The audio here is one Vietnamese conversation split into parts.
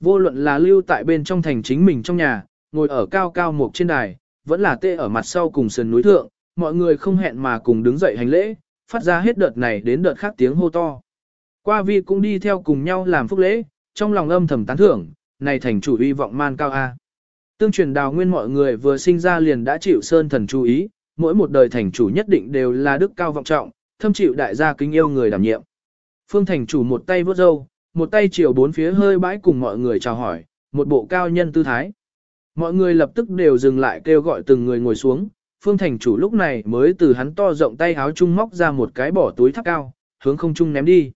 Vô luận là lưu tại bên trong thành chính mình trong nhà, ngồi ở cao cao một trên đài, vẫn là tê ở mặt sau cùng sườn núi thượng, mọi người không hẹn mà cùng đứng dậy hành lễ, phát ra hết đợt này đến đợt khác tiếng hô to. Qua vi cũng đi theo cùng nhau làm phúc lễ, trong lòng âm thầm tán thưởng, này thành chủ uy vọng man cao A. Tương truyền đào nguyên mọi người vừa sinh ra liền đã chịu sơn thần chú ý, mỗi một đời thành chủ nhất định đều là đức cao vọng trọng, thâm chịu đại gia kính yêu người đảm nhiệm. Phương thành chủ một tay vớt râu, một tay chiều bốn phía hơi bãi cùng mọi người chào hỏi, một bộ cao nhân tư thái. Mọi người lập tức đều dừng lại kêu gọi từng người ngồi xuống, phương thành chủ lúc này mới từ hắn to rộng tay háo trung móc ra một cái bỏ túi tháp cao, hướng không trung ném đi.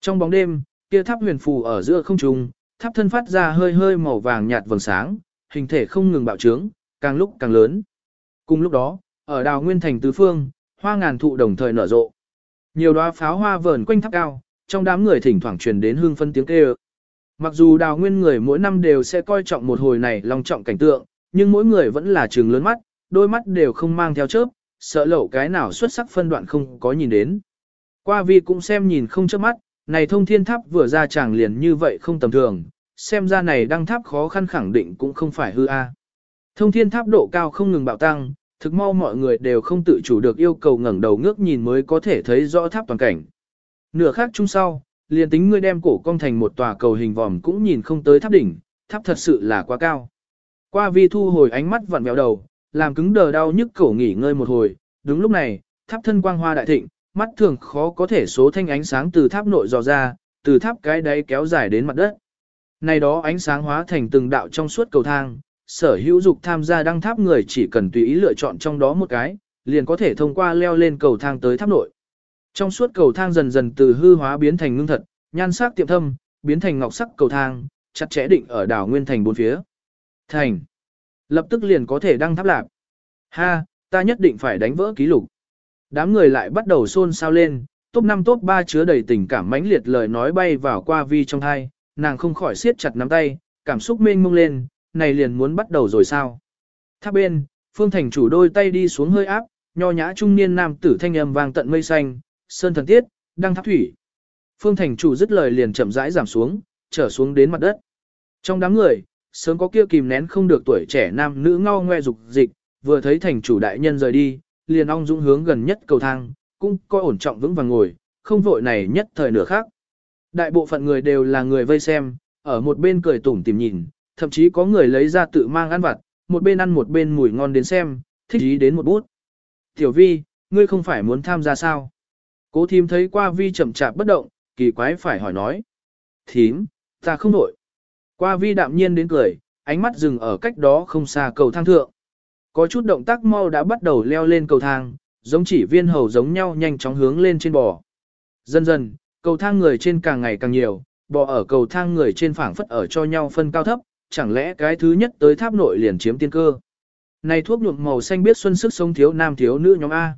Trong bóng đêm, kia tháp huyền phù ở giữa không trung, tháp thân phát ra hơi hơi màu vàng nhạt vầng sáng, hình thể không ngừng bạo trướng, càng lúc càng lớn. Cùng lúc đó, ở đào nguyên thành tứ phương, hoa ngàn thụ đồng thời nở rộ. Nhiều đóa pháo hoa vờn quanh tháp cao, trong đám người thỉnh thoảng truyền đến hương phân tiếng kêu. Mặc dù đào nguyên người mỗi năm đều sẽ coi trọng một hồi này long trọng cảnh tượng, nhưng mỗi người vẫn là trường lớn mắt, đôi mắt đều không mang theo chớp, sợ lẩu cái nào xuất sắc phân đoạn không có nhìn đến. Qua vi cũng xem nhìn không chớp mắt, này thông thiên tháp vừa ra chàng liền như vậy không tầm thường, xem ra này đăng tháp khó khăn khẳng định cũng không phải hư a. Thông thiên tháp độ cao không ngừng bạo tăng, thực mau mọi người đều không tự chủ được yêu cầu ngẩng đầu ngước nhìn mới có thể thấy rõ tháp toàn cảnh. Nửa khác chung sau, liền tính ngươi đem cổ cong thành một tòa cầu hình vòm cũng nhìn không tới tháp đỉnh, tháp thật sự là quá cao. Qua vi thu hồi ánh mắt vặn mèo đầu, làm cứng đờ đau nhức cổ nghỉ ngơi một hồi, đúng lúc này, tháp thân quang hoa đại thịnh, mắt thường khó có thể số thanh ánh sáng từ tháp nội dò ra, từ tháp cái đáy kéo dài đến mặt đất. Này đó ánh sáng hóa thành từng đạo trong suốt cầu thang, sở hữu dục tham gia đăng tháp người chỉ cần tùy ý lựa chọn trong đó một cái, liền có thể thông qua leo lên cầu thang tới tháp nội. Trong suốt cầu thang dần dần từ hư hóa biến thành ngưng thật, nhan sắc tiệm thâm, biến thành ngọc sắc cầu thang, chặt chẽ định ở đảo nguyên thành bốn phía. Thành. Lập tức liền có thể đăng tháp lạc. Ha, ta nhất định phải đánh vỡ ký lục. Đám người lại bắt đầu xôn xao lên, top 5 top 3 chứa đầy tình cảm mãnh liệt lời nói bay vào qua vi trong thai, nàng không khỏi siết chặt nắm tay, cảm xúc mênh mông lên, này liền muốn bắt đầu rồi sao. Tháp bên, Phương Thành chủ đôi tay đi xuống hơi áp, nho nhã trung niên nam tử thanh âm vang tận mây xanh, sơn thần tiết, đăng tháp thủy. Phương thành chủ dứt lời liền chậm rãi giảm xuống, trở xuống đến mặt đất. Trong đám người, sớm có kia kìm nén không được tuổi trẻ nam nữ ngao ngoe dục dịch, vừa thấy thành chủ đại nhân rời đi, liền ong dũng hướng gần nhất cầu thang, cũng coi ổn trọng vững vàng ngồi, không vội này nhất thời nửa khác. Đại bộ phận người đều là người vây xem, ở một bên cười tủm tìm nhìn, thậm chí có người lấy ra tự mang ăn vặt, một bên ăn một bên mùi ngon đến xem, thích ý đến một bút. Tiểu vi, ngươi không phải muốn tham gia sao? Cố thím thấy qua vi chậm chạp bất động, kỳ quái phải hỏi nói. Thím, ta không nổi. Qua vi đạm nhiên đến cười, ánh mắt dừng ở cách đó không xa cầu thang thượng. Có chút động tác mau đã bắt đầu leo lên cầu thang, giống chỉ viên hầu giống nhau nhanh chóng hướng lên trên bò. Dần dần, cầu thang người trên càng ngày càng nhiều, bò ở cầu thang người trên phảng phất ở cho nhau phân cao thấp, chẳng lẽ cái thứ nhất tới tháp nội liền chiếm tiên cơ. Này thuốc nhuộm màu xanh biết xuân sức sống thiếu nam thiếu nữ nhóm A.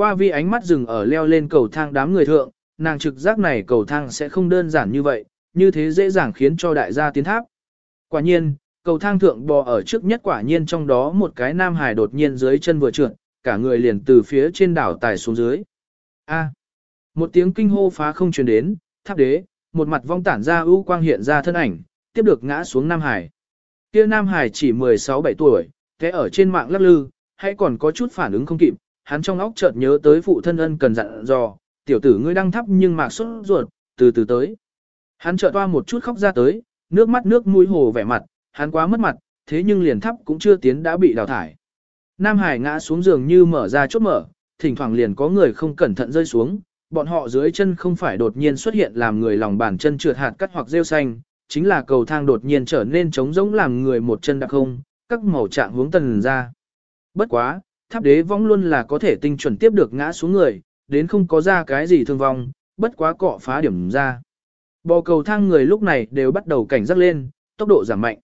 Qua vi ánh mắt dừng ở leo lên cầu thang đám người thượng, nàng trực giác này cầu thang sẽ không đơn giản như vậy, như thế dễ dàng khiến cho đại gia tiến tháp. Quả nhiên, cầu thang thượng bò ở trước nhất quả nhiên trong đó một cái nam hải đột nhiên dưới chân vừa trượt, cả người liền từ phía trên đảo tài xuống dưới. A. một tiếng kinh hô phá không truyền đến, tháp đế, một mặt vong tản ra ưu quang hiện ra thân ảnh, tiếp được ngã xuống Nam Hải. Kia Nam Hải chỉ 16-17 tuổi, thế ở trên mạng lắc lư, hay còn có chút phản ứng không kịp, hắn trong óc chợt nhớ tới phụ thân ân cần dặn dò, tiểu tử ngươi đang thấp nhưng mạc xuất ruột, từ từ tới. Hắn chợt toa một chút khóc ra tới, nước mắt nước mũi hồ vẻ mặt, hắn quá mất mặt, thế nhưng liền thấp cũng chưa tiến đã bị đào thải. Nam Hải ngã xuống giường như mở ra chốt mở, thỉnh thoảng liền có người không cẩn thận rơi xuống, bọn họ dưới chân không phải đột nhiên xuất hiện làm người lòng bàn chân trượt hạt cắt hoặc rêu xanh, chính là cầu thang đột nhiên trở nên trống rỗng làm người một chân đặc không, các màu trạng hướng tần ra. Bất quá, tháp đế vong luôn là có thể tinh chuẩn tiếp được ngã xuống người, đến không có ra cái gì thương vong, bất quá cọ phá điểm ra. Bò cầu thang người lúc này đều bắt đầu cảnh giác lên, tốc độ giảm mạnh.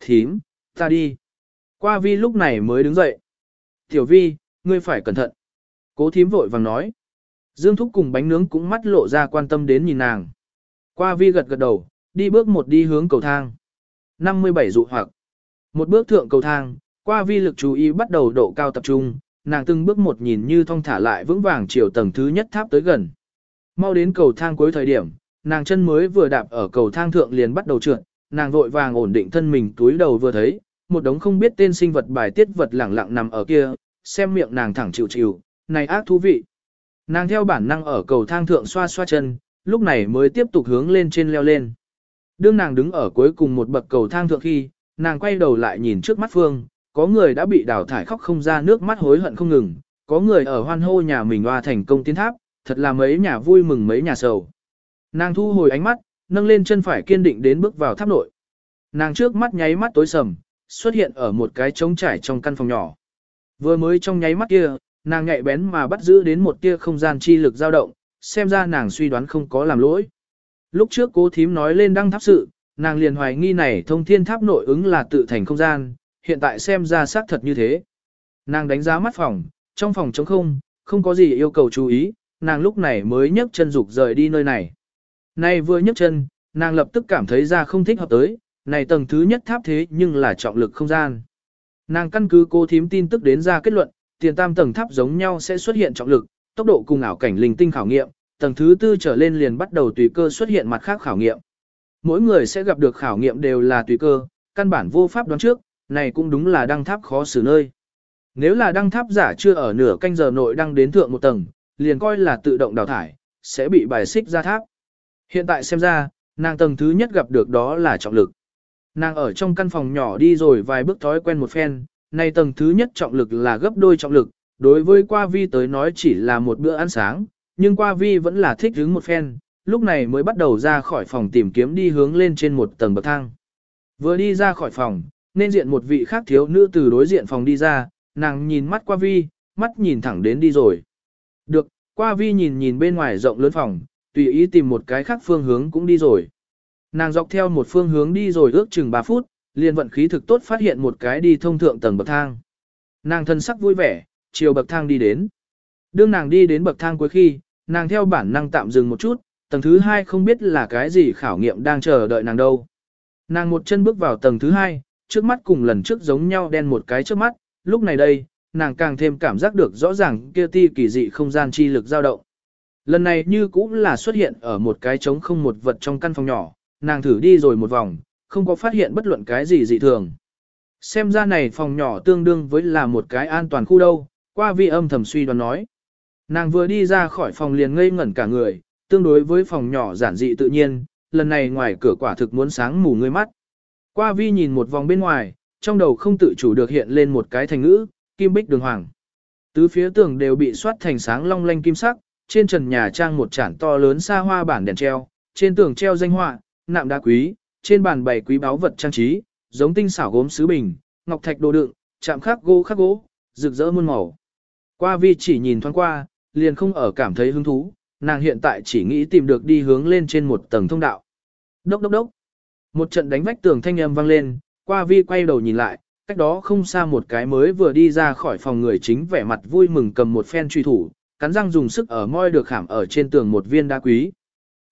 Thím, ta đi. Qua vi lúc này mới đứng dậy. Tiểu vi, ngươi phải cẩn thận. Cố thím vội vàng nói. Dương Thúc cùng bánh nướng cũng mắt lộ ra quan tâm đến nhìn nàng. Qua vi gật gật đầu, đi bước một đi hướng cầu thang. 57 dụ hoặc. Một bước thượng cầu thang, qua vi lực chú ý bắt đầu độ cao tập trung, nàng từng bước một nhìn như thong thả lại vững vàng chiều tầng thứ nhất tháp tới gần. Mau đến cầu thang cuối thời điểm, nàng chân mới vừa đạp ở cầu thang thượng liền bắt đầu trượt, nàng vội vàng ổn định thân mình túi đầu vừa thấy, một đống không biết tên sinh vật bài tiết vật lẳng lặng nằm ở kia, xem miệng nàng thẳng chịu chịu, này ác thú vị. Nàng theo bản năng ở cầu thang thượng xoa xoa chân, lúc này mới tiếp tục hướng lên trên leo lên. Đương nàng đứng ở cuối cùng một bậc cầu thang thượng khi, nàng quay đầu lại nhìn trước mắt phương, có người đã bị đào thải khóc không ra nước mắt hối hận không ngừng, có người ở hoan hô nhà mình hoa thành công tiến tháp, thật là mấy nhà vui mừng mấy nhà sầu. Nàng thu hồi ánh mắt, nâng lên chân phải kiên định đến bước vào tháp nội. Nàng trước mắt nháy mắt tối sầm, xuất hiện ở một cái trống trải trong căn phòng nhỏ. Vừa mới trong nháy mắt kia, nàng nhạy bén mà bắt giữ đến một tia không gian chi lực dao động, xem ra nàng suy đoán không có làm lỗi. Lúc trước cố thím nói lên đăng tháp sự, nàng liền hoài nghi này thông thiên tháp nội ứng là tự thành không gian, hiện tại xem ra xác thật như thế. Nàng đánh giá mắt phòng, trong phòng trống không, không có gì yêu cầu chú ý, nàng lúc này mới nhấc chân dục rời đi nơi này. Này vừa nhấc chân, nàng lập tức cảm thấy ra không thích hợp tới, này tầng thứ nhất tháp thế nhưng là trọng lực không gian. Nàng căn cứ cô thím tin tức đến ra kết luận, tiền tam tầng tháp giống nhau sẽ xuất hiện trọng lực, tốc độ cùng ảo cảnh linh tinh khảo nghiệm, tầng thứ tư trở lên liền bắt đầu tùy cơ xuất hiện mặt khác khảo nghiệm. Mỗi người sẽ gặp được khảo nghiệm đều là tùy cơ, căn bản vô pháp đoán trước, này cũng đúng là đăng tháp khó xử nơi. Nếu là đăng tháp giả chưa ở nửa canh giờ nội đăng đến thượng một tầng, liền coi là tự động đào thải, sẽ bị bài xích ra tháp. Hiện tại xem ra, nàng tầng thứ nhất gặp được đó là trọng lực. Nàng ở trong căn phòng nhỏ đi rồi vài bước thói quen một phen, nay tầng thứ nhất trọng lực là gấp đôi trọng lực, đối với qua vi tới nói chỉ là một bữa ăn sáng, nhưng qua vi vẫn là thích hứng một phen, lúc này mới bắt đầu ra khỏi phòng tìm kiếm đi hướng lên trên một tầng bậc thang. Vừa đi ra khỏi phòng, nên diện một vị khác thiếu nữ từ đối diện phòng đi ra, nàng nhìn mắt qua vi, mắt nhìn thẳng đến đi rồi. Được, qua vi nhìn nhìn bên ngoài rộng lớn phòng, tùy ý tìm một cái khác phương hướng cũng đi rồi. Nàng dọc theo một phương hướng đi rồi ước chừng 3 phút, liền vận khí thực tốt phát hiện một cái đi thông thượng tầng bậc thang. Nàng thân sắc vui vẻ, chiều bậc thang đi đến. Đương nàng đi đến bậc thang cuối khi, nàng theo bản năng tạm dừng một chút, tầng thứ hai không biết là cái gì khảo nghiệm đang chờ đợi nàng đâu. Nàng một chân bước vào tầng thứ hai, trước mắt cùng lần trước giống nhau đen một cái trước mắt, lúc này đây, nàng càng thêm cảm giác được rõ ràng kia ti kỳ dị không gian chi lực dao động. Lần này như cũng là xuất hiện ở một cái trống không một vật trong căn phòng nhỏ, nàng thử đi rồi một vòng, không có phát hiện bất luận cái gì dị thường. Xem ra này phòng nhỏ tương đương với là một cái an toàn khu đâu, qua vi âm thầm suy đoán nói. Nàng vừa đi ra khỏi phòng liền ngây ngẩn cả người, tương đối với phòng nhỏ giản dị tự nhiên, lần này ngoài cửa quả thực muốn sáng mù người mắt. Qua vi nhìn một vòng bên ngoài, trong đầu không tự chủ được hiện lên một cái thành ngữ, kim bích đường hoàng. Tứ phía tường đều bị soát thành sáng long lanh kim sắc, trên trần nhà trang một chản to lớn xa hoa bản đèn treo, trên tường treo danh họa, nạm đá quý, trên bàn bày quý báu vật trang trí, giống tinh xảo gốm sứ bình, ngọc thạch đồ đựng, chạm khắc gỗ khắc gỗ, rực rỡ muôn màu. Qua vi chỉ nhìn thoáng qua, liền không ở cảm thấy hứng thú, nàng hiện tại chỉ nghĩ tìm được đi hướng lên trên một tầng thông đạo. Đốc đốc đốc. Một trận đánh vách tường thanh âm vang lên, qua vi quay đầu nhìn lại, cách đó không xa một cái mới vừa đi ra khỏi phòng người chính vẻ mặt vui mừng cầm một phen truy thủ, cắn răng dùng sức ở môi được khảm ở trên tường một viên đá quý.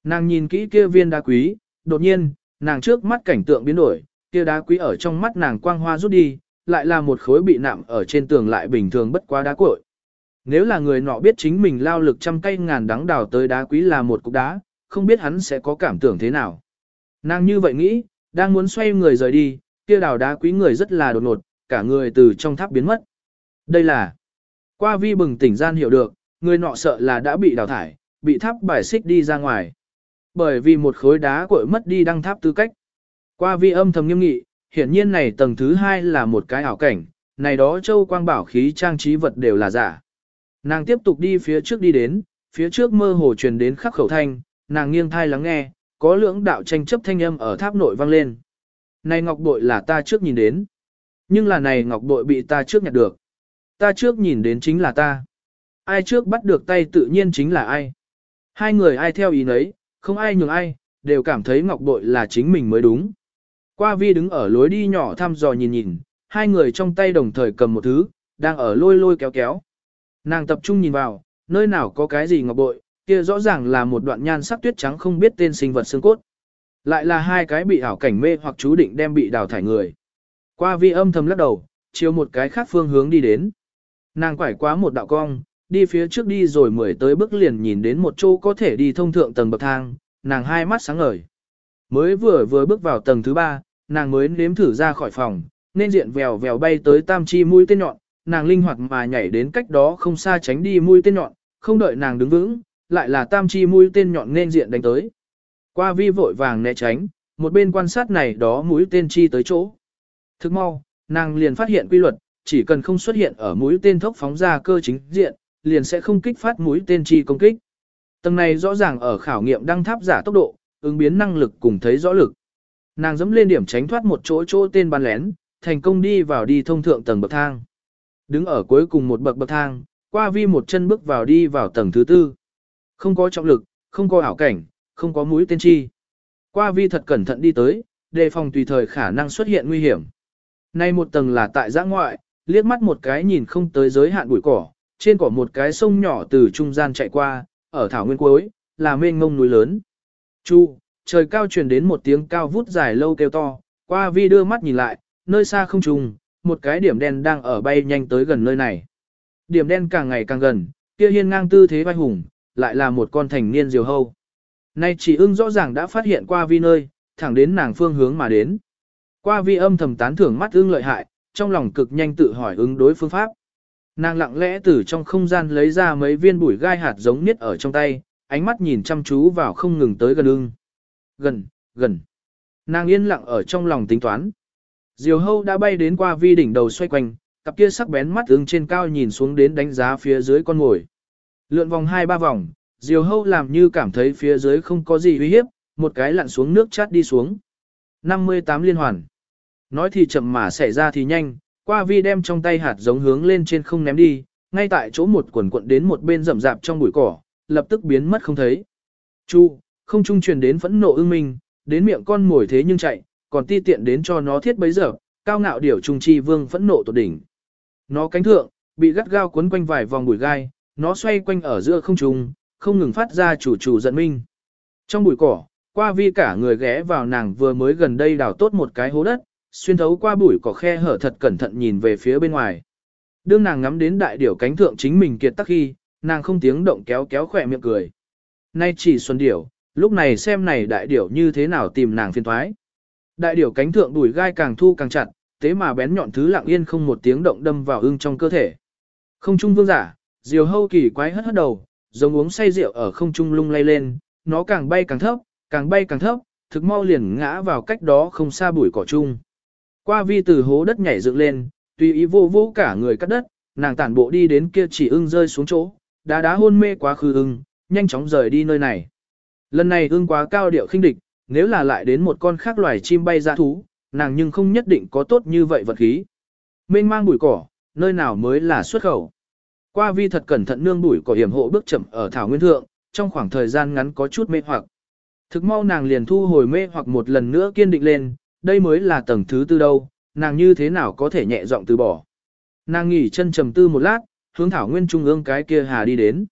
Nàng nhìn kỹ kia viên đá quý, đột nhiên, nàng trước mắt cảnh tượng biến đổi, kia đá quý ở trong mắt nàng quang hoa rút đi, lại là một khối bị nạm ở trên tường lại bình thường bất quá đá cội. Nếu là người nọ biết chính mình lao lực trăm cây ngàn đắng đào tới đá quý là một cục đá, không biết hắn sẽ có cảm tưởng thế nào. Nàng như vậy nghĩ, đang muốn xoay người rời đi, kia đào đá quý người rất là đột ngột, cả người từ trong tháp biến mất. Đây là, qua vi bừng tỉnh gian hiểu được, người nọ sợ là đã bị đào thải, bị tháp bài xích đi ra ngoài. Bởi vì một khối đá cội mất đi đăng tháp tư cách. Qua vi âm thầm nghiêm nghị, hiển nhiên này tầng thứ hai là một cái ảo cảnh, này đó châu quang bảo khí trang trí vật đều là giả. Nàng tiếp tục đi phía trước đi đến, phía trước mơ hồ truyền đến khắc khẩu thanh, nàng nghiêng thai lắng nghe, có lưỡng đạo tranh chấp thanh âm ở tháp nội vang lên. Này ngọc bội là ta trước nhìn đến. Nhưng là này ngọc bội bị ta trước nhặt được. Ta trước nhìn đến chính là ta. Ai trước bắt được tay tự nhiên chính là ai. Hai người ai theo ý nấy, không ai nhường ai, đều cảm thấy ngọc bội là chính mình mới đúng. Qua vi đứng ở lối đi nhỏ thăm dò nhìn nhìn, hai người trong tay đồng thời cầm một thứ, đang ở lôi lôi kéo kéo. Nàng tập trung nhìn vào, nơi nào có cái gì ngọc bội, kia rõ ràng là một đoạn nhan sắc tuyết trắng không biết tên sinh vật xương cốt. Lại là hai cái bị ảo cảnh mê hoặc chú định đem bị đào thải người. Qua vi âm thầm lắc đầu, chiếu một cái khác phương hướng đi đến. Nàng quải quá một đạo cong, đi phía trước đi rồi mười tới bước liền nhìn đến một chỗ có thể đi thông thượng tầng bậc thang, nàng hai mắt sáng ngời. Mới vừa vừa bước vào tầng thứ ba, nàng mới nếm thử ra khỏi phòng, nên diện vèo vèo bay tới tam chi mũi tên nhọn, nàng linh hoạt mà nhảy đến cách đó không xa tránh đi mũi tên nhọn, không đợi nàng đứng vững, lại là tam chi mũi tên nhọn nên diện đánh tới. Qua vi vội vàng né tránh, một bên quan sát này đó mũi tên chi tới chỗ. Thức mau, nàng liền phát hiện quy luật, chỉ cần không xuất hiện ở mũi tên thốc phóng ra cơ chính diện, liền sẽ không kích phát mũi tên chi công kích. Tầng này rõ ràng ở khảo nghiệm đăng tháp giả tốc độ, ứng biến năng lực cùng thấy rõ lực. Nàng dẫm lên điểm tránh thoát một chỗ chỗ tên bắn lén, thành công đi vào đi thông thượng tầng bậc thang. Đứng ở cuối cùng một bậc bậc thang, qua vi một chân bước vào đi vào tầng thứ tư. Không có trọng lực, không có ảo cảnh, không có mũi tên chi. Qua vi thật cẩn thận đi tới, đề phòng tùy thời khả năng xuất hiện nguy hiểm. Nay một tầng là tại giã ngoại, liếc mắt một cái nhìn không tới giới hạn bụi cỏ, trên cỏ một cái sông nhỏ từ trung gian chạy qua, ở thảo nguyên cuối, là mênh mông núi lớn. Chu, trời cao truyền đến một tiếng cao vút dài lâu kêu to, qua vi đưa mắt nhìn lại, nơi xa không trùng, một cái điểm đen đang ở bay nhanh tới gần nơi này. Điểm đen càng ngày càng gần, kia hiên ngang tư thế vai hùng, lại là một con thành niên diều hâu. Nay chỉ ưng rõ ràng đã phát hiện qua vi nơi, thẳng đến nàng phương hướng mà đến. Qua vi âm thầm tán thưởng mắt ưng lợi hại, trong lòng cực nhanh tự hỏi ứng đối phương pháp. Nàng lặng lẽ từ trong không gian lấy ra mấy viên bụi gai hạt giống niết ở trong tay, ánh mắt nhìn chăm chú vào không ngừng tới gần ưng. Gần, gần. Nàng yên lặng ở trong lòng tính toán. Diều hâu đã bay đến qua vi đỉnh đầu xoay quanh, cặp kia sắc bén mắt ưng trên cao nhìn xuống đến đánh giá phía dưới con ngồi. Lượn vòng hai ba vòng, diều hâu làm như cảm thấy phía dưới không có gì uy hiếp, một cái lặn xuống nước chát đi xuống. 58 liên hoàn. Nói thì chậm mà xảy ra thì nhanh, qua vi đem trong tay hạt giống hướng lên trên không ném đi, ngay tại chỗ một quần cuộn đến một bên rậm rạp trong bụi cỏ, lập tức biến mất không thấy. Chu, không trung truyền đến phẫn nộ ưng minh, đến miệng con mồi thế nhưng chạy, còn ti tiện đến cho nó thiết bấy giờ, cao ngạo điểu trung chi vương phẫn nộ tột đỉnh. Nó cánh thượng, bị gắt gao cuốn quanh vài vòng bụi gai, nó xoay quanh ở giữa không trung, không ngừng phát ra chủ chủ giận minh. Trong bụi cỏ, qua vi cả người ghé vào nàng vừa mới gần đây đào tốt một cái hố đất, xuyên thấu qua bụi cỏ khe hở thật cẩn thận nhìn về phía bên ngoài. Đương nàng ngắm đến đại điểu cánh thượng chính mình kiệt tắc khi, nàng không tiếng động kéo kéo khỏe miệng cười. Nay chỉ xuân điểu, lúc này xem này đại điểu như thế nào tìm nàng phiền thoái. Đại điểu cánh thượng đùi gai càng thu càng chặt, thế mà bén nhọn thứ lặng yên không một tiếng động đâm vào ưng trong cơ thể. Không trung vương giả, diều hâu kỳ quái hất hất đầu, giống uống say rượu ở không trung lung lay lên, nó càng bay càng thấp, càng bay càng thấp, thực mau liền ngã vào cách đó không xa bụi cỏ chung. Qua vi từ hố đất nhảy dựng lên, tùy ý vô vô cả người cắt đất, nàng tản bộ đi đến kia chỉ ưng rơi xuống chỗ, đá đá hôn mê quá khứ ưng, nhanh chóng rời đi nơi này. Lần này ưng quá cao điệu khinh địch, nếu là lại đến một con khác loài chim bay ra thú, nàng nhưng không nhất định có tốt như vậy vật khí. Mênh mang bụi cỏ, nơi nào mới là xuất khẩu. Qua vi thật cẩn thận nương bụi cỏ hiểm hộ bước chậm ở thảo nguyên thượng, trong khoảng thời gian ngắn có chút mê hoặc. Thực mau nàng liền thu hồi mê hoặc một lần nữa kiên định lên, đây mới là tầng thứ tư đâu, nàng như thế nào có thể nhẹ giọng từ bỏ. Nàng nghỉ chân trầm tư một lát, hướng thảo nguyên trung ương cái kia hà đi đến.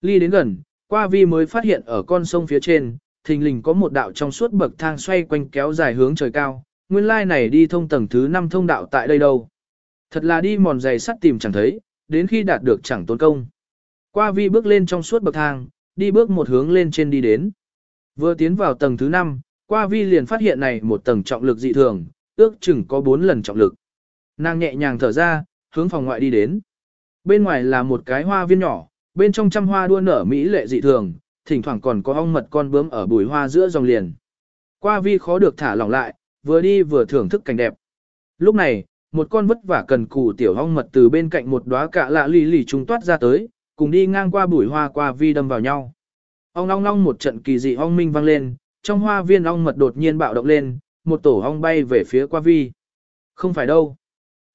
Ly đến gần, qua vi mới phát hiện ở con sông phía trên, thình lình có một đạo trong suốt bậc thang xoay quanh kéo dài hướng trời cao, nguyên lai này đi thông tầng thứ 5 thông đạo tại đây đâu. Thật là đi mòn giày sắt tìm chẳng thấy, đến khi đạt được chẳng tốn công. Qua vi bước lên trong suốt bậc thang, đi bước một hướng lên trên đi đến. Vừa tiến vào tầng thứ 5, qua vi liền phát hiện này một tầng trọng lực dị thường, ước chừng có 4 lần trọng lực. Nàng nhẹ nhàng thở ra, hướng phòng ngoại đi đến. Bên ngoài là một cái hoa viên nhỏ, bên trong trăm hoa đua nở mỹ lệ dị thường, thỉnh thoảng còn có ong mật con bướm ở bùi hoa giữa dòng liền. Qua vi khó được thả lỏng lại, vừa đi vừa thưởng thức cảnh đẹp. Lúc này, một con vất vả cần cù tiểu hong mật từ bên cạnh một đóa cạ lạ lì lì trung toát ra tới, cùng đi ngang qua bụi hoa qua vi đâm vào nhau. Ong long long một trận kỳ dị ong minh vang lên, trong hoa viên ong mật đột nhiên bạo động lên, một tổ ong bay về phía qua vi. Không phải đâu.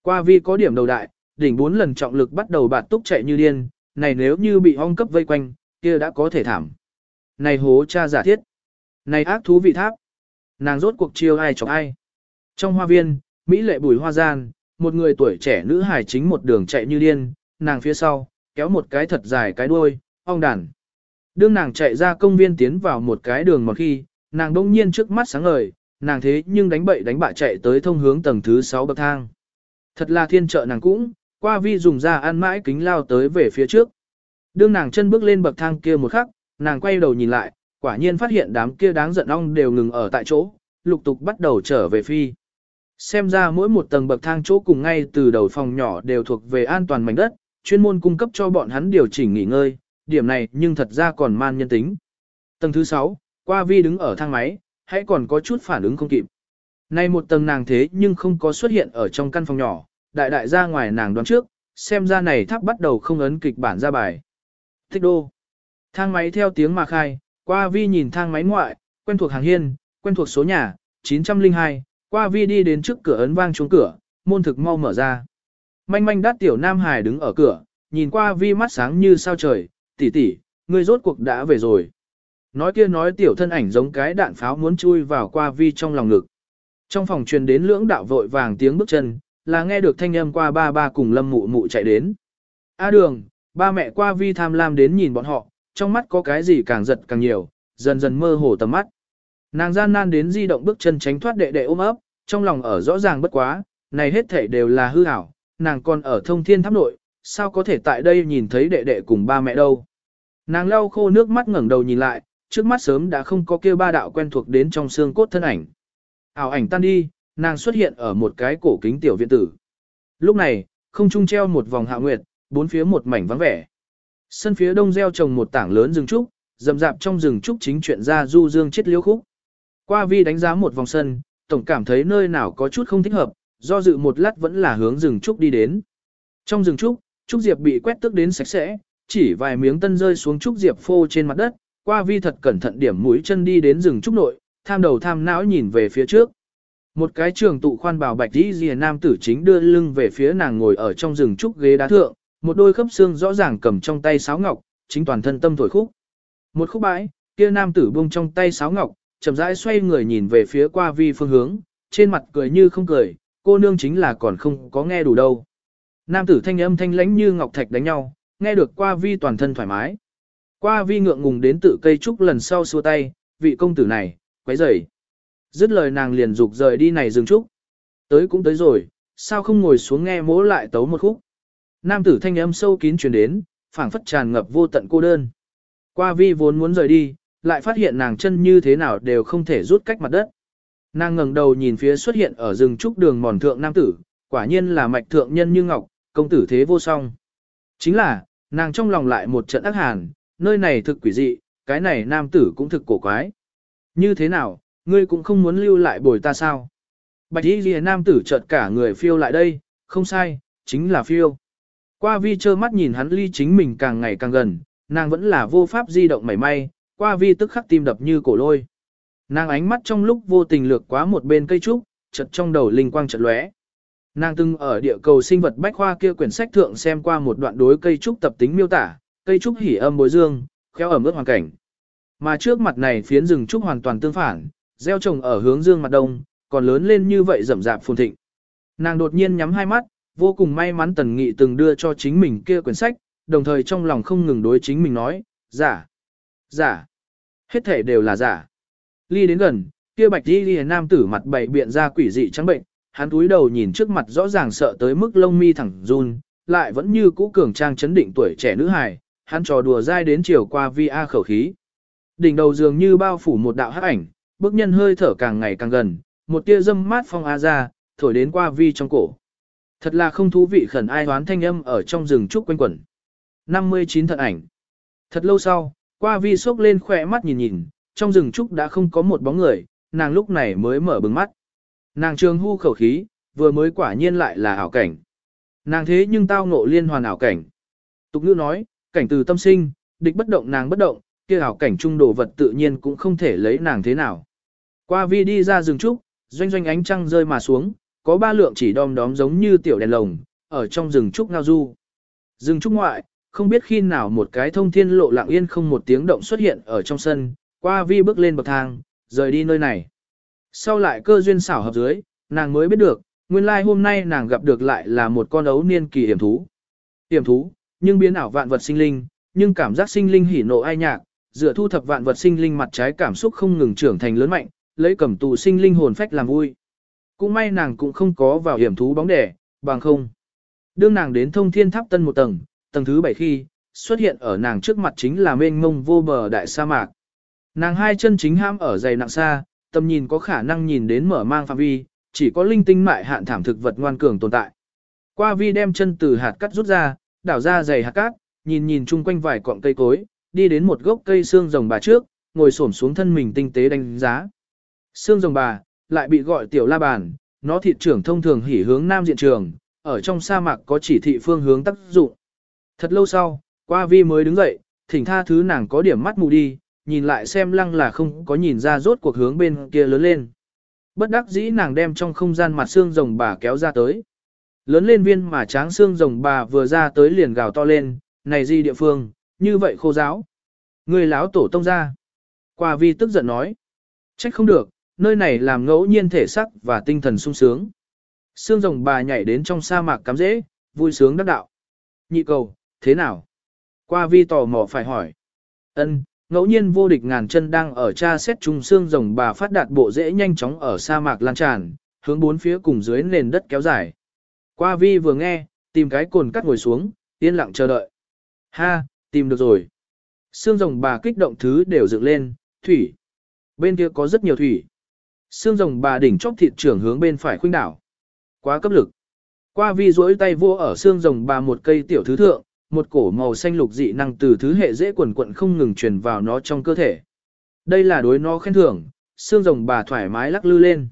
Qua vi có điểm đầu đại, đỉnh bốn lần trọng lực bắt đầu bạt túc chạy như điên, này nếu như bị ong cấp vây quanh, kia đã có thể thảm. Này hố cha giả thiết. Này ác thú vị tháp. Nàng rốt cuộc chiêu ai chọc ai. Trong hoa viên, Mỹ lệ bùi hoa gian, một người tuổi trẻ nữ hài chính một đường chạy như điên, nàng phía sau, kéo một cái thật dài cái đuôi, ong đàn. Đương nàng chạy ra công viên tiến vào một cái đường một khi, nàng đông nhiên trước mắt sáng ngời, nàng thế nhưng đánh bậy đánh bạ chạy tới thông hướng tầng thứ 6 bậc thang. Thật là thiên trợ nàng cũng, qua vi dùng ra ăn mãi kính lao tới về phía trước. Đương nàng chân bước lên bậc thang kia một khắc, nàng quay đầu nhìn lại, Quả nhiên phát hiện đám kia đáng giận ong đều ngừng ở tại chỗ, lục tục bắt đầu trở về phi. Xem ra mỗi một tầng bậc thang chỗ cùng ngay từ đầu phòng nhỏ đều thuộc về an toàn mảnh đất, chuyên môn cung cấp cho bọn hắn điều chỉnh nghỉ ngơi, điểm này nhưng thật ra còn man nhân tính. Tầng thứ 6, qua vi đứng ở thang máy, hãy còn có chút phản ứng không kịp. Nay một tầng nàng thế nhưng không có xuất hiện ở trong căn phòng nhỏ, đại đại ra ngoài nàng đoán trước, xem ra này tháp bắt đầu không ấn kịch bản ra bài. Thích đô. Thang máy theo tiếng mà khai, qua vi nhìn thang máy ngoại, quen thuộc hàng hiên, quen thuộc số nhà, 902, qua vi đi đến trước cửa ấn vang chuông cửa, môn thực mau mở ra. Manh manh đắt tiểu Nam Hải đứng ở cửa, nhìn qua vi mắt sáng như sao trời, tỷ tỷ, ngươi rốt cuộc đã về rồi. Nói kia nói tiểu thân ảnh giống cái đạn pháo muốn chui vào qua vi trong lòng ngực. Trong phòng truyền đến lưỡng đạo vội vàng tiếng bước chân, là nghe được thanh âm qua ba ba cùng lâm mụ mụ chạy đến. A đường, ba mẹ qua vi tham lam đến nhìn bọn họ, trong mắt có cái gì càng giật càng nhiều, dần dần mơ hồ tầm mắt. Nàng gian nan đến di động bước chân tránh thoát đệ đệ ôm ấp, trong lòng ở rõ ràng bất quá, này hết thể đều là hư ảo, nàng còn ở thông thiên tháp nội, sao có thể tại đây nhìn thấy đệ đệ cùng ba mẹ đâu. Nàng lau khô nước mắt ngẩng đầu nhìn lại, trước mắt sớm đã không có kêu ba đạo quen thuộc đến trong xương cốt thân ảnh. Ảo ảnh tan đi, nàng xuất hiện ở một cái cổ kính tiểu viện tử. Lúc này, không trung treo một vòng hạ nguyệt, bốn phía một mảnh vắng vẻ. Sân phía đông gieo trồng một tảng lớn rừng trúc, rậm rạp trong rừng trúc chính chuyện ra du dương chết liễu khúc. Qua vi đánh giá một vòng sân, tổng cảm thấy nơi nào có chút không thích hợp, do dự một lát vẫn là hướng rừng trúc đi đến. Trong rừng trúc, trúc diệp bị quét tước đến sạch sẽ, chỉ vài miếng tân rơi xuống trúc diệp phô trên mặt đất, qua vi thật cẩn thận điểm mũi chân đi đến rừng trúc nội, tham đầu tham não nhìn về phía trước. Một cái trường tụ khoan bào bạch đi rìa nam tử chính đưa lưng về phía nàng ngồi ở trong rừng trúc ghế đá thượng, một đôi khớp xương rõ ràng cầm trong tay sáo ngọc, chính toàn thân tâm thổi khúc. Một khúc bãi, kia nam tử buông trong tay sáo ngọc, chậm rãi xoay người nhìn về phía qua vi phương hướng, trên mặt cười như không cười, cô nương chính là còn không có nghe đủ đâu. Nam tử thanh âm thanh lãnh như ngọc thạch đánh nhau, nghe được qua vi toàn thân thoải mái. Qua vi ngượng ngùng đến tự cây trúc lần sau xua tay, vị công tử này, quấy rầy. Dứt lời nàng liền dục rời đi này dừng trúc. Tới cũng tới rồi, sao không ngồi xuống nghe mỗ lại tấu một khúc. Nam tử thanh âm sâu kín truyền đến, phảng phất tràn ngập vô tận cô đơn. Qua vi vốn muốn rời đi, lại phát hiện nàng chân như thế nào đều không thể rút cách mặt đất. Nàng ngẩng đầu nhìn phía xuất hiện ở rừng trúc đường mòn thượng nam tử, quả nhiên là mạch thượng nhân như ngọc, công tử thế vô song. Chính là, nàng trong lòng lại một trận ác hàn, nơi này thực quỷ dị, cái này nam tử cũng thực cổ quái. Như thế nào, ngươi cũng không muốn lưu lại bồi ta sao? Bạch y ghi nam tử chợt cả người phiêu lại đây, không sai, chính là phiêu. Qua vi trơ mắt nhìn hắn ly chính mình càng ngày càng gần, nàng vẫn là vô pháp di động mảy may, qua vi tức khắc tim đập như cổ lôi. Nàng ánh mắt trong lúc vô tình lược quá một bên cây trúc, chợt trong đầu linh quang chợt lóe. Nàng từng ở địa cầu sinh vật bách khoa kia quyển sách thượng xem qua một đoạn đối cây trúc tập tính miêu tả, cây trúc hỉ âm bối dương, khéo ở mức hoàn cảnh. Mà trước mặt này phiến rừng trúc hoàn toàn tương phản, gieo trồng ở hướng dương mặt đông, còn lớn lên như vậy rậm rạp phồn thịnh. Nàng đột nhiên nhắm hai mắt, vô cùng may mắn Tần Nghị từng đưa cho chính mình kia quyển sách, đồng thời trong lòng không ngừng đối chính mình nói, giả, giả, hết thể đều là giả. Ly đến gần, kia bạch đi ghi nam tử mặt bảy biện ra quỷ dị trắng bệnh, hắn túi đầu nhìn trước mặt rõ ràng sợ tới mức lông mi thẳng run, lại vẫn như cũ cường trang chấn định tuổi trẻ nữ hài, hắn trò đùa dai đến chiều qua vi a khẩu khí. Đỉnh đầu dường như bao phủ một đạo hắc ảnh, bước nhân hơi thở càng ngày càng gần, một tia dâm mát phong a ra, thổi đến qua vi trong cổ. Thật là không thú vị khẩn ai hoán thanh âm ở trong rừng trúc quanh quẩn. 59 thật ảnh. Thật lâu sau, qua vi sốc lên khỏe mắt nhìn nhìn, trong rừng trúc đã không có một bóng người, nàng lúc này mới mở bừng mắt. Nàng trường hưu khẩu khí, vừa mới quả nhiên lại là ảo cảnh. Nàng thế nhưng tao ngộ liên hoàn ảo cảnh. Tục ngữ nói, cảnh từ tâm sinh, địch bất động nàng bất động, kia ảo cảnh trung đồ vật tự nhiên cũng không thể lấy nàng thế nào. Qua vi đi ra rừng trúc, doanh doanh ánh trăng rơi mà xuống, có ba lượng chỉ đom đóm giống như tiểu đèn lồng, ở trong rừng trúc ngao du. Rừng trúc ngoại, không biết khi nào một cái thông thiên lộ lặng yên không một tiếng động xuất hiện ở trong sân, qua vi bước lên bậc thang, rời đi nơi này. Sau lại cơ duyên xảo hợp dưới, nàng mới biết được, nguyên lai hôm nay nàng gặp được lại là một con ấu niên kỳ hiểm thú. Hiểm thú, nhưng biến ảo vạn vật sinh linh, nhưng cảm giác sinh linh hỉ nộ ai nhạc, dựa thu thập vạn vật sinh linh mặt trái cảm xúc không ngừng trưởng thành lớn mạnh, lấy cầm tù sinh linh hồn phách làm vui. Cũng may nàng cũng không có vào hiểm thú bóng đẻ, bằng không. Đương nàng đến thông thiên tháp tân một tầng, tầng thứ bảy khi, xuất hiện ở nàng trước mặt chính là mênh mông vô bờ đại sa mạc. Nàng hai chân chính ham ở dày nặng xa, tầm nhìn có khả năng nhìn đến mở mang phạm vi, chỉ có linh tinh mại hạn thảm thực vật ngoan cường tồn tại. Qua vi đem chân từ hạt cắt rút ra, đảo ra dày hạt cát, nhìn nhìn chung quanh vài cọng cây cối, đi đến một gốc cây xương rồng bà trước, ngồi xổm xuống thân mình tinh tế đánh giá. Xương rồng bà, lại bị gọi tiểu la bàn, nó thịt trưởng thông thường hỉ hướng nam diện trường, ở trong sa mạc có chỉ thị phương hướng tác dụng. Thật lâu sau, qua vi mới đứng dậy, thỉnh tha thứ nàng có điểm mắt mù đi, nhìn lại xem lăng là không có nhìn ra rốt cuộc hướng bên kia lớn lên. Bất đắc dĩ nàng đem trong không gian mặt xương rồng bà kéo ra tới. Lớn lên viên mà tráng xương rồng bà vừa ra tới liền gào to lên, này gì địa phương, như vậy khô giáo. Người láo tổ tông ra. Qua vi tức giận nói. Trách không được, nơi này làm ngẫu nhiên thể sắc và tinh thần sung sướng. Xương rồng bà nhảy đến trong sa mạc cắm dễ, vui sướng đắc đạo. Nhị cầu, thế nào? Qua vi tò mò phải hỏi. ân ngẫu nhiên vô địch ngàn chân đang ở tra xét trung xương rồng bà phát đạt bộ dễ nhanh chóng ở sa mạc lan tràn, hướng bốn phía cùng dưới nền đất kéo dài. Qua vi vừa nghe, tìm cái cồn cắt ngồi xuống, yên lặng chờ đợi. Ha, tìm được rồi. Xương rồng bà kích động thứ đều dựng lên, thủy. Bên kia có rất nhiều thủy. Xương rồng bà đỉnh chóp thịt trưởng hướng bên phải khuynh đảo. Quá cấp lực. Qua vi duỗi tay vô ở xương rồng bà một cây tiểu thứ thượng, một cổ màu xanh lục dị năng từ thứ hệ dễ quần quận không ngừng truyền vào nó trong cơ thể. Đây là đối nó khen thưởng, xương rồng bà thoải mái lắc lư lên.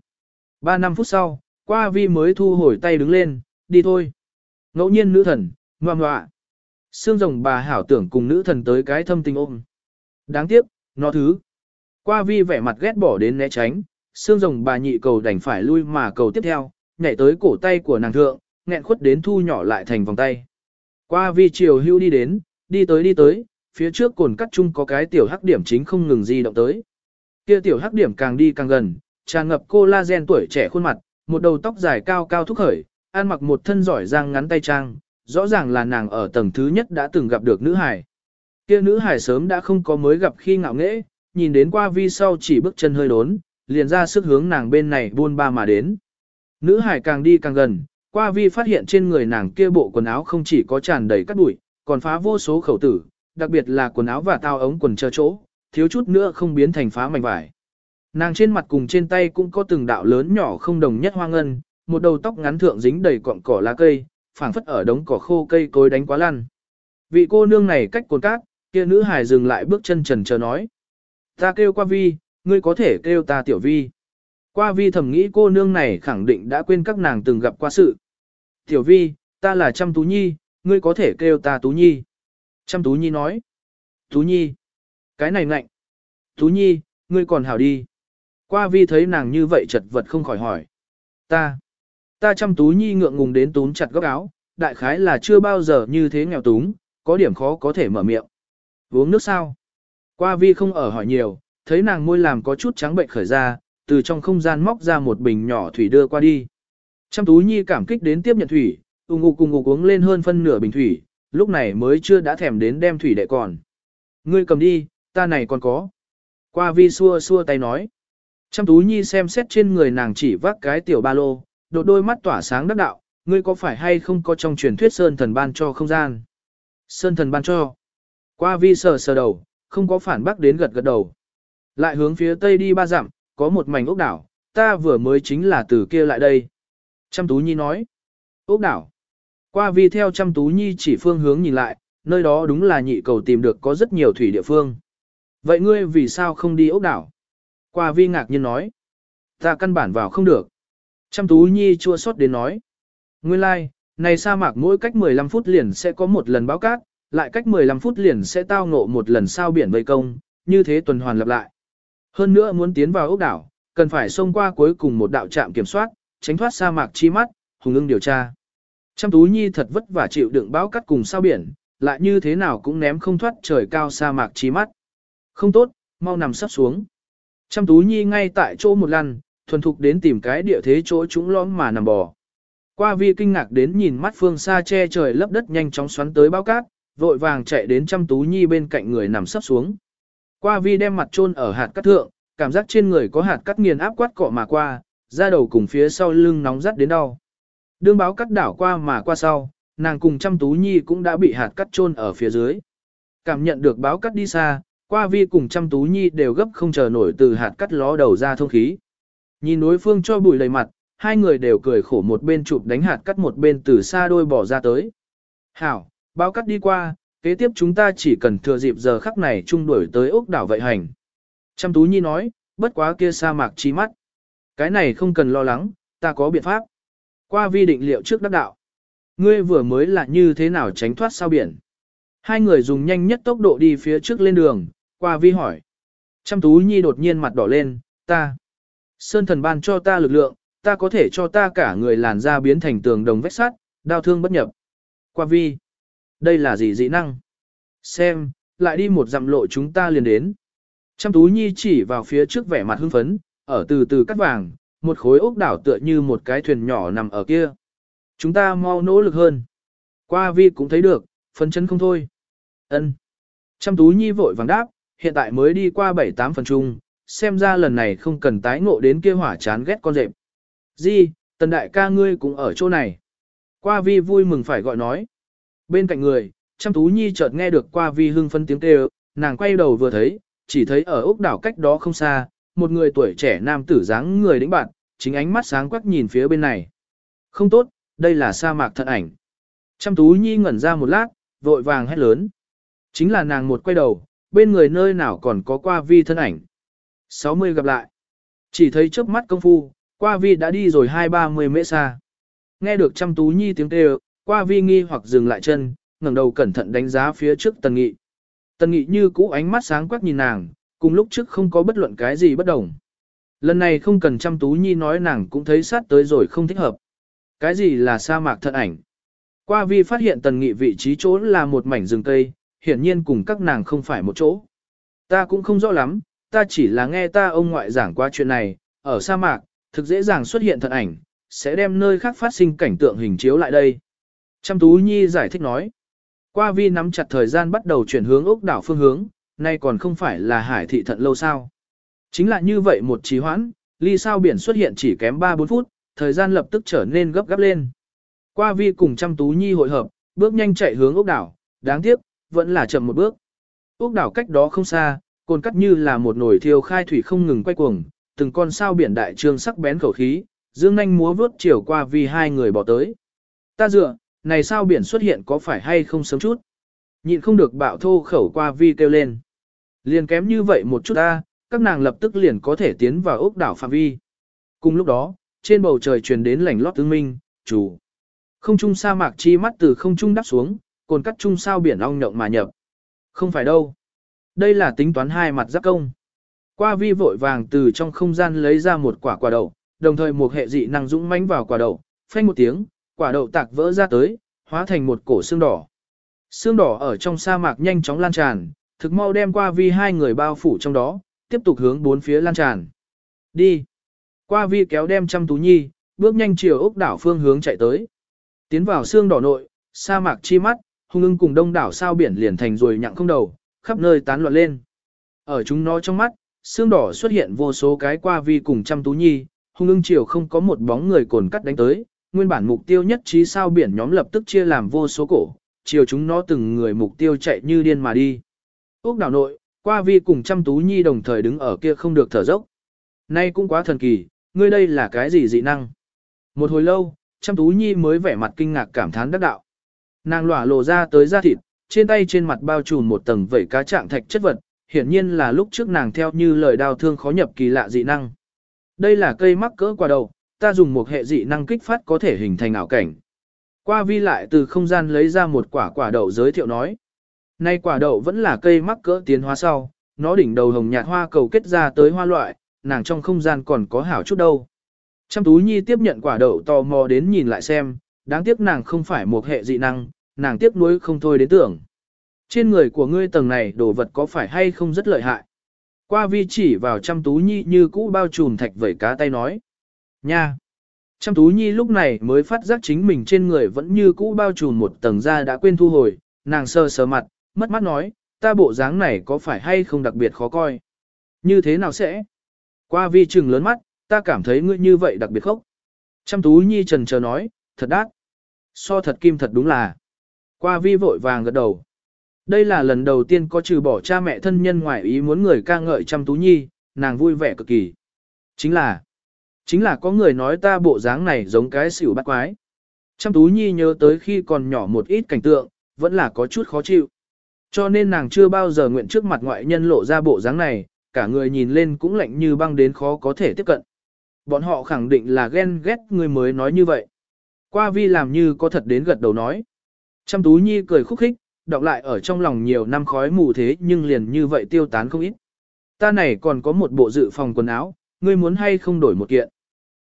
Ba năm phút sau, qua vi mới thu hồi tay đứng lên, đi thôi. Ngẫu nhiên nữ thần, ngoan ngoạ. Xương rồng bà hảo tưởng cùng nữ thần tới cái thâm tình ôm. Đáng tiếc, nó thứ. Qua vi vẻ mặt ghét bỏ đến né tránh, xương rồng bà nhị cầu đành phải lui mà cầu tiếp theo, nhảy tới cổ tay của nàng thượng, nghẹn khuất đến thu nhỏ lại thành vòng tay. Qua vi chiều hưu đi đến, đi tới đi tới, phía trước cồn cắt chung có cái tiểu hắc điểm chính không ngừng di động tới. Kia tiểu hắc điểm càng đi càng gần, tràn ngập collagen tuổi trẻ khuôn mặt, một đầu tóc dài cao cao thúc khởi, ăn mặc một thân giỏi giang ngắn tay trang, rõ ràng là nàng ở tầng thứ nhất đã từng gặp được nữ hải. Kia nữ hải sớm đã không có mới gặp khi ngạo nghễ, nhìn đến qua vi sau chỉ bước chân hơi đốn, liền ra sức hướng nàng bên này buôn ba mà đến. Nữ hải càng đi càng gần, qua vi phát hiện trên người nàng kia bộ quần áo không chỉ có tràn đầy cát bụi, còn phá vô số khẩu tử, đặc biệt là quần áo và tao ống quần chờ chỗ, thiếu chút nữa không biến thành phá mảnh vải. Nàng trên mặt cùng trên tay cũng có từng đạo lớn nhỏ không đồng nhất hoa ngân, một đầu tóc ngắn thượng dính đầy cọng cỏ lá cây, phảng phất ở đống cỏ khô cây cối đánh quá lăn. Vị cô nương này cách cồn cát, kia nữ hài dừng lại bước chân trần chờ nói. Ta kêu qua vi, ngươi có thể kêu ta tiểu vi. Qua vi thầm nghĩ cô nương này khẳng định đã quên các nàng từng gặp qua sự. Tiểu vi, ta là Trăm Tú Nhi, ngươi có thể kêu ta Tú Nhi. Trăm Tú Nhi nói. Tú Nhi. Cái này ngạnh. Tú Nhi, ngươi còn hảo đi. Qua vi thấy nàng như vậy chật vật không khỏi hỏi. Ta. Ta Trăm Tú Nhi ngượng ngùng đến tún chặt góc áo, đại khái là chưa bao giờ như thế nghèo túng, có điểm khó có thể mở miệng. Uống nước sao? Qua vi không ở hỏi nhiều, thấy nàng môi làm có chút trắng bệnh khởi ra, từ trong không gian móc ra một bình nhỏ thủy đưa qua đi. Trăm tú nhi cảm kích đến tiếp nhận thủy, ung ngục cùng ngục uống lên hơn phân nửa bình thủy, lúc này mới chưa đã thèm đến đem thủy đệ còn. Ngươi cầm đi, ta này còn có. Qua vi xua xua tay nói. Trăm tú nhi xem xét trên người nàng chỉ vác cái tiểu ba lô, đột đôi mắt tỏa sáng đắc đạo, ngươi có phải hay không có trong truyền thuyết sơn thần ban cho không gian? Sơn thần ban cho. Qua vi sờ sờ đầu, không có phản bác đến gật gật đầu. Lại hướng phía tây đi ba dặm, có một mảnh ốc đảo, ta vừa mới chính là từ kia lại đây. Trăm Tú Nhi nói, ốc đảo. Qua vi theo Trăm Tú Nhi chỉ phương hướng nhìn lại, nơi đó đúng là nhị cầu tìm được có rất nhiều thủy địa phương. Vậy ngươi vì sao không đi ốc đảo? Qua vi ngạc nhiên nói, ta căn bản vào không được. Trăm Tú Nhi chua xót đến nói, nguyên lai, like, này sa mạc mỗi cách 15 phút liền sẽ có một lần báo cát, lại cách 15 phút liền sẽ tao ngộ một lần sao biển vây công, như thế tuần hoàn lặp lại. Hơn nữa muốn tiến vào ốc đảo, cần phải xông qua cuối cùng một đạo trạm kiểm soát, tránh thoát sa mạc chi mắt, hùng ưng điều tra. Trăm tú nhi thật vất vả chịu đựng bão cắt cùng sao biển, lại như thế nào cũng ném không thoát trời cao sa mạc chi mắt. Không tốt, mau nằm sắp xuống. Trăm tú nhi ngay tại chỗ một lần, thuần thục đến tìm cái địa thế chỗ chúng lõm mà nằm bò. Qua vi kinh ngạc đến nhìn mắt phương xa che trời lấp đất nhanh chóng xoắn tới bao cát, vội vàng chạy đến trăm tú nhi bên cạnh người nằm sắp xuống. Qua vi đem mặt chôn ở hạt cắt thượng, cảm giác trên người có hạt cắt nghiền áp quát cọ mà qua, da đầu cùng phía sau lưng nóng rát đến đau. Đương báo cắt đảo qua mà qua sau, nàng cùng chăm tú nhi cũng đã bị hạt cắt chôn ở phía dưới. Cảm nhận được báo cắt đi xa, Qua vi cùng chăm tú nhi đều gấp không chờ nổi từ hạt cắt ló đầu ra thông khí. Nhìn đối phương cho bụi lầy mặt, hai người đều cười khổ một bên chụp đánh hạt cắt một bên từ xa đôi bỏ ra tới. Hảo, báo cắt đi qua, kế tiếp chúng ta chỉ cần thừa dịp giờ khắc này chung đuổi tới ốc đảo vậy hành. Chăm tú nhi nói, bất quá kia sa mạc chi mắt. Cái này không cần lo lắng, ta có biện pháp. Qua vi định liệu trước đắc đạo. Ngươi vừa mới là như thế nào tránh thoát sao biển. Hai người dùng nhanh nhất tốc độ đi phía trước lên đường, qua vi hỏi. Chăm tú nhi đột nhiên mặt đỏ lên, ta. Sơn thần ban cho ta lực lượng, ta có thể cho ta cả người làn da biến thành tường đồng vách sắt, đau thương bất nhập. Qua vi. Đây là gì dị năng? Xem, lại đi một dặm lộ chúng ta liền đến. Chăm tú nhi chỉ vào phía trước vẻ mặt hưng phấn, ở từ từ cắt vàng, một khối ốc đảo tựa như một cái thuyền nhỏ nằm ở kia. Chúng ta mau nỗ lực hơn. Qua vi cũng thấy được, phấn chân không thôi. ân Chăm tú nhi vội vàng đáp, hiện tại mới đi qua 7-8 phần chung, xem ra lần này không cần tái ngộ đến kia hỏa chán ghét con rệp. Di, tần đại ca ngươi cũng ở chỗ này. Qua vi vui mừng phải gọi nói. Bên cạnh người, chăm tú nhi chợt nghe được qua vi hưng phân tiếng kêu, nàng quay đầu vừa thấy, chỉ thấy ở ốc đảo cách đó không xa, một người tuổi trẻ nam tử dáng người đĩnh bạn, chính ánh mắt sáng quắc nhìn phía bên này. Không tốt, đây là sa mạc thật ảnh. Chăm tú nhi ngẩn ra một lát, vội vàng hét lớn. Chính là nàng một quay đầu, bên người nơi nào còn có qua vi thân ảnh. 60 gặp lại. Chỉ thấy trước mắt công phu, qua vi đã đi rồi hai ba mươi mễ xa. Nghe được chăm tú nhi tiếng kêu, qua vi nghi hoặc dừng lại chân, ngẩng đầu cẩn thận đánh giá phía trước tần nghị. Tần nghị như cũ ánh mắt sáng quắc nhìn nàng, cùng lúc trước không có bất luận cái gì bất đồng. Lần này không cần chăm tú nhi nói nàng cũng thấy sát tới rồi không thích hợp. Cái gì là sa mạc thật ảnh? Qua vi phát hiện tần nghị vị trí chỗ là một mảnh rừng cây, hiển nhiên cùng các nàng không phải một chỗ. Ta cũng không rõ lắm, ta chỉ là nghe ta ông ngoại giảng qua chuyện này, ở sa mạc, thực dễ dàng xuất hiện thật ảnh, sẽ đem nơi khác phát sinh cảnh tượng hình chiếu lại đây. Trăm Tú Nhi giải thích nói. Qua vi nắm chặt thời gian bắt đầu chuyển hướng ốc đảo phương hướng, nay còn không phải là hải thị thận lâu sao. Chính là như vậy một trì hoãn, ly sao biển xuất hiện chỉ kém 3-4 phút, thời gian lập tức trở nên gấp gáp lên. Qua vi cùng Trăm tú nhi hội hợp, bước nhanh chạy hướng ốc đảo, đáng tiếc, vẫn là chậm một bước. Ốc đảo cách đó không xa, cồn cắt như là một nồi thiêu khai thủy không ngừng quay cuồng, từng con sao biển đại trương sắc bén khẩu khí, dương nhanh múa vướt chiều qua vì hai người bỏ tới. Ta dựa, này sao biển xuất hiện có phải hay không sớm chút? Nhịn không được bạo thô khẩu qua vi kêu lên. Liền kém như vậy một chút ta, các nàng lập tức liền có thể tiến vào ốc đảo phạm vi. Cùng lúc đó, trên bầu trời truyền đến lảnh lót tương minh, chủ. Không trung sa mạc chi mắt từ không trung đắp xuống, cồn cắt trung sao biển ong nhộng mà nhập. Không phải đâu. Đây là tính toán hai mặt giáp công. Qua vi vội vàng từ trong không gian lấy ra một quả quả đậu, đồng thời một hệ dị năng dũng mãnh vào quả đậu, phanh một tiếng, quả đậu tạc vỡ ra tới, hóa thành một cổ xương đỏ. Xương đỏ ở trong sa mạc nhanh chóng lan tràn, thực mau đem qua vi hai người bao phủ trong đó, tiếp tục hướng bốn phía lan tràn. Đi. Qua vi kéo đem chăm tú nhi, bước nhanh chiều ốc đảo phương hướng chạy tới. Tiến vào xương đỏ nội, sa mạc chi mắt, hung ưng cùng đông đảo sao biển liền thành rồi nhặng không đầu, khắp nơi tán loạn lên. Ở chúng nó trong mắt, xương đỏ xuất hiện vô số cái qua vi cùng chăm tú nhi, hung ưng chiều không có một bóng người cồn cắt đánh tới, nguyên bản mục tiêu nhất trí sao biển nhóm lập tức chia làm vô số cổ, chiều chúng nó từng người mục tiêu chạy như điên mà đi. Úc đảo nội, qua vi cùng chăm tú nhi đồng thời đứng ở kia không được thở dốc. Nay cũng quá thần kỳ, ngươi đây là cái gì dị năng? Một hồi lâu, chăm tú nhi mới vẻ mặt kinh ngạc cảm thán đắc đạo. Nàng lỏa lộ ra tới da thịt, trên tay trên mặt bao trùm một tầng vẩy cá trạng thạch chất vật, hiển nhiên là lúc trước nàng theo như lời đào thương khó nhập kỳ lạ dị năng. Đây là cây mắc cỡ quả đầu, ta dùng một hệ dị năng kích phát có thể hình thành ảo cảnh. Qua vi lại từ không gian lấy ra một quả quả đậu giới thiệu nói. Nay quả đậu vẫn là cây mắc cỡ tiến hóa sau, nó đỉnh đầu hồng nhạt hoa cầu kết ra tới hoa loại, nàng trong không gian còn có hảo chút đâu. Trăm tú nhi tiếp nhận quả đậu tò mò đến nhìn lại xem, đáng tiếc nàng không phải một hệ dị năng, nàng tiếc nuối không thôi đến tưởng. Trên người của ngươi tầng này đồ vật có phải hay không rất lợi hại? Qua vi chỉ vào trăm tú nhi như cũ bao trùm thạch vẩy cá tay nói. Nha! Trăm tú nhi lúc này mới phát giác chính mình trên người vẫn như cũ bao trùm một tầng da đã quên thu hồi, nàng sơ sờ mặt, mất mắt nói, ta bộ dáng này có phải hay không đặc biệt khó coi? Như thế nào sẽ? Qua vi trừng lớn mắt, ta cảm thấy ngươi như vậy đặc biệt khốc. Trăm tú nhi trần chờ nói, thật đắt. So thật kim thật đúng là. Qua vi vội vàng gật đầu. Đây là lần đầu tiên có trừ bỏ cha mẹ thân nhân ngoài ý muốn người ca ngợi Trăm tú nhi, nàng vui vẻ cực kỳ. Chính là, chính là có người nói ta bộ dáng này giống cái xỉu bắt quái. Chăm tú nhi nhớ tới khi còn nhỏ một ít cảnh tượng, vẫn là có chút khó chịu. Cho nên nàng chưa bao giờ nguyện trước mặt ngoại nhân lộ ra bộ dáng này, cả người nhìn lên cũng lạnh như băng đến khó có thể tiếp cận. Bọn họ khẳng định là ghen ghét người mới nói như vậy. Qua vi làm như có thật đến gật đầu nói. Chăm tú nhi cười khúc khích, đọc lại ở trong lòng nhiều năm khói mù thế nhưng liền như vậy tiêu tán không ít. Ta này còn có một bộ dự phòng quần áo, ngươi muốn hay không đổi một kiện.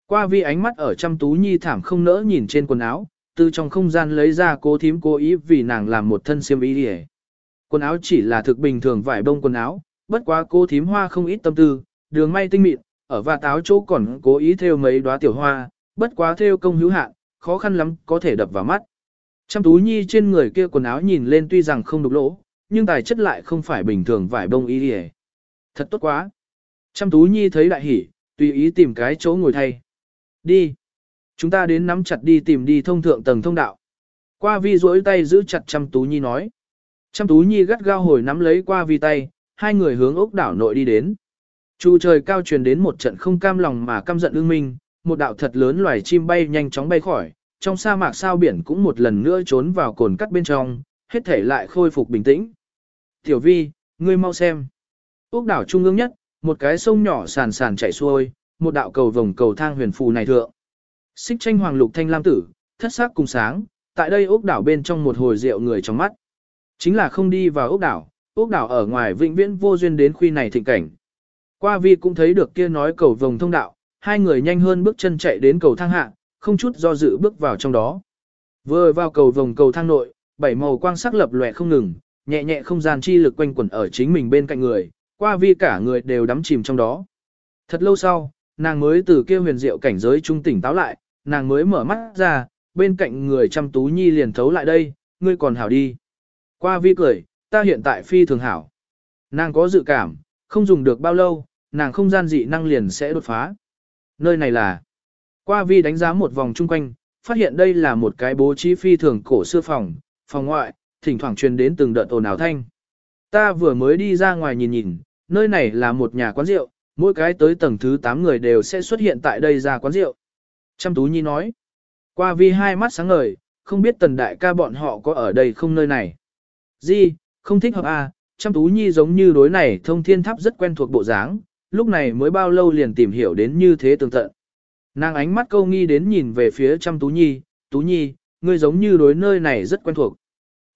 Qua vi ánh mắt ở chăm tú nhi thảm không nỡ nhìn trên quần áo, từ trong không gian lấy ra cố thím cố ý vì nàng làm một thân xiêm y đi Quần áo chỉ là thực bình thường vải bông quần áo, bất quá cố thím hoa không ít tâm tư, đường may tinh mịn, ở và táo chỗ còn cố ý thêu mấy đóa tiểu hoa, bất quá thêu công hữu hạn, khó khăn lắm có thể đập vào mắt. Chăm tú nhi trên người kia quần áo nhìn lên tuy rằng không đục lỗ, nhưng tài chất lại không phải bình thường vải bông y đi Thật tốt quá. Chăm tú nhi thấy đại hỉ, tùy ý tìm cái chỗ ngồi thay. Đi. Chúng ta đến nắm chặt đi tìm đi thông thượng tầng thông đạo. Qua vi duỗi tay giữ chặt chăm tú nhi nói. Chăm tú nhi gắt gao hồi nắm lấy qua vi tay, hai người hướng ốc đảo nội đi đến. Chu trời cao truyền đến một trận không cam lòng mà căm giận ương minh, một đạo thật lớn loài chim bay nhanh chóng bay khỏi, trong sa mạc sao biển cũng một lần nữa trốn vào cồn cắt bên trong, hết thể lại khôi phục bình tĩnh. Tiểu vi, ngươi mau xem. Úc đảo trung ương nhất, một cái sông nhỏ sàn sàn chảy xuôi, một đạo cầu vòng cầu thang huyền phù này thượng. Xích tranh hoàng lục thanh lam tử, thất sắc cùng sáng, tại đây ốc đảo bên trong một hồi rượu người trong mắt. Chính là không đi vào ốc đảo, ốc đảo ở ngoài vĩnh viễn vô duyên đến khuy này thịnh cảnh. Qua vi cũng thấy được kia nói cầu vòng thông đạo, hai người nhanh hơn bước chân chạy đến cầu thang hạ, không chút do dự bước vào trong đó. Vừa vào cầu vòng cầu thang nội, bảy màu quang sắc lập lòe không ngừng, nhẹ nhẹ không gian chi lực quanh quẩn ở chính mình bên cạnh người, qua vi cả người đều đắm chìm trong đó. Thật lâu sau, nàng mới từ kia huyền diệu cảnh giới trung tỉnh táo lại, nàng mới mở mắt ra, bên cạnh người chăm tú nhi liền thấu lại đây, ngươi còn hảo đi. Qua vi cười, ta hiện tại phi thường hảo. Nàng có dự cảm, không dùng được bao lâu, nàng không gian dị năng liền sẽ đột phá. Nơi này là, qua vi đánh giá một vòng chung quanh, phát hiện đây là một cái bố trí phi thường cổ xưa phòng, phòng ngoại, thỉnh thoảng truyền đến từng đợt ồn ào thanh. Ta vừa mới đi ra ngoài nhìn nhìn, nơi này là một nhà quán rượu, mỗi cái tới tầng thứ 8 người đều sẽ xuất hiện tại đây ra quán rượu. Trăm Tú Nhi nói, qua vi hai mắt sáng ngời, không biết tần đại ca bọn họ có ở đây không nơi này. Di, không thích hợp à, Trăm Tú Nhi giống như đối này thông thiên tháp rất quen thuộc bộ dáng, lúc này mới bao lâu liền tìm hiểu đến như thế tương tận. Nàng ánh mắt câu nghi đến nhìn về phía Trăm Tú Nhi, Tú Nhi, ngươi giống như đối nơi này rất quen thuộc.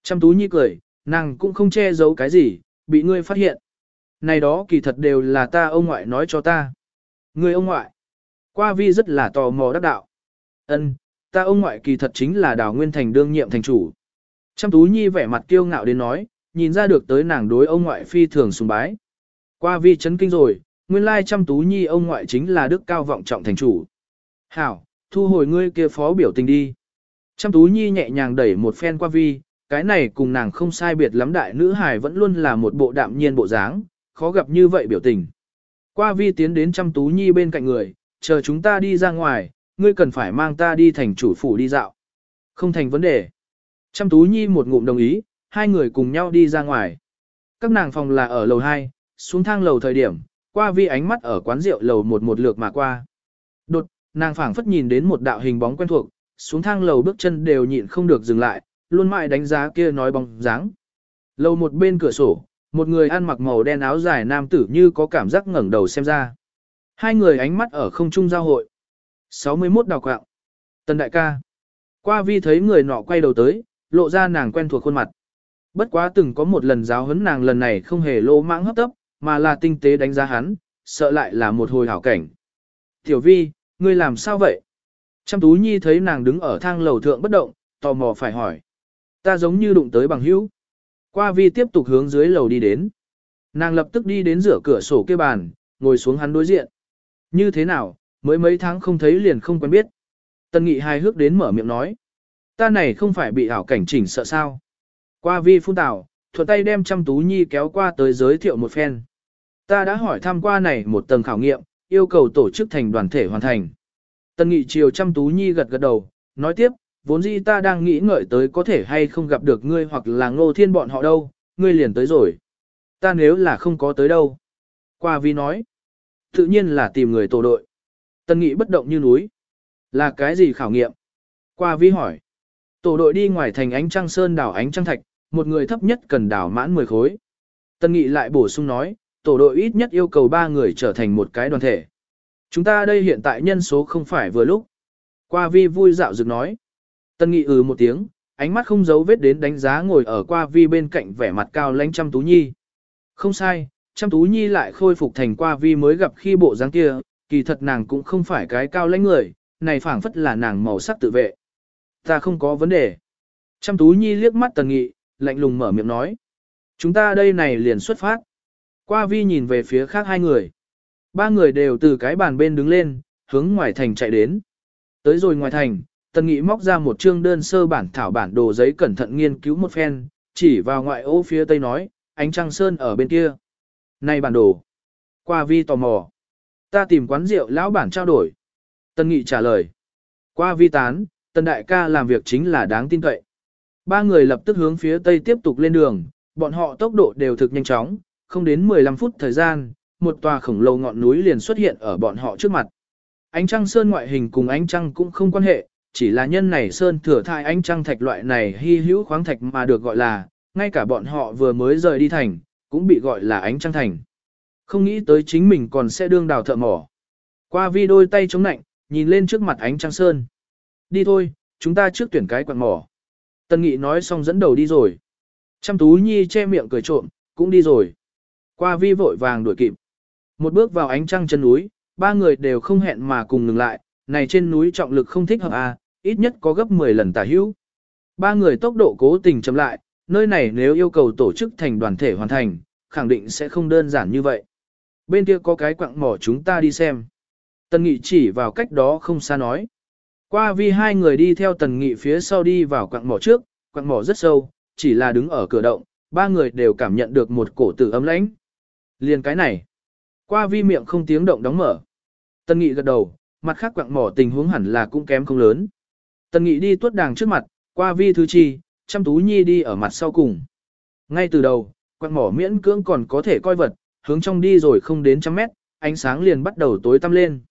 Trăm Tú Nhi cười, nàng cũng không che giấu cái gì, bị ngươi phát hiện. Này đó kỳ thật đều là ta ông ngoại nói cho ta. người ông ngoại. Qua vi rất là tò mò đắc đạo. Ân, ta ông ngoại kỳ thật chính là đào nguyên thành đương nhiệm thành chủ. Trăm Tú Nhi vẻ mặt kiêu ngạo đến nói, nhìn ra được tới nàng đối ông ngoại phi thường sùng bái. Qua vi chấn kinh rồi, nguyên lai Trăm Tú Nhi ông ngoại chính là đức cao vọng trọng thành chủ. Hảo, thu hồi ngươi kia phó biểu tình đi. Trăm Tú Nhi nhẹ nhàng đẩy một phen qua vi, cái này cùng nàng không sai biệt lắm đại nữ hài vẫn luôn là một bộ đạm nhiên bộ dáng, khó gặp như vậy biểu tình. Qua vi tiến đến chăm Tú Nhi bên cạnh người, chờ chúng ta đi ra ngoài, ngươi cần phải mang ta đi thành chủ phủ đi dạo. Không thành vấn đề. Chăm Tú Nhi một ngụm đồng ý, hai người cùng nhau đi ra ngoài. Các nàng phòng là ở lầu 2, xuống thang lầu thời điểm, qua vi ánh mắt ở quán rượu lầu một một lượt mà qua. Đột, nàng phảng phất nhìn đến một đạo hình bóng quen thuộc, xuống thang lầu bước chân đều nhịn không được dừng lại, luôn mãi đánh giá kia nói bóng dáng. Lầu một bên cửa sổ, một người ăn mặc màu đen áo dài nam tử như có cảm giác ngẩng đầu xem ra. Hai người ánh mắt ở không trung giao hội. 61 đào quạng. Tần đại ca. Qua vi thấy người nọ quay đầu tới, lộ ra nàng quen thuộc khuôn mặt. Bất quá từng có một lần giáo huấn nàng lần này không hề lô mãng hấp tấp, mà là tinh tế đánh giá hắn, sợ lại là một hồi hảo cảnh. Tiểu vi, ngươi làm sao vậy? Trăm tú nhi thấy nàng đứng ở thang lầu thượng bất động, tò mò phải hỏi. Ta giống như đụng tới bằng hữu. Qua vi tiếp tục hướng dưới lầu đi đến. Nàng lập tức đi đến rửa cửa sổ kia bàn, ngồi xuống hắn đối diện. Như thế nào, mới mấy tháng không thấy liền không quen biết. Tân nghị hài hước đến mở miệng nói. Ta này không phải bị ảo cảnh chỉnh sợ sao. Qua vi phun tảo, thuận tay đem chăm tú nhi kéo qua tới giới thiệu một phen. Ta đã hỏi tham qua này một tầng khảo nghiệm, yêu cầu tổ chức thành đoàn thể hoàn thành. Tân nghị chiều chăm tú nhi gật gật đầu, nói tiếp, vốn dĩ ta đang nghĩ ngợi tới có thể hay không gặp được ngươi hoặc là ngô thiên bọn họ đâu, ngươi liền tới rồi. Ta nếu là không có tới đâu. Qua vi nói. Tự nhiên là tìm người tổ đội. Tân nghị bất động như núi. Là cái gì khảo nghiệm? Qua vi hỏi. Tổ đội đi ngoài thành ánh trăng sơn đảo ánh trăng thạch, một người thấp nhất cần đảo mãn 10 khối. Tân nghị lại bổ sung nói, tổ đội ít nhất yêu cầu 3 người trở thành một cái đoàn thể. Chúng ta đây hiện tại nhân số không phải vừa lúc. Qua vi vui dạo dực nói. Tân nghị ừ một tiếng, ánh mắt không giấu vết đến đánh giá ngồi ở qua vi bên cạnh vẻ mặt cao lãnh chăm tú nhi. Không sai, chăm tú nhi lại khôi phục thành qua vi mới gặp khi bộ dáng kia, kỳ thật nàng cũng không phải cái cao lãnh người, này phảng phất là nàng màu sắc tự vệ. Ta không có vấn đề. Chăm tú nhi liếc mắt tần nghị, lạnh lùng mở miệng nói. Chúng ta đây này liền xuất phát. Qua vi nhìn về phía khác hai người. Ba người đều từ cái bàn bên đứng lên, hướng ngoài thành chạy đến. Tới rồi ngoài thành, tần nghị móc ra một chương đơn sơ bản thảo bản đồ giấy cẩn thận nghiên cứu một phen, chỉ vào ngoại ô phía tây nói, ánh trăng sơn ở bên kia. Này bản đồ. Qua vi tò mò. Ta tìm quán rượu lão bản trao đổi. Tân Nghị trả lời. Qua vi tán, Tân Đại ca làm việc chính là đáng tin cậy. Ba người lập tức hướng phía tây tiếp tục lên đường, bọn họ tốc độ đều thực nhanh chóng, không đến 15 phút thời gian, một tòa khổng lồ ngọn núi liền xuất hiện ở bọn họ trước mặt. Ánh trăng sơn ngoại hình cùng ánh trăng cũng không quan hệ, chỉ là nhân này sơn thừa thai ánh trăng thạch loại này hy hữu khoáng thạch mà được gọi là, ngay cả bọn họ vừa mới rời đi thành, cũng bị gọi là ánh trăng thành. Không nghĩ tới chính mình còn sẽ đương đào thợ mỏ. Qua vi đôi tay chống nạnh, nhìn lên trước mặt ánh trăng sơn. Đi thôi, chúng ta trước tuyển cái quạt mỏ. Tân Nghị nói xong dẫn đầu đi rồi. Chăm tú nhi che miệng cười trộm, cũng đi rồi. Qua vi vội vàng đuổi kịp. Một bước vào ánh trăng chân núi, ba người đều không hẹn mà cùng ngừng lại. Này trên núi trọng lực không thích hợp à, ít nhất có gấp 10 lần tả hữu. Ba người tốc độ cố tình chậm lại, nơi này nếu yêu cầu tổ chức thành đoàn thể hoàn thành, khẳng định sẽ không đơn giản như vậy. Bên kia có cái quặng mỏ chúng ta đi xem. Tần Nghị chỉ vào cách đó không xa nói. Qua vi hai người đi theo Tần Nghị phía sau đi vào quặng mỏ trước, quặng mỏ rất sâu, chỉ là đứng ở cửa động, ba người đều cảm nhận được một cổ tử ấm lãnh. Liền cái này. Qua vi miệng không tiếng động đóng mở. Tần Nghị gật đầu, mặt khác quặng mỏ tình huống hẳn là cũng kém không lớn. Tần Nghị đi tuốt đàng trước mặt, qua vi thứ chi, chăm tú nhi đi ở mặt sau cùng. Ngay từ đầu, quặng mỏ miễn cưỡng còn có thể coi vật, hướng trong đi rồi không đến trăm mét, ánh sáng liền bắt đầu tối tăm lên.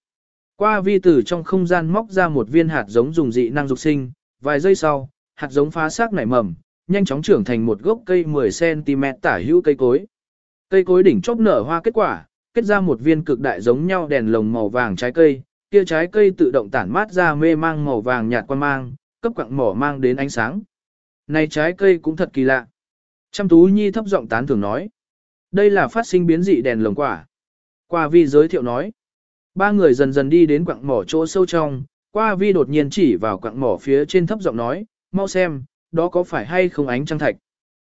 Qua vi tử trong không gian móc ra một viên hạt giống dùng dị năng dục sinh, vài giây sau, hạt giống phá xác nảy mầm, nhanh chóng trưởng thành một gốc cây 10cm tả hữu cây cối. Cây cối đỉnh chóp nở hoa kết quả, kết ra một viên cực đại giống nhau đèn lồng màu vàng trái cây, kia trái cây tự động tản mát ra mê mang màu vàng nhạt quan mang, cấp quặng mỏ mang đến ánh sáng. Này trái cây cũng thật kỳ lạ. Trăm Tú Nhi thấp giọng tán thưởng nói. Đây là phát sinh biến dị đèn lồng quả. Qua vi giới thiệu nói. Ba người dần dần đi đến quặng mỏ chỗ sâu trong, qua vi đột nhiên chỉ vào quặng mỏ phía trên thấp giọng nói, mau xem, đó có phải hay không ánh trăng thạch.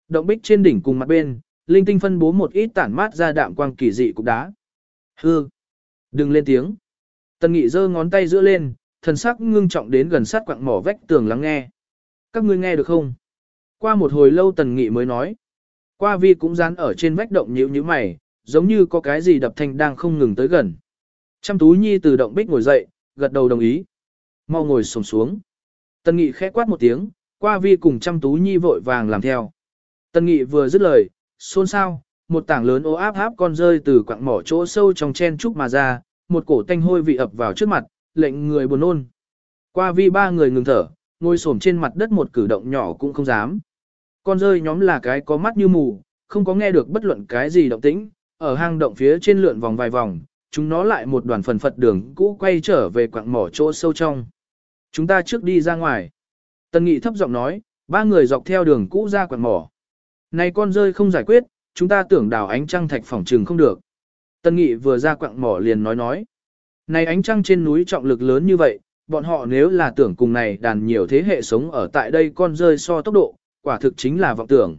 Động bích trên đỉnh cùng mặt bên, linh tinh phân bố một ít tản mát ra đạm quang kỳ dị cục đá. Hư! Đừng lên tiếng. Tần nghị giơ ngón tay giữa lên, thần sắc ngưng trọng đến gần sát quặng mỏ vách tường lắng nghe. Các ngươi nghe được không? Qua một hồi lâu tần nghị mới nói. Qua vi cũng dán ở trên vách động nhíu nhíu mày, giống như có cái gì đập thanh đang không ngừng tới gần. Trăm tú nhi từ động bích ngồi dậy, gật đầu đồng ý. Mau ngồi sồm xuống. Tần nghị khẽ quát một tiếng, qua vi cùng trăm tú nhi vội vàng làm theo. Tần nghị vừa dứt lời, xôn xao, một tảng lớn ô áp áp con rơi từ quặng mỏ chỗ sâu trong chen trúc mà ra, một cổ tanh hôi vị ập vào trước mặt, lệnh người buồn nôn. Qua vi ba người ngừng thở, ngồi xổm trên mặt đất một cử động nhỏ cũng không dám. Con rơi nhóm là cái có mắt như mù, không có nghe được bất luận cái gì động tĩnh, ở hang động phía trên lượn vòng vài vòng, chúng nó lại một đoàn phần phật đường cũ quay trở về quặng mỏ chỗ sâu trong. Chúng ta trước đi ra ngoài. Tần Nghị thấp giọng nói, ba người dọc theo đường cũ ra quặng mỏ. Này con rơi không giải quyết, chúng ta tưởng đào ánh trăng thạch phòng trừng không được. Tân Nghị vừa ra quặng mỏ liền nói nói. Này ánh trăng trên núi trọng lực lớn như vậy, bọn họ nếu là tưởng cùng này đàn nhiều thế hệ sống ở tại đây con rơi so tốc độ, quả thực chính là vọng tưởng.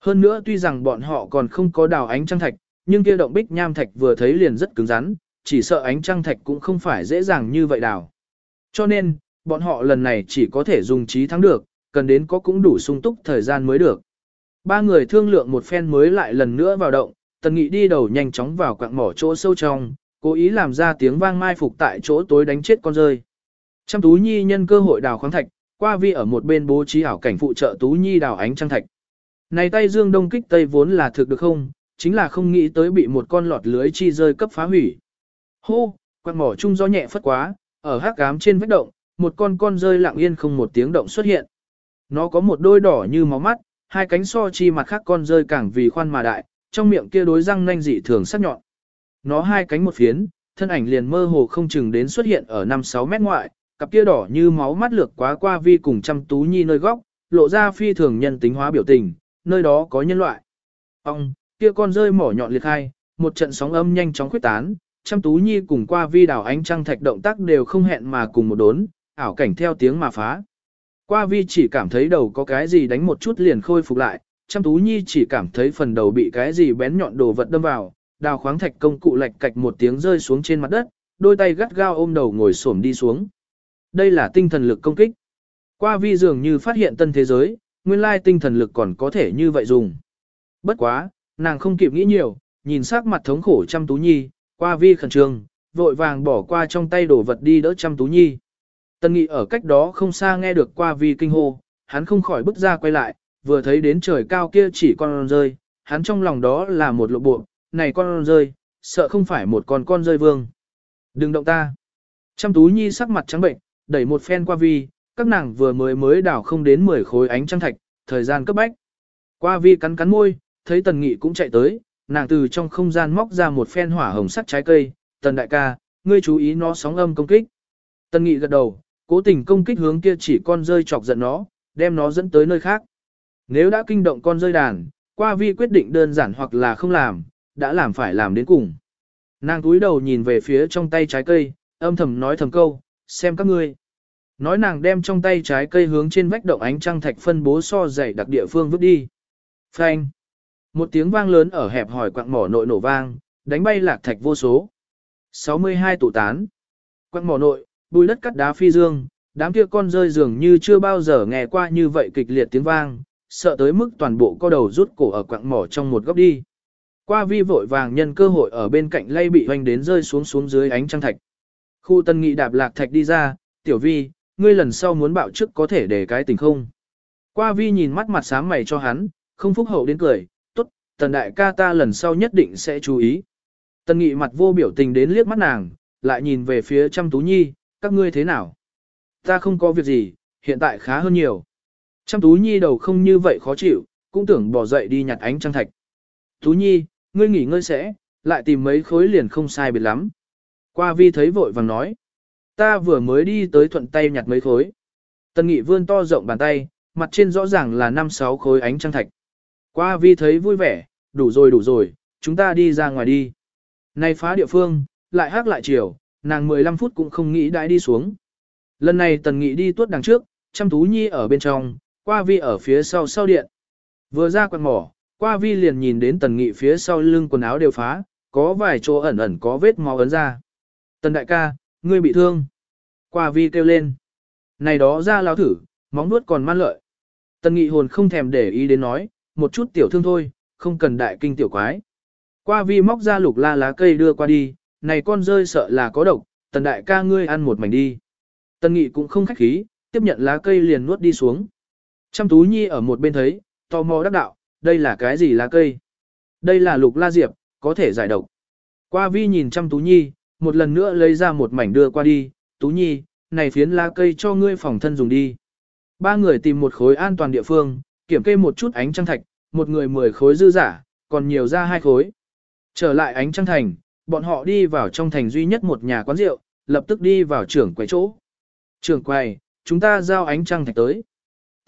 Hơn nữa tuy rằng bọn họ còn không có đào ánh trăng thạch, nhưng kia động bích nham thạch vừa thấy liền rất cứng rắn, chỉ sợ ánh trăng thạch cũng không phải dễ dàng như vậy đào. Cho nên, bọn họ lần này chỉ có thể dùng trí thắng được, cần đến có cũng đủ sung túc thời gian mới được. Ba người thương lượng một phen mới lại lần nữa vào động, tần nghị đi đầu nhanh chóng vào quạng mỏ chỗ sâu trong, cố ý làm ra tiếng vang mai phục tại chỗ tối đánh chết con rơi. Trăm tú nhi nhân cơ hội đào khoáng thạch, qua vi ở một bên bố trí ảo cảnh phụ trợ tú nhi đào ánh trăng thạch. Này tay dương đông kích tây vốn là thực được không, chính là không nghĩ tới bị một con lọt lưới chi rơi cấp phá hủy. Hô, quạt mỏ chung gió nhẹ phất quá, ở hắc ám trên vách động, một con con rơi lặng yên không một tiếng động xuất hiện. Nó có một đôi đỏ như máu mắt, hai cánh so chi mặt khác con rơi càng vì khoan mà đại, trong miệng kia đối răng nanh dị thường sắc nhọn. Nó hai cánh một phiến, thân ảnh liền mơ hồ không chừng đến xuất hiện ở 5-6 mét ngoại, cặp kia đỏ như máu mắt lược quá qua vi cùng chăm tú nhi nơi góc, lộ ra phi thường nhân tính hóa biểu tình, nơi đó có nhân loại. Ông, kia con rơi mỏ nhọn liệt hai, một trận sóng âm nhanh chóng khuyết tán, chăm tú nhi cùng qua vi đảo ánh trăng thạch động tác đều không hẹn mà cùng một đốn, ảo cảnh theo tiếng mà phá. Qua vi chỉ cảm thấy đầu có cái gì đánh một chút liền khôi phục lại, chăm tú nhi chỉ cảm thấy phần đầu bị cái gì bén nhọn đồ vật đâm vào, đào khoáng thạch công cụ lạch cạch một tiếng rơi xuống trên mặt đất, đôi tay gắt gao ôm đầu ngồi xổm đi xuống. Đây là tinh thần lực công kích. Qua vi dường như phát hiện tân thế giới, nguyên lai tinh thần lực còn có thể như vậy dùng. Bất quá, nàng không kịp nghĩ nhiều, nhìn sắc mặt thống khổ chăm tú nhi, qua vi khẩn trương, vội vàng bỏ qua trong tay đổ vật đi đỡ chăm tú nhi. Tân nghị ở cách đó không xa nghe được qua vi kinh hô, hắn không khỏi bước ra quay lại, vừa thấy đến trời cao kia chỉ con rơi, hắn trong lòng đó là một lộ bộ, này con rơi, sợ không phải một con con rơi vương. Đừng động ta. Chăm tú nhi sắc mặt trắng bệnh, đẩy một phen qua vi, các nàng vừa mới mới đảo không đến 10 khối ánh trăng thạch, thời gian cấp bách. Qua vi cắn cắn môi, thấy tần nghị cũng chạy tới, nàng từ trong không gian móc ra một phen hỏa hồng sắc trái cây, tần đại ca, ngươi chú ý nó sóng âm công kích. Tần nghị gật đầu, cố tình công kích hướng kia chỉ con rơi chọc giận nó, đem nó dẫn tới nơi khác. Nếu đã kinh động con rơi đàn, qua vi quyết định đơn giản hoặc là không làm, đã làm phải làm đến cùng. Nàng túi đầu nhìn về phía trong tay trái cây, âm thầm nói thầm câu, xem các ngươi. Nói nàng đem trong tay trái cây hướng trên vách động ánh trăng thạch phân bố so dày đặc địa phương vứt đi. Phanh. Một tiếng vang lớn ở hẹp hỏi quặng mỏ nội nổ vang, đánh bay lạc thạch vô số. 62 tụ tán. Quặng mỏ nội, bùi đất cắt đá phi dương, đám kia con rơi dường như chưa bao giờ nghe qua như vậy kịch liệt tiếng vang, sợ tới mức toàn bộ co đầu rút cổ ở quặng mỏ trong một góc đi. Qua vi vội vàng nhân cơ hội ở bên cạnh lay bị hoành đến rơi xuống xuống dưới ánh trăng thạch. Khu tân nghị đạp lạc thạch đi ra, tiểu vi, ngươi lần sau muốn bạo trước có thể để cái tình không. Qua vi nhìn mắt mặt sáng mày cho hắn, không phúc hậu đến cười, tốt, tần đại ca ta lần sau nhất định sẽ chú ý. Tần nghị mặt vô biểu tình đến liếc mắt nàng, lại nhìn về phía chăm tú nhi, các ngươi thế nào? Ta không có việc gì, hiện tại khá hơn nhiều. Trăm tú nhi đầu không như vậy khó chịu, cũng tưởng bỏ dậy đi nhặt ánh trăng thạch. Tú nhi, ngươi nghỉ ngơi sẽ, lại tìm mấy khối liền không sai biệt lắm. Qua vi thấy vội vàng nói. Ta vừa mới đi tới thuận tay nhặt mấy khối. Tần nghị vươn to rộng bàn tay, mặt trên rõ ràng là 5-6 khối ánh trăng thạch. Qua vi thấy vui vẻ, đủ rồi đủ rồi, chúng ta đi ra ngoài đi. Này phá địa phương, lại hát lại chiều, nàng 15 phút cũng không nghĩ đãi đi xuống. Lần này tần nghị đi tuốt đằng trước, chăm tú nhi ở bên trong, qua vi ở phía sau sau điện. Vừa ra quạt mỏ, qua vi liền nhìn đến tần nghị phía sau lưng quần áo đều phá, có vài chỗ ẩn ẩn có vết máu ấn ra. Tần đại ca, ngươi bị thương. Qua vi kêu lên. Này đó ra lao thử, móng nuốt còn man lợi. Tần nghị hồn không thèm để ý đến nói, một chút tiểu thương thôi, không cần đại kinh tiểu quái. Qua vi móc ra lục la lá cây đưa qua đi, này con rơi sợ là có độc, tần đại ca ngươi ăn một mảnh đi. Tần nghị cũng không khách khí, tiếp nhận lá cây liền nuốt đi xuống. Trăm tú nhi ở một bên thấy, tò mò đắc đạo, đây là cái gì lá cây? Đây là lục la diệp, có thể giải độc. Qua vi nhìn trăm tú nhi, một lần nữa lấy ra một mảnh đưa qua đi, tú nhi, này phiến lá cây cho ngươi phòng thân dùng đi. Ba người tìm một khối an toàn địa phương, kiểm kê một chút ánh trăng thạch, một người mười khối dư giả, còn nhiều ra hai khối. Trở lại ánh trăng thành, bọn họ đi vào trong thành duy nhất một nhà quán rượu, lập tức đi vào trưởng quầy chỗ. Trưởng quầy, chúng ta giao ánh trăng thạch tới.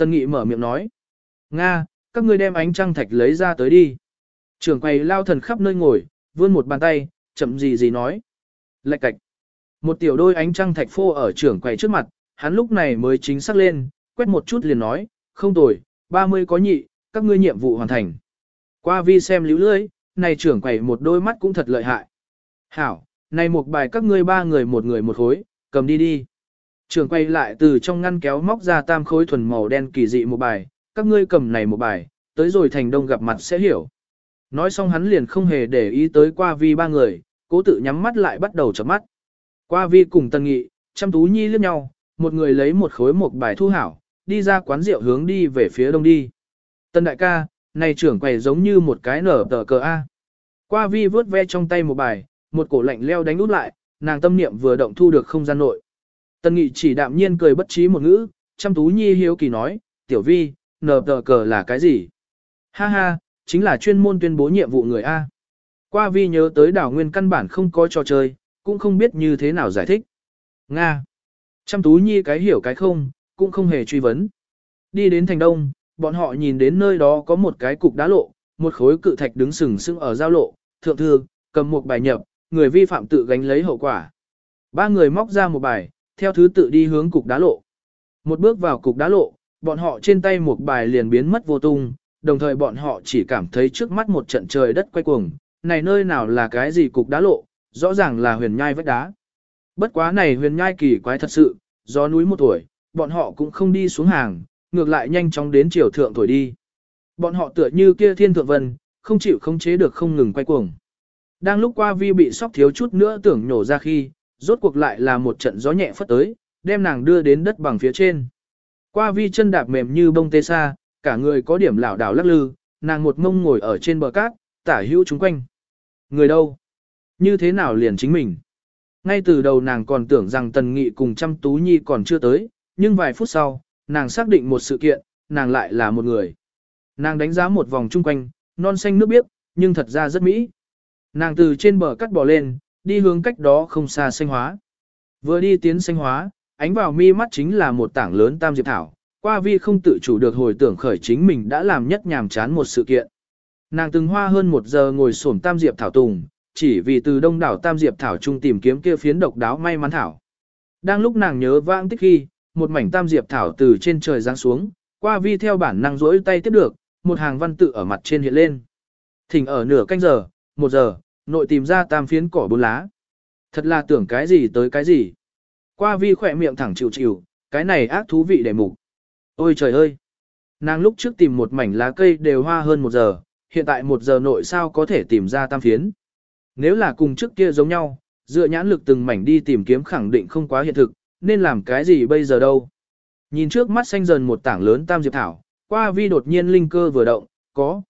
Tân Nghị mở miệng nói. Nga, các ngươi đem ánh trăng thạch lấy ra tới đi. Trường quầy lao thần khắp nơi ngồi, vươn một bàn tay, chậm gì gì nói. Lạch cạch. Một tiểu đôi ánh trăng thạch phô ở trưởng quầy trước mặt, hắn lúc này mới chính xác lên, quét một chút liền nói, không tồi, 30 có nhị, các ngươi nhiệm vụ hoàn thành. Qua vi xem lưu lưới, này trưởng quầy một đôi mắt cũng thật lợi hại. Hảo, này một bài các ngươi ba người một người một khối, cầm đi đi. Trường quay lại từ trong ngăn kéo móc ra tam khối thuần màu đen kỳ dị một bài, các ngươi cầm này một bài, tới rồi thành đông gặp mặt sẽ hiểu. Nói xong hắn liền không hề để ý tới qua vi ba người, cố tự nhắm mắt lại bắt đầu chấm mắt. Qua vi cùng tân nghị, chăm tú nhi liếc nhau, một người lấy một khối một bài thu hảo, đi ra quán rượu hướng đi về phía đông đi. Tân đại ca, này trưởng quầy giống như một cái nở tờ cờ A. Qua vi vớt ve trong tay một bài, một cổ lạnh leo đánh út lại, nàng tâm niệm vừa động thu được không gian nội. Tần nghị chỉ đạm nhiên cười bất trí một ngữ, chăm tú nhi hiếu kỳ nói, tiểu vi, nờ tờ cờ là cái gì? Ha ha, chính là chuyên môn tuyên bố nhiệm vụ người A. Qua vi nhớ tới đảo nguyên căn bản không có trò chơi, cũng không biết như thế nào giải thích. Nga. Chăm tú nhi cái hiểu cái không, cũng không hề truy vấn. Đi đến thành đông, bọn họ nhìn đến nơi đó có một cái cục đá lộ, một khối cự thạch đứng sừng sững ở giao lộ, thượng thư, cầm một bài nhập, người vi phạm tự gánh lấy hậu quả. Ba người móc ra một bài, theo thứ tự đi hướng cục đá lộ. Một bước vào cục đá lộ, bọn họ trên tay một bài liền biến mất vô tung, đồng thời bọn họ chỉ cảm thấy trước mắt một trận trời đất quay cuồng, này nơi nào là cái gì cục đá lộ, rõ ràng là huyền nhai vách đá. Bất quá này huyền nhai kỳ quái thật sự, do núi một tuổi, bọn họ cũng không đi xuống hàng, ngược lại nhanh chóng đến chiều thượng thổi đi. Bọn họ tựa như kia thiên thượng vân, không chịu khống chế được không ngừng quay cuồng. Đang lúc qua vi bị sóc thiếu chút nữa tưởng nhổ ra khi, rốt cuộc lại là một trận gió nhẹ phất tới, đem nàng đưa đến đất bằng phía trên. Qua vi chân đạp mềm như bông tê sa, cả người có điểm lảo đảo lắc lư, nàng một mông ngồi ở trên bờ cát, tả hữu chúng quanh. Người đâu? Như thế nào liền chính mình? Ngay từ đầu nàng còn tưởng rằng Tần Nghị cùng Trăm tú nhi còn chưa tới, nhưng vài phút sau, nàng xác định một sự kiện, nàng lại là một người. Nàng đánh giá một vòng chung quanh, non xanh nước biếc, nhưng thật ra rất mỹ. Nàng từ trên bờ cắt bò lên, đi hướng cách đó không xa xanh hóa. Vừa đi tiến xanh hóa, ánh vào mi mắt chính là một tảng lớn tam diệp thảo, qua vi không tự chủ được hồi tưởng khởi chính mình đã làm nhất nhàm chán một sự kiện. Nàng từng hoa hơn một giờ ngồi xổm tam diệp thảo tùng, chỉ vì từ đông đảo tam diệp thảo trung tìm kiếm kia phiến độc đáo may mắn thảo. Đang lúc nàng nhớ vãng tích khi, một mảnh tam diệp thảo từ trên trời giáng xuống, qua vi theo bản năng rỗi tay tiếp được, một hàng văn tự ở mặt trên hiện lên. Thỉnh ở nửa canh giờ, một giờ, nội tìm ra tam phiến cỏ bốn lá. Thật là tưởng cái gì tới cái gì. Qua vi khỏe miệng thẳng chịu chịu, cái này ác thú vị để mục. Ôi trời ơi! Nàng lúc trước tìm một mảnh lá cây đều hoa hơn một giờ, hiện tại một giờ nội sao có thể tìm ra tam phiến. Nếu là cùng trước kia giống nhau, dựa nhãn lực từng mảnh đi tìm kiếm khẳng định không quá hiện thực, nên làm cái gì bây giờ đâu. Nhìn trước mắt xanh dần một tảng lớn tam diệp thảo, qua vi đột nhiên linh cơ vừa động, có.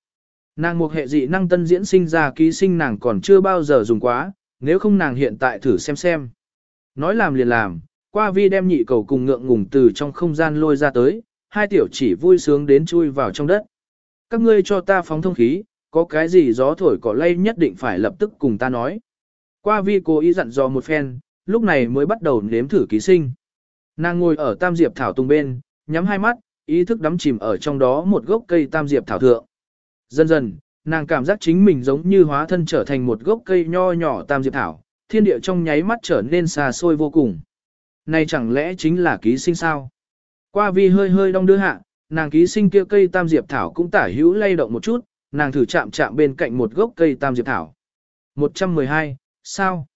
Nàng một hệ dị năng tân diễn sinh ra ký sinh nàng còn chưa bao giờ dùng quá, nếu không nàng hiện tại thử xem xem. Nói làm liền làm, qua vi đem nhị cầu cùng ngượng ngùng từ trong không gian lôi ra tới, hai tiểu chỉ vui sướng đến chui vào trong đất. Các ngươi cho ta phóng thông khí, có cái gì gió thổi cỏ lay nhất định phải lập tức cùng ta nói. Qua vi cố ý dặn dò một phen, lúc này mới bắt đầu nếm thử ký sinh. Nàng ngồi ở tam diệp thảo tung bên, nhắm hai mắt, ý thức đắm chìm ở trong đó một gốc cây tam diệp thảo thượng. Dần dần, nàng cảm giác chính mình giống như hóa thân trở thành một gốc cây nho nhỏ tam diệp thảo, thiên địa trong nháy mắt trở nên xa xôi vô cùng. Này chẳng lẽ chính là ký sinh sao? Qua vi hơi hơi đong đưa hạ, nàng ký sinh kia cây tam diệp thảo cũng tả hữu lay động một chút, nàng thử chạm chạm bên cạnh một gốc cây tam diệp thảo. 112, sao?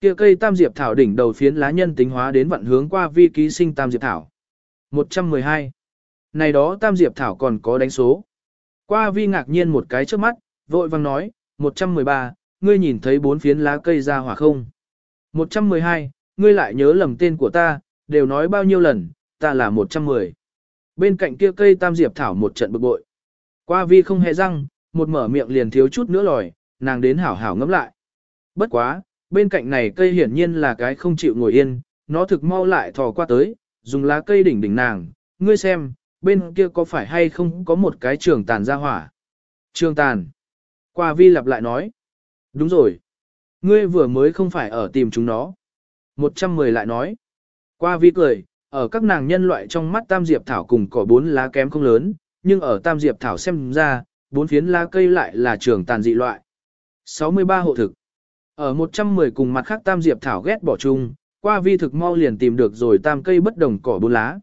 Kia cây tam diệp thảo đỉnh đầu phiến lá nhân tính hóa đến vận hướng qua vi ký sinh tam diệp thảo. 112. Này đó tam diệp thảo còn có đánh số. Qua vi ngạc nhiên một cái trước mắt, vội vang nói, 113, ngươi nhìn thấy bốn phiến lá cây ra hỏa không? 112, ngươi lại nhớ lầm tên của ta, đều nói bao nhiêu lần, ta là 110. Bên cạnh kia cây tam diệp thảo một trận bực bội. Qua vi không hề răng, một mở miệng liền thiếu chút nữa lòi, nàng đến hảo hảo ngẫm lại. Bất quá, bên cạnh này cây hiển nhiên là cái không chịu ngồi yên, nó thực mau lại thò qua tới, dùng lá cây đỉnh đỉnh nàng, ngươi xem, bên kia có phải hay không có một cái trường tàn ra hỏa. Trường tàn. Qua vi lặp lại nói. Đúng rồi. Ngươi vừa mới không phải ở tìm chúng nó. 110 lại nói. Qua vi cười, ở các nàng nhân loại trong mắt tam diệp thảo cùng cỏ bốn lá kém không lớn, nhưng ở tam diệp thảo xem ra, bốn phiến lá cây lại là trường tàn dị loại. 63 hộ thực. Ở 110 cùng mặt khác tam diệp thảo ghét bỏ chung, qua vi thực mau liền tìm được rồi tam cây bất đồng cỏ bốn lá.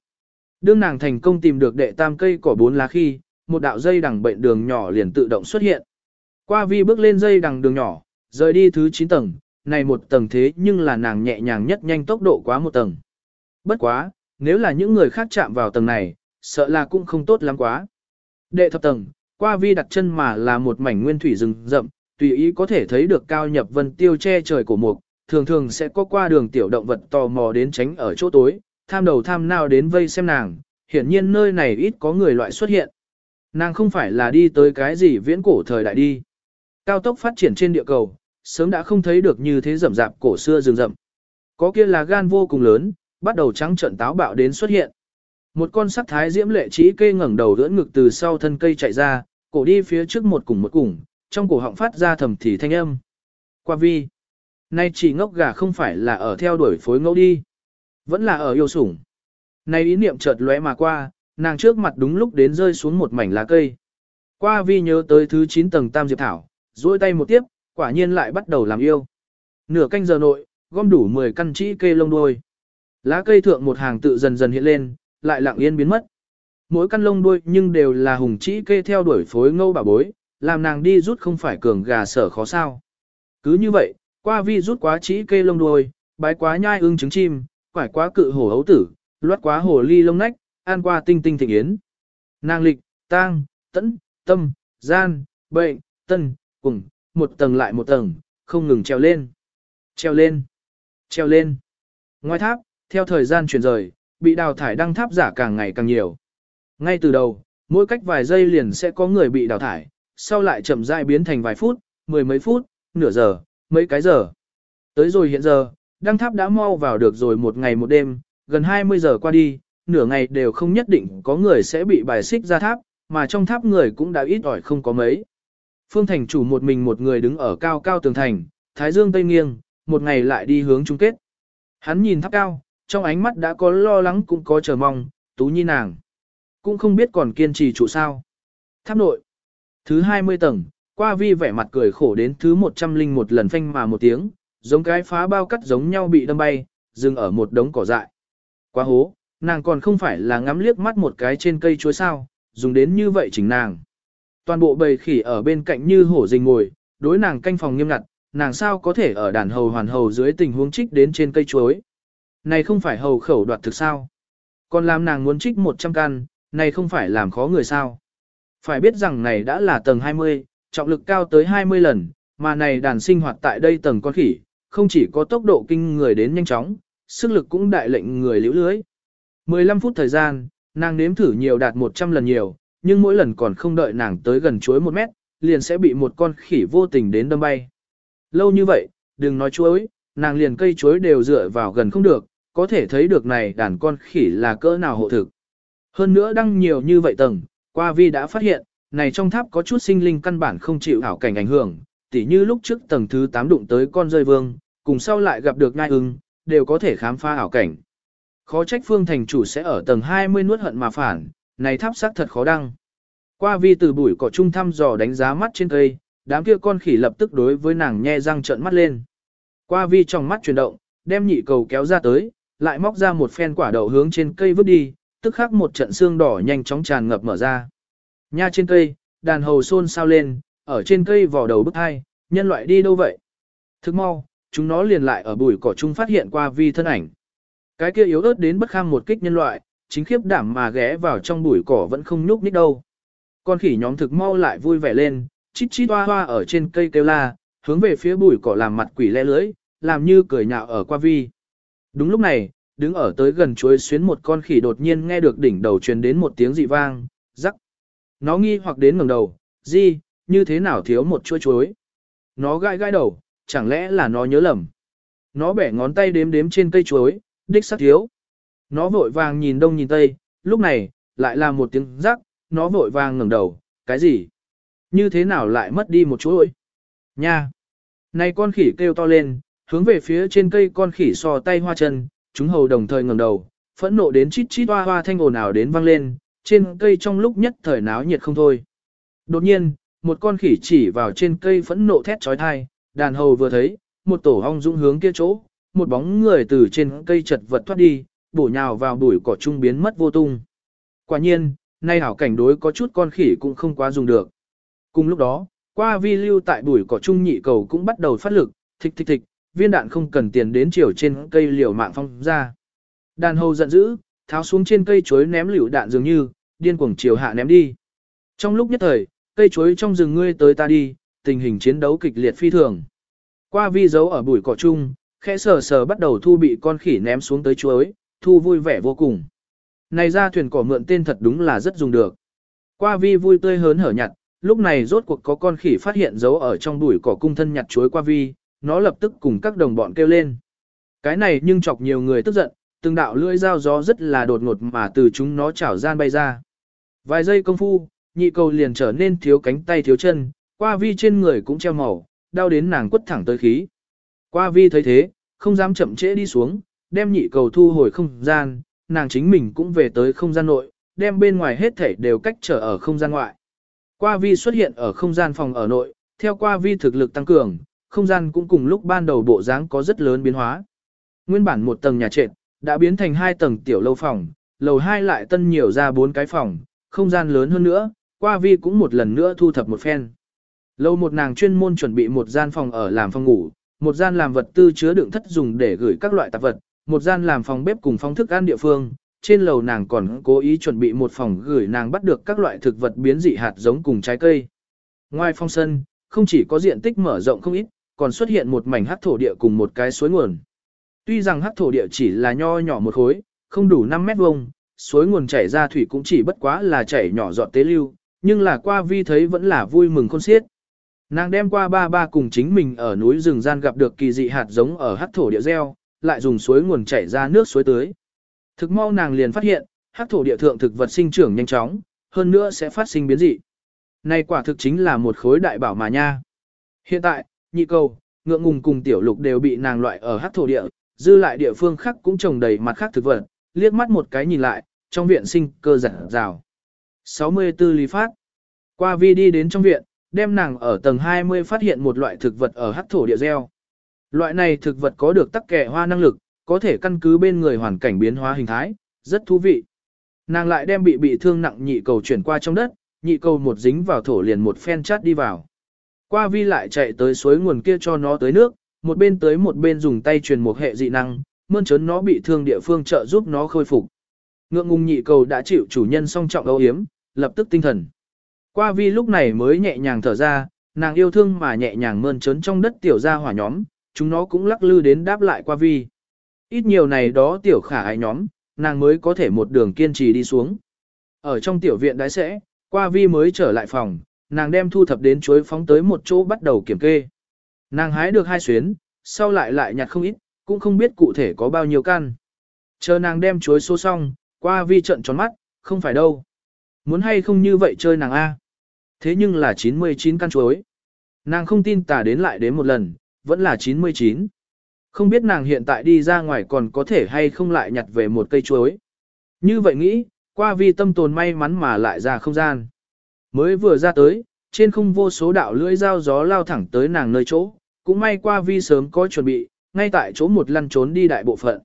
Đương nàng thành công tìm được đệ tam cây cỏ bốn lá khi, một đạo dây đằng bệnh đường nhỏ liền tự động xuất hiện. Qua vi bước lên dây đằng đường nhỏ, rời đi thứ 9 tầng, này một tầng thế nhưng là nàng nhẹ nhàng nhất nhanh tốc độ quá một tầng. Bất quá, nếu là những người khác chạm vào tầng này, sợ là cũng không tốt lắm quá. Đệ thập tầng, qua vi đặt chân mà là một mảnh nguyên thủy rừng rậm, tùy ý có thể thấy được cao nhập vân tiêu che trời của mục, thường thường sẽ có qua đường tiểu động vật tò mò đến tránh ở chỗ tối, tham đầu tham nào đến vây xem nàng, hiển nhiên nơi này ít có người loại xuất hiện. Nàng không phải là đi tới cái gì viễn cổ thời đại đi. Cao tốc phát triển trên địa cầu, sớm đã không thấy được như thế rậm rạp cổ xưa rừng rậm. Có kia là gan vô cùng lớn, bắt đầu trắng trận táo bạo đến xuất hiện. Một con sắc thái diễm lệ trí kê ngẩng đầu đỡ ngực từ sau thân cây chạy ra, cổ đi phía trước một cùng một cùng, trong cổ họng phát ra thầm thì thanh âm. Qua vi. Nay chỉ ngốc gà không phải là ở theo đuổi phối ngẫu đi. Vẫn là ở yêu sủng. Nay ý niệm chợt lóe mà qua, nàng trước mặt đúng lúc đến rơi xuống một mảnh lá cây. Qua vi nhớ tới thứ 9 tầng tam diệp thảo, duỗi tay một tiếp, quả nhiên lại bắt đầu làm yêu. Nửa canh giờ nội, gom đủ 10 căn chỉ cây lông đuôi. Lá cây thượng một hàng tự dần dần hiện lên, lại lặng yên biến mất. Mỗi căn lông đuôi nhưng đều là hùng chỉ kê theo đuổi phối ngâu bà bối, làm nàng đi rút không phải cường gà sở khó sao. Cứ như vậy, qua vi rút quá chỉ kê lông đuôi, bái quá nhai ưng trứng chim, quải quá cự hổ ấu tử, loát quá hổ ly lông nách, an qua tinh tinh thịnh yến. Nàng lịch, tang, tẫn, tâm, gian, bệnh, tân, cùng, một tầng lại một tầng, không ngừng treo lên. Treo lên. Treo lên. Ngoài tháp, theo thời gian chuyển rời, bị đào thải đăng tháp giả càng ngày càng nhiều. Ngay từ đầu, mỗi cách vài giây liền sẽ có người bị đào thải, sau lại chậm rãi biến thành vài phút, mười mấy phút, nửa giờ, mấy cái giờ. Tới rồi hiện giờ, đăng tháp đã mau vào được rồi một ngày một đêm, gần 20 giờ qua đi, nửa ngày đều không nhất định có người sẽ bị bài xích ra tháp, mà trong tháp người cũng đã ít ỏi không có mấy. Phương thành chủ một mình một người đứng ở cao cao tường thành, thái dương tây nghiêng, một ngày lại đi hướng chung kết. Hắn nhìn tháp cao, trong ánh mắt đã có lo lắng cũng có chờ mong, tú nhi nàng. Cũng không biết còn kiên trì trụ sao. Tháp nội. Thứ 20 tầng, qua vi vẻ mặt cười khổ đến thứ 101 lần phanh mà một tiếng, giống cái phá bao cắt giống nhau bị đâm bay, dừng ở một đống cỏ dại. Quá hố, nàng còn không phải là ngắm liếc mắt một cái trên cây chuối sao, dùng đến như vậy chỉnh nàng. Toàn bộ bầy khỉ ở bên cạnh như hổ rình ngồi, đối nàng canh phòng nghiêm ngặt, nàng sao có thể ở đàn hầu hoàn hầu dưới tình huống trích đến trên cây chuối. Này không phải hầu khẩu đoạt thực sao? Còn làm nàng muốn trích 100 căn, này không phải làm khó người sao? Phải biết rằng này đã là tầng 20, trọng lực cao tới 20 lần, mà này đàn sinh hoạt tại đây tầng con khỉ, không chỉ có tốc độ kinh người đến nhanh chóng, sức lực cũng đại lệnh người liễu lưới. 15 phút thời gian, nàng nếm thử nhiều đạt 100 lần nhiều, nhưng mỗi lần còn không đợi nàng tới gần chuối 1 mét, liền sẽ bị một con khỉ vô tình đến đâm bay. Lâu như vậy, đừng nói chuối, nàng liền cây chuối đều dựa vào gần không được, có thể thấy được này đàn con khỉ là cỡ nào hộ thực. Hơn nữa đăng nhiều như vậy tầng, qua vi đã phát hiện, này trong tháp có chút sinh linh căn bản không chịu ảo cảnh ảnh hưởng, tỉ như lúc trước tầng thứ 8 đụng tới con rơi vương, cùng sau lại gặp được ngai ưng, đều có thể khám phá ảo cảnh. Khó trách phương thành chủ sẽ ở tầng 20 nuốt hận mà phản, này tháp sắc thật khó đăng. Qua vi từ bụi cỏ trung thăm dò đánh giá mắt trên cây, đám kia con khỉ lập tức đối với nàng nhe răng trợn mắt lên. Qua vi trong mắt chuyển động, đem nhị cầu kéo ra tới, lại móc ra một phen quả đậu hướng trên cây vứt đi, tức khắc một trận xương đỏ nhanh chóng tràn ngập mở ra. Nha trên cây, đàn hầu xôn xao lên, ở trên cây vỏ đầu bức hai, nhân loại đi đâu vậy? Thức mau, chúng nó liền lại ở bụi cỏ chung phát hiện qua vi thân ảnh. Cái kia yếu ớt đến bất kham một kích nhân loại, chính khiếp đảm mà ghé vào trong bụi cỏ vẫn không nhúc nhích đâu. Con khỉ nhóm thực mau lại vui vẻ lên, chít chít hoa hoa ở trên cây kêu la, hướng về phía bụi cỏ làm mặt quỷ le lưới, làm như cười nhạo ở qua vi. Đúng lúc này, đứng ở tới gần chuối xuyến một con khỉ đột nhiên nghe được đỉnh đầu truyền đến một tiếng dị vang, rắc. Nó nghi hoặc đến ngẩng đầu, gì, như thế nào thiếu một chuối chuối. Nó gãi gãi đầu, chẳng lẽ là nó nhớ lầm. Nó bẻ ngón tay đếm đếm trên cây chuối, đích sắc thiếu. Nó vội vàng nhìn đông nhìn tây, lúc này, lại là một tiếng rắc, nó vội vàng ngẩng đầu, cái gì? Như thế nào lại mất đi một chuối? Nha! Này con khỉ kêu to lên, hướng về phía trên cây con khỉ so tay hoa chân, chúng hầu đồng thời ngẩng đầu, phẫn nộ đến chít chít hoa hoa thanh ồn ào đến vang lên, trên cây trong lúc nhất thời náo nhiệt không thôi. Đột nhiên, một con khỉ chỉ vào trên cây phẫn nộ thét trói thai, đàn hầu vừa thấy, một tổ ong dũng hướng kia chỗ, một bóng người từ trên cây chật vật thoát đi, bổ nhào vào bụi cỏ trung biến mất vô tung. Quả nhiên, nay hảo cảnh đối có chút con khỉ cũng không quá dùng được. Cùng lúc đó, qua vi lưu tại bụi cỏ trung nhị cầu cũng bắt đầu phát lực, thịch thịch thịch, viên đạn không cần tiền đến chiều trên cây liều mạng phong ra. Đàn hầu giận dữ, tháo xuống trên cây chuối ném liều đạn dường như, điên cuồng chiều hạ ném đi. Trong lúc nhất thời, cây chuối trong rừng ngươi tới ta đi, tình hình chiến đấu kịch liệt phi thường. Qua vi dấu ở bụi cỏ chung, khẽ sờ sờ bắt đầu thu bị con khỉ ném xuống tới chuối, thu vui vẻ vô cùng. Này ra thuyền cỏ mượn tên thật đúng là rất dùng được. Qua vi vui tươi hớn hở nhặt, lúc này rốt cuộc có con khỉ phát hiện dấu ở trong bụi cỏ cung thân nhặt chuối qua vi, nó lập tức cùng các đồng bọn kêu lên. Cái này nhưng chọc nhiều người tức giận, từng đạo lưỡi dao gió rất là đột ngột mà từ chúng nó chảo gian bay ra. Vài giây công phu, nhị cầu liền trở nên thiếu cánh tay thiếu chân, qua vi trên người cũng treo màu, đau đến nàng quất thẳng tới khí. Qua vi thấy thế, không dám chậm trễ đi xuống, đem nhị cầu thu hồi không gian, nàng chính mình cũng về tới không gian nội, đem bên ngoài hết thảy đều cách trở ở không gian ngoại. Qua vi xuất hiện ở không gian phòng ở nội, theo qua vi thực lực tăng cường, không gian cũng cùng lúc ban đầu bộ dáng có rất lớn biến hóa. Nguyên bản một tầng nhà trệt, đã biến thành hai tầng tiểu lâu phòng, lầu hai lại tân nhiều ra bốn cái phòng, không gian lớn hơn nữa, qua vi cũng một lần nữa thu thập một phen. Lâu một nàng chuyên môn chuẩn bị một gian phòng ở làm phòng ngủ, một gian làm vật tư chứa đựng thất dùng để gửi các loại tạp vật, một gian làm phòng bếp cùng phong thức ăn địa phương. Trên lầu nàng còn cố ý chuẩn bị một phòng gửi nàng bắt được các loại thực vật biến dị hạt giống cùng trái cây. Ngoài phong sân, không chỉ có diện tích mở rộng không ít, còn xuất hiện một mảnh hắc thổ địa cùng một cái suối nguồn. Tuy rằng hắc thổ địa chỉ là nho nhỏ một khối, không đủ 5 mét vuông, suối nguồn chảy ra thủy cũng chỉ bất quá là chảy nhỏ giọt tế lưu, nhưng là qua vi thấy vẫn là vui mừng khôn xiết. Nàng đem qua ba ba cùng chính mình ở núi rừng gian gặp được kỳ dị hạt giống ở hắc thổ địa gieo, lại dùng suối nguồn chảy ra nước suối tưới. Thực mau nàng liền phát hiện, hắc thổ địa thượng thực vật sinh trưởng nhanh chóng, hơn nữa sẽ phát sinh biến dị. Này quả thực chính là một khối đại bảo mà nha. Hiện tại, nhị cầu, ngượng ngùng cùng tiểu lục đều bị nàng loại ở hắc thổ địa, dư lại địa phương khác cũng trồng đầy mặt khác thực vật, liếc mắt một cái nhìn lại, trong viện sinh cơ giả rào. 64 lý phát. Qua vi đi đến trong viện, đem nàng ở tầng 20 phát hiện một loại thực vật ở hắc thổ địa gieo. Loại này thực vật có được tắc kẻ hoa năng lực, có thể căn cứ bên người hoàn cảnh biến hóa hình thái, rất thú vị. Nàng lại đem bị bị thương nặng nhị cầu chuyển qua trong đất, nhị cầu một dính vào thổ liền một phen chát đi vào. Qua vi lại chạy tới suối nguồn kia cho nó tới nước, một bên tới một bên dùng tay truyền một hệ dị năng, mơn trớn nó bị thương địa phương trợ giúp nó khôi phục. Ngượng ngùng nhị cầu đã chịu chủ nhân song trọng âu hiếm, lập tức tinh thần. Qua vi lúc này mới nhẹ nhàng thở ra, nàng yêu thương mà nhẹ nhàng mơn trớn trong đất tiểu ra hỏa nhóm, chúng nó cũng lắc lư đến đáp lại qua vi. Ít nhiều này đó tiểu khả ái nhóm, nàng mới có thể một đường kiên trì đi xuống. Ở trong tiểu viện đái sẽ, qua vi mới trở lại phòng, nàng đem thu thập đến chuối phóng tới một chỗ bắt đầu kiểm kê. Nàng hái được hai xuyến, sau lại lại nhặt không ít, cũng không biết cụ thể có bao nhiêu căn. Chờ nàng đem chuối số xong, qua vi trận tròn mắt, không phải đâu. Muốn hay không như vậy chơi nàng A. Thế nhưng là 99 căn chuối. Nàng không tin tả đến lại đến một lần, vẫn là 99. Không biết nàng hiện tại đi ra ngoài còn có thể hay không lại nhặt về một cây chuối. Như vậy nghĩ, qua vi tâm tồn may mắn mà lại ra không gian. Mới vừa ra tới, trên không vô số đạo lưỡi dao gió lao thẳng tới nàng nơi chỗ, cũng may qua vi sớm có chuẩn bị, ngay tại chỗ một lăn trốn đi đại bộ phận.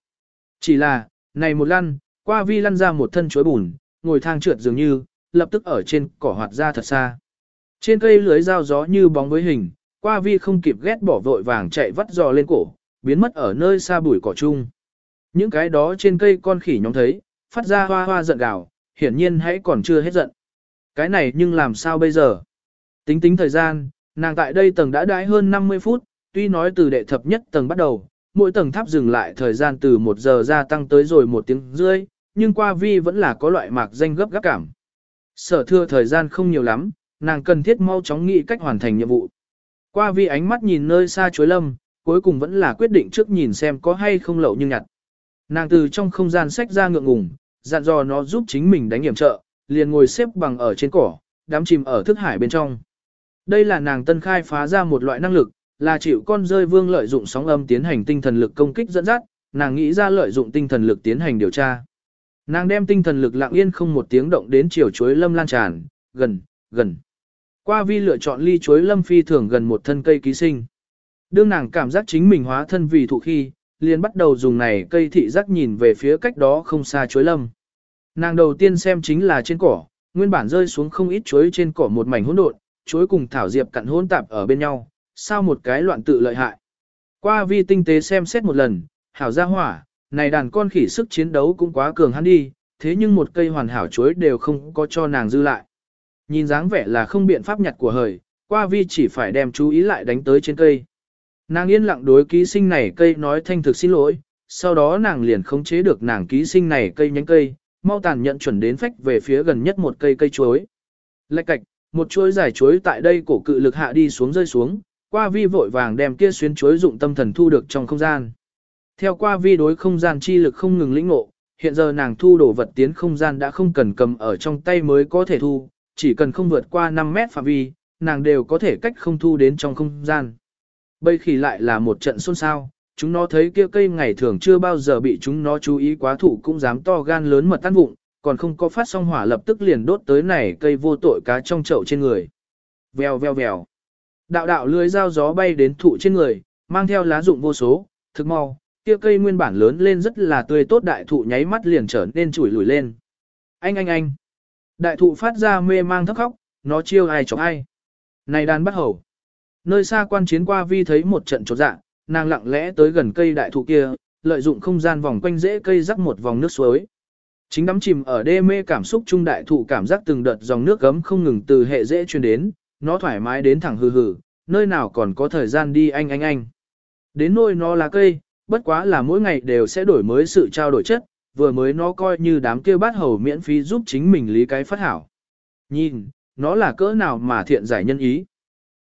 Chỉ là, này một lăn, qua vi lăn ra một thân chuối bùn, ngồi thang trượt dường như, lập tức ở trên cỏ hoạt ra thật xa. Trên cây lưới dao gió như bóng với hình, qua vi không kịp ghét bỏ vội vàng chạy vắt giò lên cổ, biến mất ở nơi xa bụi cỏ chung. Những cái đó trên cây con khỉ nhóm thấy, phát ra hoa hoa giận gào, hiển nhiên hãy còn chưa hết giận. Cái này nhưng làm sao bây giờ? Tính tính thời gian, nàng tại đây tầng đã đãi hơn 50 phút, tuy nói từ đệ thập nhất tầng bắt đầu, mỗi tầng tháp dừng lại thời gian từ 1 giờ gia tăng tới rồi một tiếng rưỡi, nhưng qua vi vẫn là có loại mạc danh gấp gáp cảm. Sở thừa thời gian không nhiều lắm, nàng cần thiết mau chóng nghĩ cách hoàn thành nhiệm vụ. Qua vi ánh mắt nhìn nơi xa chuối lâm, cuối cùng vẫn là quyết định trước nhìn xem có hay không lậu như nhặt. Nàng từ trong không gian sách ra ngượng ngùng, dặn dò nó giúp chính mình đánh hiểm trợ, liền ngồi xếp bằng ở trên cỏ, đám chìm ở thức hải bên trong. Đây là nàng tân khai phá ra một loại năng lực, là chịu con rơi vương lợi dụng sóng âm tiến hành tinh thần lực công kích dẫn dắt, nàng nghĩ ra lợi dụng tinh thần lực tiến hành điều tra. Nàng đem tinh thần lực lặng yên không một tiếng động đến chiều chuối lâm lan tràn, gần, gần. Qua vi lựa chọn ly chuối lâm phi thường gần một thân cây ký sinh. Đương nàng cảm giác chính mình hóa thân vì thụ khi, liền bắt đầu dùng này cây thị giác nhìn về phía cách đó không xa chuối lâm. Nàng đầu tiên xem chính là trên cỏ, nguyên bản rơi xuống không ít chuối trên cỏ một mảnh hỗn độn, chuối cùng thảo diệp cặn hỗn tạp ở bên nhau, sao một cái loạn tự lợi hại. Qua vi tinh tế xem xét một lần, hảo ra hỏa, này đàn con khỉ sức chiến đấu cũng quá cường hắn đi, thế nhưng một cây hoàn hảo chuối đều không có cho nàng dư lại. Nhìn dáng vẻ là không biện pháp nhặt của hời, qua vi chỉ phải đem chú ý lại đánh tới trên cây. Nàng yên lặng đối ký sinh này cây nói thanh thực xin lỗi, sau đó nàng liền khống chế được nàng ký sinh này cây nhánh cây, mau tàn nhận chuẩn đến phách về phía gần nhất một cây cây chuối. Lạch cạch, một chuối dài chuối tại đây cổ cự lực hạ đi xuống rơi xuống, qua vi vội vàng đem kia xuyến chuối dụng tâm thần thu được trong không gian. Theo qua vi đối không gian chi lực không ngừng lĩnh ngộ, hiện giờ nàng thu đồ vật tiến không gian đã không cần cầm ở trong tay mới có thể thu, chỉ cần không vượt qua 5 mét phạm vi, nàng đều có thể cách không thu đến trong không gian. Bây khi lại là một trận xôn xao, chúng nó thấy kia cây ngày thường chưa bao giờ bị chúng nó chú ý quá thủ cũng dám to gan lớn mật tan vụng, còn không có phát xong hỏa lập tức liền đốt tới này cây vô tội cá trong chậu trên người. Vèo vèo vèo. Đạo đạo lưới dao gió bay đến thụ trên người, mang theo lá rụng vô số, thực mau, kia cây nguyên bản lớn lên rất là tươi tốt đại thụ nháy mắt liền trở nên chủi lùi lên. Anh anh anh. Đại thụ phát ra mê mang thấp khóc, nó chiêu ai chọc ai. Này đàn bắt hầu. Nơi xa quan chiến qua vi thấy một trận chột dạ, nàng lặng lẽ tới gần cây đại thụ kia, lợi dụng không gian vòng quanh rễ cây rắc một vòng nước suối. Chính đắm chìm ở đê mê cảm xúc trung đại thụ cảm giác từng đợt dòng nước gấm không ngừng từ hệ rễ truyền đến, nó thoải mái đến thẳng hừ hừ, nơi nào còn có thời gian đi anh anh anh. Đến nôi nó là cây, bất quá là mỗi ngày đều sẽ đổi mới sự trao đổi chất, vừa mới nó coi như đám kia bát hầu miễn phí giúp chính mình lý cái phát hảo. Nhìn, nó là cỡ nào mà thiện giải nhân ý,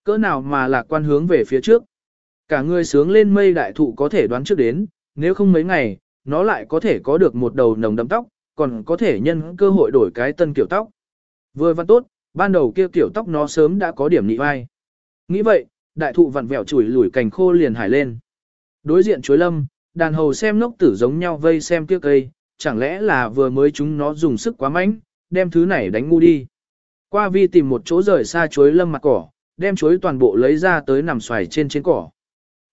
cỡ nào mà lạc quan hướng về phía trước. Cả người sướng lên mây đại thụ có thể đoán trước đến, nếu không mấy ngày, nó lại có thể có được một đầu nồng đậm tóc, còn có thể nhân cơ hội đổi cái tân kiểu tóc. Vừa văn tốt, ban đầu kia kiểu tóc nó sớm đã có điểm nị vai. Nghĩ vậy, đại thụ vặn vẹo chùi lủi cành khô liền hải lên. Đối diện chuối lâm, đàn hầu xem ngốc tử giống nhau vây xem kia cây, chẳng lẽ là vừa mới chúng nó dùng sức quá mạnh, đem thứ này đánh ngu đi. Qua vi tìm một chỗ rời xa chuối lâm mặt cỏ, đem chuối toàn bộ lấy ra tới nằm xoài trên trên cỏ.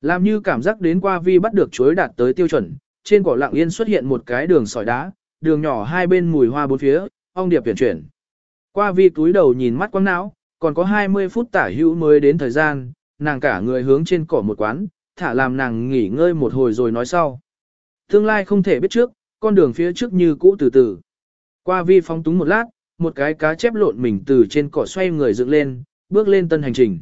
Làm như cảm giác đến qua vi bắt được chuối đạt tới tiêu chuẩn, trên cỏ lặng yên xuất hiện một cái đường sỏi đá, đường nhỏ hai bên mùi hoa bốn phía, ong điệp biển chuyển. Qua vi túi đầu nhìn mắt quăng não, còn có 20 phút tả hữu mới đến thời gian, nàng cả người hướng trên cỏ một quán, thả làm nàng nghỉ ngơi một hồi rồi nói sau. Tương lai không thể biết trước, con đường phía trước như cũ từ từ. Qua vi phóng túng một lát, một cái cá chép lộn mình từ trên cỏ xoay người dựng lên, bước lên tân hành trình.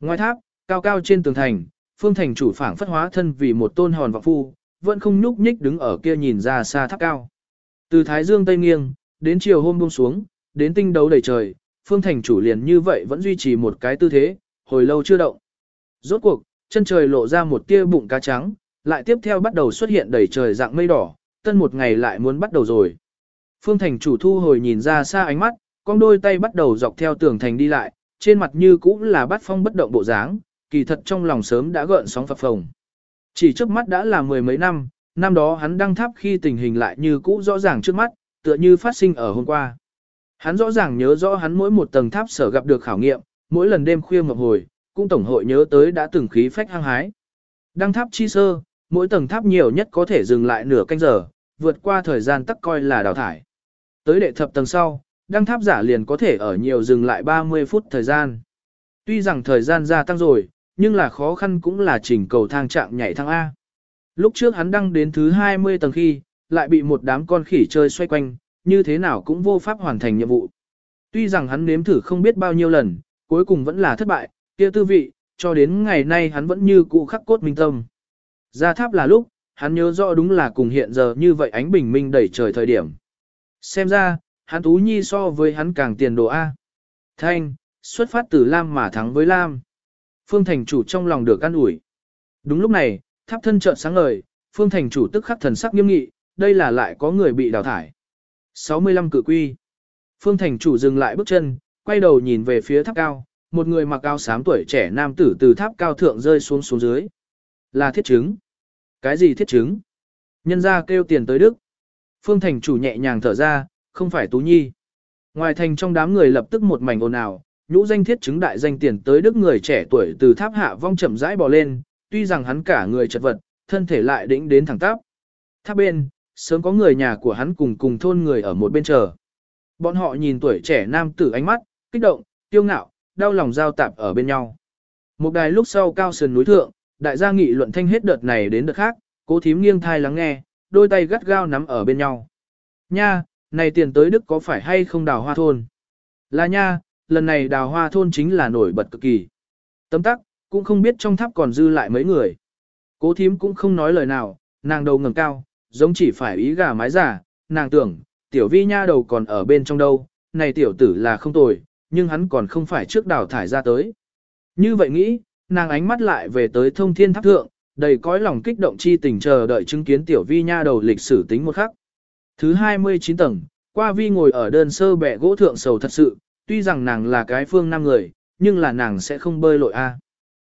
Ngoài tháp, cao cao trên tường thành, phương thành chủ phảng phất hóa thân vì một tôn hòn vọng phu, vẫn không nhúc nhích đứng ở kia nhìn ra xa tháp cao. Từ Thái Dương Tây nghiêng, đến chiều hôm buông xuống, đến tinh đấu đầy trời, phương thành chủ liền như vậy vẫn duy trì một cái tư thế, hồi lâu chưa động. Rốt cuộc, chân trời lộ ra một tia bụng cá trắng, lại tiếp theo bắt đầu xuất hiện đầy trời dạng mây đỏ, tân một ngày lại muốn bắt đầu rồi. Phương thành chủ thu hồi nhìn ra xa ánh mắt, con đôi tay bắt đầu dọc theo tường thành đi lại, trên mặt như cũ là bắt phong bất động bộ dáng, kỳ thật trong lòng sớm đã gợn sóng phập phồng. Chỉ trước mắt đã là mười mấy năm, năm đó hắn đăng tháp khi tình hình lại như cũ rõ ràng trước mắt, tựa như phát sinh ở hôm qua. Hắn rõ ràng nhớ rõ hắn mỗi một tầng tháp sở gặp được khảo nghiệm, mỗi lần đêm khuya ngập hồi, cũng tổng hội nhớ tới đã từng khí phách hăng hái. Đăng tháp chi sơ, mỗi tầng tháp nhiều nhất có thể dừng lại nửa canh giờ, vượt qua thời gian tắc coi là đào thải. Tới đệ thập tầng sau, đăng tháp giả liền có thể ở nhiều dừng lại 30 phút thời gian. Tuy rằng thời gian gia tăng rồi, nhưng là khó khăn cũng là chỉnh cầu thang trạng nhảy thang A. Lúc trước hắn đăng đến thứ 20 tầng khi, lại bị một đám con khỉ chơi xoay quanh, như thế nào cũng vô pháp hoàn thành nhiệm vụ. Tuy rằng hắn nếm thử không biết bao nhiêu lần, cuối cùng vẫn là thất bại, kia tư vị, cho đến ngày nay hắn vẫn như cụ khắc cốt minh tâm. Ra tháp là lúc, hắn nhớ rõ đúng là cùng hiện giờ như vậy ánh bình minh đẩy trời thời điểm. Xem ra, hắn Tú Nhi so với hắn càng tiền đồ A. Thanh, xuất phát từ Lam mà thắng với Lam. Phương Thành chủ trong lòng được an ủi. Đúng lúc này, tháp thân trợn sáng ngời, Phương Thành chủ tức khắc thần sắc nghiêm nghị, đây là lại có người bị đào thải. 65 cự quy. Phương Thành chủ dừng lại bước chân, quay đầu nhìn về phía tháp cao, một người mặc áo xám tuổi trẻ nam tử từ tháp cao thượng rơi xuống xuống dưới. Là thiết chứng. Cái gì thiết chứng? Nhân ra kêu tiền tới Đức. Phương Thành chủ nhẹ nhàng thở ra, không phải Tú Nhi. Ngoài thành trong đám người lập tức một mảnh ồn ào, nhũ danh thiết chứng đại danh tiền tới Đức người trẻ tuổi từ tháp hạ vong chậm rãi bò lên, tuy rằng hắn cả người chật vật, thân thể lại đĩnh đến thẳng tắp. Tháp bên, sớm có người nhà của hắn cùng cùng thôn người ở một bên chờ. Bọn họ nhìn tuổi trẻ nam tử ánh mắt, kích động, tiêu ngạo, đau lòng giao tạp ở bên nhau. Một đài lúc sau cao sườn núi thượng, đại gia nghị luận thanh hết đợt này đến đợt khác, cố thím nghiêng thai lắng nghe, đôi tay gắt gao nắm ở bên nhau. Nha, này tiền tới Đức có phải hay không đào hoa thôn? Là nha, lần này đào hoa thôn chính là nổi bật cực kỳ. Tấm tắc, cũng không biết trong tháp còn dư lại mấy người. Cố thím cũng không nói lời nào, nàng đầu ngẩng cao, giống chỉ phải ý gà mái giả, nàng tưởng, tiểu vi nha đầu còn ở bên trong đâu, này tiểu tử là không tồi, nhưng hắn còn không phải trước đào thải ra tới. Như vậy nghĩ, nàng ánh mắt lại về tới thông thiên tháp thượng, đầy cõi lòng kích động chi tình chờ đợi chứng kiến tiểu vi nha đầu lịch sử tính một khắc. Thứ 29 tầng, qua vi ngồi ở đơn sơ bẻ gỗ thượng sầu thật sự, tuy rằng nàng là cái phương nam người, nhưng là nàng sẽ không bơi lội a.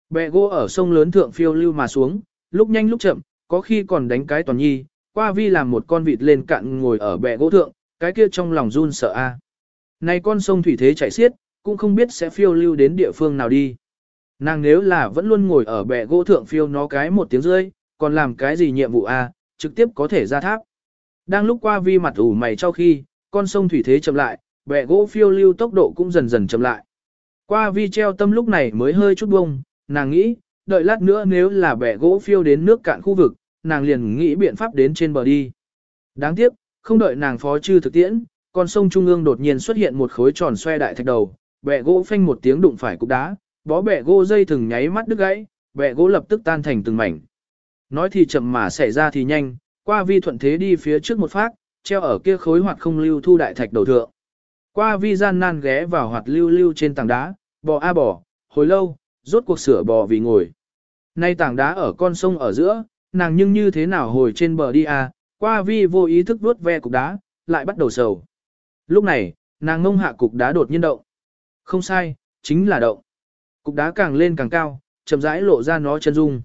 Bẻ gỗ ở sông lớn thượng phiêu lưu mà xuống, lúc nhanh lúc chậm, có khi còn đánh cái toàn nhi, qua vi làm một con vịt lên cạn ngồi ở bẻ gỗ thượng, cái kia trong lòng run sợ a. Này con sông thủy thế chảy xiết, cũng không biết sẽ phiêu lưu đến địa phương nào đi. Nàng nếu là vẫn luôn ngồi ở bệ gỗ thượng phiêu nó cái một tiếng rơi, còn làm cái gì nhiệm vụ a, trực tiếp có thể ra tháp. Đang lúc qua vi mặt ủ mày trong khi, con sông thủy thế chậm lại, bệ gỗ phiêu lưu tốc độ cũng dần dần chậm lại. Qua vi treo tâm lúc này mới hơi chút bông, nàng nghĩ, đợi lát nữa nếu là bệ gỗ phiêu đến nước cạn khu vực, nàng liền nghĩ biện pháp đến trên bờ đi. Đáng tiếc, không đợi nàng phó chư thực tiễn, con sông trung ương đột nhiên xuất hiện một khối tròn xoe đại thạch đầu, bẹ gỗ phanh một tiếng đụng phải cục đá, bó bẹ gỗ dây thừng nháy mắt đứt gãy, bẹ gỗ lập tức tan thành từng mảnh. Nói thì chậm mà xảy ra thì nhanh, qua vi thuận thế đi phía trước một phát, treo ở kia khối hoạt không lưu thu đại thạch đầu thượng. Qua vi gian nan ghé vào hoạt lưu lưu trên tảng đá, bò a bò, hồi lâu, rốt cuộc sửa bò vì ngồi. Nay tảng đá ở con sông ở giữa, nàng nhưng như thế nào hồi trên bờ đi à, qua vi vô ý thức vuốt ve cục đá, lại bắt đầu sầu. Lúc này, nàng ngông hạ cục đá đột nhiên động. Không sai, chính là động. Cục đá càng lên càng cao, chậm rãi lộ ra nó chân dung.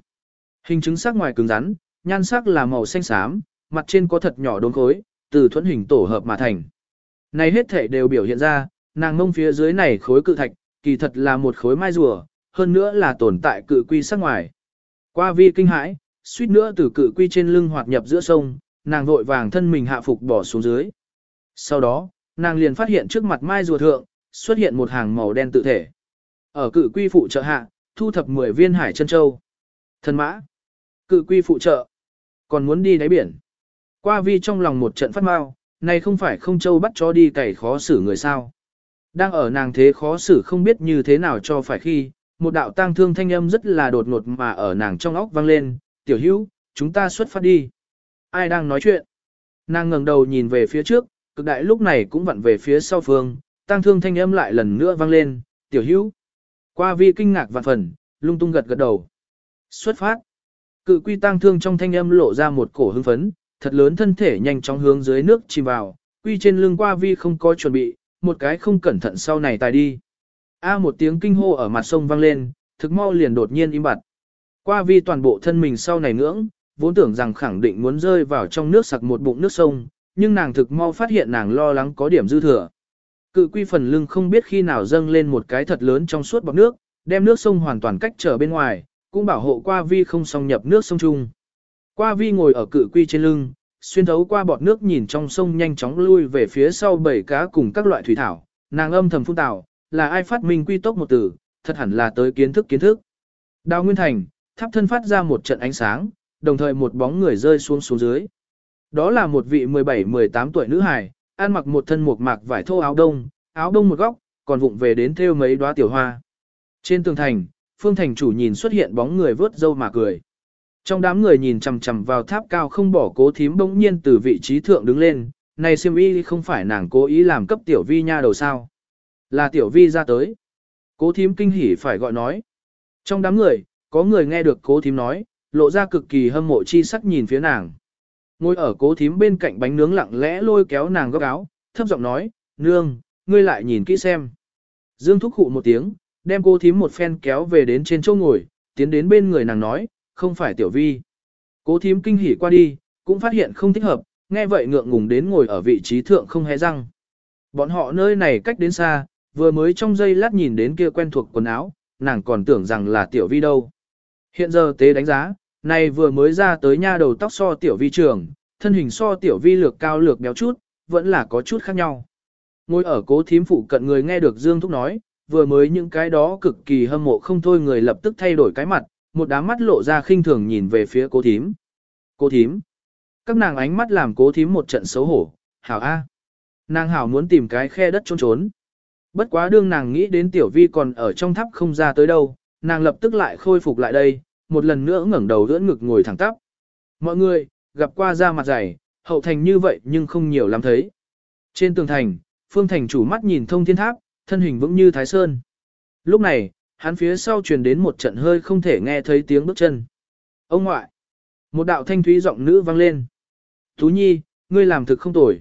Hình chứng sắc ngoài cứng rắn, nhan sắc là màu xanh xám, mặt trên có thật nhỏ đốm khối, từ thuẫn hình tổ hợp mà thành. Này hết thể đều biểu hiện ra, nàng ngông phía dưới này khối cự thạch, kỳ thật là một khối mai rùa, hơn nữa là tồn tại cự quy sắc ngoài. Qua vi kinh hãi, suýt nữa từ cự quy trên lưng hoạt nhập giữa sông, nàng vội vàng thân mình hạ phục bỏ xuống dưới. Sau đó, nàng liền phát hiện trước mặt mai rùa thượng, xuất hiện một hàng màu đen tự thể. Ở cự quy phụ trợ hạ, thu thập 10 viên hải chân châu. Thần mã. Cự quy phụ trợ. Còn muốn đi đáy biển. Qua vi trong lòng một trận phát mau, này không phải không châu bắt cho đi cày khó xử người sao. Đang ở nàng thế khó xử không biết như thế nào cho phải khi, một đạo tang thương thanh âm rất là đột ngột mà ở nàng trong óc vang lên, tiểu hữu, chúng ta xuất phát đi. Ai đang nói chuyện? Nàng ngẩng đầu nhìn về phía trước, cực đại lúc này cũng vặn về phía sau phương, tăng thương thanh âm lại lần nữa vang lên, tiểu hữu. Qua vi kinh ngạc vạn phần, lung tung gật gật đầu. Xuất phát. Cự quy tăng thương trong thanh âm lộ ra một cổ hưng phấn, thật lớn thân thể nhanh chóng hướng dưới nước chìm vào, quy trên lưng qua vi không có chuẩn bị, một cái không cẩn thận sau này tài đi. A một tiếng kinh hô ở mặt sông vang lên, thực mau liền đột nhiên im bặt. Qua vi toàn bộ thân mình sau này ngưỡng, vốn tưởng rằng khẳng định muốn rơi vào trong nước sặc một bụng nước sông, nhưng nàng thực mau phát hiện nàng lo lắng có điểm dư thừa. Cự quy phần lưng không biết khi nào dâng lên một cái thật lớn trong suốt bọc nước, đem nước sông hoàn toàn cách trở bên ngoài, cũng bảo hộ qua vi không song nhập nước sông chung. Qua vi ngồi ở cự quy trên lưng, xuyên thấu qua bọt nước nhìn trong sông nhanh chóng lui về phía sau bảy cá cùng các loại thủy thảo, nàng âm thầm phun tảo, là ai phát minh quy tốc một từ, thật hẳn là tới kiến thức kiến thức. Đào Nguyên Thành, tháp thân phát ra một trận ánh sáng, đồng thời một bóng người rơi xuống xuống dưới. Đó là một vị 17-18 tuổi nữ hài, ăn mặc một thân mộc mạc vải thô áo đông, áo đông một góc, còn vụng về đến thêu mấy đóa tiểu hoa. Trên tường thành, Phương Thành chủ nhìn xuất hiện bóng người vớt dâu mà cười. Trong đám người nhìn chằm chằm vào tháp cao không bỏ cố thím bỗng nhiên từ vị trí thượng đứng lên, này siêm y không phải nàng cố ý làm cấp tiểu vi nha đầu sao. Là tiểu vi ra tới. Cố thím kinh hỉ phải gọi nói. Trong đám người, có người nghe được cố thím nói, lộ ra cực kỳ hâm mộ chi sắc nhìn phía nàng. Ngồi ở cố thím bên cạnh bánh nướng lặng lẽ lôi kéo nàng góc áo, thấp giọng nói, nương, ngươi lại nhìn kỹ xem. Dương thúc khụ một tiếng, đem cô thím một phen kéo về đến trên chỗ ngồi, tiến đến bên người nàng nói, không phải tiểu vi. Cố thím kinh hỉ qua đi, cũng phát hiện không thích hợp, nghe vậy ngượng ngùng đến ngồi ở vị trí thượng không hé răng. Bọn họ nơi này cách đến xa, vừa mới trong giây lát nhìn đến kia quen thuộc quần áo, nàng còn tưởng rằng là tiểu vi đâu. Hiện giờ tế đánh giá, này vừa mới ra tới nha đầu tóc so tiểu vi trường, thân hình so tiểu vi lược cao lược béo chút, vẫn là có chút khác nhau. Ngồi ở cố thím phụ cận người nghe được Dương Thúc nói, vừa mới những cái đó cực kỳ hâm mộ không thôi người lập tức thay đổi cái mặt, một đám mắt lộ ra khinh thường nhìn về phía cố thím. Cố thím. Các nàng ánh mắt làm cố thím một trận xấu hổ, hảo a. Nàng hảo muốn tìm cái khe đất trốn trốn. Bất quá đương nàng nghĩ đến tiểu vi còn ở trong tháp không ra tới đâu, nàng lập tức lại khôi phục lại đây, một lần nữa ngẩng đầu ưỡn ngực ngồi thẳng tắp. Mọi người, gặp qua ra mặt dày, hậu thành như vậy nhưng không nhiều lắm thấy. Trên tường thành, phương thành chủ mắt nhìn thông thiên tháp, thân hình vững như thái sơn. Lúc này, hắn phía sau truyền đến một trận hơi không thể nghe thấy tiếng bước chân. Ông ngoại! Một đạo thanh thúy giọng nữ vang lên. Tú Nhi, ngươi làm thực không tồi.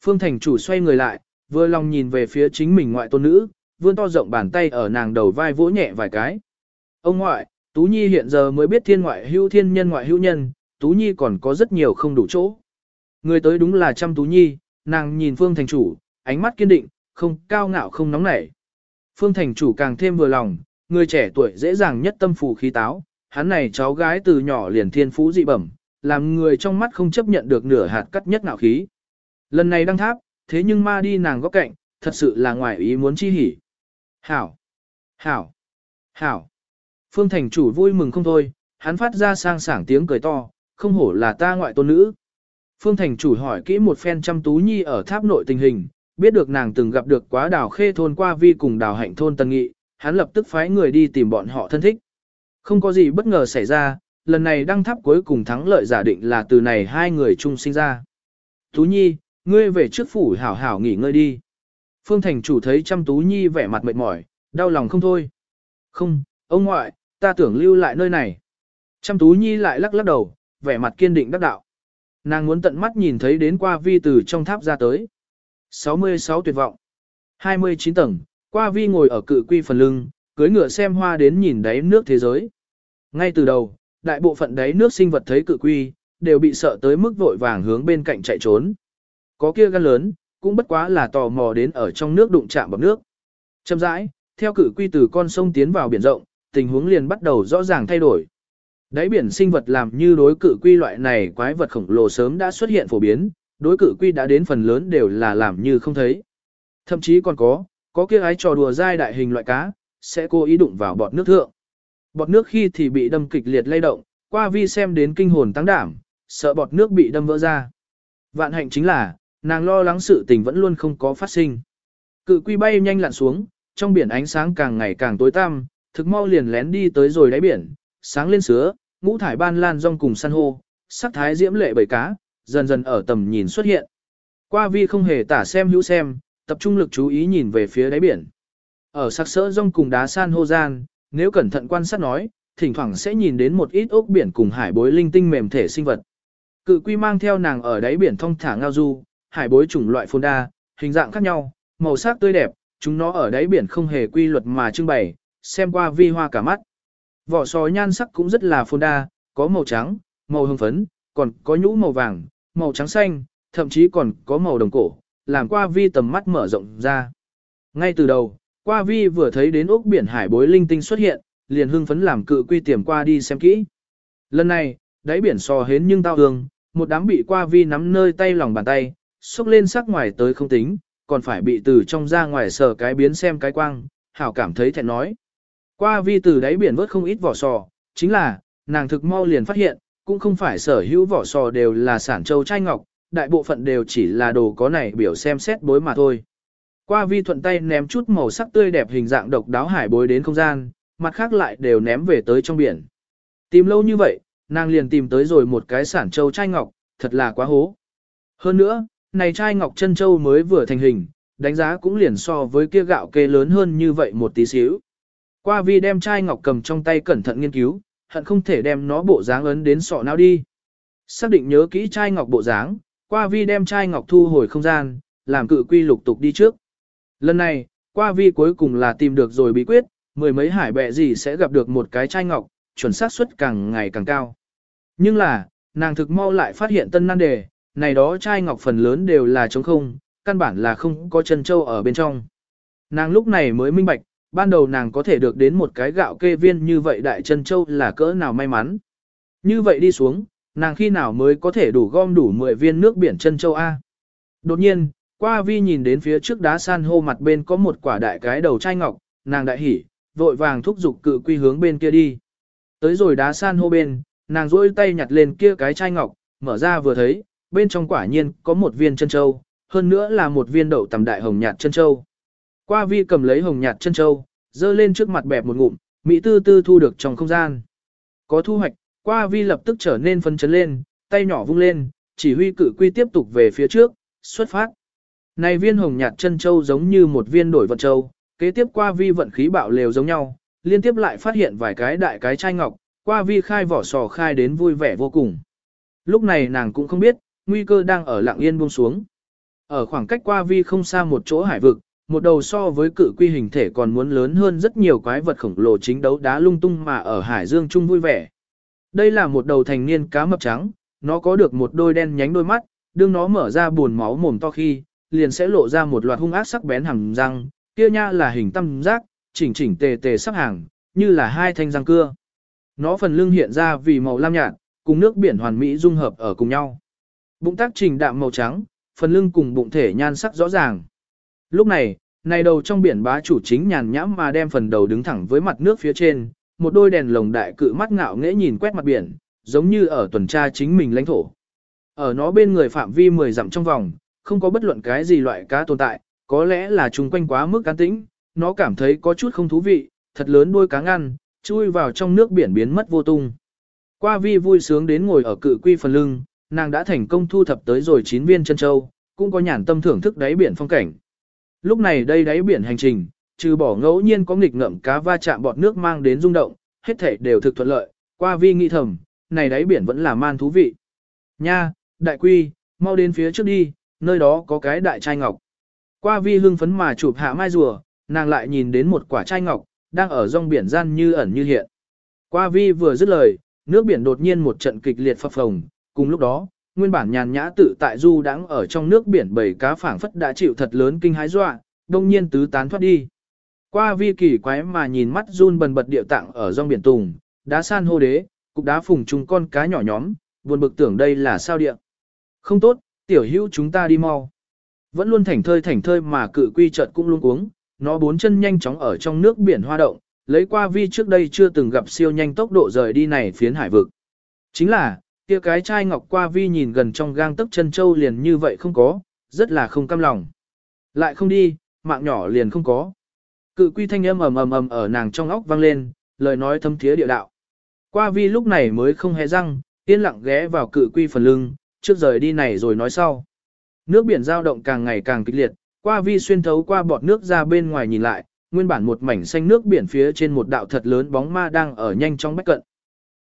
Phương Thành chủ xoay người lại, vừa lòng nhìn về phía chính mình ngoại tôn nữ, vươn to rộng bàn tay ở nàng đầu vai vỗ nhẹ vài cái. Ông ngoại, Tú Nhi hiện giờ mới biết thiên ngoại hữu thiên nhân ngoại hữu nhân, Tú Nhi còn có rất nhiều không đủ chỗ. Người tới đúng là chăm Tú Nhi, nàng nhìn Phương Thành chủ, ánh mắt kiên định, không cao ngạo không nóng nảy. Phương Thành chủ càng thêm vừa lòng, người trẻ tuổi dễ dàng nhất tâm phù khí táo, hắn này cháu gái từ nhỏ liền thiên phú dị bẩm, làm người trong mắt không chấp nhận được nửa hạt cắt nhất ngạo khí. Lần này đăng tháp, thế nhưng ma đi nàng góc cạnh, thật sự là ngoài ý muốn chi hỉ. Hảo! Hảo! Hảo! Phương Thành chủ vui mừng không thôi, hắn phát ra sang sảng tiếng cười to, không hổ là ta ngoại tôn nữ. Phương Thành chủ hỏi kỹ một phen chăm tú nhi ở tháp nội tình hình, biết được nàng từng gặp được quá đào khê thôn qua vi cùng đào hạnh thôn tân nghị, hắn lập tức phái người đi tìm bọn họ thân thích. Không có gì bất ngờ xảy ra, lần này đăng tháp cuối cùng thắng lợi giả định là từ này hai người chung sinh ra. Tú Nhi, ngươi về trước phủ hảo hảo nghỉ ngơi đi. Phương Thành chủ thấy chăm Tú Nhi vẻ mặt mệt mỏi, đau lòng không thôi. Không, ông ngoại, ta tưởng lưu lại nơi này. Chăm Tú Nhi lại lắc lắc đầu, vẻ mặt kiên định đắc đạo. Nàng muốn tận mắt nhìn thấy đến qua vi từ trong tháp ra tới. 66 tuyệt vọng. 29 tầng, qua vi ngồi ở cự quy phần lưng, cưới ngựa xem hoa đến nhìn đáy nước thế giới. Ngay từ đầu, đại bộ phận đáy nước sinh vật thấy cự quy, đều bị sợ tới mức vội vàng hướng bên cạnh chạy trốn. Có kia gan lớn, cũng bất quá là tò mò đến ở trong nước đụng chạm bọc nước. Chậm rãi, theo cự quy từ con sông tiến vào biển rộng, tình huống liền bắt đầu rõ ràng thay đổi. Đáy biển sinh vật làm như đối cự quy loại này quái vật khổng lồ sớm đã xuất hiện phổ biến, đối cự quy đã đến phần lớn đều là làm như không thấy. Thậm chí còn có, có kia ái trò đùa dai đại hình loại cá, sẽ cố ý đụng vào bọt nước thượng. Bọt nước khi thì bị đâm kịch liệt lay động, qua vi xem đến kinh hồn tăng đảm, sợ bọt nước bị đâm vỡ ra. Vạn hạnh chính là, nàng lo lắng sự tình vẫn luôn không có phát sinh. Cự quy bay nhanh lặn xuống, trong biển ánh sáng càng ngày càng tối tăm, thực mau liền lén đi tới rồi đáy biển, sáng lên sứa, ngũ thải ban lan rong cùng san hô, sắc thái diễm lệ bầy cá, dần dần ở tầm nhìn xuất hiện. Qua vi không hề tả xem hữu xem, tập trung lực chú ý nhìn về phía đáy biển. Ở sắc sỡ rong cùng đá san hô gian, nếu cẩn thận quan sát nói, thỉnh thoảng sẽ nhìn đến một ít ốc biển cùng hải bối linh tinh mềm thể sinh vật. Cự quy mang theo nàng ở đáy biển thong thả ngao du, hải bối chủng loại phồn đa, hình dạng khác nhau, màu sắc tươi đẹp, chúng nó ở đáy biển không hề quy luật mà trưng bày, xem qua vi hoa cả mắt. Vỏ sò nhan sắc cũng rất là phồn đa, có màu trắng, màu hồng phấn, còn có nhũ màu vàng, màu trắng xanh, thậm chí còn có màu đồng cổ, làm qua vi tầm mắt mở rộng ra. Ngay từ đầu, qua vi vừa thấy đến ốc biển hải bối linh tinh xuất hiện, liền hưng phấn làm cự quy tiềm qua đi xem kỹ. Lần này, đáy biển sò hến nhưng tao hương, một đám bị qua vi nắm nơi tay lòng bàn tay, xúc lên sắc ngoài tới không tính, còn phải bị từ trong ra ngoài sờ cái biến xem cái quang, hảo cảm thấy thẹn nói. Qua vi từ đáy biển vớt không ít vỏ sò, chính là, nàng thực mau liền phát hiện, cũng không phải sở hữu vỏ sò đều là sản châu trai ngọc, đại bộ phận đều chỉ là đồ có này biểu xem xét bối mà thôi. Qua vi thuận tay ném chút màu sắc tươi đẹp hình dạng độc đáo hải bối đến không gian, mặt khác lại đều ném về tới trong biển. Tìm lâu như vậy, nàng liền tìm tới rồi một cái sản châu trai ngọc, thật là quá hố. Hơn nữa, này trai ngọc chân châu mới vừa thành hình, đánh giá cũng liền so với kia gạo kê lớn hơn như vậy một tí xíu. Qua vi đem chai ngọc cầm trong tay cẩn thận nghiên cứu, hận không thể đem nó bộ dáng ấn đến sọ não đi. Xác định nhớ kỹ chai ngọc bộ dáng, qua vi đem chai ngọc thu hồi không gian, làm cự quy lục tục đi trước. Lần này, qua vi cuối cùng là tìm được rồi bí quyết, mười mấy hải bẹ gì sẽ gặp được một cái chai ngọc, chuẩn xác suất càng ngày càng cao. Nhưng là, nàng thực mau lại phát hiện tân nan đề, này đó chai ngọc phần lớn đều là trống không, căn bản là không có chân châu ở bên trong. Nàng lúc này mới minh bạch, ban đầu nàng có thể được đến một cái gạo kê viên như vậy đại chân châu là cỡ nào may mắn. Như vậy đi xuống, nàng khi nào mới có thể đủ gom đủ 10 viên nước biển chân châu A. Đột nhiên, qua vi nhìn đến phía trước đá san hô mặt bên có một quả đại cái đầu chai ngọc, nàng đại hỉ, vội vàng thúc giục cự quy hướng bên kia đi. Tới rồi đá san hô bên, nàng rỗi tay nhặt lên kia cái chai ngọc, mở ra vừa thấy, bên trong quả nhiên có một viên chân châu, hơn nữa là một viên đậu tầm đại hồng nhạt chân châu. Qua vi cầm lấy hồng nhạt chân châu, dơ lên trước mặt bẹp một ngụm, Mỹ tư tư thu được trong không gian. Có thu hoạch, qua vi lập tức trở nên phấn chấn lên, tay nhỏ vung lên, chỉ huy cử quy tiếp tục về phía trước, xuất phát. Này viên hồng nhạt chân châu giống như một viên đổi vận châu, kế tiếp qua vi vận khí bạo lều giống nhau, liên tiếp lại phát hiện vài cái đại cái chai ngọc, qua vi khai vỏ sò khai đến vui vẻ vô cùng. Lúc này nàng cũng không biết, nguy cơ đang ở lặng yên buông xuống. Ở khoảng cách qua vi không xa một chỗ hải vực, một đầu so với cự quy hình thể còn muốn lớn hơn rất nhiều quái vật khổng lồ chính đấu đá lung tung mà ở hải dương chung vui vẻ. Đây là một đầu thành niên cá mập trắng, nó có được một đôi đen nhánh đôi mắt, đương nó mở ra buồn máu mồm to khi, liền sẽ lộ ra một loạt hung ác sắc bén hàng răng, kia nha là hình tam giác, chỉnh chỉnh tề tề sắp hàng, như là hai thanh răng cưa. Nó phần lưng hiện ra vì màu lam nhạt, cùng nước biển hoàn mỹ dung hợp ở cùng nhau. Bụng tác trình đạm màu trắng, phần lưng cùng bụng thể nhan sắc rõ ràng. Lúc này, này đầu trong biển bá chủ chính nhàn nhãm mà đem phần đầu đứng thẳng với mặt nước phía trên, một đôi đèn lồng đại cự mắt ngạo nghễ nhìn quét mặt biển, giống như ở tuần tra chính mình lãnh thổ. Ở nó bên người phạm vi 10 dặm trong vòng, không có bất luận cái gì loại cá tồn tại, có lẽ là chung quanh quá mức cán tĩnh, nó cảm thấy có chút không thú vị, thật lớn đuôi cá ngăn, chui vào trong nước biển biến mất vô tung. Qua vi vui sướng đến ngồi ở cự quy phần lưng, nàng đã thành công thu thập tới rồi 9 viên chân châu, cũng có nhàn tâm thưởng thức đáy biển phong cảnh. Lúc này đây đáy biển hành trình, trừ bỏ ngẫu nhiên có nghịch ngợm cá va chạm bọt nước mang đến rung động, hết thảy đều thực thuận lợi, qua vi nghĩ thầm, này đáy biển vẫn là man thú vị. Nha, đại quy, mau đến phía trước đi, nơi đó có cái đại trai ngọc. Qua vi hưng phấn mà chụp hạ mai rùa, nàng lại nhìn đến một quả trai ngọc, đang ở rong biển gian như ẩn như hiện. Qua vi vừa dứt lời, nước biển đột nhiên một trận kịch liệt phập phồng, cùng lúc đó, nguyên bản nhàn nhã tự tại du đãng ở trong nước biển bảy cá phảng phất đã chịu thật lớn kinh hái dọa, đông nhiên tứ tán thoát đi. Qua vi kỳ quái mà nhìn mắt run bần bật điệu tạng ở rong biển tùng, đá san hô đế, cục đá phùng trùng con cá nhỏ nhóm, buồn bực tưởng đây là sao địa. Không tốt, tiểu hữu chúng ta đi mau. Vẫn luôn thảnh thơi thảnh thơi mà cự quy chợt cũng luôn uống, nó bốn chân nhanh chóng ở trong nước biển hoa động, lấy qua vi trước đây chưa từng gặp siêu nhanh tốc độ rời đi này phiến hải vực. Chính là, kia cái chai ngọc qua vi nhìn gần trong gang tấc chân châu liền như vậy không có, rất là không cam lòng. Lại không đi, mạng nhỏ liền không có. Cự quy thanh âm ầm ầm ầm ở nàng trong óc vang lên, lời nói thâm thiế địa đạo. Qua vi lúc này mới không hề răng, yên lặng ghé vào cự quy phần lưng, trước rời đi này rồi nói sau. Nước biển giao động càng ngày càng kịch liệt, qua vi xuyên thấu qua bọt nước ra bên ngoài nhìn lại, nguyên bản một mảnh xanh nước biển phía trên một đạo thật lớn bóng ma đang ở nhanh trong bách cận.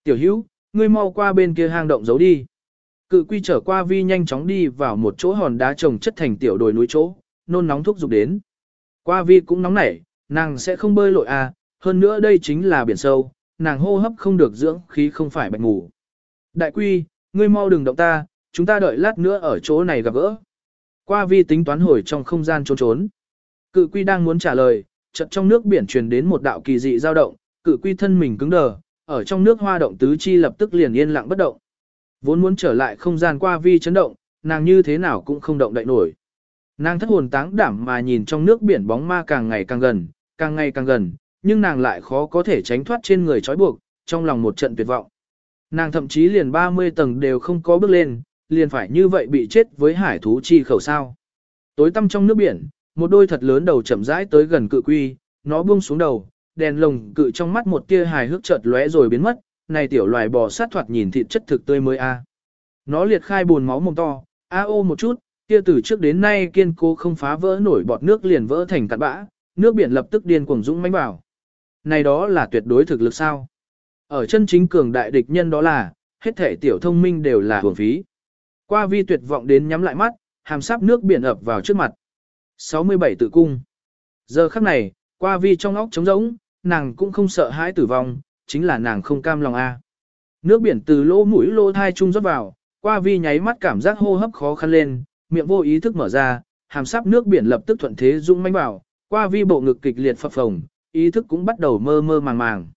Tiểu hữu, ngươi mau qua bên kia hang động giấu đi. Cự quy trở qua vi nhanh chóng đi vào một chỗ hòn đá trồng chất thành tiểu đồi núi chỗ, nôn nóng thúc giục đến. Qua vi cũng nóng nảy, nàng sẽ không bơi lội à, hơn nữa đây chính là biển sâu, nàng hô hấp không được dưỡng khí không phải bệnh ngủ. Đại quy, ngươi mau đừng động ta, chúng ta đợi lát nữa ở chỗ này gặp gỡ. Qua vi tính toán hồi trong không gian trốn trốn. Cự quy đang muốn trả lời, chợt trong nước biển truyền đến một đạo kỳ dị dao động, cự quy thân mình cứng đờ, ở trong nước hoa động tứ chi lập tức liền yên lặng bất động. Vốn muốn trở lại không gian qua vi chấn động, nàng như thế nào cũng không động đậy nổi. Nàng thất hồn táng đảm mà nhìn trong nước biển bóng ma càng ngày càng gần, càng ngày càng gần, nhưng nàng lại khó có thể tránh thoát trên người trói buộc, trong lòng một trận tuyệt vọng. Nàng thậm chí liền 30 tầng đều không có bước lên, liền phải như vậy bị chết với hải thú chi khẩu sao. Tối tăm trong nước biển, một đôi thật lớn đầu chậm rãi tới gần cự quy, nó buông xuống đầu, đèn lồng cự trong mắt một tia hài hước chợt lóe rồi biến mất, này tiểu loài bò sát thoạt nhìn thịt chất thực tươi mới a. Nó liệt khai buồn máu mồm to, a ô một chút, kia từ trước đến nay kiên cố không phá vỡ nổi bọt nước liền vỡ thành cặn bã, nước biển lập tức điên cuồng dũng mãnh vào. Này đó là tuyệt đối thực lực sao? Ở chân chính cường đại địch nhân đó là, hết thể tiểu thông minh đều là hưởng phí. Qua vi tuyệt vọng đến nhắm lại mắt, hàm sáp nước biển ập vào trước mặt. 67 tự cung. Giờ khắc này, qua vi trong óc trống rỗng, nàng cũng không sợ hãi tử vong, chính là nàng không cam lòng a. Nước biển từ lỗ mũi lỗ thai trung rót vào, qua vi nháy mắt cảm giác hô hấp khó khăn lên, miệng vô ý thức mở ra, hàm sắp nước biển lập tức thuận thế rung manh vào, qua vi bộ ngực kịch liệt phập phồng, ý thức cũng bắt đầu mơ mơ màng màng.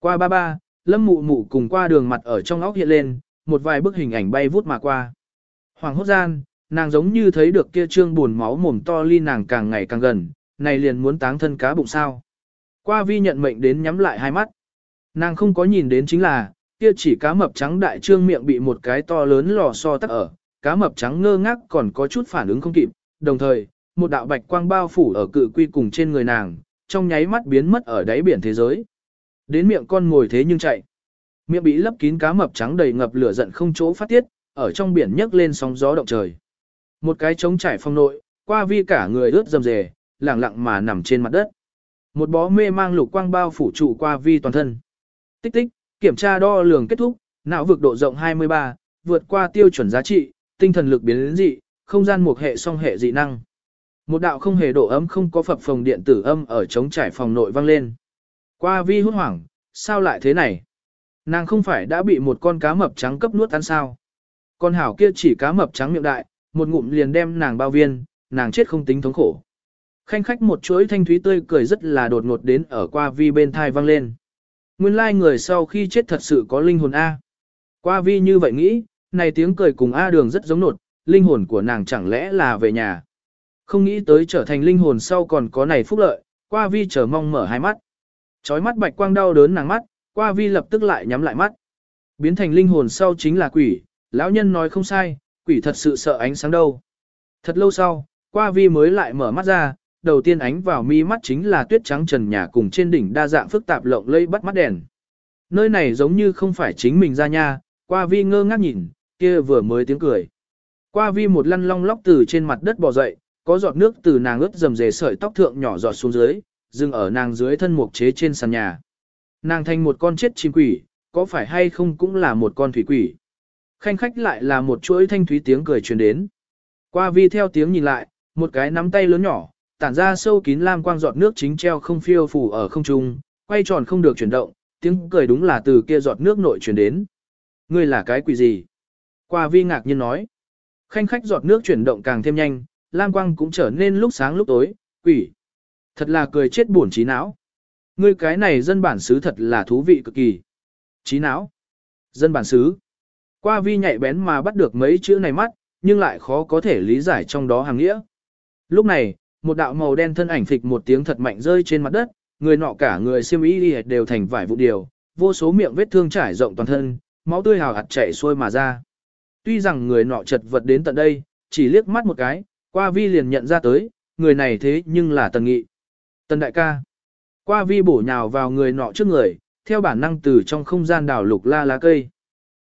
Qua ba ba, lâm mụ mụ cùng qua đường mặt ở trong óc hiện lên, một vài bức hình ảnh bay vút mà qua. Hoàng hốt gian, nàng giống như thấy được kia trương buồn máu mồm to ly nàng càng ngày càng gần, này liền muốn táng thân cá bụng sao. Qua vi nhận mệnh đến nhắm lại hai mắt. Nàng không có nhìn đến chính là, kia chỉ cá mập trắng đại trương miệng bị một cái to lớn lò so tắc ở, cá mập trắng ngơ ngác còn có chút phản ứng không kịp, đồng thời, một đạo bạch quang bao phủ ở cự quy cùng trên người nàng, trong nháy mắt biến mất ở đáy biển thế giới. Đến miệng con ngồi thế nhưng chạy. Miệng bị lấp kín cá mập trắng đầy ngập lửa giận không chỗ phát tiết, ở trong biển nhấc lên sóng gió động trời. Một cái trống trải phong nội, qua vi cả người ướt dầm dề, lặng lặng mà nằm trên mặt đất. Một bó mê mang lục quang bao phủ trụ qua vi toàn thân. Tích tích, kiểm tra đo lường kết thúc, não vực độ rộng 23, vượt qua tiêu chuẩn giá trị, tinh thần lực biến đến dị, không gian một hệ song hệ dị năng. Một đạo không hề độ ấm không có phập phòng điện tử âm ở chống trải phòng nội vang lên. Qua vi hốt hoảng, sao lại thế này? Nàng không phải đã bị một con cá mập trắng cấp nuốt ăn sao? Con hảo kia chỉ cá mập trắng miệng đại, một ngụm liền đem nàng bao viên, nàng chết không tính thống khổ. Khanh khách một chuỗi thanh thúy tươi cười rất là đột ngột đến ở qua vi bên thai vang lên. Nguyên lai like người sau khi chết thật sự có linh hồn A. Qua vi như vậy nghĩ, này tiếng cười cùng A đường rất giống nột, linh hồn của nàng chẳng lẽ là về nhà. Không nghĩ tới trở thành linh hồn sau còn có này phúc lợi, qua vi chờ mong mở hai mắt. Chói mắt bạch quang đau đớn nàng mắt, qua vi lập tức lại nhắm lại mắt. Biến thành linh hồn sau chính là quỷ, lão nhân nói không sai, quỷ thật sự sợ ánh sáng đâu. Thật lâu sau, qua vi mới lại mở mắt ra, đầu tiên ánh vào mi mắt chính là tuyết trắng trần nhà cùng trên đỉnh đa dạng phức tạp lộng lây bắt mắt đèn. Nơi này giống như không phải chính mình ra nha, qua vi ngơ ngác nhìn, kia vừa mới tiếng cười. Qua vi một lăn long lóc từ trên mặt đất bò dậy, có giọt nước từ nàng ướt dầm dề sợi tóc thượng nhỏ giọt xuống dưới, dừng ở nàng dưới thân mục chế trên sàn nhà. Nàng thành một con chết chim quỷ, có phải hay không cũng là một con thủy quỷ. Khanh khách lại là một chuỗi thanh thúy tiếng cười truyền đến. Qua vi theo tiếng nhìn lại, một cái nắm tay lớn nhỏ, tản ra sâu kín lam quang giọt nước chính treo không phiêu phủ ở không trung, quay tròn không được chuyển động, tiếng cười đúng là từ kia giọt nước nội chuyển đến. Ngươi là cái quỷ gì? Qua vi ngạc nhiên nói. Khanh khách giọt nước chuyển động càng thêm nhanh, lam quang cũng trở nên lúc sáng lúc tối, quỷ. Thật là cười chết buồn trí não. Ngươi cái này dân bản xứ thật là thú vị cực kỳ. Trí não. Dân bản xứ. Qua vi nhạy bén mà bắt được mấy chữ này mắt, nhưng lại khó có thể lý giải trong đó hàng nghĩa. Lúc này, một đạo màu đen thân ảnh phịch một tiếng thật mạnh rơi trên mặt đất, người nọ cả người xiêm y đều thành vải vụ điều, vô số miệng vết thương trải rộng toàn thân, máu tươi hào hạt chảy xuôi mà ra. Tuy rằng người nọ chật vật đến tận đây, chỉ liếc mắt một cái, qua vi liền nhận ra tới, người này thế nhưng là tần nghị. Tần đại ca. Qua vi bổ nhào vào người nọ trước người, theo bản năng từ trong không gian đảo lục la lá cây.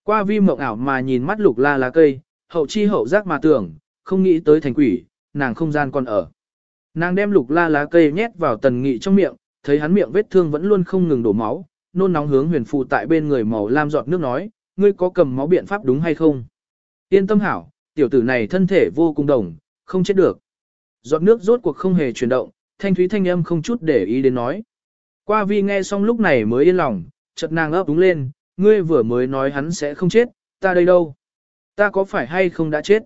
Qua vi mộng ảo mà nhìn mắt lục la lá cây, hậu chi hậu giác mà tưởng, không nghĩ tới thành quỷ, nàng không gian còn ở. Nàng đem lục la lá cây nhét vào tần nghị trong miệng, thấy hắn miệng vết thương vẫn luôn không ngừng đổ máu, nôn nóng hướng huyền phù tại bên người màu lam giọt nước nói, ngươi có cầm máu biện pháp đúng hay không? Yên tâm hảo, tiểu tử này thân thể vô cùng đồng, không chết được. Giọt nước rốt cuộc không hề chuyển động, thanh thúy thanh âm không chút để ý đến nói. Qua vi nghe xong lúc này mới yên lòng, chợt nàng ấp đúng lên, ngươi vừa mới nói hắn sẽ không chết, ta đây đâu? Ta có phải hay không đã chết?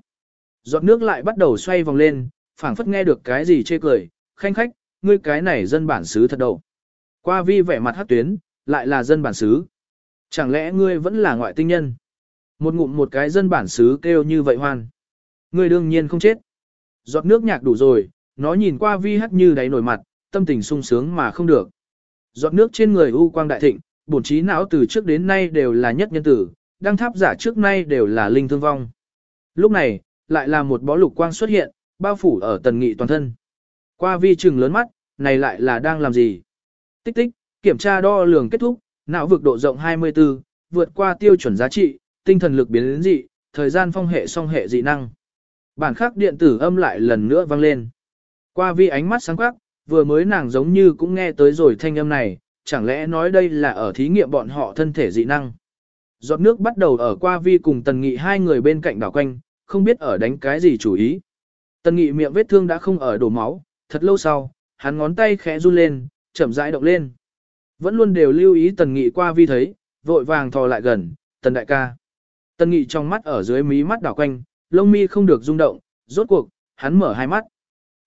Giọt nước lại bắt đầu xoay vòng lên, phảng phất nghe được cái gì chê cười, khanh khách, ngươi cái này dân bản xứ thật đâu. Qua vi vẻ mặt hát tuyến, lại là dân bản xứ. Chẳng lẽ ngươi vẫn là ngoại tinh nhân? Một ngụm một cái dân bản xứ kêu như vậy hoan. Ngươi đương nhiên không chết. Giọt nước nhạc đủ rồi, nó nhìn qua vi hát như đáy nổi mặt, tâm tình sung sướng mà không được. Giọt nước trên người u quang đại thịnh, bổn trí não từ trước đến nay đều là nhất nhân tử, đăng tháp giả trước nay đều là linh thương vong. Lúc này, lại là một bó lục quang xuất hiện, bao phủ ở tần nghị toàn thân. Qua vi trừng lớn mắt, này lại là đang làm gì? Tích tích, kiểm tra đo lường kết thúc, não vực độ rộng 24, vượt qua tiêu chuẩn giá trị, tinh thần lực biến đến dị, thời gian phong hệ song hệ dị năng. Bản khắc điện tử âm lại lần nữa vang lên. Qua vi ánh mắt sáng quắc, vừa mới nàng giống như cũng nghe tới rồi thanh âm này, chẳng lẽ nói đây là ở thí nghiệm bọn họ thân thể dị năng. Giọt nước bắt đầu ở qua vi cùng tần nghị hai người bên cạnh đảo quanh, không biết ở đánh cái gì chủ ý. Tần nghị miệng vết thương đã không ở đổ máu, thật lâu sau, hắn ngón tay khẽ run lên, chậm rãi động lên. Vẫn luôn đều lưu ý tần nghị qua vi thấy, vội vàng thò lại gần, tần đại ca. Tần nghị trong mắt ở dưới mí mắt đảo quanh, lông mi không được rung động, rốt cuộc, hắn mở hai mắt.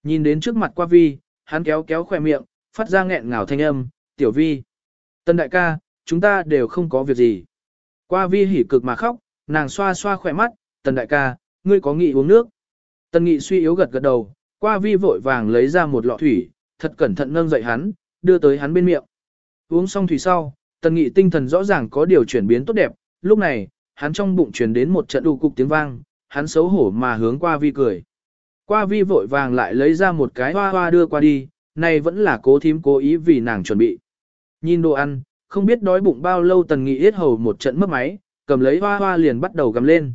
Nhìn đến trước mặt qua vi, hắn kéo kéo khỏe miệng, phát ra nghẹn ngào thanh âm, tiểu vi. Tần đại ca, chúng ta đều không có việc gì. Qua vi hỉ cực mà khóc, nàng xoa xoa khỏe mắt, tần đại ca, ngươi có nghị uống nước. Tần nghị suy yếu gật gật đầu, qua vi vội vàng lấy ra một lọ thủy, thật cẩn thận nâng dậy hắn, đưa tới hắn bên miệng. Uống xong thủy sau, tần nghị tinh thần rõ ràng có điều chuyển biến tốt đẹp, lúc này, hắn trong bụng truyền đến một trận đu cục tiếng vang, hắn xấu hổ mà hướng qua vi cười. Qua vi vội vàng lại lấy ra một cái hoa hoa đưa qua đi, này vẫn là cố thím cố ý vì nàng chuẩn bị. Nhìn đồ ăn, không biết đói bụng bao lâu tần nghị yết hầu một trận mất máy, cầm lấy hoa hoa liền bắt đầu gầm lên.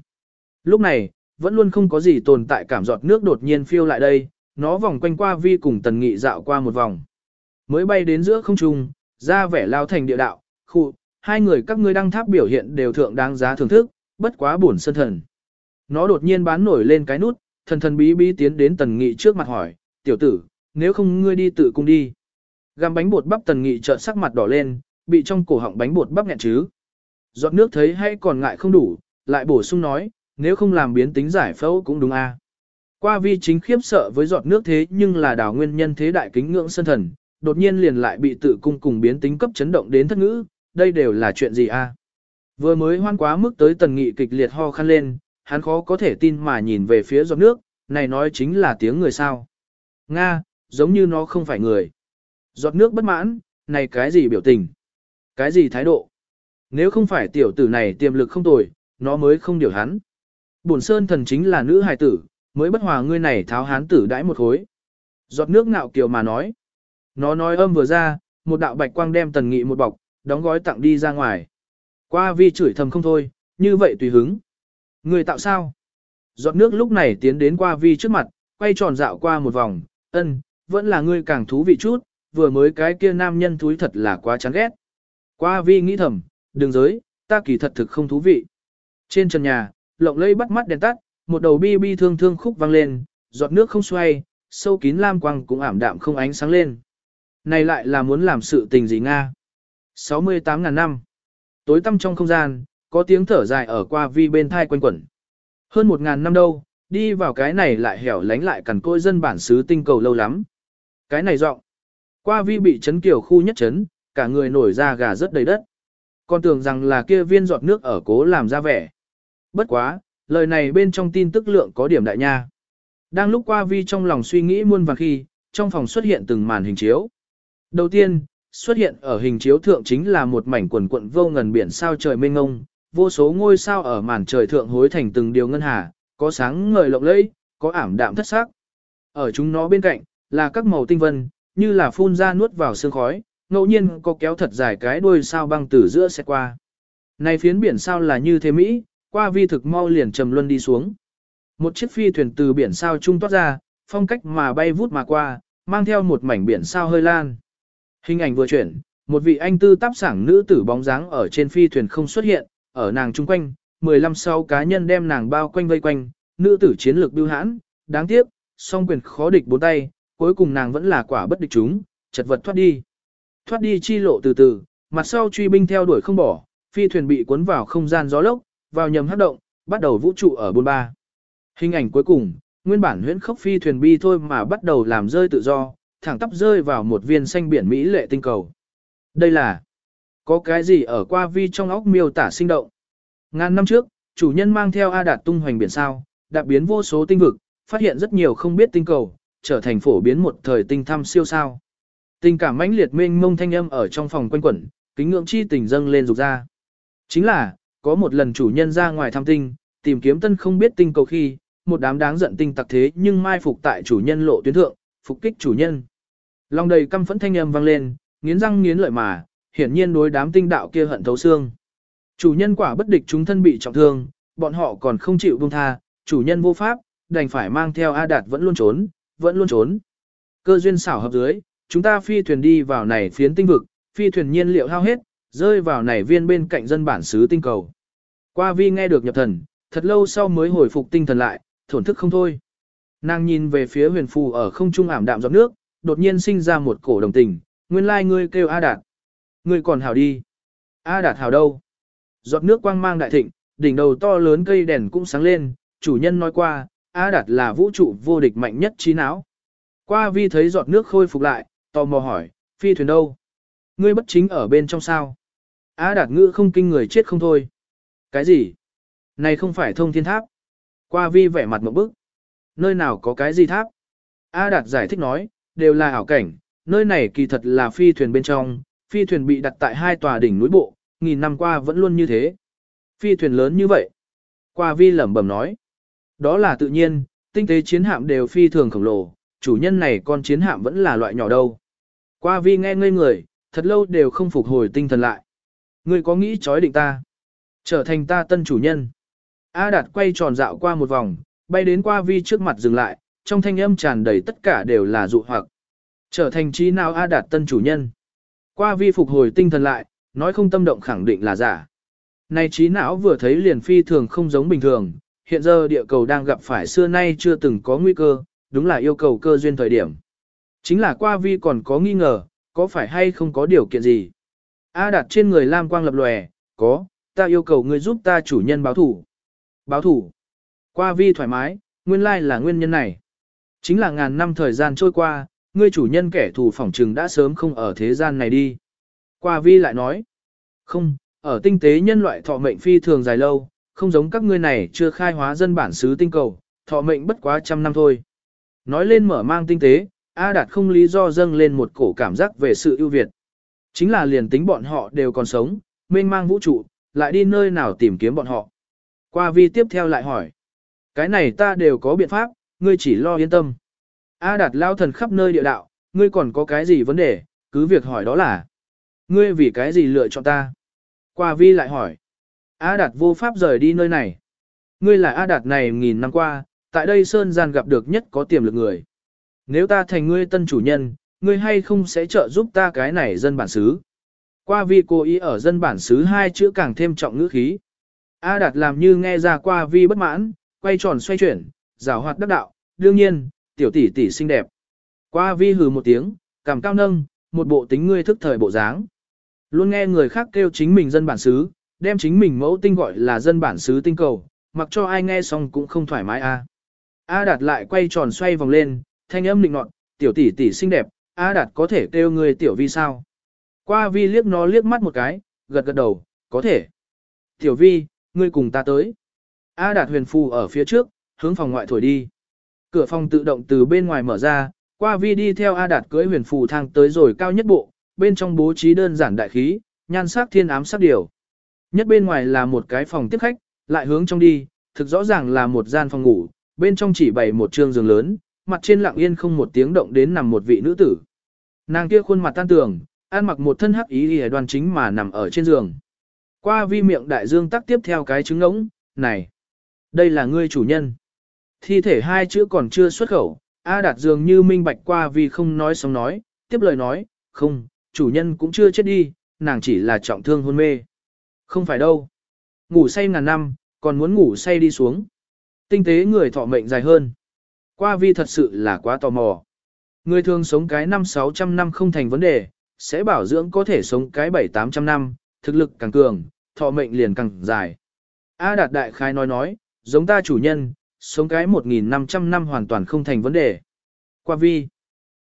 Lúc này, vẫn luôn không có gì tồn tại cảm giọt nước đột nhiên phiêu lại đây, nó vòng quanh qua vi cùng tần nghị dạo qua một vòng. Mới bay đến giữa không trung, ra vẻ lao thành địa đạo, khu, hai người các ngươi đăng tháp biểu hiện đều thượng đáng giá thưởng thức, bất quá buồn sân thần. Nó đột nhiên bán nổi lên cái nút, thần thần bí bí tiến đến tần nghị trước mặt hỏi, tiểu tử, nếu không ngươi đi tự cung đi. Găm bánh bột bắp tần nghị trợn sắc mặt đỏ lên, bị trong cổ họng bánh bột bắp nghẹn chứ. Giọt nước thấy hay còn ngại không đủ, lại bổ sung nói, nếu không làm biến tính giải phẫu cũng đúng a. Qua vi chính khiếp sợ với giọt nước thế nhưng là đào nguyên nhân thế đại kính ngưỡng sân thần, đột nhiên liền lại bị tự cung cùng biến tính cấp chấn động đến thất ngữ, đây đều là chuyện gì a? Vừa mới hoan quá mức tới tần nghị kịch liệt ho khăn lên, hắn khó có thể tin mà nhìn về phía giọt nước, này nói chính là tiếng người sao. Nga, giống như nó không phải người. Giọt nước bất mãn, này cái gì biểu tình? Cái gì thái độ? Nếu không phải tiểu tử này tiềm lực không tồi, nó mới không điều hắn. Bổn sơn thần chính là nữ hài tử, mới bất hòa ngươi này tháo hán tử đãi một khối. Giọt nước ngạo kiều mà nói. Nó nói âm vừa ra, một đạo bạch quang đem tần nghị một bọc, đóng gói tặng đi ra ngoài. Qua vi chửi thầm không thôi, như vậy tùy hứng. Người tạo sao? Giọt nước lúc này tiến đến qua vi trước mặt, quay tròn dạo qua một vòng, ân, vẫn là ngươi càng thú vị chút, vừa mới cái kia nam nhân thúi thật là quá chán ghét. Qua vi nghĩ thầm, đừng giới, ta kỳ thật thực không thú vị. Trên trần nhà, lộng lây bắt mắt đèn tắt, một đầu bi bi thương thương khúc vang lên, giọt nước không xoay, sâu kín lam quang cũng ảm đạm không ánh sáng lên. Này lại là muốn làm sự tình gì Nga? 68.000 năm. Tối tăm trong không gian, có tiếng thở dài ở qua vi bên thai quanh quẩn. Hơn 1.000 năm đâu, đi vào cái này lại hẻo lánh lại cằn côi dân bản xứ tinh cầu lâu lắm. Cái này rộng. Qua vi bị chấn kiểu khu nhất chấn, cả người nổi ra gà rất đầy đất. Còn tưởng rằng là kia viên giọt nước ở cố làm ra vẻ. Bất quá, lời này bên trong tin tức lượng có điểm đại nha. Đang lúc qua vi trong lòng suy nghĩ muôn vàng khi, trong phòng xuất hiện từng màn hình chiếu. Đầu tiên, xuất hiện ở hình chiếu thượng chính là một mảnh quần quận vô ngần biển sao trời mênh ngông, vô số ngôi sao ở màn trời thượng hối thành từng điều ngân hà, có sáng ngời lộng lẫy, có ảm đạm thất sắc. Ở chúng nó bên cạnh, là các màu tinh vân, như là phun ra nuốt vào sương khói, ngẫu nhiên có kéo thật dài cái đuôi sao băng từ giữa sẽ qua. Này phiến biển sao là như thế Mỹ, qua vi thực mau liền trầm luân đi xuống. Một chiếc phi thuyền từ biển sao trung toát ra, phong cách mà bay vút mà qua, mang theo một mảnh biển sao hơi lan. Hình ảnh vừa chuyển, một vị anh tư táp sảng nữ tử bóng dáng ở trên phi thuyền không xuất hiện, ở nàng chung quanh, 15 sau cá nhân đem nàng bao quanh vây quanh, nữ tử chiến lược biêu hãn, đáng tiếc, song quyền khó địch bốn tay, cuối cùng nàng vẫn là quả bất địch chúng, chật vật thoát đi. Thoát đi chi lộ từ từ, mặt sau truy binh theo đuổi không bỏ, phi thuyền bị cuốn vào không gian gió lốc, vào nhầm hấp động, bắt đầu vũ trụ ở bôn ba. Hình ảnh cuối cùng, nguyên bản huyễn khốc phi thuyền bi thôi mà bắt đầu làm rơi tự do, thẳng tắp rơi vào một viên xanh biển Mỹ lệ tinh cầu. Đây là, có cái gì ở qua vi trong óc miêu tả sinh động. Ngàn năm trước, chủ nhân mang theo A Đạt tung hoành biển sao, đạp biến vô số tinh vực, phát hiện rất nhiều không biết tinh cầu, trở thành phổ biến một thời tinh thăm siêu sao. Tình cảm mãnh liệt mênh mông thanh âm ở trong phòng quanh quẩn, kính ngưỡng chi tình dâng lên rục ra. Chính là, có một lần chủ nhân ra ngoài thăm tinh, tìm kiếm tân không biết tinh cầu khi, một đám đáng giận tinh tặc thế nhưng mai phục tại chủ nhân lộ tuyến thượng, phục kích chủ nhân. Lòng đầy căm phẫn thanh âm vang lên, nghiến răng nghiến lợi mà, hiển nhiên đối đám tinh đạo kia hận thấu xương. Chủ nhân quả bất địch chúng thân bị trọng thương, bọn họ còn không chịu buông tha, chủ nhân vô pháp, đành phải mang theo A Đạt vẫn luôn trốn, vẫn luôn trốn. Cơ duyên xảo hợp dưới, chúng ta phi thuyền đi vào này phiến tinh vực, phi thuyền nhiên liệu hao hết, rơi vào này viên bên cạnh dân bản xứ tinh cầu. Qua vi nghe được nhập thần, thật lâu sau mới hồi phục tinh thần lại, thổn thức không thôi. Nàng nhìn về phía huyền phù ở không trung ảm đạm giọt nước, đột nhiên sinh ra một cổ đồng tình, nguyên lai like ngươi kêu A Đạt. Ngươi còn hảo đi. A Đạt hảo đâu? Giọt nước quang mang đại thịnh, đỉnh đầu to lớn cây đèn cũng sáng lên, chủ nhân nói qua, A Đạt là vũ trụ vô địch mạnh nhất trí não. Qua vi thấy giọt nước khôi phục lại, tò mò hỏi, phi thuyền đâu? Ngươi bất chính ở bên trong sao? A Đạt ngữ không kinh người chết không thôi. Cái gì? Này không phải thông thiên tháp. Qua vi vẻ mặt một bức. Nơi nào có cái gì tháp? A Đạt giải thích nói, đều là ảo cảnh, nơi này kỳ thật là phi thuyền bên trong, phi thuyền bị đặt tại hai tòa đỉnh núi bộ, nghìn năm qua vẫn luôn như thế. Phi thuyền lớn như vậy. Qua vi lẩm bẩm nói. Đó là tự nhiên, tinh tế chiến hạm đều phi thường khổng lồ, chủ nhân này con chiến hạm vẫn là loại nhỏ đâu. Qua vi nghe ngây người, thật lâu đều không phục hồi tinh thần lại. Ngươi có nghĩ chói định ta? Trở thành ta tân chủ nhân. A Đạt quay tròn dạo qua một vòng, bay đến qua vi trước mặt dừng lại, trong thanh âm tràn đầy tất cả đều là dụ hoặc. Trở thành trí nào A Đạt tân chủ nhân. Qua vi phục hồi tinh thần lại, nói không tâm động khẳng định là giả. Này trí não vừa thấy liền phi thường không giống bình thường, hiện giờ địa cầu đang gặp phải xưa nay chưa từng có nguy cơ, đúng là yêu cầu cơ duyên thời điểm. Chính là qua vi còn có nghi ngờ, có phải hay không có điều kiện gì. A đặt trên người lam quang lập lòe, có, ta yêu cầu ngươi giúp ta chủ nhân báo thủ. Báo thủ. Qua vi thoải mái, nguyên lai là nguyên nhân này. Chính là ngàn năm thời gian trôi qua, ngươi chủ nhân kẻ thù phỏng trừng đã sớm không ở thế gian này đi. Qua vi lại nói, không, ở tinh tế nhân loại thọ mệnh phi thường dài lâu, không giống các ngươi này chưa khai hóa dân bản xứ tinh cầu, thọ mệnh bất quá trăm năm thôi. Nói lên mở mang tinh tế, A Đạt không lý do dâng lên một cổ cảm giác về sự ưu việt. Chính là liền tính bọn họ đều còn sống, mênh mang vũ trụ, lại đi nơi nào tìm kiếm bọn họ. Qua vi tiếp theo lại hỏi. Cái này ta đều có biện pháp, ngươi chỉ lo yên tâm. A Đạt lao thần khắp nơi địa đạo, ngươi còn có cái gì vấn đề, cứ việc hỏi đó là. Ngươi vì cái gì lựa chọn ta? Qua vi lại hỏi. A Đạt vô pháp rời đi nơi này. Ngươi là A Đạt này nghìn năm qua, tại đây Sơn Gian gặp được nhất có tiềm lực người. Nếu ta thành ngươi tân chủ nhân, ngươi hay không sẽ trợ giúp ta cái này dân bản xứ. Qua vi cố ý ở dân bản xứ hai chữ càng thêm trọng ngữ khí. A Đạt làm như nghe ra qua vi bất mãn, quay tròn xoay chuyển, rào hoạt đắc đạo, đương nhiên, tiểu tỷ tỷ xinh đẹp. Qua vi hừ một tiếng, cảm cao nâng, một bộ tính ngươi thức thời bộ dáng. Luôn nghe người khác kêu chính mình dân bản xứ, đem chính mình mẫu tinh gọi là dân bản xứ tinh cầu, mặc cho ai nghe xong cũng không thoải mái a. A Đạt lại quay tròn xoay vòng lên, thanh âm định nọt, tiểu tỷ tỷ xinh đẹp, A Đạt có thể kêu người tiểu vi sao? Qua vi liếc nó liếc mắt một cái, gật gật đầu, có thể. Tiểu vi, ngươi cùng ta tới. A Đạt huyền phù ở phía trước, hướng phòng ngoại thổi đi. Cửa phòng tự động từ bên ngoài mở ra, qua vi đi theo A Đạt cưỡi huyền phù thang tới rồi cao nhất bộ, bên trong bố trí đơn giản đại khí, nhan sắc thiên ám sắc điều. Nhất bên ngoài là một cái phòng tiếp khách, lại hướng trong đi, thực rõ ràng là một gian phòng ngủ, bên trong chỉ bày một trương giường lớn, mặt trên lặng yên không một tiếng động đến nằm một vị nữ tử. Nàng kia khuôn mặt tan tường, ăn mặc một thân hắc ý y đoan chính mà nằm ở trên giường. Qua vi miệng đại dương tắc tiếp theo cái trứng ngỗng, này, đây là ngươi chủ nhân. Thi thể hai chữ còn chưa xuất khẩu, A đạt dường như minh bạch qua vì không nói sống nói, tiếp lời nói, không, chủ nhân cũng chưa chết đi, nàng chỉ là trọng thương hôn mê. Không phải đâu. Ngủ say ngàn năm, còn muốn ngủ say đi xuống. Tinh tế người thọ mệnh dài hơn. Qua vi thật sự là quá tò mò. Người thường sống cái năm 600 năm không thành vấn đề, sẽ bảo dưỡng có thể sống cái 7-800 năm, thực lực càng cường, thọ mệnh liền càng dài. A Đạt Đại Khai nói nói, giống ta chủ nhân, sống cái 1.500 năm hoàn toàn không thành vấn đề. Qua vi.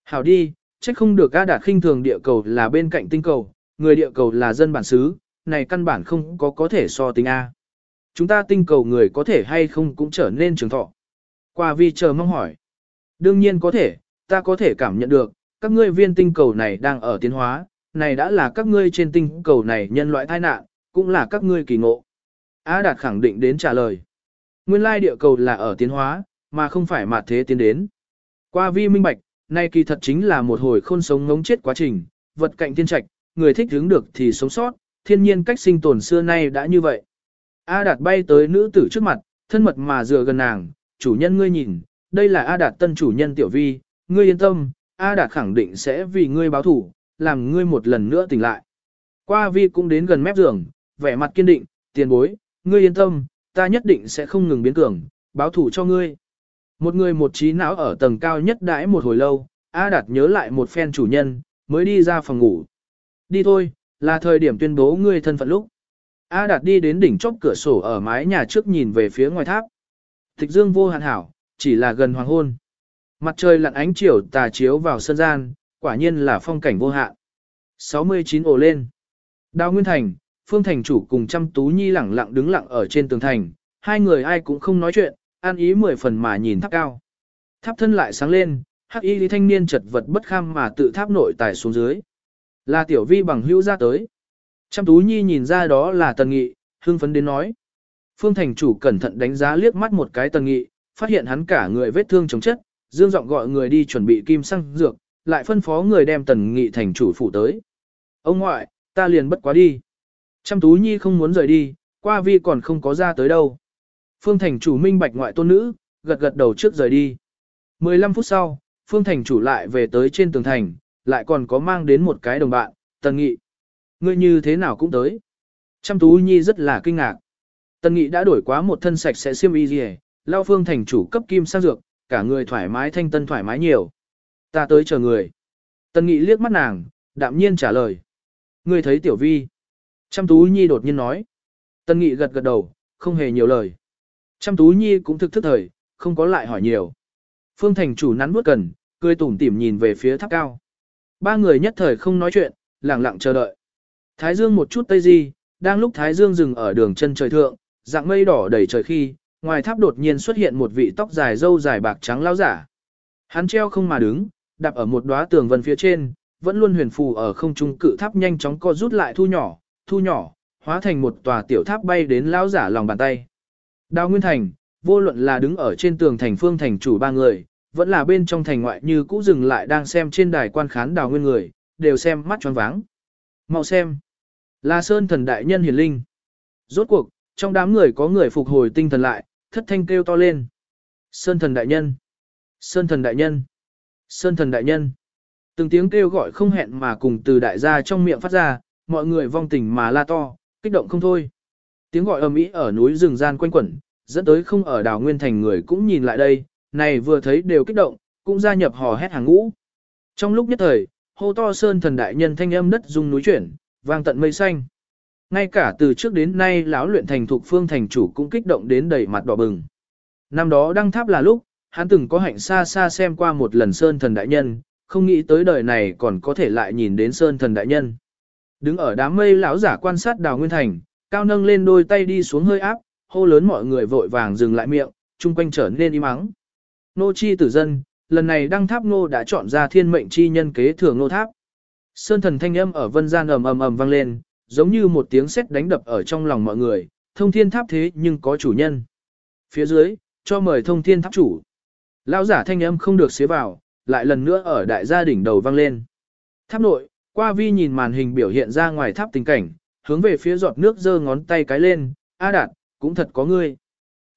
Hảo đi, chắc không được A Đạt khinh thường địa cầu là bên cạnh tinh cầu, người địa cầu là dân bản xứ, này căn bản không có có thể so tính A. Chúng ta tinh cầu người có thể hay không cũng trở nên trường thọ. Qua vi chờ mong hỏi. Đương nhiên có thể, ta có thể cảm nhận được, các ngươi viên tinh cầu này đang ở tiến hóa, này đã là các ngươi trên tinh cầu này nhân loại tai nạn, cũng là các ngươi kỳ ngộ. A Đạt khẳng định đến trả lời. Nguyên lai địa cầu là ở tiến hóa, mà không phải mặt thế tiến đến. Qua vi minh bạch, nay kỳ thật chính là một hồi khôn sống ngống chết quá trình, vật cạnh thiên trạch, người thích hướng được thì sống sót, thiên nhiên cách sinh tồn xưa nay đã như vậy. A Đạt bay tới nữ tử trước mặt, thân mật mà dựa gần nàng, chủ nhân ngươi nhìn, đây là A Đạt tân chủ nhân tiểu vi, ngươi yên tâm, A Đạt khẳng định sẽ vì ngươi báo thủ, làm ngươi một lần nữa tỉnh lại. Qua vi cũng đến gần mép giường, vẻ mặt kiên định, tiền bối, ngươi yên tâm, ta nhất định sẽ không ngừng biến cường, báo thủ cho ngươi. Một người một trí não ở tầng cao nhất đãi một hồi lâu, A Đạt nhớ lại một phen chủ nhân, mới đi ra phòng ngủ. Đi thôi, là thời điểm tuyên bố ngươi thân phận lúc. A Đạt đi đến đỉnh chóp cửa sổ ở mái nhà trước nhìn về phía ngoài tháp. Tịch dương vô hạn hảo, chỉ là gần hoàng hôn. Mặt trời lặn ánh chiều tà chiếu vào sân gian, quả nhiên là phong cảnh vô hạn. 69 ổ lên. Đào Nguyên Thành, Phương Thành chủ cùng chăm tú nhi lẳng lặng đứng lặng ở trên tường thành, hai người ai cũng không nói chuyện, an ý mười phần mà nhìn tháp cao. Tháp thân lại sáng lên, hắc y lý thanh niên chật vật bất kham mà tự tháp nội tài xuống dưới. Là tiểu vi bằng hữu ra tới. Chăm tú nhi nhìn ra đó là tần nghị, hưng phấn đến nói. Phương thành chủ cẩn thận đánh giá liếc mắt một cái tần nghị, phát hiện hắn cả người vết thương chống chất, dương giọng gọi người đi chuẩn bị kim xăng dược, lại phân phó người đem tần nghị thành chủ phủ tới. Ông ngoại, ta liền bất quá đi. Trăm tú nhi không muốn rời đi, qua vi còn không có ra tới đâu. Phương thành chủ minh bạch ngoại tôn nữ, gật gật đầu trước rời đi. 15 phút sau, Phương Thành chủ lại về tới trên tường thành, lại còn có mang đến một cái đồng bạn, Tần Nghị. Ngươi như thế nào cũng tới. Trăm Tú Nhi rất là kinh ngạc. Tần Nghị đã đổi quá một thân sạch sẽ xiêm y gì, lao Phương Thành chủ cấp kim sang dược, cả người thoải mái thanh tân thoải mái nhiều. Ta tới chờ người. tân Nghị liếc mắt nàng, đạm nhiên trả lời. Ngươi thấy Tiểu Vi. Trăm Tú Nhi đột nhiên nói. tân Nghị gật gật đầu, không hề nhiều lời. Trăm Tú Nhi cũng thực thức thời, không có lại hỏi nhiều. Phương Thành chủ nắn bước cần, cười tủm tỉm nhìn về phía tháp cao. Ba người nhất thời không nói chuyện, lặng lặng chờ đợi. Thái Dương một chút tây di, đang lúc Thái Dương dừng ở đường chân trời thượng, dạng mây đỏ đầy trời khi, ngoài tháp đột nhiên xuất hiện một vị tóc dài râu dài bạc trắng lão giả. Hắn treo không mà đứng, đạp ở một đóa tường vân phía trên, vẫn luôn huyền phù ở không trung cự tháp nhanh chóng co rút lại thu nhỏ, thu nhỏ, hóa thành một tòa tiểu tháp bay đến lão giả lòng bàn tay. Đào Nguyên Thành, vô luận là đứng ở trên tường thành phương thành chủ ba người, vẫn là bên trong thành ngoại như cũ dừng lại đang xem trên đài quan khán Đào Nguyên người, đều xem mắt tròn váng. Mau xem, là Sơn thần đại nhân hiển linh. Rốt cuộc, trong đám người có người phục hồi tinh thần lại, thất thanh kêu to lên. Sơn thần đại nhân, Sơn thần đại nhân, Sơn thần đại nhân. Từng tiếng kêu gọi không hẹn mà cùng từ đại gia trong miệng phát ra, mọi người vong tình mà la to, kích động không thôi. Tiếng gọi ầm ĩ ở núi rừng gian quanh quẩn, dẫn tới không ở đảo Nguyên Thành người cũng nhìn lại đây, này vừa thấy đều kích động, cũng gia nhập hò hét hàng ngũ. Trong lúc nhất thời, hô to sơn thần đại nhân thanh âm đất rung núi chuyển, vang tận mây xanh. Ngay cả từ trước đến nay lão luyện thành thục phương thành chủ cũng kích động đến đầy mặt đỏ bừng. Năm đó đăng tháp là lúc, hắn từng có hạnh xa xa xem qua một lần sơn thần đại nhân, không nghĩ tới đời này còn có thể lại nhìn đến sơn thần đại nhân. Đứng ở đám mây lão giả quan sát đào nguyên thành, cao nâng lên đôi tay đi xuống hơi áp, hô lớn mọi người vội vàng dừng lại miệng, chung quanh trở nên im mắng Nô chi tử dân, lần này đăng tháp nô đã chọn ra thiên mệnh chi nhân kế thừa nô tháp. Sơn thần thanh âm ở vân gian ầm ầm ầm vang lên, giống như một tiếng sét đánh đập ở trong lòng mọi người, thông thiên tháp thế nhưng có chủ nhân. Phía dưới, cho mời thông thiên tháp chủ. Lão giả thanh âm không được xế vào, lại lần nữa ở đại gia đỉnh đầu vang lên. Tháp nội, qua vi nhìn màn hình biểu hiện ra ngoài tháp tình cảnh, hướng về phía giọt nước giơ ngón tay cái lên, A đạt, cũng thật có ngươi.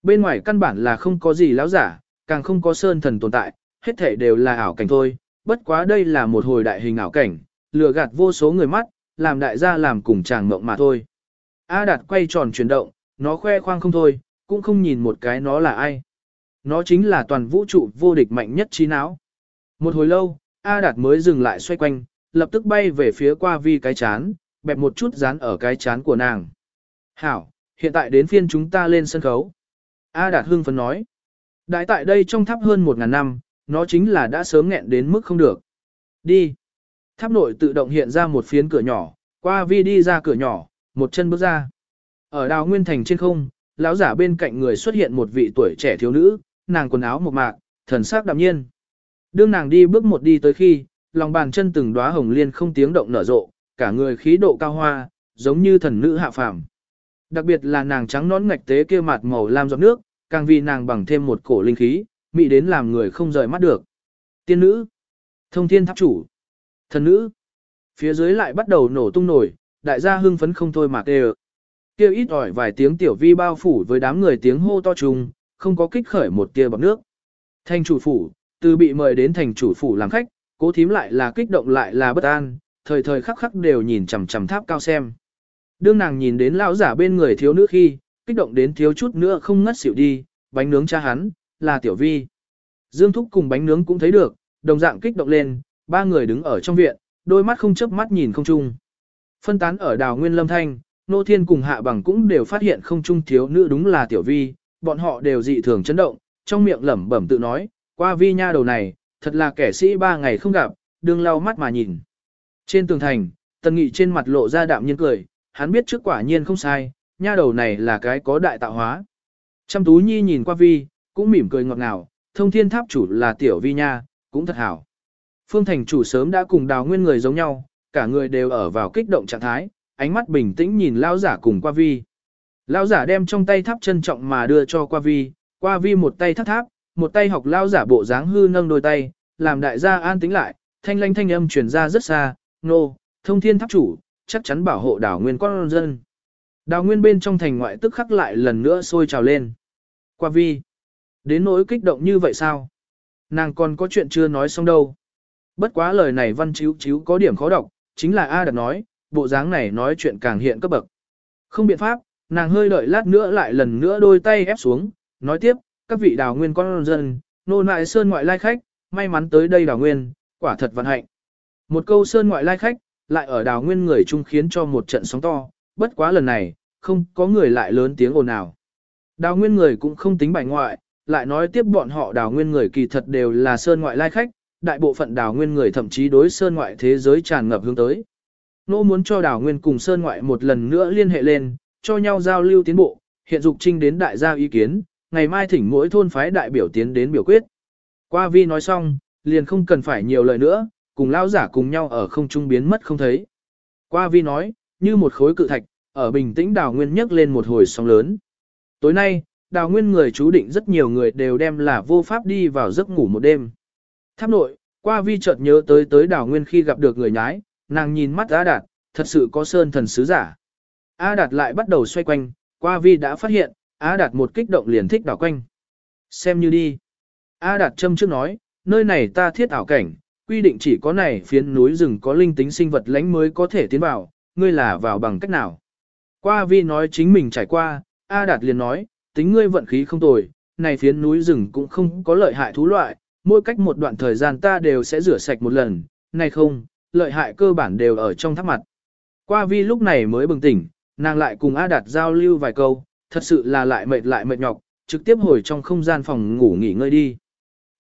Bên ngoài căn bản là không có gì lão giả, càng không có sơn thần tồn tại, hết thể đều là ảo cảnh thôi, bất quá đây là một hồi đại hình ảo cảnh, lừa gạt vô số người mắt, làm đại gia làm cùng chàng mộng mà thôi. A Đạt quay tròn chuyển động, nó khoe khoang không thôi, cũng không nhìn một cái nó là ai. Nó chính là toàn vũ trụ vô địch mạnh nhất trí não. Một hồi lâu, A Đạt mới dừng lại xoay quanh, lập tức bay về phía qua vi cái chán, bẹp một chút dán ở cái chán của nàng. Hảo, hiện tại đến phiên chúng ta lên sân khấu. A Đạt hưng phấn nói. Đại tại đây trong tháp hơn một ngàn năm, nó chính là đã sớm nghẹn đến mức không được. Đi. Tháp nội tự động hiện ra một phiến cửa nhỏ, qua vi đi ra cửa nhỏ, một chân bước ra. Ở đào nguyên thành trên không, lão giả bên cạnh người xuất hiện một vị tuổi trẻ thiếu nữ, nàng quần áo một mạc, thần sắc đạm nhiên. Đương nàng đi bước một đi tới khi, lòng bàn chân từng đóa hồng liên không tiếng động nở rộ, cả người khí độ cao hoa, giống như thần nữ hạ phàm. Đặc biệt là nàng trắng nón ngạch tế kia mặt màu lam giọt nước, càng vì nàng bằng thêm một cổ linh khí, mị đến làm người không rời mắt được. Tiên nữ, thông thiên tháp chủ, thần nữ, phía dưới lại bắt đầu nổ tung nổi, đại gia hưng phấn không thôi mà kêu. Kêu ít ỏi vài tiếng tiểu vi bao phủ với đám người tiếng hô to trùng, không có kích khởi một tia bọc nước. Thành chủ phủ, từ bị mời đến thành chủ phủ làm khách, cố thím lại là kích động lại là bất an, thời thời khắc khắc đều nhìn chằm chằm tháp cao xem. Đương nàng nhìn đến lão giả bên người thiếu nữ khi, kích động đến thiếu chút nữa không ngất xỉu đi, bánh nướng cha hắn, là tiểu vi. Dương Thúc cùng bánh nướng cũng thấy được, đồng dạng kích động lên, ba người đứng ở trong viện, đôi mắt không chớp mắt nhìn không chung. Phân tán ở đào nguyên lâm thanh, nô thiên cùng hạ bằng cũng đều phát hiện không chung thiếu nữ đúng là tiểu vi, bọn họ đều dị thường chấn động, trong miệng lẩm bẩm tự nói, qua vi nha đầu này, thật là kẻ sĩ ba ngày không gặp, đương lau mắt mà nhìn. Trên tường thành, tần nghị trên mặt lộ ra đạm nhiên cười, hắn biết trước quả nhiên không sai, nha đầu này là cái có đại tạo hóa. Trăm tú nhi nhìn qua vi, cũng mỉm cười ngọt ngào, thông thiên tháp chủ là tiểu vi nha, cũng thật hảo. Phương thành chủ sớm đã cùng đào nguyên người giống nhau, cả người đều ở vào kích động trạng thái, ánh mắt bình tĩnh nhìn lao giả cùng qua vi. Lao giả đem trong tay tháp trân trọng mà đưa cho qua vi, qua vi một tay thắt tháp, một tay học lao giả bộ dáng hư nâng đôi tay, làm đại gia an tĩnh lại, thanh lanh thanh âm truyền ra rất xa, nô, thông thiên tháp chủ, chắc chắn bảo hộ đảo nguyên con dân. Đào nguyên bên trong thành ngoại tức khắc lại lần nữa sôi trào lên. Qua vi. Đến nỗi kích động như vậy sao? Nàng còn có chuyện chưa nói xong đâu. Bất quá lời này văn chiếu chiếu có điểm khó đọc, chính là A đặt nói, bộ dáng này nói chuyện càng hiện cấp bậc. Không biện pháp, nàng hơi đợi lát nữa lại lần nữa đôi tay ép xuống, nói tiếp, các vị đào nguyên con dân, nô nại sơn ngoại lai khách, may mắn tới đây đào nguyên, quả thật vận hạnh. Một câu sơn ngoại lai khách, lại ở đào nguyên người chung khiến cho một trận sóng to, bất quá lần này, không có người lại lớn tiếng ồn nào. Đào nguyên người cũng không tính bài ngoại, lại nói tiếp bọn họ đào nguyên người kỳ thật đều là sơn ngoại lai khách, đại bộ phận đào nguyên người thậm chí đối sơn ngoại thế giới tràn ngập hướng tới. Nô muốn cho đào nguyên cùng sơn ngoại một lần nữa liên hệ lên, cho nhau giao lưu tiến bộ, hiện dục trinh đến đại gia ý kiến, ngày mai thỉnh mỗi thôn phái đại biểu tiến đến biểu quyết. Qua vi nói xong, liền không cần phải nhiều lời nữa, cùng lao giả cùng nhau ở không trung biến mất không thấy. Qua vi nói, như một khối cự thạch, ở bình tĩnh đào nguyên nhấc lên một hồi sóng lớn. Tối nay, đào nguyên người chú định rất nhiều người đều đem là vô pháp đi vào giấc ngủ một đêm. Tháp nội, qua vi chợt nhớ tới tới Đảo nguyên khi gặp được người nhái, nàng nhìn mắt A Đạt, thật sự có sơn thần sứ giả. A Đạt lại bắt đầu xoay quanh, qua vi đã phát hiện, A Đạt một kích động liền thích đảo quanh. Xem như đi. A Đạt châm trước nói, nơi này ta thiết ảo cảnh, quy định chỉ có này phiến núi rừng có linh tính sinh vật lánh mới có thể tiến vào, ngươi là vào bằng cách nào. Qua vi nói chính mình trải qua, A Đạt liền nói, tính ngươi vận khí không tồi, này phiến núi rừng cũng không có lợi hại thú loại, mỗi cách một đoạn thời gian ta đều sẽ rửa sạch một lần, này không, lợi hại cơ bản đều ở trong tháp mặt. Qua vi lúc này mới bừng tỉnh, nàng lại cùng A Đạt giao lưu vài câu, thật sự là lại mệt lại mệt nhọc, trực tiếp hồi trong không gian phòng ngủ nghỉ ngơi đi.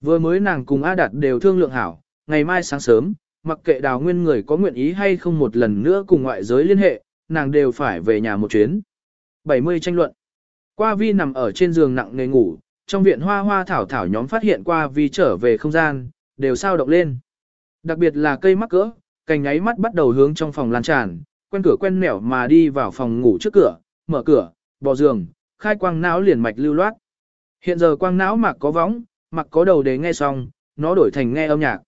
Vừa mới nàng cùng A Đạt đều thương lượng hảo, ngày mai sáng sớm, mặc kệ đào nguyên người có nguyện ý hay không một lần nữa cùng ngoại giới liên hệ, nàng đều phải về nhà một chuyến. 70 tranh luận. Qua vi nằm ở trên giường nặng nề ngủ, trong viện hoa hoa thảo thảo nhóm phát hiện qua vì trở về không gian, đều sao động lên. Đặc biệt là cây mắc cỡ, cành nháy mắt bắt đầu hướng trong phòng lan tràn, quen cửa quen nẻo mà đi vào phòng ngủ trước cửa, mở cửa, bò giường, khai quang não liền mạch lưu loát. Hiện giờ quang não mặc có võng, mặc có đầu để nghe xong, nó đổi thành nghe âm nhạc.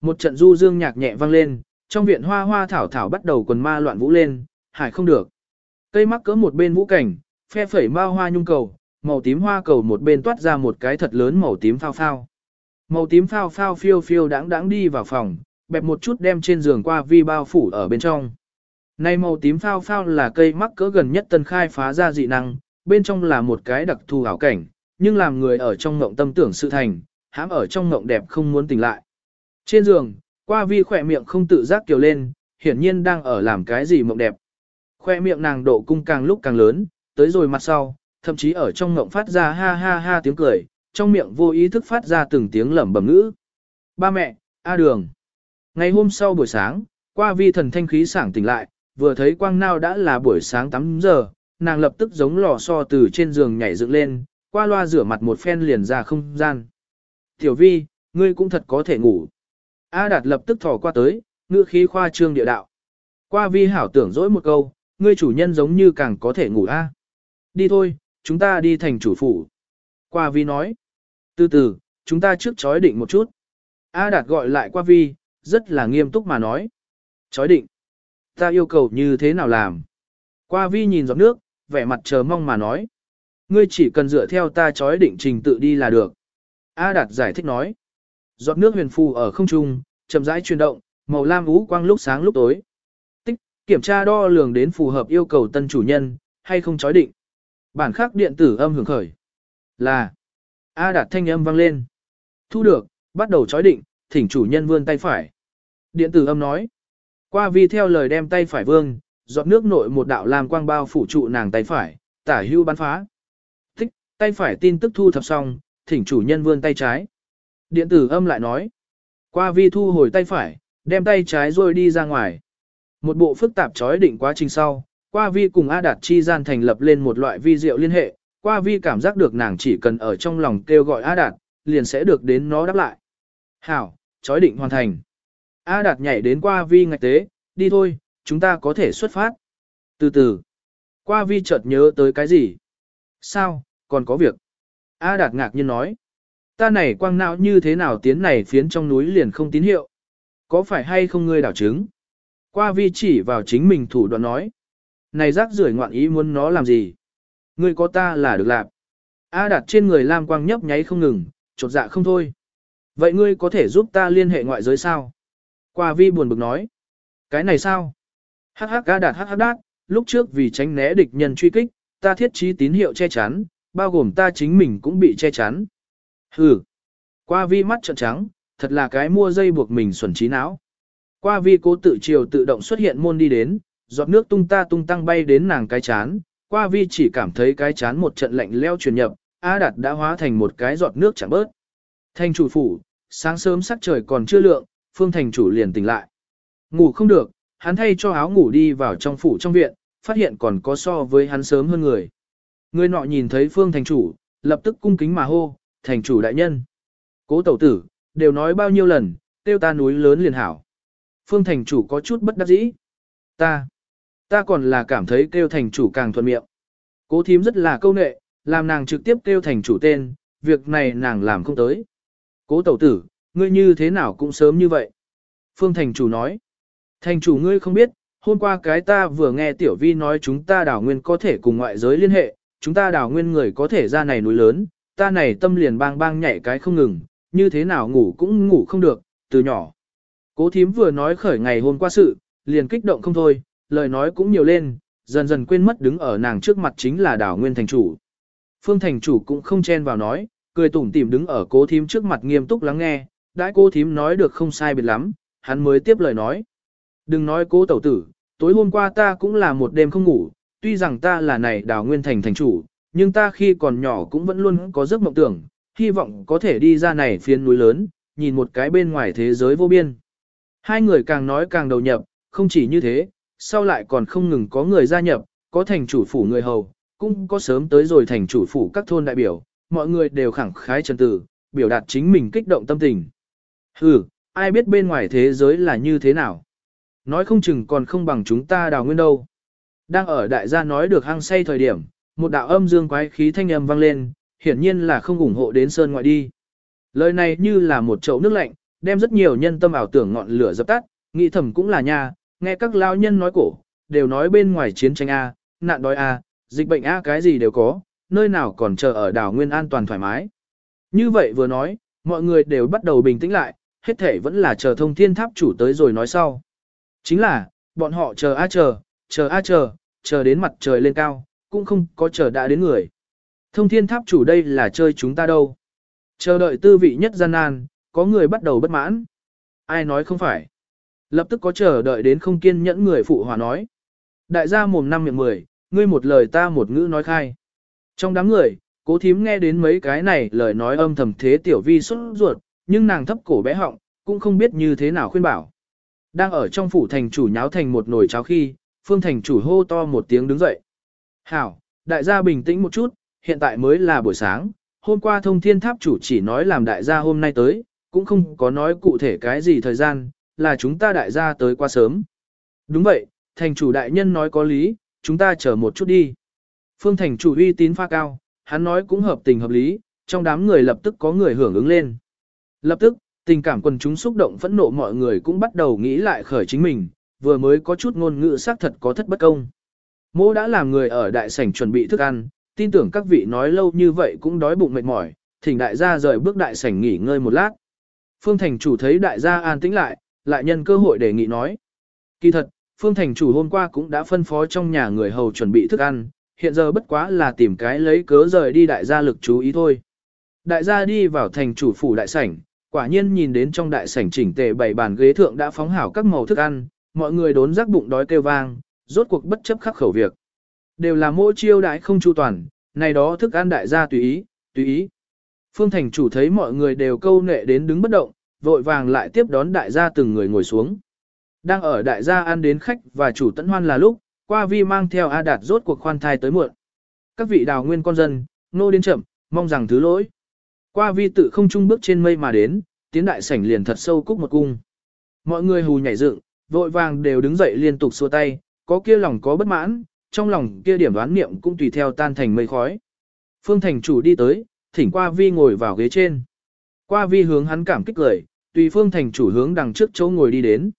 Một trận du dương nhạc nhẹ vang lên, trong viện hoa hoa thảo thảo bắt đầu quần ma loạn vũ lên, hải không được. Cây mắc cỡ một bên vũ cảnh, phe phẩy ma hoa nhung cầu, màu tím hoa cầu một bên toát ra một cái thật lớn màu tím phao phao. Màu tím phao phao phiêu phiêu đáng đáng đi vào phòng, bẹp một chút đem trên giường qua vi bao phủ ở bên trong. Này màu tím phao phao là cây mắc cỡ gần nhất tân khai phá ra dị năng, bên trong là một cái đặc thù ảo cảnh, nhưng làm người ở trong ngộng tâm tưởng sự thành, hãm ở trong ngộng đẹp không muốn tỉnh lại. Trên giường, qua vi khỏe miệng không tự giác kiều lên, hiển nhiên đang ở làm cái gì mộng đẹp. Khoe miệng nàng độ cung càng lúc càng lớn, tới rồi mặt sau, thậm chí ở trong ngộng phát ra ha ha ha tiếng cười, trong miệng vô ý thức phát ra từng tiếng lẩm bẩm ngữ. Ba mẹ, A đường. Ngày hôm sau buổi sáng, qua vi thần thanh khí sảng tỉnh lại, vừa thấy quang nao đã là buổi sáng 8 giờ, nàng lập tức giống lò xo từ trên giường nhảy dựng lên, qua loa rửa mặt một phen liền ra không gian. Tiểu vi, ngươi cũng thật có thể ngủ. A Đạt lập tức thò qua tới, ngữ khí khoa trương địa đạo. Qua vi hảo tưởng dỗi một câu, ngươi chủ nhân giống như càng có thể ngủ a. Đi thôi, chúng ta đi thành chủ phủ. Qua vi nói. Từ từ, chúng ta trước chói định một chút. A Đạt gọi lại qua vi, rất là nghiêm túc mà nói. Chói định. Ta yêu cầu như thế nào làm? Qua vi nhìn giọt nước, vẻ mặt chờ mong mà nói. Ngươi chỉ cần dựa theo ta chói định trình tự đi là được. A Đạt giải thích nói. Giọt nước huyền phù ở không trung, chậm rãi chuyển động, màu lam ú quang lúc sáng lúc tối. Tích, kiểm tra đo lường đến phù hợp yêu cầu tân chủ nhân, hay không chói định. Bản khắc điện tử âm hưởng khởi. Là. A Đạt thanh âm vang lên. Thu được, bắt đầu chói định, thỉnh chủ nhân vươn tay phải. Điện tử âm nói. Qua vi theo lời đem tay phải vương, giọt nước nội một đạo làm quang bao phủ trụ nàng tay phải, tả hưu bắn phá. Thích, tay phải tin tức thu thập xong, thỉnh chủ nhân vươn tay trái. Điện tử âm lại nói. Qua vi thu hồi tay phải, đem tay trái rồi đi ra ngoài. Một bộ phức tạp chói định quá trình sau, qua vi cùng A Đạt chi gian thành lập lên một loại vi diệu liên hệ, qua vi cảm giác được nàng chỉ cần ở trong lòng kêu gọi A Đạt, liền sẽ được đến nó đáp lại. Hảo, chói định hoàn thành. A Đạt nhảy đến qua vi ngạch tế, đi thôi, chúng ta có thể xuất phát. Từ từ, qua vi chợt nhớ tới cái gì? Sao, còn có việc? A Đạt ngạc nhiên nói. Ta này quang não như thế nào tiến này phiến trong núi liền không tín hiệu? Có phải hay không ngươi đảo chứng? Qua vi chỉ vào chính mình thủ đoạn nói. Này rác rưởi ngoạn ý muốn nó làm gì? Ngươi có ta là được làm. A Đạt trên người Lam quang nhấp nháy không ngừng, chột dạ không thôi. Vậy ngươi có thể giúp ta liên hệ ngoại giới sao? Qua vi buồn bực nói. Cái này sao? Hắc hắc a đạt hắc hắc đát, lúc trước vì tránh né địch nhân truy kích, ta thiết trí tín hiệu che chắn, bao gồm ta chính mình cũng bị che chắn. Hừ. Qua vi mắt trợn trắng, thật là cái mua dây buộc mình xuẩn trí não. Qua vi cố tự chiều tự động xuất hiện môn đi đến, giọt nước tung ta tung tăng bay đến nàng cái chán, qua vi chỉ cảm thấy cái chán một trận lạnh leo truyền nhập, A Đạt đã hóa thành một cái giọt nước chẳng bớt. Thành chủ phủ, sáng sớm sắc trời còn chưa lượng, phương thành chủ liền tỉnh lại. Ngủ không được, hắn thay cho áo ngủ đi vào trong phủ trong viện, phát hiện còn có so với hắn sớm hơn người. Người nọ nhìn thấy phương thành chủ, lập tức cung kính mà hô, thành chủ đại nhân. Cố tẩu tử, đều nói bao nhiêu lần, tiêu ta núi lớn liền hảo. Phương thành chủ có chút bất đắc dĩ. Ta, ta còn là cảm thấy kêu thành chủ càng thuận miệng. Cố thím rất là câu nệ, làm nàng trực tiếp kêu thành chủ tên, việc này nàng làm không tới. Cố tẩu tử, ngươi như thế nào cũng sớm như vậy. Phương thành chủ nói. Thành chủ ngươi không biết, hôm qua cái ta vừa nghe tiểu vi nói chúng ta đảo nguyên có thể cùng ngoại giới liên hệ, chúng ta đảo nguyên người có thể ra này núi lớn, ta này tâm liền bang bang nhảy cái không ngừng, như thế nào ngủ cũng ngủ không được, từ nhỏ. Cố thím vừa nói khởi ngày hôm qua sự, liền kích động không thôi, lời nói cũng nhiều lên, dần dần quên mất đứng ở nàng trước mặt chính là đảo nguyên thành chủ. Phương thành chủ cũng không chen vào nói, cười tủm tỉm đứng ở cố thím trước mặt nghiêm túc lắng nghe, đãi cố thím nói được không sai biệt lắm, hắn mới tiếp lời nói. Đừng nói cố tẩu tử, tối hôm qua ta cũng là một đêm không ngủ, tuy rằng ta là này đảo nguyên thành thành chủ, nhưng ta khi còn nhỏ cũng vẫn luôn có giấc mộng tưởng, hy vọng có thể đi ra này phiến núi lớn, nhìn một cái bên ngoài thế giới vô biên. Hai người càng nói càng đầu nhập, không chỉ như thế, sau lại còn không ngừng có người gia nhập, có thành chủ phủ người hầu, cũng có sớm tới rồi thành chủ phủ các thôn đại biểu, mọi người đều khẳng khái trần tử, biểu đạt chính mình kích động tâm tình. Hừ, ai biết bên ngoài thế giới là như thế nào? Nói không chừng còn không bằng chúng ta đào nguyên đâu. Đang ở đại gia nói được hăng say thời điểm, một đạo âm dương quái khí thanh âm vang lên, hiển nhiên là không ủng hộ đến sơn ngoại đi. Lời này như là một chậu nước lạnh, đem rất nhiều nhân tâm ảo tưởng ngọn lửa dập tắt, nghĩ thầm cũng là nha, nghe các lao nhân nói cổ, đều nói bên ngoài chiến tranh A, nạn đói A, dịch bệnh A cái gì đều có, nơi nào còn chờ ở đảo Nguyên an toàn thoải mái. Như vậy vừa nói, mọi người đều bắt đầu bình tĩnh lại, hết thể vẫn là chờ thông thiên tháp chủ tới rồi nói sau. Chính là, bọn họ chờ A chờ, chờ A chờ, chờ đến mặt trời lên cao, cũng không có chờ đã đến người. Thông thiên tháp chủ đây là chơi chúng ta đâu. Chờ đợi tư vị nhất gian nan, có người bắt đầu bất mãn. Ai nói không phải. Lập tức có chờ đợi đến không kiên nhẫn người phụ hòa nói. Đại gia mồm năm miệng mười, ngươi một lời ta một ngữ nói khai. Trong đám người, cố thím nghe đến mấy cái này lời nói âm thầm thế tiểu vi xuất ruột, nhưng nàng thấp cổ bé họng, cũng không biết như thế nào khuyên bảo. Đang ở trong phủ thành chủ nháo thành một nồi cháo khi, phương thành chủ hô to một tiếng đứng dậy. Hảo, đại gia bình tĩnh một chút, hiện tại mới là buổi sáng, hôm qua thông thiên tháp chủ chỉ nói làm đại gia hôm nay tới, cũng không có nói cụ thể cái gì thời gian, là chúng ta đại gia tới quá sớm. Đúng vậy, thành chủ đại nhân nói có lý, chúng ta chờ một chút đi. Phương thành chủ uy tín pha cao, hắn nói cũng hợp tình hợp lý, trong đám người lập tức có người hưởng ứng lên. Lập tức, tình cảm quần chúng xúc động phẫn nộ mọi người cũng bắt đầu nghĩ lại khởi chính mình, vừa mới có chút ngôn ngữ xác thật có thất bất công. Mô đã làm người ở đại sảnh chuẩn bị thức ăn, tin tưởng các vị nói lâu như vậy cũng đói bụng mệt mỏi, thỉnh đại gia rời bước đại sảnh nghỉ ngơi một lát. Phương thành chủ thấy đại gia an tĩnh lại, lại nhân cơ hội đề nghị nói. Kỳ thật, Phương thành chủ hôm qua cũng đã phân phó trong nhà người hầu chuẩn bị thức ăn, hiện giờ bất quá là tìm cái lấy cớ rời đi đại gia lực chú ý thôi. Đại gia đi vào thành chủ phủ đại sảnh, quả nhiên nhìn đến trong đại sảnh chỉnh tề bảy bàn ghế thượng đã phóng hảo các màu thức ăn, mọi người đốn rác bụng đói kêu vang, rốt cuộc bất chấp khắc khẩu việc. Đều là mỗi chiêu đại không chu toàn, này đó thức ăn đại gia tùy ý, tùy ý. Phương thành chủ thấy mọi người đều câu nệ đến đứng bất động, vội vàng lại tiếp đón đại gia từng người ngồi xuống. Đang ở đại gia ăn đến khách và chủ tận hoan là lúc, qua vi mang theo A Đạt rốt cuộc khoan thai tới muộn. Các vị đào nguyên con dân, nô đến chậm, mong rằng thứ lỗi. Qua vi tự không trung bước trên mây mà đến, tiến đại sảnh liền thật sâu cúc một cung. Mọi người hù nhảy dựng, vội vàng đều đứng dậy liên tục xua tay, có kia lòng có bất mãn, trong lòng kia điểm đoán niệm cũng tùy theo tan thành mây khói. Phương thành chủ đi tới, thỉnh qua vi ngồi vào ghế trên. Qua vi hướng hắn cảm kích lời, tùy phương thành chủ hướng đằng trước chỗ ngồi đi đến.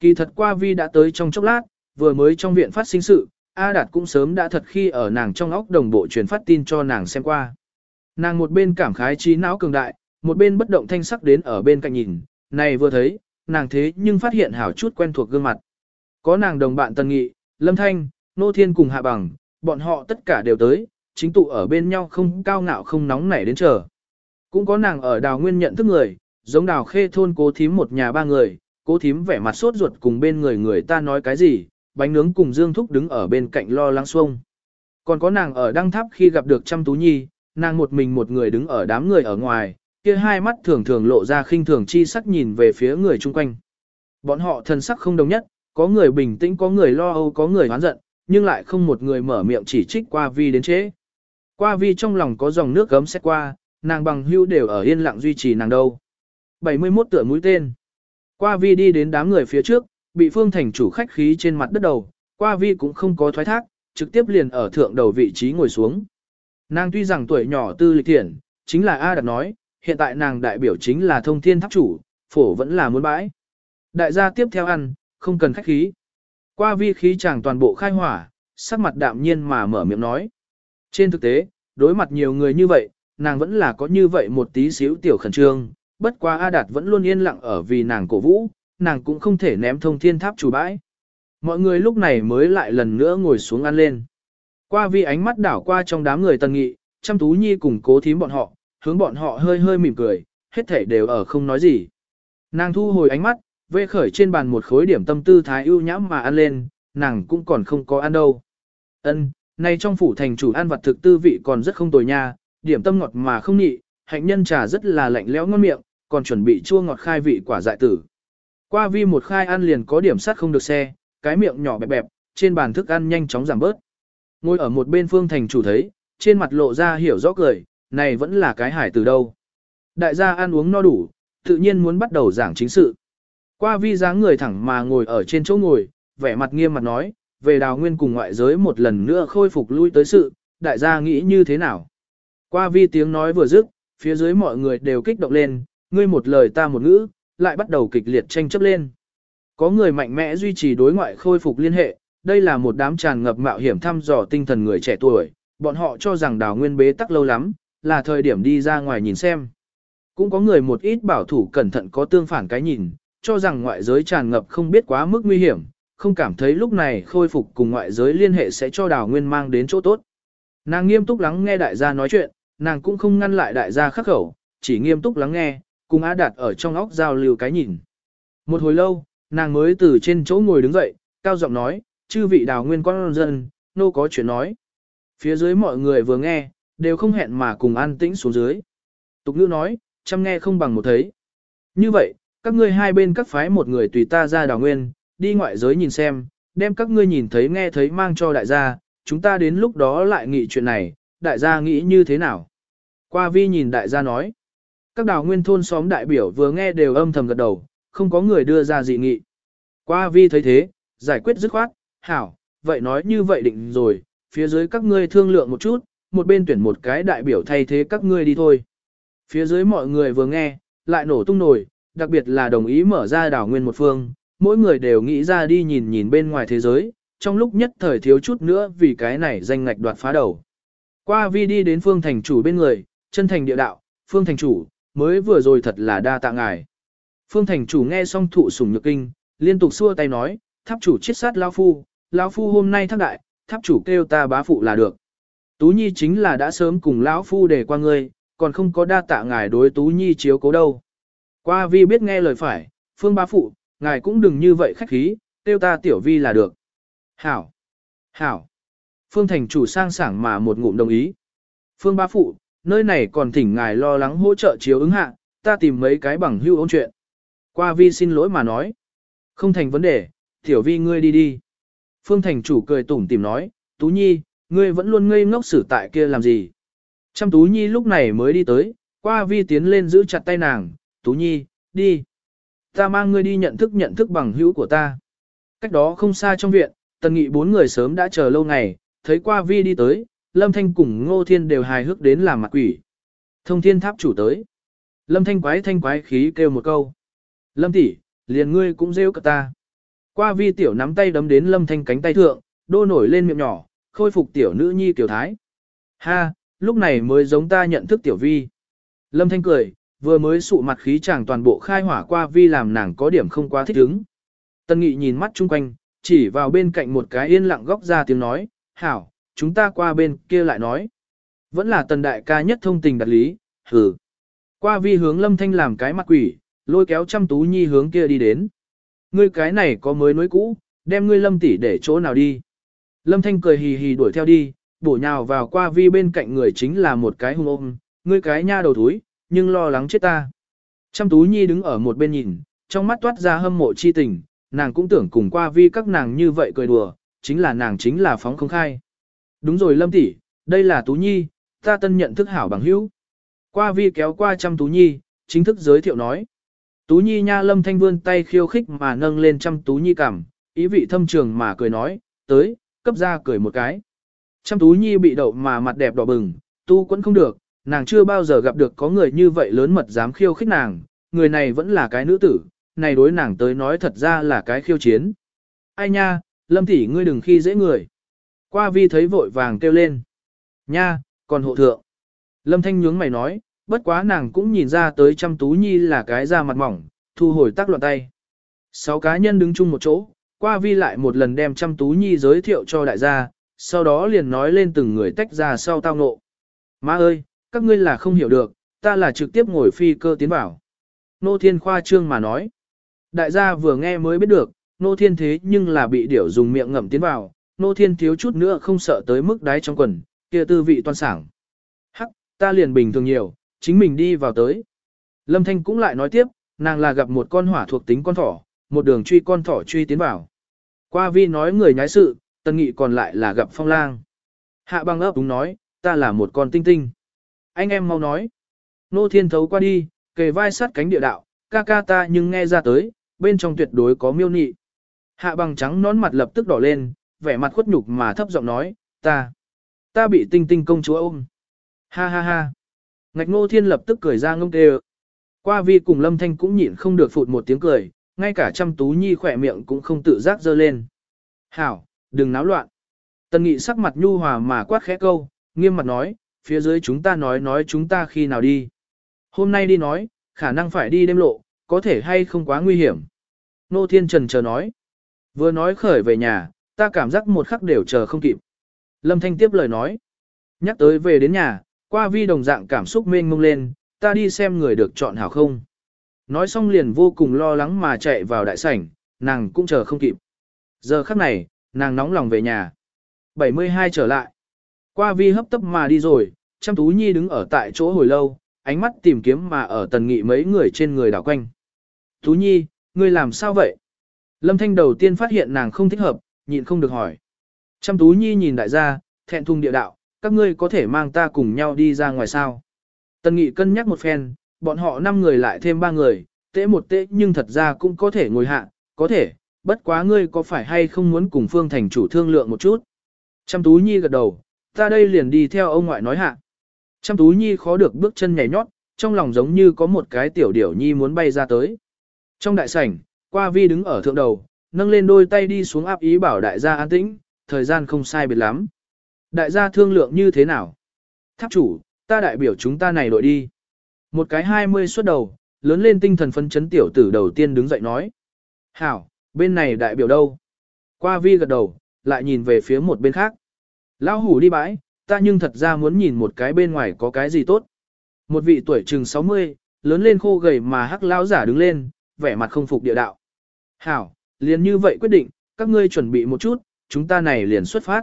Kỳ thật qua vi đã tới trong chốc lát, vừa mới trong viện phát sinh sự, A Đạt cũng sớm đã thật khi ở nàng trong óc đồng bộ truyền phát tin cho nàng xem qua. Nàng một bên cảm khái trí não cường đại, một bên bất động thanh sắc đến ở bên cạnh nhìn, này vừa thấy, nàng thế nhưng phát hiện hảo chút quen thuộc gương mặt. Có nàng đồng bạn Tân Nghị, Lâm Thanh, Nô Thiên cùng Hạ Bằng, bọn họ tất cả đều tới, chính tụ ở bên nhau không cao ngạo không nóng nảy đến chờ. Cũng có nàng ở đào nguyên nhận thức người, giống đào khê thôn cố thím một nhà ba người, cố thím vẻ mặt sốt ruột cùng bên người người ta nói cái gì, bánh nướng cùng Dương Thúc đứng ở bên cạnh lo lắng xuông. Còn có nàng ở đăng tháp khi gặp được chăm tú nhi, nàng một mình một người đứng ở đám người ở ngoài, kia hai mắt thường thường lộ ra khinh thường chi sắc nhìn về phía người chung quanh. Bọn họ thần sắc không đồng nhất, có người bình tĩnh có người lo âu có người hoán giận, nhưng lại không một người mở miệng chỉ trích qua vi đến chế. Qua vi trong lòng có dòng nước gấm xét qua, nàng bằng hưu đều ở yên lặng duy trì nàng đâu. 71 tựa mũi tên. Qua vi đi đến đám người phía trước, bị phương thành chủ khách khí trên mặt đất đầu, qua vi cũng không có thoái thác, trực tiếp liền ở thượng đầu vị trí ngồi xuống. Nàng tuy rằng tuổi nhỏ tư lịch thiện, chính là A đặt nói, hiện tại nàng đại biểu chính là thông thiên tháp chủ, phổ vẫn là muốn bãi. Đại gia tiếp theo ăn, không cần khách khí. Qua vi khí chàng toàn bộ khai hỏa, sắc mặt đạm nhiên mà mở miệng nói. Trên thực tế, đối mặt nhiều người như vậy, nàng vẫn là có như vậy một tí xíu tiểu khẩn trương, bất quá A Đạt vẫn luôn yên lặng ở vì nàng cổ vũ, nàng cũng không thể ném thông thiên tháp chủ bãi. Mọi người lúc này mới lại lần nữa ngồi xuống ăn lên. Qua vi ánh mắt đảo qua trong đám người tần nghị, chăm tú nhi cùng cố thím bọn họ, hướng bọn họ hơi hơi mỉm cười, hết thể đều ở không nói gì. Nàng thu hồi ánh mắt, vê khởi trên bàn một khối điểm tâm tư thái ưu nhãm mà ăn lên, nàng cũng còn không có ăn đâu. Ân, nay trong phủ thành chủ ăn vật thực tư vị còn rất không tồi nha, điểm tâm ngọt mà không nhị, hạnh nhân trà rất là lạnh lẽo ngon miệng, còn chuẩn bị chua ngọt khai vị quả dại tử. Qua vi một khai ăn liền có điểm sát không được xe, cái miệng nhỏ bẹp bẹp, trên bàn thức ăn nhanh chóng giảm bớt. Ngồi ở một bên phương thành chủ thấy, trên mặt lộ ra hiểu rõ cười, này vẫn là cái hải từ đâu. Đại gia ăn uống no đủ, tự nhiên muốn bắt đầu giảng chính sự. Qua vi dáng người thẳng mà ngồi ở trên chỗ ngồi, vẻ mặt nghiêm mặt nói, về đào nguyên cùng ngoại giới một lần nữa khôi phục lui tới sự, đại gia nghĩ như thế nào. Qua vi tiếng nói vừa dứt, phía dưới mọi người đều kích động lên, ngươi một lời ta một ngữ, lại bắt đầu kịch liệt tranh chấp lên. Có người mạnh mẽ duy trì đối ngoại khôi phục liên hệ, đây là một đám tràn ngập mạo hiểm thăm dò tinh thần người trẻ tuổi, bọn họ cho rằng đào nguyên bế tắc lâu lắm, là thời điểm đi ra ngoài nhìn xem. Cũng có người một ít bảo thủ cẩn thận có tương phản cái nhìn, cho rằng ngoại giới tràn ngập không biết quá mức nguy hiểm, không cảm thấy lúc này khôi phục cùng ngoại giới liên hệ sẽ cho đào nguyên mang đến chỗ tốt. Nàng nghiêm túc lắng nghe đại gia nói chuyện, nàng cũng không ngăn lại đại gia khắc khẩu, chỉ nghiêm túc lắng nghe, cùng Á Đạt ở trong óc giao lưu cái nhìn. Một hồi lâu, nàng mới từ trên chỗ ngồi đứng dậy, cao giọng nói, chư vị đào nguyên con dân, nô có chuyện nói. Phía dưới mọi người vừa nghe, đều không hẹn mà cùng an tĩnh xuống dưới. Tục ngữ nói, chăm nghe không bằng một thấy. Như vậy, các ngươi hai bên các phái một người tùy ta ra đào nguyên, đi ngoại giới nhìn xem, đem các ngươi nhìn thấy nghe thấy mang cho đại gia, chúng ta đến lúc đó lại nghị chuyện này, đại gia nghĩ như thế nào. Qua vi nhìn đại gia nói, các đào nguyên thôn xóm đại biểu vừa nghe đều âm thầm gật đầu, không có người đưa ra dị nghị. Qua vi thấy thế, giải quyết dứt khoát, hảo, vậy nói như vậy định rồi, phía dưới các ngươi thương lượng một chút, một bên tuyển một cái đại biểu thay thế các ngươi đi thôi. Phía dưới mọi người vừa nghe, lại nổ tung nổi, đặc biệt là đồng ý mở ra đảo nguyên một phương, mỗi người đều nghĩ ra đi nhìn nhìn bên ngoài thế giới, trong lúc nhất thời thiếu chút nữa vì cái này danh ngạch đoạt phá đầu. Qua vi đi đến phương thành chủ bên người, chân thành địa đạo, phương thành chủ, mới vừa rồi thật là đa tạ ngài. Phương thành chủ nghe xong thụ sủng nhược kinh, liên tục xua tay nói, tháp chủ chết sát lão phu, lão phu hôm nay thác đại, tháp chủ kêu ta bá phụ là được. Tú Nhi chính là đã sớm cùng lão phu để qua ngươi, còn không có đa tạ ngài đối Tú Nhi chiếu cố đâu. Qua vi biết nghe lời phải, phương bá phụ, ngài cũng đừng như vậy khách khí, tiêu ta tiểu vi là được. Hảo! Hảo! Phương thành chủ sang sảng mà một ngụm đồng ý. Phương bá phụ, nơi này còn thỉnh ngài lo lắng hỗ trợ chiếu ứng hạ, ta tìm mấy cái bằng hưu ôn chuyện. Qua vi xin lỗi mà nói. Không thành vấn đề, tiểu vi ngươi đi đi. Phương thành chủ cười tủm tìm nói, Tú Nhi, ngươi vẫn luôn ngây ngốc xử tại kia làm gì. Chăm Tú Nhi lúc này mới đi tới, qua vi tiến lên giữ chặt tay nàng, Tú Nhi, đi. Ta mang ngươi đi nhận thức nhận thức bằng hữu của ta. Cách đó không xa trong viện, tần nghị bốn người sớm đã chờ lâu ngày, thấy qua vi đi tới, Lâm Thanh cùng Ngô Thiên đều hài hước đến làm mặt quỷ. Thông thiên tháp chủ tới. Lâm Thanh quái thanh quái khí kêu một câu. Lâm tỷ, liền ngươi cũng rêu cả ta. Qua vi tiểu nắm tay đấm đến Lâm Thanh cánh tay thượng, đô nổi lên miệng nhỏ, khôi phục tiểu nữ nhi tiểu thái. Ha, lúc này mới giống ta nhận thức tiểu vi. Lâm Thanh cười, vừa mới sụ mặt khí chàng toàn bộ khai hỏa qua vi làm nàng có điểm không quá thích ứng. Tân Nghị nhìn mắt chung quanh, chỉ vào bên cạnh một cái yên lặng góc ra tiếng nói, hảo, chúng ta qua bên kia lại nói. Vẫn là tần đại ca nhất thông tình đặt lý, hừ. Qua vi hướng lâm thanh làm cái mặt quỷ, lôi kéo chăm tú nhi hướng kia đi đến. Ngươi cái này có mới nối cũ, đem ngươi lâm tỷ để chỗ nào đi. Lâm thanh cười hì hì đuổi theo đi, bổ nhào vào qua vi bên cạnh người chính là một cái hung ôm, ngươi cái nha đầu thúi, nhưng lo lắng chết ta. Chăm tú nhi đứng ở một bên nhìn, trong mắt toát ra hâm mộ chi tình, nàng cũng tưởng cùng qua vi các nàng như vậy cười đùa, chính là nàng chính là phóng không khai. Đúng rồi lâm tỷ, đây là tú nhi, ta tân nhận thức hảo bằng hữu. Qua vi kéo qua chăm tú nhi, chính thức giới thiệu nói. Tú nhi nha lâm thanh vươn tay khiêu khích mà nâng lên chăm tú nhi cảm, ý vị thâm trường mà cười nói, tới, cấp ra cười một cái. Chăm tú nhi bị đậu mà mặt đẹp đỏ bừng, tu quẫn không được, nàng chưa bao giờ gặp được có người như vậy lớn mật dám khiêu khích nàng, người này vẫn là cái nữ tử, này đối nàng tới nói thật ra là cái khiêu chiến. Ai nha, lâm tỷ ngươi đừng khi dễ người. Qua vi thấy vội vàng kêu lên. Nha, còn hộ thượng. Lâm thanh nhướng mày nói, bất quá nàng cũng nhìn ra tới chăm tú nhi là cái da mặt mỏng, thu hồi tác loạn tay. Sáu cá nhân đứng chung một chỗ, qua vi lại một lần đem chăm tú nhi giới thiệu cho đại gia, sau đó liền nói lên từng người tách ra sau tao nộ. Má ơi, các ngươi là không hiểu được, ta là trực tiếp ngồi phi cơ tiến vào. Nô Thiên khoa trương mà nói. Đại gia vừa nghe mới biết được, Nô Thiên thế nhưng là bị điểu dùng miệng ngậm tiến vào, Nô Thiên thiếu chút nữa không sợ tới mức đáy trong quần, kia tư vị toan sảng. Hắc, ta liền bình thường nhiều, chính mình đi vào tới. Lâm Thanh cũng lại nói tiếp, nàng là gặp một con hỏa thuộc tính con thỏ, một đường truy con thỏ truy tiến vào. Qua vi nói người nhái sự, tân nghị còn lại là gặp phong lang. Hạ băng ấp đúng nói, ta là một con tinh tinh. Anh em mau nói. Nô thiên thấu qua đi, kề vai sát cánh địa đạo, ca ca ta nhưng nghe ra tới, bên trong tuyệt đối có miêu nị. Hạ băng trắng nón mặt lập tức đỏ lên, vẻ mặt khuất nhục mà thấp giọng nói, ta, ta bị tinh tinh công chúa ôm. Ha ha ha. Ngạch nô thiên lập tức cười ra ngông tê Qua vi cùng lâm thanh cũng nhịn không được phụt một tiếng cười, ngay cả chăm tú nhi khỏe miệng cũng không tự giác dơ lên. Hảo, đừng náo loạn. Tần nghị sắc mặt nhu hòa mà quát khẽ câu, nghiêm mặt nói, phía dưới chúng ta nói nói chúng ta khi nào đi. Hôm nay đi nói, khả năng phải đi đêm lộ, có thể hay không quá nguy hiểm. Nô Thiên Trần chờ nói. Vừa nói khởi về nhà, ta cảm giác một khắc đều chờ không kịp. Lâm Thanh tiếp lời nói. Nhắc tới về đến nhà, qua vi đồng dạng cảm xúc mênh mông lên, ta đi xem người được chọn hảo không. Nói xong liền vô cùng lo lắng mà chạy vào đại sảnh, nàng cũng chờ không kịp. Giờ khắc này, nàng nóng lòng về nhà. 72 trở lại. Qua vi hấp tấp mà đi rồi, chăm tú nhi đứng ở tại chỗ hồi lâu, ánh mắt tìm kiếm mà ở tần nghị mấy người trên người đảo quanh. Tú nhi, ngươi làm sao vậy? Lâm thanh đầu tiên phát hiện nàng không thích hợp, nhịn không được hỏi. Chăm tú nhi nhìn đại gia, thẹn thùng địa đạo, các ngươi có thể mang ta cùng nhau đi ra ngoài sao? Tần nghị cân nhắc một phen, bọn họ 5 người lại thêm 3 người, tễ một tễ nhưng thật ra cũng có thể ngồi hạ, có thể, bất quá ngươi có phải hay không muốn cùng phương thành chủ thương lượng một chút? Chăm tú nhi gật đầu, ta đây liền đi theo ông ngoại nói hạ. Chăm tú nhi khó được bước chân nhảy nhót, trong lòng giống như có một cái tiểu điểu nhi muốn bay ra tới. Trong đại sảnh, qua vi đứng ở thượng đầu, nâng lên đôi tay đi xuống áp ý bảo đại gia an tĩnh, thời gian không sai biệt lắm. Đại gia thương lượng như thế nào? Tháp chủ, ta đại biểu chúng ta này đội đi. Một cái hai mươi xuất đầu, lớn lên tinh thần phân chấn tiểu tử đầu tiên đứng dậy nói. Hảo, bên này đại biểu đâu? Qua vi gật đầu, lại nhìn về phía một bên khác. Lão hủ đi bãi, ta nhưng thật ra muốn nhìn một cái bên ngoài có cái gì tốt. Một vị tuổi chừng 60, lớn lên khô gầy mà hắc lão giả đứng lên, vẻ mặt không phục địa đạo. Hảo, liền như vậy quyết định, các ngươi chuẩn bị một chút, chúng ta này liền xuất phát.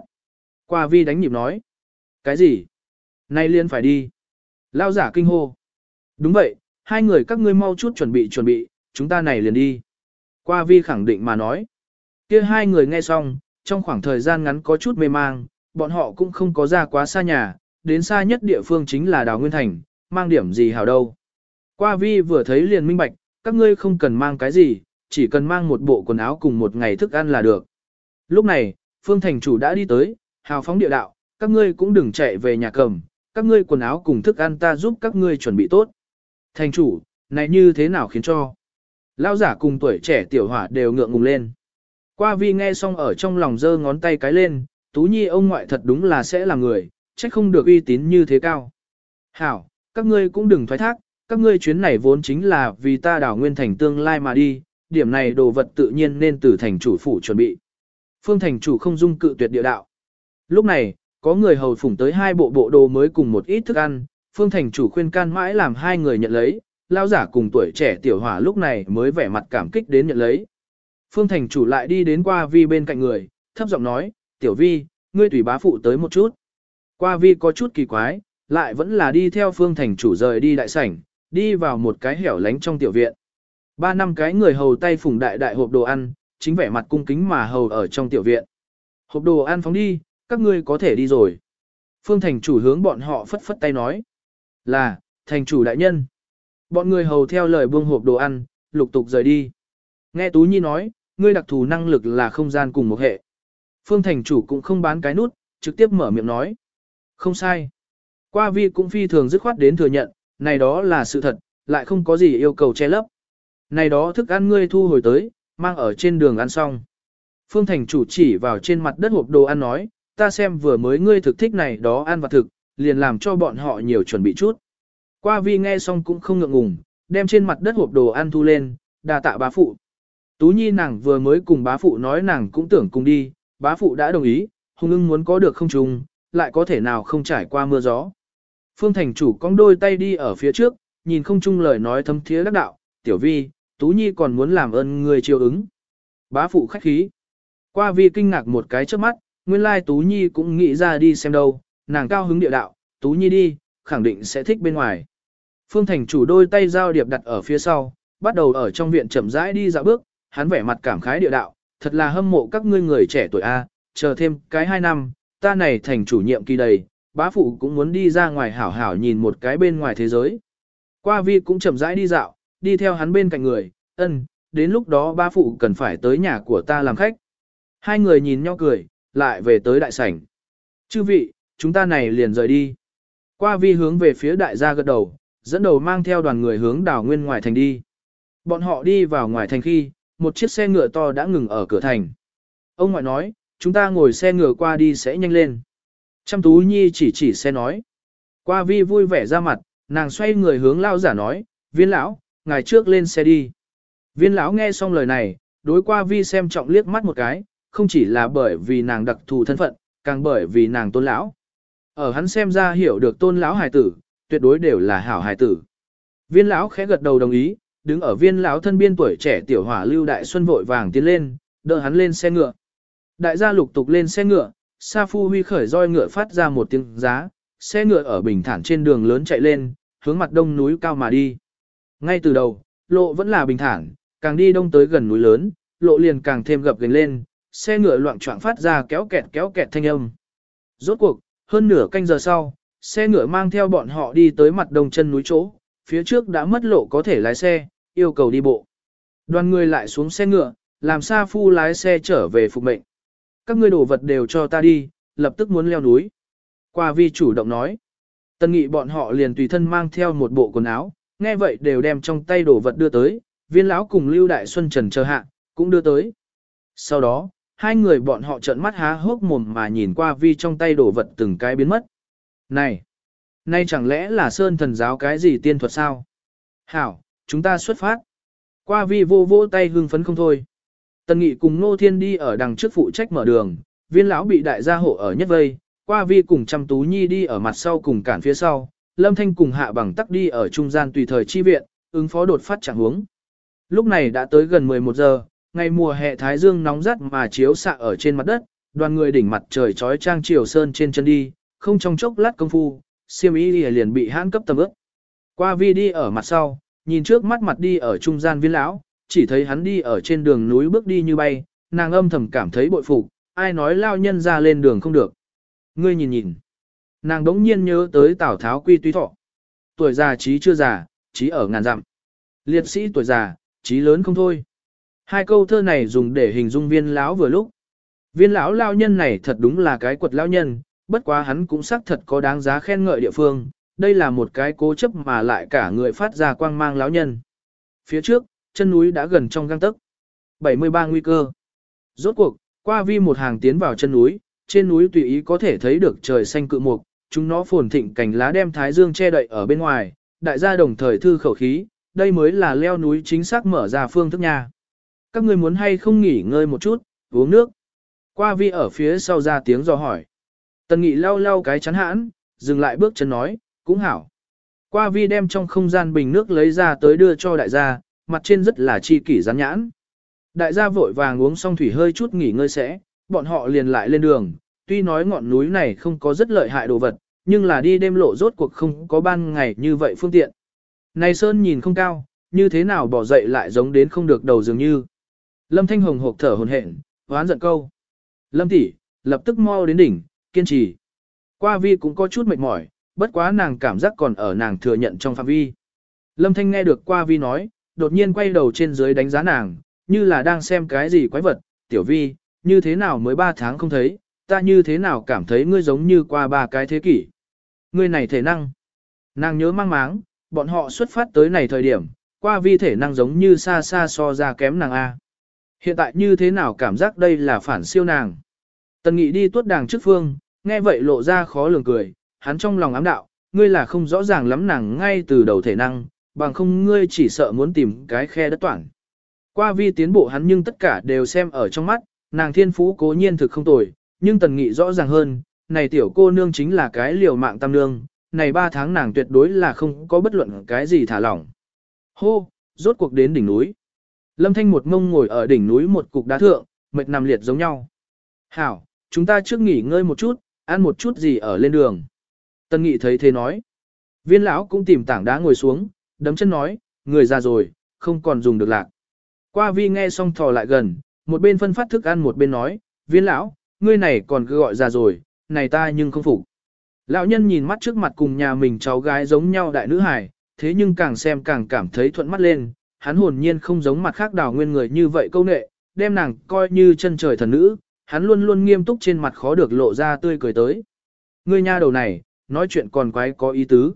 Qua vi đánh nhịp nói. Cái gì? Nay liền phải đi. lao giả kinh hô. Đúng vậy, hai người các ngươi mau chút chuẩn bị chuẩn bị, chúng ta này liền đi. Qua vi khẳng định mà nói. kia hai người nghe xong, trong khoảng thời gian ngắn có chút mê mang, bọn họ cũng không có ra quá xa nhà, đến xa nhất địa phương chính là Đào Nguyên Thành, mang điểm gì hảo đâu. Qua vi vừa thấy liền minh bạch, các ngươi không cần mang cái gì, chỉ cần mang một bộ quần áo cùng một ngày thức ăn là được. Lúc này, Phương Thành chủ đã đi tới, hào phóng địa đạo, các ngươi cũng đừng chạy về nhà cầm, các ngươi quần áo cùng thức ăn ta giúp các ngươi chuẩn bị tốt. Thành chủ, này như thế nào khiến cho? Lão giả cùng tuổi trẻ tiểu hỏa đều ngượng ngùng lên. Qua vi nghe xong ở trong lòng giơ ngón tay cái lên, Tú Nhi ông ngoại thật đúng là sẽ là người, trách không được uy tín như thế cao. Hảo, các ngươi cũng đừng thoái thác, các ngươi chuyến này vốn chính là vì ta đảo nguyên thành tương lai mà đi, điểm này đồ vật tự nhiên nên từ thành chủ phủ chuẩn bị. Phương thành chủ không dung cự tuyệt địa đạo. Lúc này, có người hầu phủng tới hai bộ bộ đồ mới cùng một ít thức ăn, phương thành chủ khuyên can mãi làm hai người nhận lấy, lao giả cùng tuổi trẻ tiểu hỏa lúc này mới vẻ mặt cảm kích đến nhận lấy. Phương thành chủ lại đi đến qua vi bên cạnh người, thấp giọng nói, tiểu vi, ngươi tùy bá phụ tới một chút. Qua vi có chút kỳ quái, lại vẫn là đi theo phương thành chủ rời đi đại sảnh, đi vào một cái hẻo lánh trong tiểu viện. Ba năm cái người hầu tay phủng đại đại hộp đồ ăn, chính vẻ mặt cung kính mà hầu ở trong tiểu viện. Hộp đồ ăn phóng đi, các ngươi có thể đi rồi. Phương thành chủ hướng bọn họ phất phất tay nói. Là, thành chủ đại nhân. Bọn người hầu theo lời buông hộp đồ ăn, lục tục rời đi. Nghe Tú Nhi nói, ngươi đặc thù năng lực là không gian cùng một hệ. Phương thành chủ cũng không bán cái nút, trực tiếp mở miệng nói. Không sai. Qua vi cũng phi thường dứt khoát đến thừa nhận, này đó là sự thật, lại không có gì yêu cầu che lấp. Này đó thức ăn ngươi thu hồi tới, mang ở trên đường ăn xong. Phương Thành chủ chỉ vào trên mặt đất hộp đồ ăn nói, ta xem vừa mới ngươi thực thích này đó ăn và thực, liền làm cho bọn họ nhiều chuẩn bị chút. Qua vi nghe xong cũng không ngượng ngùng, đem trên mặt đất hộp đồ ăn thu lên, đà tạ bá phụ. Tú nhi nàng vừa mới cùng bá phụ nói nàng cũng tưởng cùng đi, bá phụ đã đồng ý, hùng ưng muốn có được không trùng, lại có thể nào không trải qua mưa gió. Phương thành chủ cong đôi tay đi ở phía trước, nhìn không chung lời nói thâm thiế đắc đạo, tiểu vi, Tú Nhi còn muốn làm ơn người chiều ứng. Bá phụ khách khí. Qua vi kinh ngạc một cái trước mắt, nguyên lai Tú Nhi cũng nghĩ ra đi xem đâu, nàng cao hứng địa đạo, Tú Nhi đi, khẳng định sẽ thích bên ngoài. Phương Thành chủ đôi tay giao điệp đặt ở phía sau, bắt đầu ở trong viện chậm rãi đi dạo bước, hắn vẻ mặt cảm khái địa đạo, thật là hâm mộ các ngươi người trẻ tuổi A, chờ thêm cái hai năm, ta này thành chủ nhiệm kỳ đầy, bá phụ cũng muốn đi ra ngoài hảo hảo nhìn một cái bên ngoài thế giới. Qua vi cũng chậm rãi đi dạo, đi theo hắn bên cạnh người, ân, đến lúc đó ba phụ cần phải tới nhà của ta làm khách. Hai người nhìn nhau cười, lại về tới đại sảnh. Chư vị, chúng ta này liền rời đi. Qua vi hướng về phía đại gia gật đầu, dẫn đầu mang theo đoàn người hướng đảo nguyên ngoài thành đi. Bọn họ đi vào ngoài thành khi, một chiếc xe ngựa to đã ngừng ở cửa thành. Ông ngoại nói, chúng ta ngồi xe ngựa qua đi sẽ nhanh lên. Trăm tú nhi chỉ chỉ xe nói. Qua vi vui vẻ ra mặt, nàng xoay người hướng lao giả nói, viên lão, ngài trước lên xe đi. Viên lão nghe xong lời này, đối qua vi xem trọng liếc mắt một cái, không chỉ là bởi vì nàng đặc thù thân phận, càng bởi vì nàng tôn lão. Ở hắn xem ra hiểu được tôn lão hài tử, tuyệt đối đều là hảo hài tử. Viên lão khẽ gật đầu đồng ý, đứng ở viên lão thân biên tuổi trẻ tiểu hỏa lưu đại xuân vội vàng tiến lên, đỡ hắn lên xe ngựa. Đại gia lục tục lên xe ngựa, Sa Phu Huy khởi roi ngựa phát ra một tiếng giá, xe ngựa ở bình thản trên đường lớn chạy lên, hướng mặt đông núi cao mà đi. Ngay từ đầu, lộ vẫn là bình thản, càng đi đông tới gần núi lớn, lộ liền càng thêm gập ghềnh lên, xe ngựa loạn choạng phát ra kéo kẹt kéo kẹt thanh âm. Rốt cuộc, hơn nửa canh giờ sau, xe ngựa mang theo bọn họ đi tới mặt đông chân núi chỗ, phía trước đã mất lộ có thể lái xe, yêu cầu đi bộ. Đoàn người lại xuống xe ngựa, làm Sa Phu lái xe trở về phục mệnh. Các ngươi đồ vật đều cho ta đi, lập tức muốn leo núi. Qua vi chủ động nói. Tân nghị bọn họ liền tùy thân mang theo một bộ quần áo, nghe vậy đều đem trong tay đồ vật đưa tới, viên lão cùng Lưu Đại Xuân Trần chờ hạ, cũng đưa tới. Sau đó, hai người bọn họ trợn mắt há hốc mồm mà nhìn qua vi trong tay đồ vật từng cái biến mất. Này! Nay chẳng lẽ là Sơn thần giáo cái gì tiên thuật sao? Hảo, chúng ta xuất phát. Qua vi vô vô tay hưng phấn không thôi. Tần Nghị cùng Nô Thiên đi ở đằng trước phụ trách mở đường, viên lão bị đại gia hộ ở nhất vây, qua vi cùng chăm tú nhi đi ở mặt sau cùng cản phía sau, Lâm Thanh cùng hạ bằng tắc đi ở trung gian tùy thời chi viện, ứng phó đột phát trạng huống. Lúc này đã tới gần 11 giờ, ngày mùa hè thái dương nóng rát mà chiếu xạ ở trên mặt đất, đoàn người đỉnh mặt trời trói trang chiều sơn trên chân đi, không trong chốc lát công phu, siêm ý liền bị hãn cấp tầm ướp. Qua vi đi ở mặt sau, nhìn trước mắt mặt đi ở trung gian viên lão, chỉ thấy hắn đi ở trên đường núi bước đi như bay, nàng âm thầm cảm thấy bội phục, ai nói lao nhân ra lên đường không được. Ngươi nhìn nhìn. Nàng đống nhiên nhớ tới Tào Tháo quy tuy thọ. Tuổi già trí chưa già, trí ở ngàn dặm. Liệt sĩ tuổi già, trí lớn không thôi. Hai câu thơ này dùng để hình dung viên lão vừa lúc. Viên lão lao nhân này thật đúng là cái quật lão nhân, bất quá hắn cũng xác thật có đáng giá khen ngợi địa phương. Đây là một cái cố chấp mà lại cả người phát ra quang mang lão nhân. Phía trước, chân núi đã gần trong gang tấc. 73 nguy cơ. Rốt cuộc, qua vi một hàng tiến vào chân núi, trên núi tùy ý có thể thấy được trời xanh cự mục, chúng nó phồn thịnh cành lá đem thái dương che đậy ở bên ngoài, đại gia đồng thời thư khẩu khí, đây mới là leo núi chính xác mở ra phương thức nha. Các người muốn hay không nghỉ ngơi một chút, uống nước. Qua vi ở phía sau ra tiếng dò hỏi. Tần nghị lau lau cái chắn hãn, dừng lại bước chân nói, cũng hảo. Qua vi đem trong không gian bình nước lấy ra tới đưa cho đại gia, mặt trên rất là chi kỷ rắn nhãn. Đại gia vội vàng uống xong thủy hơi chút nghỉ ngơi sẽ, bọn họ liền lại lên đường, tuy nói ngọn núi này không có rất lợi hại đồ vật, nhưng là đi đêm lộ rốt cuộc không có ban ngày như vậy phương tiện. Này Sơn nhìn không cao, như thế nào bỏ dậy lại giống đến không được đầu dường như. Lâm Thanh Hồng hộp thở hồn hển, hoán giận câu. Lâm tỷ, lập tức mau đến đỉnh, kiên trì. Qua vi cũng có chút mệt mỏi, bất quá nàng cảm giác còn ở nàng thừa nhận trong phạm vi. Lâm Thanh nghe được qua vi nói, đột nhiên quay đầu trên dưới đánh giá nàng, như là đang xem cái gì quái vật, tiểu vi, như thế nào mới 3 tháng không thấy, ta như thế nào cảm thấy ngươi giống như qua ba cái thế kỷ. Ngươi này thể năng. Nàng nhớ mang máng, bọn họ xuất phát tới này thời điểm, qua vi thể năng giống như xa xa so ra kém nàng A. Hiện tại như thế nào cảm giác đây là phản siêu nàng. Tần nghị đi tuốt đàng trước phương, nghe vậy lộ ra khó lường cười, hắn trong lòng ám đạo, ngươi là không rõ ràng lắm nàng ngay từ đầu thể năng, bằng không ngươi chỉ sợ muốn tìm cái khe đất toảng. Qua vi tiến bộ hắn nhưng tất cả đều xem ở trong mắt, nàng thiên phú cố nhiên thực không tồi, nhưng tần nghị rõ ràng hơn, này tiểu cô nương chính là cái liều mạng tam nương, này ba tháng nàng tuyệt đối là không có bất luận cái gì thả lỏng. Hô, rốt cuộc đến đỉnh núi. Lâm Thanh một ngông ngồi ở đỉnh núi một cục đá thượng, mệt nằm liệt giống nhau. Hảo, chúng ta trước nghỉ ngơi một chút, ăn một chút gì ở lên đường. Tân Nghị thấy thế nói. Viên lão cũng tìm tảng đá ngồi xuống, đấm chân nói, người già rồi, không còn dùng được lạc. Qua vi nghe xong thò lại gần, một bên phân phát thức ăn một bên nói, viên lão, ngươi này còn cứ gọi già rồi, này ta nhưng không phục. Lão nhân nhìn mắt trước mặt cùng nhà mình cháu gái giống nhau đại nữ hài, thế nhưng càng xem càng cảm thấy thuận mắt lên, hắn hồn nhiên không giống mặt khác đào nguyên người như vậy câu nệ, đem nàng coi như chân trời thần nữ, hắn luôn luôn nghiêm túc trên mặt khó được lộ ra tươi cười tới. Ngươi nha đầu này, nói chuyện còn quái có ý tứ.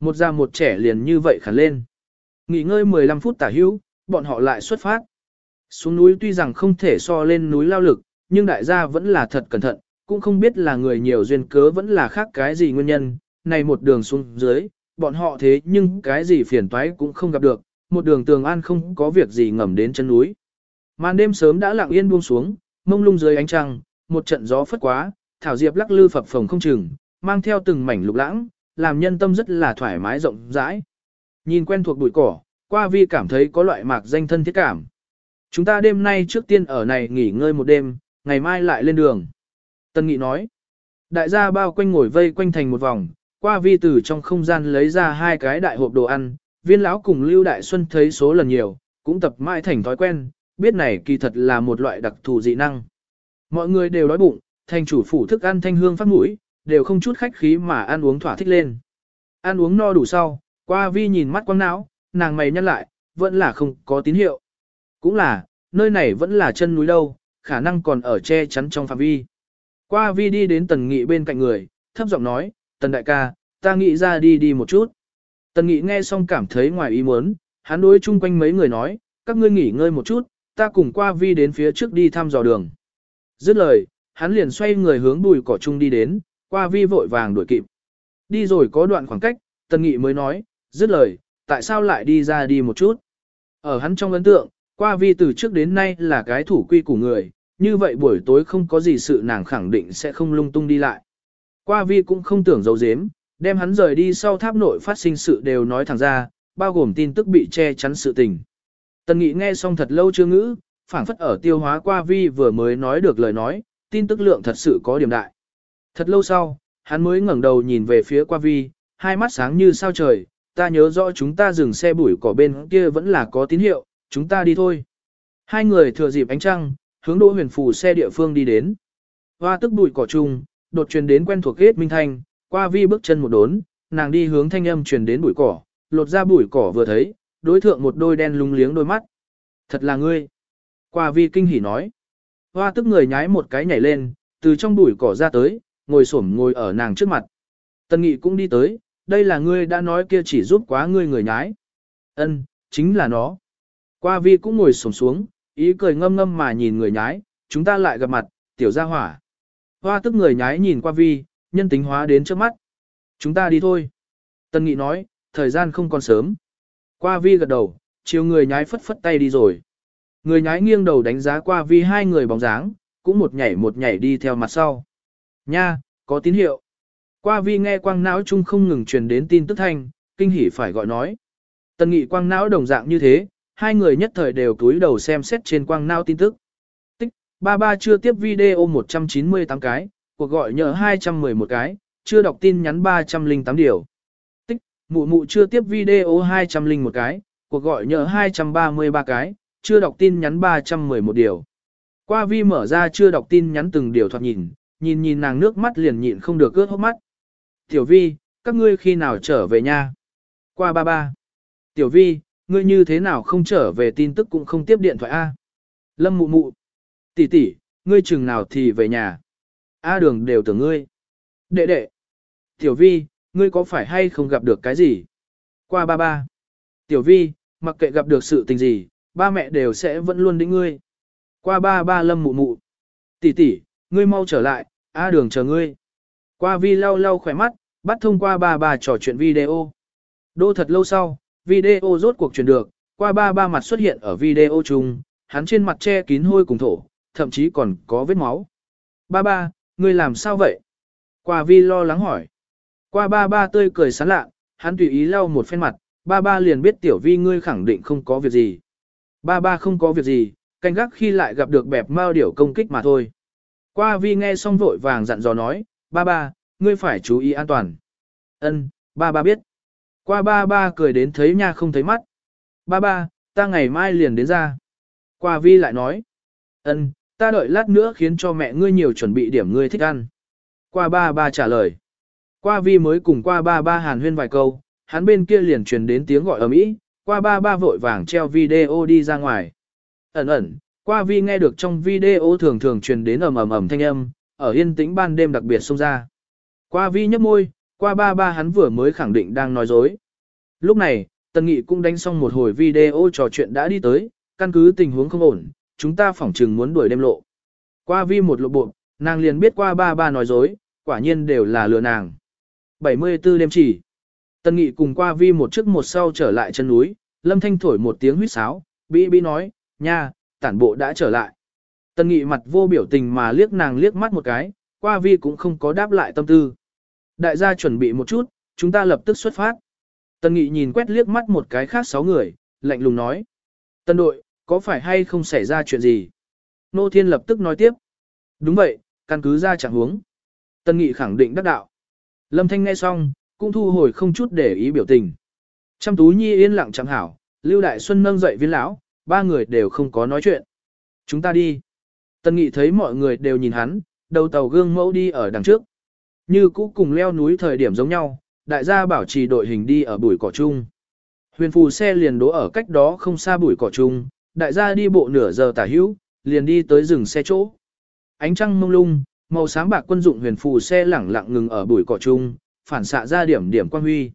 Một già một trẻ liền như vậy khẳng lên. Nghỉ ngơi 15 phút tả hữu, bọn họ lại xuất phát. Xuống núi tuy rằng không thể so lên núi lao lực, nhưng đại gia vẫn là thật cẩn thận, cũng không biết là người nhiều duyên cớ vẫn là khác cái gì nguyên nhân, này một đường xuống dưới, bọn họ thế nhưng cái gì phiền toái cũng không gặp được, một đường tường an không có việc gì ngầm đến chân núi. Màn đêm sớm đã lặng yên buông xuống, mông lung dưới ánh trăng, một trận gió phất quá, thảo diệp lắc lư phập phồng không chừng, mang theo từng mảnh lục lãng, làm nhân tâm rất là thoải mái rộng rãi. Nhìn quen thuộc bụi cỏ, qua vi cảm thấy có loại mạc danh thân thiết cảm. Chúng ta đêm nay trước tiên ở này nghỉ ngơi một đêm, ngày mai lại lên đường. Tân Nghị nói, đại gia bao quanh ngồi vây quanh thành một vòng, qua vi từ trong không gian lấy ra hai cái đại hộp đồ ăn, viên lão cùng Lưu Đại Xuân thấy số lần nhiều, cũng tập mãi thành thói quen, biết này kỳ thật là một loại đặc thù dị năng. Mọi người đều đói bụng, thành chủ phủ thức ăn thanh hương phát mũi, đều không chút khách khí mà ăn uống thỏa thích lên. Ăn uống no đủ sau, qua vi nhìn mắt quăng não, nàng mày nhăn lại, vẫn là không có tín hiệu. Cũng là, nơi này vẫn là chân núi đâu, khả năng còn ở che chắn trong phạm vi. Qua vi đi đến tần nghị bên cạnh người, thấp giọng nói, tần đại ca, ta nghĩ ra đi đi một chút. Tần nghị nghe xong cảm thấy ngoài ý muốn, hắn đối chung quanh mấy người nói, các ngươi nghỉ ngơi một chút, ta cùng qua vi đến phía trước đi thăm dò đường. Dứt lời, hắn liền xoay người hướng bùi cỏ chung đi đến, qua vi vội vàng đuổi kịp. Đi rồi có đoạn khoảng cách, tần nghị mới nói, dứt lời, tại sao lại đi ra đi một chút. Ở hắn trong ấn tượng, qua vi từ trước đến nay là cái thủ quy của người, như vậy buổi tối không có gì sự nàng khẳng định sẽ không lung tung đi lại. Qua vi cũng không tưởng giấu giếm, đem hắn rời đi sau tháp nội phát sinh sự đều nói thẳng ra, bao gồm tin tức bị che chắn sự tình. Tần Nghị nghe xong thật lâu chưa ngữ, phảng phất ở tiêu hóa qua vi vừa mới nói được lời nói, tin tức lượng thật sự có điểm đại. Thật lâu sau, hắn mới ngẩng đầu nhìn về phía qua vi, hai mắt sáng như sao trời, ta nhớ rõ chúng ta dừng xe bụi cỏ bên kia vẫn là có tín hiệu, chúng ta đi thôi. Hai người thừa dịp ánh trăng, hướng đỗ huyền phù xe địa phương đi đến. Hoa tức bụi cỏ trùng, đột truyền đến quen thuộc ghét minh thanh, qua vi bước chân một đốn, nàng đi hướng thanh âm truyền đến bụi cỏ, lột ra bụi cỏ vừa thấy, đối thượng một đôi đen lung liếng đôi mắt. Thật là ngươi. Qua vi kinh hỉ nói. Hoa tức người nhái một cái nhảy lên, từ trong bụi cỏ ra tới, ngồi xổm ngồi ở nàng trước mặt. Tần nghị cũng đi tới, đây là ngươi đã nói kia chỉ giúp quá ngươi người nhái. Ân, chính là nó. Qua vi cũng ngồi sổm xuống, ý cười ngâm ngâm mà nhìn người nhái, chúng ta lại gặp mặt, tiểu gia hỏa. Hoa tức người nhái nhìn qua vi, nhân tính hóa đến trước mắt. Chúng ta đi thôi. Tân Nghị nói, thời gian không còn sớm. Qua vi gật đầu, chiều người nhái phất phất tay đi rồi. Người nhái nghiêng đầu đánh giá qua vi hai người bóng dáng, cũng một nhảy một nhảy đi theo mặt sau. Nha, có tín hiệu. Qua vi nghe quang não chung không ngừng truyền đến tin tức thanh, kinh hỉ phải gọi nói. Tần nghị quang não đồng dạng như thế, hai người nhất thời đều túi đầu xem xét trên quang nao tin tức. Tích, ba ba chưa tiếp video 198 cái, cuộc gọi nhờ 211 cái, chưa đọc tin nhắn 308 điều. Tích, mụ mụ chưa tiếp video 201 cái, cuộc gọi nhờ 233 cái, chưa đọc tin nhắn 311 điều. Qua vi mở ra chưa đọc tin nhắn từng điều thoạt nhìn, nhìn nhìn nàng nước mắt liền nhịn không được ướt hốc mắt. Tiểu vi, các ngươi khi nào trở về nha? Qua ba ba. Tiểu vi, ngươi như thế nào không trở về tin tức cũng không tiếp điện thoại A. Lâm mụ mụ. Tỷ tỷ, ngươi chừng nào thì về nhà. A đường đều tưởng ngươi. Đệ đệ. Tiểu vi, ngươi có phải hay không gặp được cái gì? Qua ba ba. Tiểu vi, mặc kệ gặp được sự tình gì, ba mẹ đều sẽ vẫn luôn đĩnh ngươi. Qua ba ba lâm mụ mụ. Tỷ tỷ, ngươi mau trở lại, A đường chờ ngươi. Qua vi lau lau khỏe mắt, bắt thông qua ba ba trò chuyện video. Đô thật lâu sau, video rốt cuộc truyền được, qua ba ba mặt xuất hiện ở video chung, hắn trên mặt che kín hôi cùng thổ, thậm chí còn có vết máu. Ba ba, ngươi làm sao vậy? Qua vi lo lắng hỏi. Qua ba ba tươi cười sán lạ, hắn tùy ý lau một phen mặt, ba ba liền biết tiểu vi ngươi khẳng định không có việc gì. Ba ba không có việc gì, canh gác khi lại gặp được bẹp mao điểu công kích mà thôi. Qua vi nghe xong vội vàng dặn dò nói, ba ba, ngươi phải chú ý an toàn. Ân, ba ba biết. Qua ba ba cười đến thấy nha không thấy mắt. Ba ba, ta ngày mai liền đến ra. Qua vi lại nói. Ân, ta đợi lát nữa khiến cho mẹ ngươi nhiều chuẩn bị điểm ngươi thích ăn. Qua ba ba trả lời. Qua vi mới cùng qua ba ba hàn huyên vài câu, hắn bên kia liền truyền đến tiếng gọi ầm mỹ, qua ba ba vội vàng treo video đi ra ngoài. Ẩn ẩn, qua vi nghe được trong video thường thường truyền đến ầm ầm ầm thanh âm, ở yên tĩnh ban đêm đặc biệt xông ra. Qua vi nhấp môi, qua ba ba hắn vừa mới khẳng định đang nói dối. Lúc này, Tần Nghị cũng đánh xong một hồi video trò chuyện đã đi tới, căn cứ tình huống không ổn, chúng ta phỏng chừng muốn đuổi đêm lộ. Qua vi một lộ bộ, nàng liền biết qua ba ba nói dối, quả nhiên đều là lừa nàng. 74 đêm chỉ. Tần Nghị cùng qua vi một trước một sau trở lại chân núi, Lâm Thanh thổi một tiếng huýt sáo, bí bí nói, nha, tản bộ đã trở lại. Tần Nghị mặt vô biểu tình mà liếc nàng liếc mắt một cái, qua vi cũng không có đáp lại tâm tư. Đại gia chuẩn bị một chút, chúng ta lập tức xuất phát. Tần Nghị nhìn quét liếc mắt một cái khác sáu người, lạnh lùng nói. Tân đội, có phải hay không xảy ra chuyện gì? Nô Thiên lập tức nói tiếp. Đúng vậy, căn cứ ra chẳng huống. Tân Nghị khẳng định đắc đạo. Lâm Thanh nghe xong, cũng thu hồi không chút để ý biểu tình. Trăm Tú Nhi yên lặng chẳng hảo, Lưu Đại Xuân nâng dậy viên lão, ba người đều không có nói chuyện. Chúng ta đi. Tân Nghị thấy mọi người đều nhìn hắn, đầu tàu gương mẫu đi ở đằng trước. Như cũ cùng leo núi thời điểm giống nhau, đại gia bảo trì đội hình đi ở bụi cỏ chung. Huyền phù xe liền đỗ ở cách đó không xa bụi cỏ chung, đại gia đi bộ nửa giờ tả hữu, liền đi tới rừng xe chỗ. Ánh trăng mông lung, màu sáng bạc quân dụng huyền phù xe lẳng lặng ngừng ở bụi cỏ chung, phản xạ ra điểm điểm quan huy.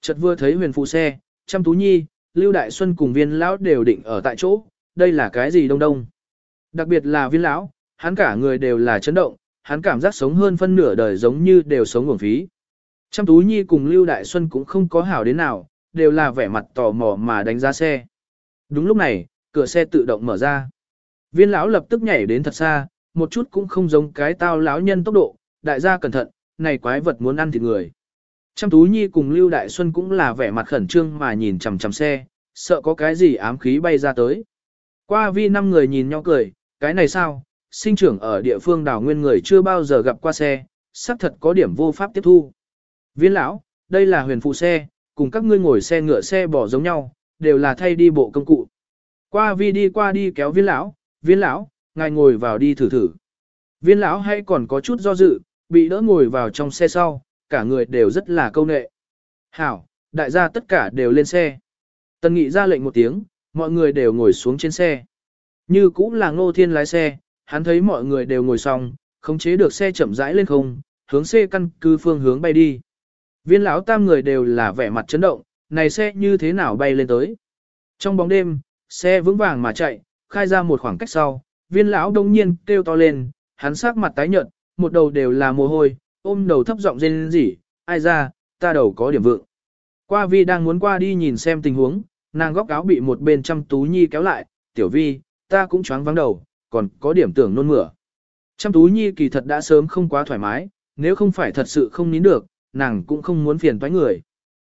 Chợt vừa thấy huyền phù xe, chăm tú nhi, Lưu Đại Xuân cùng viên lão đều định ở tại chỗ, đây là cái gì đông đông. Đặc biệt là viên lão, hắn cả người đều là chấn động, hắn cảm giác sống hơn phân nửa đời giống như đều sống uổng phí. Trăm Tú Nhi cùng Lưu Đại Xuân cũng không có hảo đến nào, đều là vẻ mặt tò mò mà đánh giá xe. Đúng lúc này, cửa xe tự động mở ra. Viên lão lập tức nhảy đến thật xa, một chút cũng không giống cái tao lão nhân tốc độ, đại gia cẩn thận, này quái vật muốn ăn thịt người. Trăm Tú Nhi cùng Lưu Đại Xuân cũng là vẻ mặt khẩn trương mà nhìn chằm chằm xe, sợ có cái gì ám khí bay ra tới. Qua vi năm người nhìn nhau cười, cái này sao, sinh trưởng ở địa phương đảo nguyên người chưa bao giờ gặp qua xe, xác thật có điểm vô pháp tiếp thu. Viên lão, đây là huyền phụ xe, cùng các ngươi ngồi xe ngựa xe bỏ giống nhau, đều là thay đi bộ công cụ. Qua vi đi qua đi kéo viên lão, viên lão, ngài ngồi vào đi thử thử. Viên lão hay còn có chút do dự, bị đỡ ngồi vào trong xe sau, cả người đều rất là câu nệ. Hảo, đại gia tất cả đều lên xe. Tần nghị ra lệnh một tiếng, mọi người đều ngồi xuống trên xe. Như cũng là ngô thiên lái xe, hắn thấy mọi người đều ngồi xong, khống chế được xe chậm rãi lên không, hướng xe căn cứ phương hướng bay đi. Viên lão tam người đều là vẻ mặt chấn động, này xe như thế nào bay lên tới. Trong bóng đêm, xe vững vàng mà chạy, khai ra một khoảng cách sau, viên lão đông nhiên kêu to lên, hắn sắc mặt tái nhợt, một đầu đều là mồ hôi, ôm đầu thấp giọng rên rỉ, ai ra, ta đầu có điểm vượng. Qua vi đang muốn qua đi nhìn xem tình huống, nàng góc áo bị một bên chăm tú nhi kéo lại, tiểu vi, ta cũng choáng vắng đầu, còn có điểm tưởng nôn mửa. Chăm tú nhi kỳ thật đã sớm không quá thoải mái, nếu không phải thật sự không nín được, nàng cũng không muốn phiền toái người.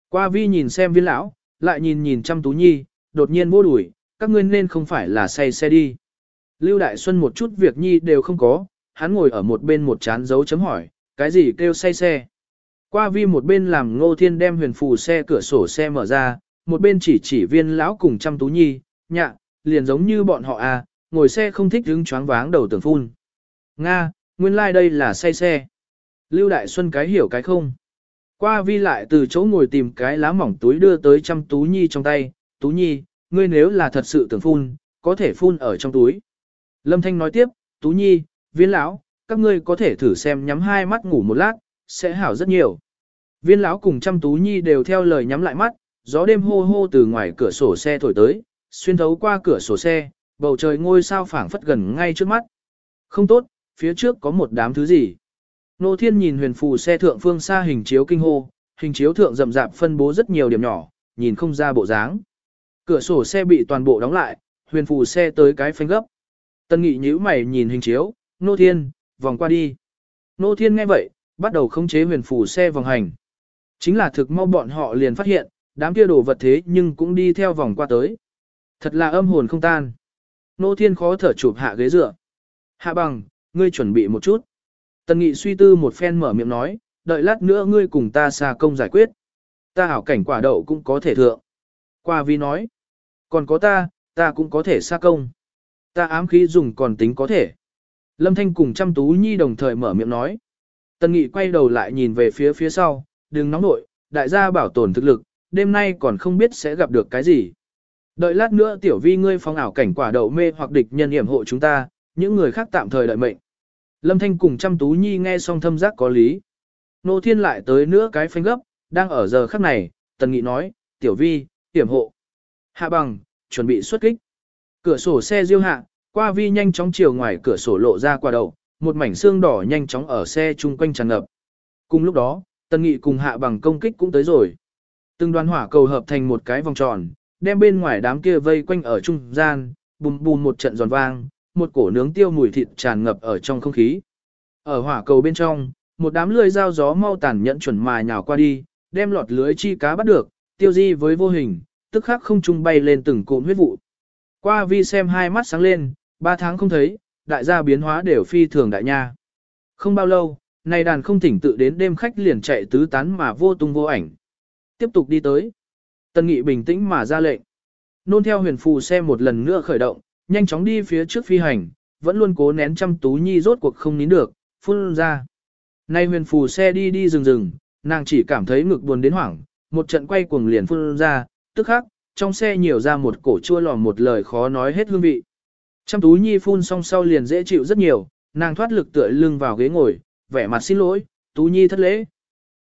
Qua vi nhìn xem viên lão, lại nhìn nhìn chăm tú nhi, đột nhiên vô đuổi, các ngươi nên không phải là say xe đi. Lưu Đại Xuân một chút việc nhi đều không có, hắn ngồi ở một bên một chán dấu chấm hỏi, cái gì kêu say xe. Qua vi một bên làm ngô thiên đem huyền phù xe cửa sổ xe mở ra, một bên chỉ chỉ viên lão cùng chăm tú nhi, nhạ, liền giống như bọn họ à, ngồi xe không thích đứng choáng váng đầu tưởng phun. Nga, nguyên lai like đây là say xe. Lưu Đại Xuân cái hiểu cái không. Qua vi lại từ chỗ ngồi tìm cái lá mỏng túi đưa tới chăm tú nhi trong tay, tú nhi, ngươi nếu là thật sự tưởng phun, có thể phun ở trong túi. Lâm Thanh nói tiếp, tú nhi, viên lão, các ngươi có thể thử xem nhắm hai mắt ngủ một lát, sẽ hảo rất nhiều. Viên lão cùng chăm tú nhi đều theo lời nhắm lại mắt, gió đêm hô hô từ ngoài cửa sổ xe thổi tới, xuyên thấu qua cửa sổ xe, bầu trời ngôi sao phảng phất gần ngay trước mắt. Không tốt, phía trước có một đám thứ gì. Nô Thiên nhìn huyền phù xe thượng phương xa hình chiếu kinh hô, hình chiếu thượng rậm rạp phân bố rất nhiều điểm nhỏ, nhìn không ra bộ dáng. Cửa sổ xe bị toàn bộ đóng lại, huyền phù xe tới cái phanh gấp. Tân nghị nhíu mày nhìn hình chiếu, Nô Thiên, vòng qua đi. Nô Thiên nghe vậy, bắt đầu khống chế huyền phù xe vòng hành. Chính là thực mau bọn họ liền phát hiện, đám kia đồ vật thế nhưng cũng đi theo vòng qua tới. Thật là âm hồn không tan. Nô Thiên khó thở chụp hạ ghế dựa. Hạ bằng, ngươi chuẩn bị một chút. Tần Nghị suy tư một phen mở miệng nói, đợi lát nữa ngươi cùng ta xa công giải quyết. Ta hảo cảnh quả đậu cũng có thể thượng. Qua vi nói, còn có ta, ta cũng có thể xa công. Ta ám khí dùng còn tính có thể. Lâm Thanh cùng chăm tú nhi đồng thời mở miệng nói. Tần Nghị quay đầu lại nhìn về phía phía sau, đừng nóng nội, đại gia bảo tồn thực lực, đêm nay còn không biết sẽ gặp được cái gì. Đợi lát nữa tiểu vi ngươi phong ảo cảnh quả đậu mê hoặc địch nhân hiểm hộ chúng ta, những người khác tạm thời đợi mệnh. Lâm Thanh cùng chăm tú nhi nghe xong thâm giác có lý. Nô Thiên lại tới nữa cái phanh gấp, đang ở giờ khắc này, Tần Nghị nói, tiểu vi, hiểm hộ. Hạ bằng, chuẩn bị xuất kích. Cửa sổ xe diêu hạ, qua vi nhanh chóng chiều ngoài cửa sổ lộ ra qua đầu, một mảnh xương đỏ nhanh chóng ở xe chung quanh tràn ngập. Cùng lúc đó, Tần Nghị cùng hạ bằng công kích cũng tới rồi. Từng đoàn hỏa cầu hợp thành một cái vòng tròn, đem bên ngoài đám kia vây quanh ở trung gian, bùm bùm một trận giòn vang, một cổ nướng tiêu mùi thịt tràn ngập ở trong không khí. Ở hỏa cầu bên trong, một đám lưỡi dao gió mau tàn nhẫn chuẩn mà nhào qua đi, đem lọt lưới chi cá bắt được, tiêu di với vô hình, tức khắc không trung bay lên từng cụm huyết vụ. Qua vi xem hai mắt sáng lên, ba tháng không thấy, đại gia biến hóa đều phi thường đại nha. Không bao lâu, này đàn không thỉnh tự đến đêm khách liền chạy tứ tán mà vô tung vô ảnh. Tiếp tục đi tới. Tân Nghị bình tĩnh mà ra lệnh. Nôn theo huyền phù xe một lần nữa khởi động, nhanh chóng đi phía trước phi hành, vẫn luôn cố nén chăm tú nhi rốt cuộc không nín được, phun ra. Nay huyền phù xe đi đi rừng rừng, nàng chỉ cảm thấy ngực buồn đến hoảng, một trận quay cuồng liền phun ra, tức khắc, trong xe nhiều ra một cổ chua lò một lời khó nói hết hương vị. Chăm tú nhi phun xong sau liền dễ chịu rất nhiều, nàng thoát lực tựa lưng vào ghế ngồi, vẻ mặt xin lỗi, tú nhi thất lễ.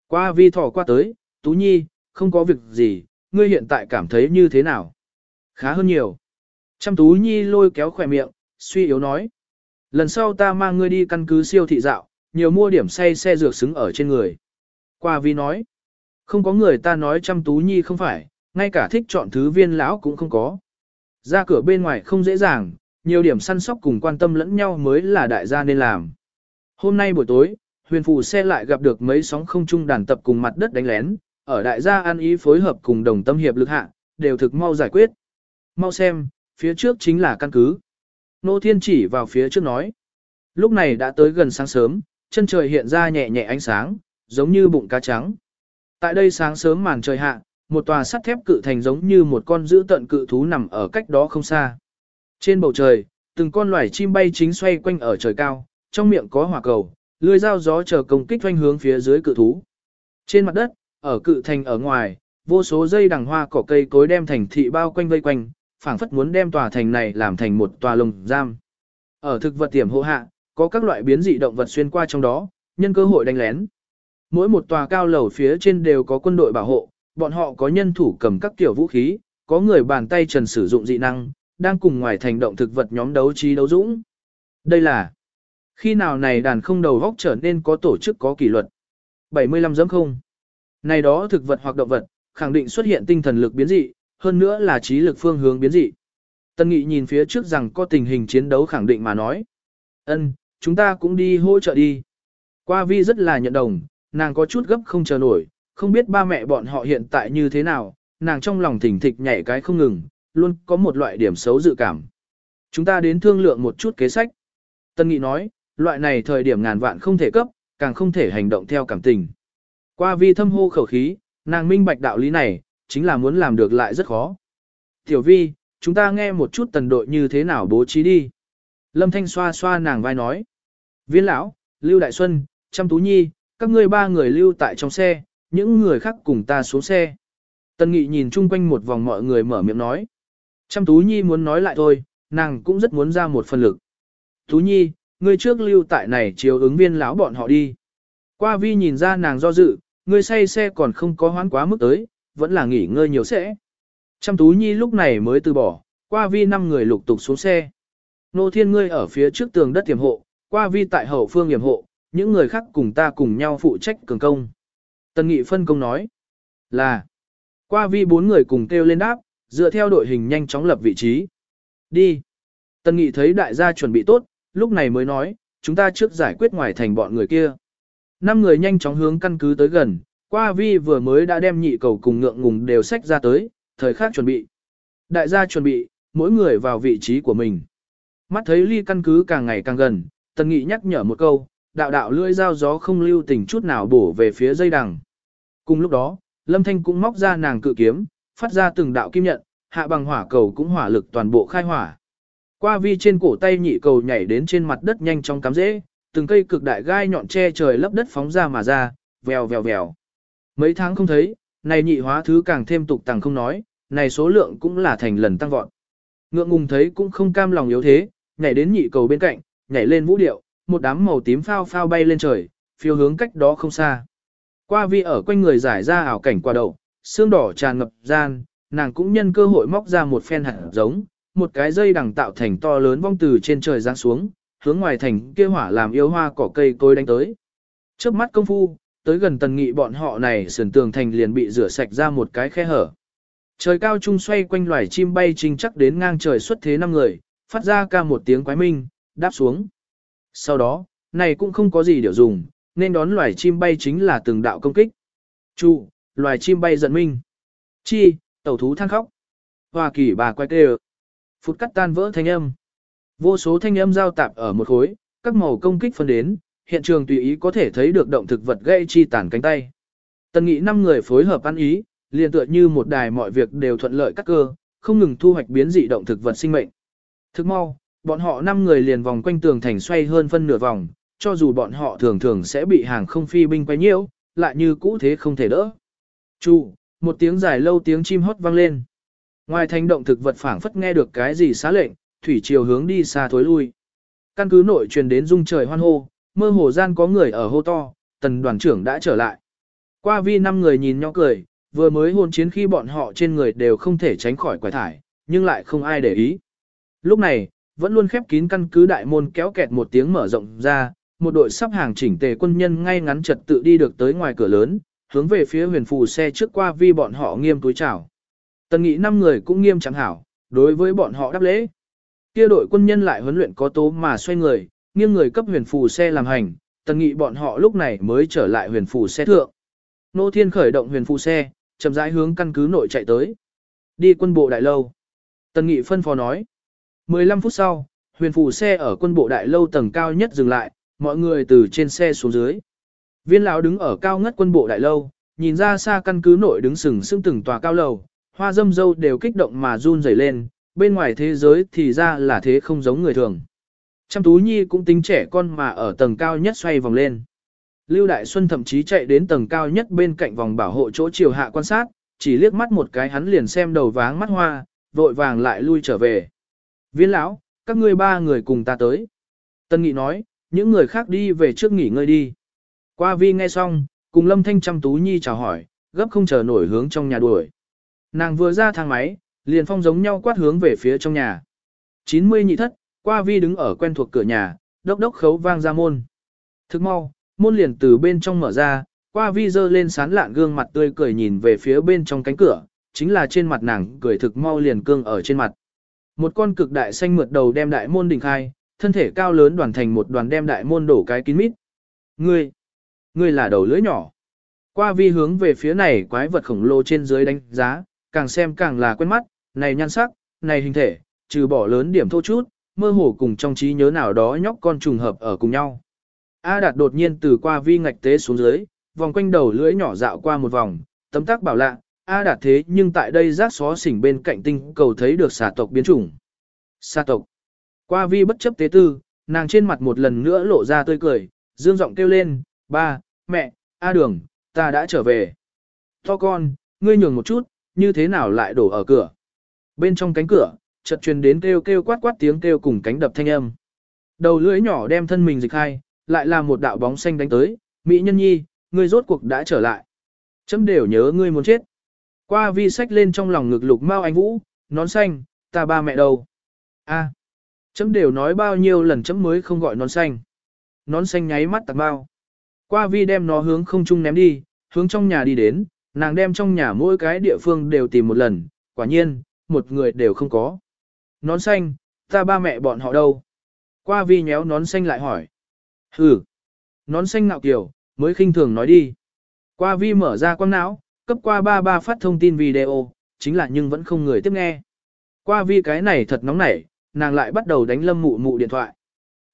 Qua vi thỏ qua tới, tú nhi, không có việc gì, ngươi hiện tại cảm thấy như thế nào? Khá hơn nhiều. Chăm tú nhi lôi kéo khỏe miệng, suy yếu nói. Lần sau ta mang ngươi đi căn cứ siêu thị dạo, nhiều mua điểm say xe dược xứng ở trên người. Qua vi nói. Không có người ta nói chăm tú nhi không phải, ngay cả thích chọn thứ viên lão cũng không có. Ra cửa bên ngoài không dễ dàng, nhiều điểm săn sóc cùng quan tâm lẫn nhau mới là đại gia nên làm. Hôm nay buổi tối, huyền phù xe lại gặp được mấy sóng không trung đàn tập cùng mặt đất đánh lén, ở đại gia an ý phối hợp cùng đồng tâm hiệp lực hạ, đều thực mau giải quyết. Mau xem, phía trước chính là căn cứ. Nô Thiên chỉ vào phía trước nói. Lúc này đã tới gần sáng sớm, chân trời hiện ra nhẹ nhẹ ánh sáng, giống như bụng cá trắng. Tại đây sáng sớm màn trời hạ, một tòa sắt thép cự thành giống như một con dữ tận cự thú nằm ở cách đó không xa. Trên bầu trời, từng con loài chim bay chính xoay quanh ở trời cao, trong miệng có hỏa cầu, lưỡi dao gió chờ công kích doanh hướng phía dưới cự thú. Trên mặt đất, ở cự thành ở ngoài, vô số dây đằng hoa cỏ cây cối đem thành thị bao quanh vây quanh, phảng phất muốn đem tòa thành này làm thành một tòa lồng giam. Ở thực vật tiềm hộ hạ, có các loại biến dị động vật xuyên qua trong đó, nhân cơ hội đánh lén. Mỗi một tòa cao lầu phía trên đều có quân đội bảo hộ, bọn họ có nhân thủ cầm các kiểu vũ khí, có người bàn tay trần sử dụng dị năng, đang cùng ngoài thành động thực vật nhóm đấu trí đấu dũng. Đây là khi nào này đàn không đầu góc trở nên có tổ chức có kỷ luật. 75 giấm không. Này đó thực vật hoặc động vật, khẳng định xuất hiện tinh thần lực biến dị, hơn nữa là trí lực phương hướng biến dị. Tân Nghị nhìn phía trước rằng có tình hình chiến đấu khẳng định mà nói. ân chúng ta cũng đi hỗ trợ đi. Qua vi rất là nhận đồng, nàng có chút gấp không chờ nổi, không biết ba mẹ bọn họ hiện tại như thế nào, nàng trong lòng thỉnh thịch nhảy cái không ngừng, luôn có một loại điểm xấu dự cảm. Chúng ta đến thương lượng một chút kế sách. Tân Nghị nói, loại này thời điểm ngàn vạn không thể cấp, càng không thể hành động theo cảm tình. Qua vi thâm hô khẩu khí, nàng minh bạch đạo lý này, chính là muốn làm được lại rất khó. Tiểu vi, chúng ta nghe một chút tần đội như thế nào bố trí đi. Lâm Thanh xoa xoa nàng vai nói. Viên lão, Lưu Đại Xuân, Trăm Tú Nhi, các ngươi ba người lưu tại trong xe, những người khác cùng ta xuống xe. Tần Nghị nhìn chung quanh một vòng mọi người mở miệng nói. Trăm Tú Nhi muốn nói lại thôi, nàng cũng rất muốn ra một phần lực. Tú Nhi, ngươi trước lưu tại này chiếu ứng viên lão bọn họ đi. Qua vi nhìn ra nàng do dự, ngươi say xe còn không có hoán quá mức tới, vẫn là nghỉ ngơi nhiều sẽ. Trăm Tú Nhi lúc này mới từ bỏ, qua vi năm người lục tục xuống xe. Nô Thiên ngươi ở phía trước tường đất tiềm hộ, qua vi tại hậu phương hiểm hộ, những người khác cùng ta cùng nhau phụ trách cường công. Tân Nghị phân công nói là qua vi bốn người cùng kêu lên đáp, dựa theo đội hình nhanh chóng lập vị trí. Đi. Tân Nghị thấy đại gia chuẩn bị tốt, lúc này mới nói, chúng ta trước giải quyết ngoài thành bọn người kia. Năm người nhanh chóng hướng căn cứ tới gần, qua vi vừa mới đã đem nhị cầu cùng ngượng ngùng đều sách ra tới, thời khắc chuẩn bị. Đại gia chuẩn bị, mỗi người vào vị trí của mình. Mắt thấy ly căn cứ càng ngày càng gần, tần nghị nhắc nhở một câu, đạo đạo lưỡi dao gió không lưu tình chút nào bổ về phía dây đằng. Cùng lúc đó, Lâm Thanh cũng móc ra nàng cự kiếm, phát ra từng đạo kim nhận, hạ bằng hỏa cầu cũng hỏa lực toàn bộ khai hỏa. Qua vi trên cổ tay nhị cầu nhảy đến trên mặt đất nhanh chóng cắm dễ từng cây cực đại gai nhọn che trời lấp đất phóng ra mà ra, vèo vèo vèo. Mấy tháng không thấy, này nhị hóa thứ càng thêm tục tàng không nói, này số lượng cũng là thành lần tăng vọt. Ngượng ngùng thấy cũng không cam lòng yếu thế, nhảy đến nhị cầu bên cạnh, nhảy lên vũ điệu, một đám màu tím phao phao bay lên trời, phiêu hướng cách đó không xa. Qua vi ở quanh người giải ra ảo cảnh qua đậu, xương đỏ tràn ngập gian, nàng cũng nhân cơ hội móc ra một phen hạt giống, một cái dây đằng tạo thành to lớn vong từ trên trời giáng xuống, hướng ngoài thành kia hỏa làm yêu hoa cỏ cây cối đánh tới. Trước mắt công phu, tới gần tần nghị bọn họ này sườn tường thành liền bị rửa sạch ra một cái khe hở. Trời cao trung xoay quanh loài chim bay trình chắc đến ngang trời xuất thế năm người, phát ra ca một tiếng quái minh, đáp xuống. Sau đó, này cũng không có gì điều dùng, nên đón loài chim bay chính là từng đạo công kích. Chu, loài chim bay giận minh. Chi, tẩu thú than khóc. Hoa kỳ bà quay tê Phút cắt tan vỡ thanh âm. Vô số thanh âm giao tạp ở một khối, các màu công kích phân đến, hiện trường tùy ý có thể thấy được động thực vật gây chi tàn cánh tay. Tần nghị năm người phối hợp ăn ý, liền tựa như một đài mọi việc đều thuận lợi các cơ, không ngừng thu hoạch biến dị động thực vật sinh mệnh. Thức mau, bọn họ năm người liền vòng quanh tường thành xoay hơn phân nửa vòng, cho dù bọn họ thường thường sẽ bị hàng không phi binh quay nhiễu, lại như cũ thế không thể đỡ. Chu, một tiếng dài lâu tiếng chim hót vang lên. Ngoài thành động thực vật phảng phất nghe được cái gì xá lệnh, thủy chiều hướng đi xa thối lui. Căn cứ nội truyền đến rung trời hoan hô, mơ hồ gian có người ở hô to, tần đoàn trưởng đã trở lại. Qua vi năm người nhìn nhau cười, vừa mới hôn chiến khi bọn họ trên người đều không thể tránh khỏi quải thải, nhưng lại không ai để ý. Lúc này, vẫn luôn khép kín căn cứ đại môn kéo kẹt một tiếng mở rộng ra, một đội sắp hàng chỉnh tề quân nhân ngay ngắn trật tự đi được tới ngoài cửa lớn, hướng về phía huyền phù xe trước qua vi bọn họ nghiêm túi chào. Tần nghị năm người cũng nghiêm chẳng hảo, đối với bọn họ đáp lễ. Kia đội quân nhân lại huấn luyện có tố mà xoay người, nghiêng người cấp huyền phù xe làm hành, tần nghị bọn họ lúc này mới trở lại huyền phù xe thượng. Nô Thiên khởi động huyền phù xe, chậm rãi hướng căn cứ nội chạy tới. Đi quân bộ đại lâu. Tần nghị phân phó nói. 15 phút sau, huyền phù xe ở quân bộ đại lâu tầng cao nhất dừng lại, mọi người từ trên xe xuống dưới. Viên lão đứng ở cao ngất quân bộ đại lâu, nhìn ra xa căn cứ nội đứng sừng sững từng tòa cao lầu, hoa dâm dâu đều kích động mà run rẩy lên, bên ngoài thế giới thì ra là thế không giống người thường. Trăm Tú Nhi cũng tính trẻ con mà ở tầng cao nhất xoay vòng lên. Lưu Đại Xuân thậm chí chạy đến tầng cao nhất bên cạnh vòng bảo hộ chỗ chiều hạ quan sát, chỉ liếc mắt một cái hắn liền xem đầu váng mắt hoa, vội vàng lại lui trở về. Viên lão, các ngươi ba người cùng ta tới. Tân Nghị nói, những người khác đi về trước nghỉ ngơi đi. Qua vi nghe xong, cùng Lâm Thanh Trăm Tú Nhi chào hỏi, gấp không chờ nổi hướng trong nhà đuổi. Nàng vừa ra thang máy, liền phong giống nhau quát hướng về phía trong nhà. 90 nhị thất, qua vi đứng ở quen thuộc cửa nhà, đốc đốc khấu vang ra môn. Thức mau, môn liền từ bên trong mở ra, Qua vi dơ lên sán lạn gương mặt tươi cười nhìn về phía bên trong cánh cửa, chính là trên mặt nàng cười thực mau liền cương ở trên mặt. Một con cực đại xanh mượt đầu đem đại môn đỉnh khai, thân thể cao lớn đoàn thành một đoàn đem đại môn đổ cái kín mít. Ngươi, ngươi là đầu lưỡi nhỏ. Qua vi hướng về phía này quái vật khổng lồ trên dưới đánh giá, càng xem càng là quen mắt, này nhan sắc, này hình thể, trừ bỏ lớn điểm thô chút, mơ hồ cùng trong trí nhớ nào đó nhóc con trùng hợp ở cùng nhau. A Đạt đột nhiên từ qua vi ngạch tế xuống dưới, vòng quanh đầu lưỡi nhỏ dạo qua một vòng, tấm tác bảo lạ, A Đạt thế nhưng tại đây rác xó xỉnh bên cạnh tinh cầu thấy được xà tộc biến chủng. Xà tộc. Qua vi bất chấp tế tư, nàng trên mặt một lần nữa lộ ra tươi cười, dương giọng kêu lên, ba, mẹ, A Đường, ta đã trở về. To con, ngươi nhường một chút, như thế nào lại đổ ở cửa. Bên trong cánh cửa, chợt truyền đến kêu kêu quát quát tiếng kêu cùng cánh đập thanh âm. Đầu lưỡi nhỏ đem thân mình dịch hai, lại là một đạo bóng xanh đánh tới, Mỹ nhân nhi, ngươi rốt cuộc đã trở lại. Chấm đều nhớ ngươi muốn chết. Qua vi sách lên trong lòng ngực lục mau anh vũ, nón xanh, ta ba mẹ đâu. a chấm đều nói bao nhiêu lần chấm mới không gọi nón xanh. Nón xanh nháy mắt tạc bao. Qua vi đem nó hướng không trung ném đi, hướng trong nhà đi đến, nàng đem trong nhà mỗi cái địa phương đều tìm một lần, quả nhiên, một người đều không có. Nón xanh, ta ba mẹ bọn họ đâu? Qua vi nhéo nón xanh lại hỏi. Hừ, nón xanh ngạo kiểu, mới khinh thường nói đi. Qua vi mở ra quang não, cấp qua ba ba phát thông tin video, chính là nhưng vẫn không người tiếp nghe. Qua vi cái này thật nóng nảy, nàng lại bắt đầu đánh lâm mụ mụ điện thoại.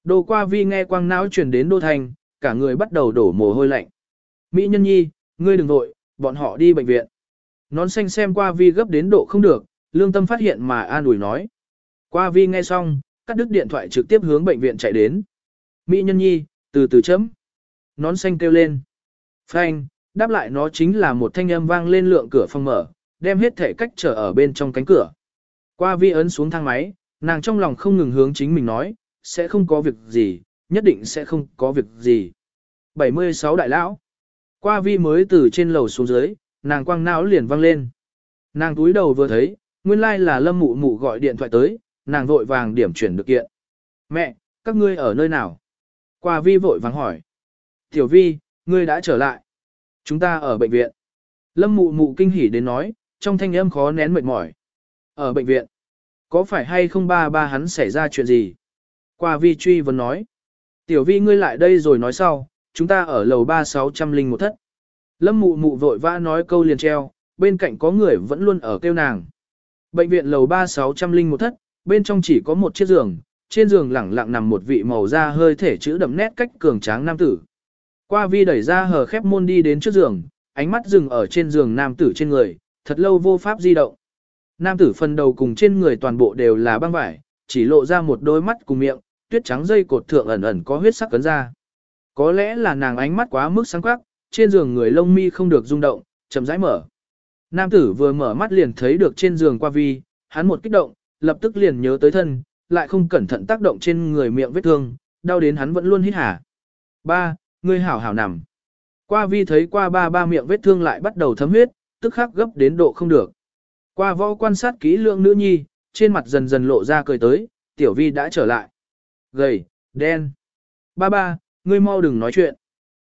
Đồ qua vi nghe quang não truyền đến đô thành, cả người bắt đầu đổ mồ hôi lạnh. Mỹ nhân nhi, ngươi đừng vội, bọn họ đi bệnh viện. Nón xanh xem qua vi gấp đến độ không được, lương tâm phát hiện mà an ủi nói. Qua vi nghe xong, cắt đứt điện thoại trực tiếp hướng bệnh viện chạy đến. Mỹ nhân nhi, từ từ chấm. Nón xanh kêu lên. Phanh, đáp lại nó chính là một thanh âm vang lên lượng cửa phòng mở, đem hết thể cách trở ở bên trong cánh cửa. Qua vi ấn xuống thang máy, nàng trong lòng không ngừng hướng chính mình nói, sẽ không có việc gì, nhất định sẽ không có việc gì. 76 đại lão. Qua vi mới từ trên lầu xuống dưới, nàng quang não liền vang lên. Nàng túi đầu vừa thấy, nguyên lai like là lâm mụ mụ gọi điện thoại tới, nàng vội vàng điểm chuyển được kiện. Mẹ, các ngươi ở nơi nào? Qua vi vội vàng hỏi. Tiểu vi, ngươi đã trở lại. Chúng ta ở bệnh viện. Lâm mụ mụ kinh hỉ đến nói, trong thanh âm khó nén mệt mỏi. Ở bệnh viện. Có phải hay không ba ba hắn xảy ra chuyện gì? Qua vi truy vấn nói. Tiểu vi ngươi lại đây rồi nói sau, chúng ta ở lầu ba sáu trăm linh một thất. Lâm mụ mụ vội vã nói câu liền treo, bên cạnh có người vẫn luôn ở kêu nàng. Bệnh viện lầu ba sáu trăm linh một thất, bên trong chỉ có một chiếc giường, trên giường lẳng lặng nằm một vị màu da hơi thể chữ đậm nét cách cường tráng nam tử. Qua vi đẩy ra hờ khép môn đi đến trước giường, ánh mắt dừng ở trên giường nam tử trên người, thật lâu vô pháp di động. Nam tử phần đầu cùng trên người toàn bộ đều là băng vải, chỉ lộ ra một đôi mắt cùng miệng, tuyết trắng dây cột thượng ẩn ẩn có huyết sắc cấn ra. Có lẽ là nàng ánh mắt quá mức sáng quắc, trên giường người lông mi không được rung động, chậm rãi mở. Nam tử vừa mở mắt liền thấy được trên giường qua vi, hắn một kích động, lập tức liền nhớ tới thân, lại không cẩn thận tác động trên người miệng vết thương, đau đến hắn vẫn luôn hít hả. Ba, ngươi hảo hảo nằm. Qua vi thấy qua ba ba miệng vết thương lại bắt đầu thấm huyết, tức khắc gấp đến độ không được. Qua võ quan sát kỹ lượng nữ nhi, trên mặt dần dần lộ ra cười tới, tiểu vi đã trở lại. Gầy, đen. Ba ba, ngươi mau đừng nói chuyện.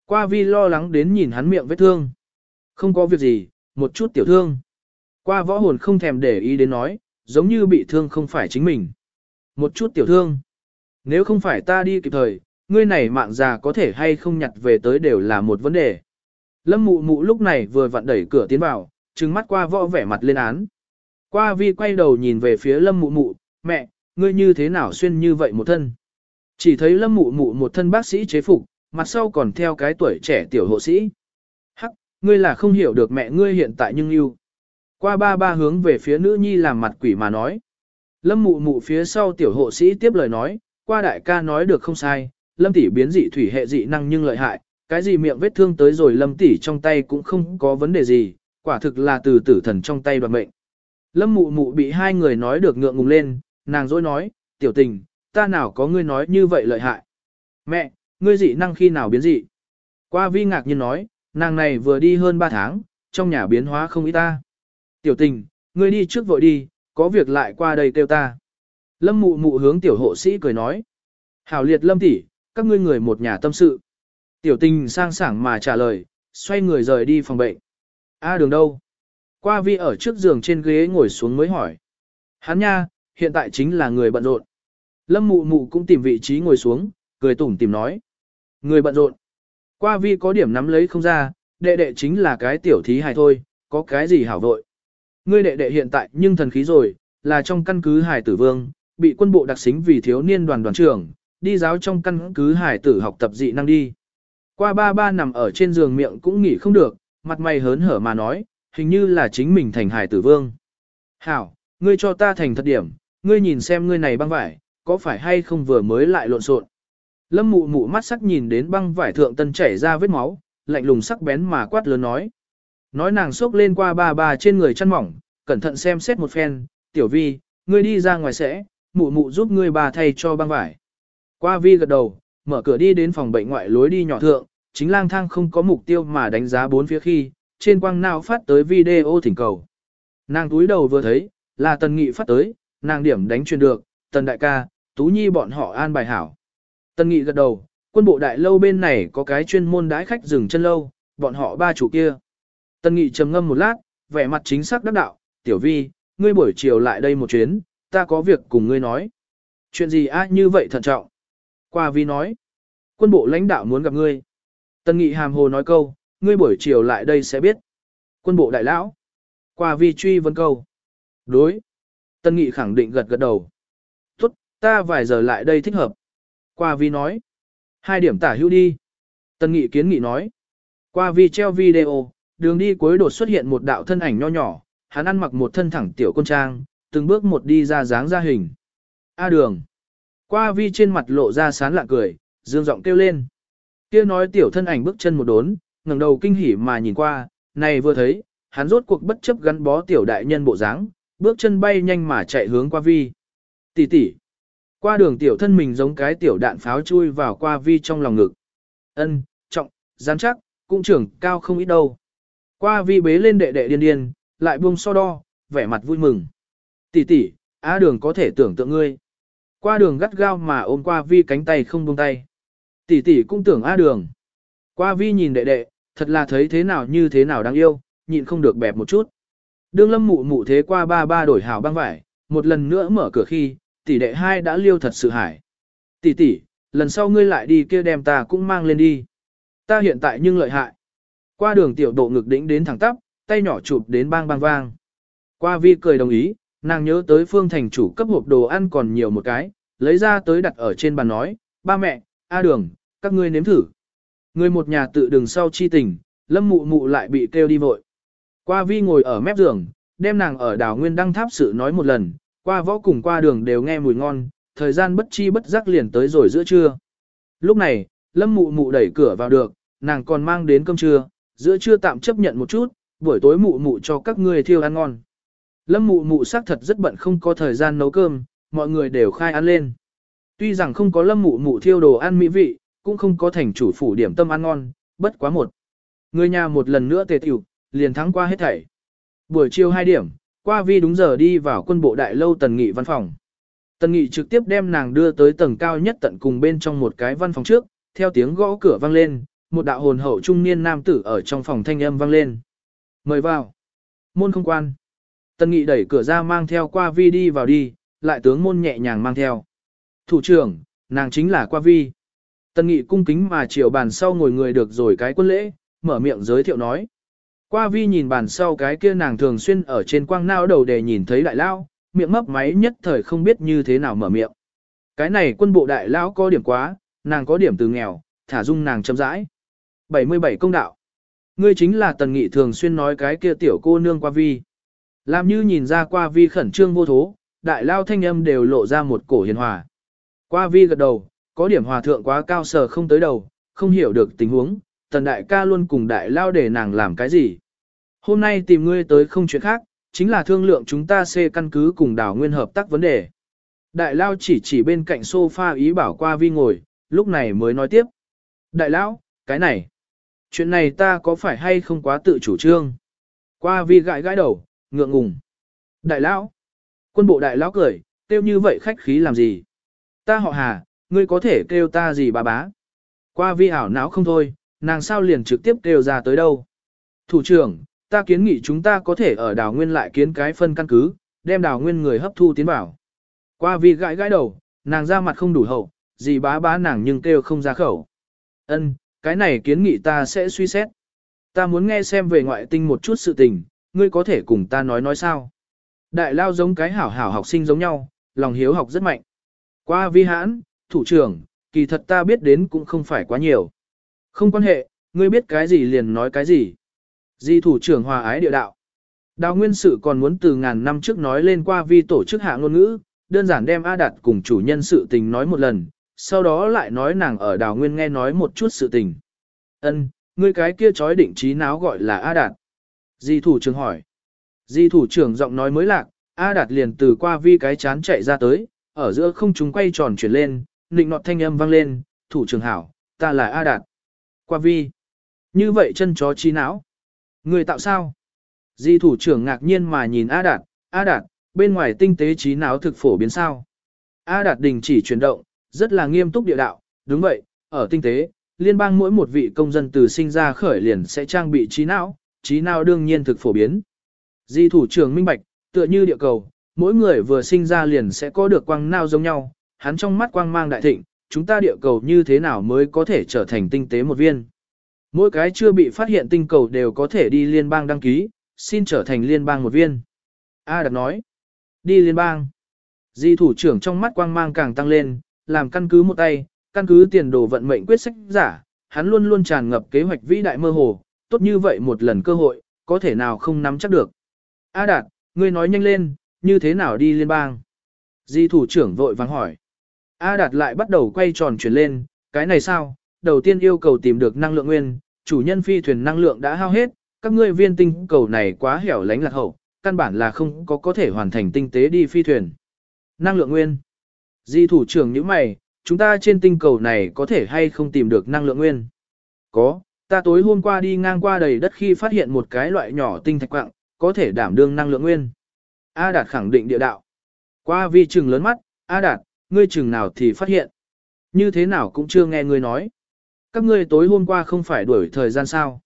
Qua vi lo lắng đến nhìn hắn miệng vết thương. Không có việc gì, một chút tiểu thương. Qua võ hồn không thèm để ý đến nói, giống như bị thương không phải chính mình. Một chút tiểu thương. Nếu không phải ta đi kịp thời, ngươi này mạng già có thể hay không nhặt về tới đều là một vấn đề. Lâm mụ mụ lúc này vừa vặn đẩy cửa tiến vào, trừng mắt qua võ vẻ mặt lên án. Qua vi quay đầu nhìn về phía lâm mụ mụ, mẹ, ngươi như thế nào xuyên như vậy một thân. Chỉ thấy lâm mụ mụ một thân bác sĩ chế phục, mặt sau còn theo cái tuổi trẻ tiểu hộ sĩ. Ngươi là không hiểu được mẹ ngươi hiện tại nhưng yêu. Qua ba ba hướng về phía nữ nhi làm mặt quỷ mà nói. Lâm mụ mụ phía sau tiểu hộ sĩ tiếp lời nói, qua đại ca nói được không sai, lâm tỷ biến dị thủy hệ dị năng nhưng lợi hại, cái gì miệng vết thương tới rồi lâm tỷ trong tay cũng không có vấn đề gì, quả thực là từ tử thần trong tay đoạt mệnh. Lâm mụ mụ bị hai người nói được ngượng ngùng lên, nàng dối nói, tiểu tình, ta nào có ngươi nói như vậy lợi hại. Mẹ, ngươi dị năng khi nào biến dị? Qua vi ngạc nhiên nói, nàng này vừa đi hơn 3 tháng, trong nhà biến hóa không ít ta. Tiểu tình, ngươi đi trước vội đi, có việc lại qua đây kêu ta. Lâm mụ mụ hướng tiểu hộ sĩ cười nói. Hảo liệt lâm tỷ, các ngươi người một nhà tâm sự. Tiểu tình sang sảng mà trả lời, xoay người rời đi phòng bệnh. A đường đâu? Qua vi ở trước giường trên ghế ngồi xuống mới hỏi. Hắn nha, hiện tại chính là người bận rộn. Lâm mụ mụ cũng tìm vị trí ngồi xuống, cười tủm tìm nói. Người bận rộn. Qua vi có điểm nắm lấy không ra, đệ đệ chính là cái tiểu thí hài thôi, có cái gì hảo vội. Ngươi đệ đệ hiện tại nhưng thần khí rồi, là trong căn cứ hải tử vương, bị quân bộ đặc xính vì thiếu niên đoàn đoàn trưởng, đi giáo trong căn cứ hải tử học tập dị năng đi. Qua ba ba nằm ở trên giường miệng cũng nghỉ không được, mặt mày hớn hở mà nói, hình như là chính mình thành hải tử vương. Hảo, ngươi cho ta thành thật điểm, ngươi nhìn xem ngươi này băng vải, có phải hay không vừa mới lại lộn xộn. Lâm mụ mụ mắt sắc nhìn đến băng vải thượng tân chảy ra vết máu, lạnh lùng sắc bén mà quát lớn nói. Nói nàng xốc lên qua ba ba trên người chăn mỏng, cẩn thận xem xét một phen, tiểu vi, ngươi đi ra ngoài sẽ, mụ mụ giúp ngươi bà thay cho băng vải. Qua vi gật đầu, mở cửa đi đến phòng bệnh ngoại lối đi nhỏ thượng, chính lang thang không có mục tiêu mà đánh giá bốn phía khi, trên quang nào phát tới video thỉnh cầu. Nàng túi đầu vừa thấy, là tần nghị phát tới, nàng điểm đánh truyền được, tần đại ca, tú nhi bọn họ an bài hảo. Tân nghị gật đầu, quân bộ đại lâu bên này có cái chuyên môn đái khách dừng chân lâu, bọn họ ba chủ kia. Tân nghị trầm ngâm một lát, vẻ mặt chính xác đắc đạo, tiểu vi, ngươi buổi chiều lại đây một chuyến, ta có việc cùng ngươi nói. Chuyện gì á như vậy thận trọng? Qua vi nói, quân bộ lãnh đạo muốn gặp ngươi. Tân nghị hàm hồ nói câu, ngươi buổi chiều lại đây sẽ biết. Quân bộ đại lão. Qua vi truy vấn câu. Đối. Tân nghị khẳng định gật gật đầu. Tốt, ta vài giờ lại đây thích hợp. Qua vi nói. Hai điểm tả hữu đi. Tần nghị kiến nghị nói. Qua vi treo video, đường đi cuối đột xuất hiện một đạo thân ảnh nho nhỏ, hắn ăn mặc một thân thẳng tiểu quân trang, từng bước một đi ra dáng ra hình. A đường. Qua vi trên mặt lộ ra sán lạ cười, dương giọng kêu lên. Kia nói tiểu thân ảnh bước chân một đốn, ngẩng đầu kinh hỉ mà nhìn qua, này vừa thấy, hắn rốt cuộc bất chấp gắn bó tiểu đại nhân bộ dáng, bước chân bay nhanh mà chạy hướng qua vi. Tỷ tỷ. Qua đường tiểu thân mình giống cái tiểu đạn pháo chui vào qua vi trong lòng ngực. Ân, trọng, dám chắc, cũng trưởng cao không ít đâu. Qua vi bế lên đệ đệ điên điên, lại buông so đo, vẻ mặt vui mừng. Tỷ tỷ, á đường có thể tưởng tượng ngươi. Qua đường gắt gao mà ôm qua vi cánh tay không buông tay. Tỷ tỷ cũng tưởng á đường. Qua vi nhìn đệ đệ, thật là thấy thế nào như thế nào đáng yêu, nhịn không được bẹp một chút. Đương lâm mụ mụ thế qua ba ba đổi hảo băng vải, một lần nữa mở cửa khi, tỷ đệ hai đã liêu thật sự hải. Tỷ tỷ, lần sau ngươi lại đi kia đem ta cũng mang lên đi. Ta hiện tại nhưng lợi hại. Qua đường tiểu độ ngực đỉnh đến thẳng tắp, tay nhỏ chụp đến bang bang vang. Qua vi cười đồng ý, nàng nhớ tới phương thành chủ cấp hộp đồ ăn còn nhiều một cái, lấy ra tới đặt ở trên bàn nói, ba mẹ, A đường, các ngươi nếm thử. Người một nhà tự đường sau chi tình, lâm mụ mụ lại bị kêu đi vội. Qua vi ngồi ở mép giường, đem nàng ở đảo nguyên đăng tháp sự nói một lần, qua võ cùng qua đường đều nghe mùi ngon, thời gian bất chi bất giác liền tới rồi giữa trưa. Lúc này, lâm mụ mụ đẩy cửa vào được, nàng còn mang đến cơm trưa, giữa trưa tạm chấp nhận một chút, buổi tối mụ mụ cho các ngươi thiêu ăn ngon. Lâm mụ mụ xác thật rất bận không có thời gian nấu cơm, mọi người đều khai ăn lên. Tuy rằng không có lâm mụ mụ thiêu đồ ăn mỹ vị, cũng không có thành chủ phủ điểm tâm ăn ngon, bất quá một. Người nhà một lần nữa tề tiểu, liền thắng qua hết thảy. Buổi chiều 2 điểm, qua vi đúng giờ đi vào quân bộ đại lâu tần nghị văn phòng. Tần nghị trực tiếp đem nàng đưa tới tầng cao nhất tận cùng bên trong một cái văn phòng trước, theo tiếng gõ cửa vang lên, một đạo hồn hậu trung niên nam tử ở trong phòng thanh âm vang lên. Mời vào. Môn không quan. Tần nghị đẩy cửa ra mang theo qua vi đi vào đi, lại tướng môn nhẹ nhàng mang theo. Thủ trưởng, nàng chính là qua vi. Tần nghị cung kính mà chiều bàn sau ngồi người được rồi cái quân lễ, mở miệng giới thiệu nói. Qua vi nhìn bàn sau cái kia nàng thường xuyên ở trên quang nao đầu để nhìn thấy đại lao, miệng mấp máy nhất thời không biết như thế nào mở miệng. Cái này quân bộ đại lão có điểm quá, nàng có điểm từ nghèo, thả dung nàng chấm rãi. 77 công đạo. Ngươi chính là tần nghị thường xuyên nói cái kia tiểu cô nương qua vi. Làm như nhìn ra qua vi khẩn trương vô thố, đại lao thanh âm đều lộ ra một cổ hiền hòa. Qua vi gật đầu, có điểm hòa thượng quá cao sở không tới đầu, không hiểu được tình huống, tần đại ca luôn cùng đại lao để nàng làm cái gì. Hôm nay tìm ngươi tới không chuyện khác, chính là thương lượng chúng ta xê căn cứ cùng đảo nguyên hợp tác vấn đề. Đại lao chỉ chỉ bên cạnh sofa ý bảo qua vi ngồi, lúc này mới nói tiếp. Đại lão, cái này, chuyện này ta có phải hay không quá tự chủ trương? Qua vi gãi gãi đầu, ngượng ngùng. Đại lão, quân bộ đại lão cười, kêu như vậy khách khí làm gì? Ta họ hà, ngươi có thể kêu ta gì bà bá? Qua vi ảo não không thôi, nàng sao liền trực tiếp kêu ra tới đâu. Thủ trưởng, ta kiến nghị chúng ta có thể ở đào nguyên lại kiến cái phân căn cứ, đem đào nguyên người hấp thu tiến vào. Qua vì gãi gãi đầu, nàng ra mặt không đủ hậu, gì bá bá nàng nhưng kêu không ra khẩu. Ân, cái này kiến nghị ta sẽ suy xét. Ta muốn nghe xem về ngoại tinh một chút sự tình, ngươi có thể cùng ta nói nói sao. Đại lao giống cái hảo hảo học sinh giống nhau, lòng hiếu học rất mạnh. Qua vi hãn, thủ trưởng, kỳ thật ta biết đến cũng không phải quá nhiều. Không quan hệ, ngươi biết cái gì liền nói cái gì. Di thủ trưởng hòa ái địa đạo. Đào nguyên sự còn muốn từ ngàn năm trước nói lên qua vi tổ chức hạ ngôn ngữ, đơn giản đem A Đạt cùng chủ nhân sự tình nói một lần, sau đó lại nói nàng ở đào nguyên nghe nói một chút sự tình. Ân, ngươi cái kia chói định trí náo gọi là A Đạt. Di thủ trưởng hỏi. Di thủ trưởng giọng nói mới lạc, A Đạt liền từ qua vi cái chán chạy ra tới, ở giữa không chúng quay tròn chuyển lên, nịnh nọt thanh âm vang lên, thủ trưởng hảo, ta là A Đạt. Qua vi. Như vậy chân chó trí não. Người tạo sao? Di thủ trưởng ngạc nhiên mà nhìn A Đạt, A Đạt, bên ngoài tinh tế trí não thực phổ biến sao? A Đạt đình chỉ chuyển động, rất là nghiêm túc địa đạo, đúng vậy, ở tinh tế, liên bang mỗi một vị công dân từ sinh ra khởi liền sẽ trang bị trí não, trí não đương nhiên thực phổ biến. Di thủ trưởng minh bạch, tựa như địa cầu, mỗi người vừa sinh ra liền sẽ có được quang não giống nhau, hắn trong mắt quang mang đại thịnh, chúng ta địa cầu như thế nào mới có thể trở thành tinh tế một viên. Mỗi cái chưa bị phát hiện tinh cầu đều có thể đi liên bang đăng ký, xin trở thành liên bang một viên. A Đạt nói, đi liên bang. Di thủ trưởng trong mắt quang mang càng tăng lên, làm căn cứ một tay, căn cứ tiền đồ vận mệnh quyết sách giả, hắn luôn luôn tràn ngập kế hoạch vĩ đại mơ hồ, tốt như vậy một lần cơ hội, có thể nào không nắm chắc được. A Đạt, ngươi nói nhanh lên, như thế nào đi liên bang? Di thủ trưởng vội vàng hỏi. A Đạt lại bắt đầu quay tròn chuyển lên, cái này sao? Đầu tiên yêu cầu tìm được năng lượng nguyên, chủ nhân phi thuyền năng lượng đã hao hết, các ngươi viên tinh cầu này quá hẻo lánh lạc hậu, căn bản là không có có thể hoàn thành tinh tế đi phi thuyền. Năng lượng nguyên. Di thủ trưởng như mày, chúng ta trên tinh cầu này có thể hay không tìm được năng lượng nguyên? Có, ta tối hôm qua đi ngang qua đầy đất khi phát hiện một cái loại nhỏ tinh thạch quạng, có thể đảm đương năng lượng nguyên. A Đạt khẳng định địa đạo. Qua vi trừng lớn mắt, A Đạt, ngươi chừng nào thì phát hiện. Như thế nào cũng chưa nghe ngươi nói. Các ngươi tối hôm qua không phải đuổi thời gian sao.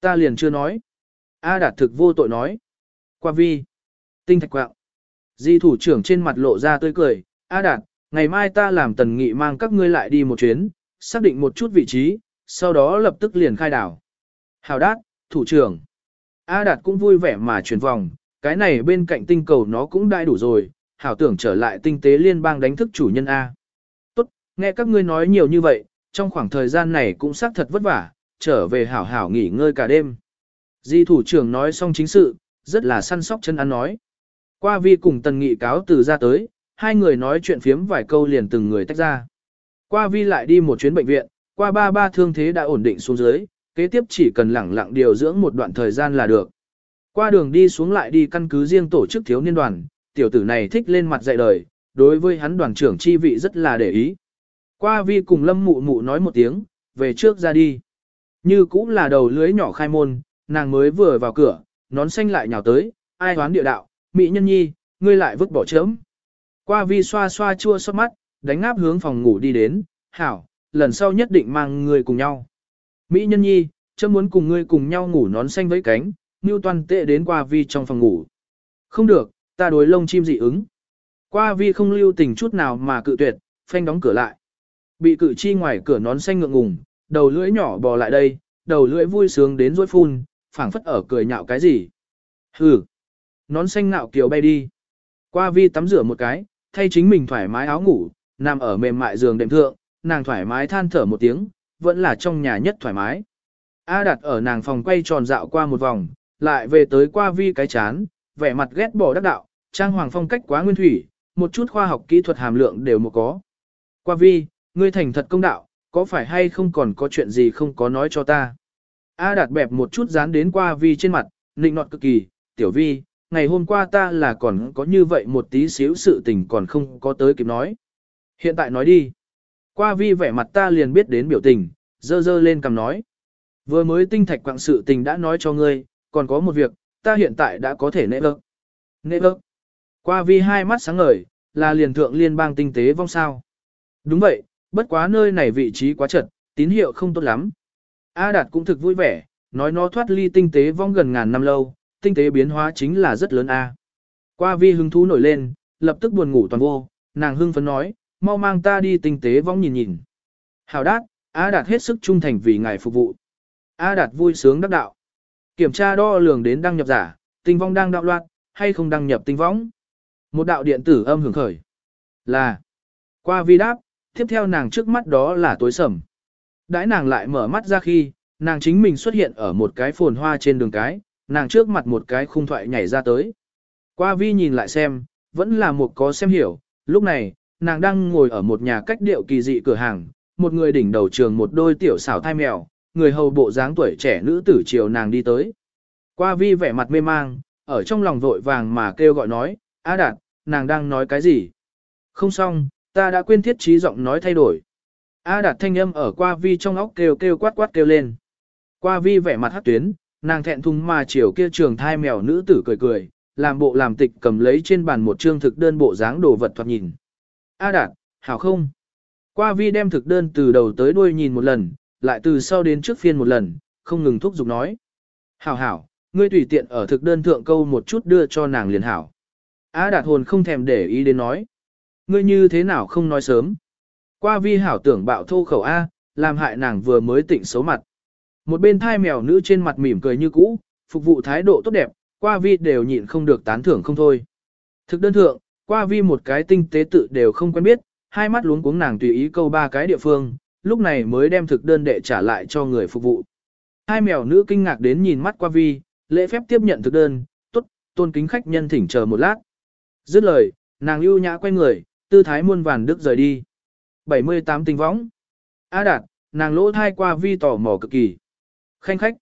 Ta liền chưa nói. A Đạt thực vô tội nói. Qua vi. Tinh thạch quạng. Di thủ trưởng trên mặt lộ ra tươi cười. A Đạt, ngày mai ta làm tần nghị mang các ngươi lại đi một chuyến, xác định một chút vị trí, sau đó lập tức liền khai đảo. Hào đát, thủ trưởng. A Đạt cũng vui vẻ mà chuyển vòng, cái này bên cạnh tinh cầu nó cũng đại đủ rồi, hảo tưởng trở lại tinh tế liên bang đánh thức chủ nhân A. Tốt, nghe các ngươi nói nhiều như vậy, trong khoảng thời gian này cũng xác thật vất vả, trở về hảo hảo nghỉ ngơi cả đêm. Di thủ trưởng nói xong chính sự, rất là săn sóc chân ăn nói. Qua vi cùng tần nghị cáo từ ra tới, hai người nói chuyện phiếm vài câu liền từng người tách ra. Qua vi lại đi một chuyến bệnh viện, qua ba ba thương thế đã ổn định xuống dưới, kế tiếp chỉ cần lẳng lặng điều dưỡng một đoạn thời gian là được. Qua đường đi xuống lại đi căn cứ riêng tổ chức thiếu niên đoàn, tiểu tử này thích lên mặt dạy đời, đối với hắn đoàn trưởng chi vị rất là để ý. Qua vi cùng lâm mụ mụ nói một tiếng, về trước ra đi. Như cũng là đầu lưới nhỏ khai môn, nàng mới vừa vào cửa, nón xanh lại nhào tới, ai hoán địa đạo, mỹ nhân nhi, ngươi lại vứt bỏ chớm. Qua vi xoa xoa chua xót mắt, đánh ngáp hướng phòng ngủ đi đến, hảo, lần sau nhất định mang người cùng nhau. Mỹ nhân nhi, chấm muốn cùng ngươi cùng nhau ngủ nón xanh với cánh, như toàn tệ đến qua vi trong phòng ngủ. Không được, ta đối lông chim dị ứng. Qua vi không lưu tình chút nào mà cự tuyệt, phanh đóng cửa lại. Bị cự chi ngoài cửa nón xanh ngượng ngùng, đầu lưỡi nhỏ bò lại đây, đầu lưỡi vui sướng đến rối phun, phảng phất ở cười nhạo cái gì. Hừ. Nón xanh ngạo kiều bay đi. Qua vi tắm rửa một cái, thay chính mình thoải mái áo ngủ, nằm ở mềm mại giường đệm thượng, nàng thoải mái than thở một tiếng, vẫn là trong nhà nhất thoải mái. A đặt ở nàng phòng quay tròn dạo qua một vòng, lại về tới qua vi cái chán, vẻ mặt ghét bỏ đắc đạo, trang hoàng phong cách quá nguyên thủy, một chút khoa học kỹ thuật hàm lượng đều một có. Qua vi, ngươi thành thật công đạo, có phải hay không còn có chuyện gì không có nói cho ta. A đạt bẹp một chút dán đến qua vi trên mặt, nịnh nọt cực kỳ, tiểu vi, ngày hôm qua ta là còn có như vậy một tí xíu sự tình còn không có tới kịp nói. Hiện tại nói đi. Qua vi vẻ mặt ta liền biết đến biểu tình, dơ dơ lên cầm nói. Vừa mới tinh thạch quạng sự tình đã nói cho ngươi, còn có một việc, ta hiện tại đã có thể nệ vợ. Nệ vợ. Qua vi hai mắt sáng ngời, là liền thượng liên bang tinh tế vong sao. Đúng vậy, bất quá nơi này vị trí quá chật, tín hiệu không tốt lắm. A Đạt cũng thực vui vẻ, nói nó thoát ly tinh tế vong gần ngàn năm lâu, tinh tế biến hóa chính là rất lớn A. Qua vi hứng thú nổi lên, lập tức buồn ngủ toàn vô, nàng hưng phấn nói, mau mang ta đi tinh tế vong nhìn nhìn. Hào đát, A Đạt hết sức trung thành vì ngài phục vụ. A Đạt vui sướng đắc đạo. Kiểm tra đo lường đến đăng nhập giả, tinh vong đang đạo loạn, hay không đăng nhập tinh vong. Một đạo điện tử âm hưởng khởi. Là. Qua vi đáp, tiếp theo nàng trước mắt đó là tối sầm. Đãi nàng lại mở mắt ra khi, nàng chính mình xuất hiện ở một cái phồn hoa trên đường cái, nàng trước mặt một cái khung thoại nhảy ra tới. Qua vi nhìn lại xem, vẫn là một có xem hiểu, lúc này, nàng đang ngồi ở một nhà cách điệu kỳ dị cửa hàng, một người đỉnh đầu trường một đôi tiểu xảo thai mèo, người hầu bộ dáng tuổi trẻ nữ tử chiều nàng đi tới. Qua vi vẻ mặt mê mang, ở trong lòng vội vàng mà kêu gọi nói, A Đạt, nàng đang nói cái gì? Không xong, ta đã quên thiết trí giọng nói thay đổi. A Đạt thanh âm ở qua vi trong óc kêu kêu quát quát kêu lên. Qua vi vẻ mặt hát tuyến, nàng thẹn thùng mà chiều kia trường thai mèo nữ tử cười cười, làm bộ làm tịch cầm lấy trên bàn một trương thực đơn bộ dáng đồ vật thoạt nhìn. A Đạt, hảo không? Qua vi đem thực đơn từ đầu tới đuôi nhìn một lần, lại từ sau đến trước phiên một lần, không ngừng thúc giục nói. Hảo hảo, ngươi tùy tiện ở thực đơn thượng câu một chút đưa cho nàng liền hảo. A Đạt hồn không thèm để ý đến nói. Ngươi như thế nào không nói sớm. Qua vi hảo tưởng bạo thô khẩu A, làm hại nàng vừa mới tỉnh xấu mặt. Một bên thai mèo nữ trên mặt mỉm cười như cũ, phục vụ thái độ tốt đẹp, qua vi đều nhịn không được tán thưởng không thôi. Thực đơn thượng, qua vi một cái tinh tế tự đều không quen biết, hai mắt luống cuống nàng tùy ý câu ba cái địa phương, lúc này mới đem thực đơn đệ trả lại cho người phục vụ. Hai mèo nữ kinh ngạc đến nhìn mắt qua vi, lễ phép tiếp nhận thực đơn, tốt, tôn kính khách nhân thỉnh chờ một lát. Dứt lời, nàng ưu nhã quay người, tư thái muôn vàn đức rời đi. 78 tình võng. A đạt, nàng lỗ thai qua vi tỏ mò cực kỳ. Khanh khách.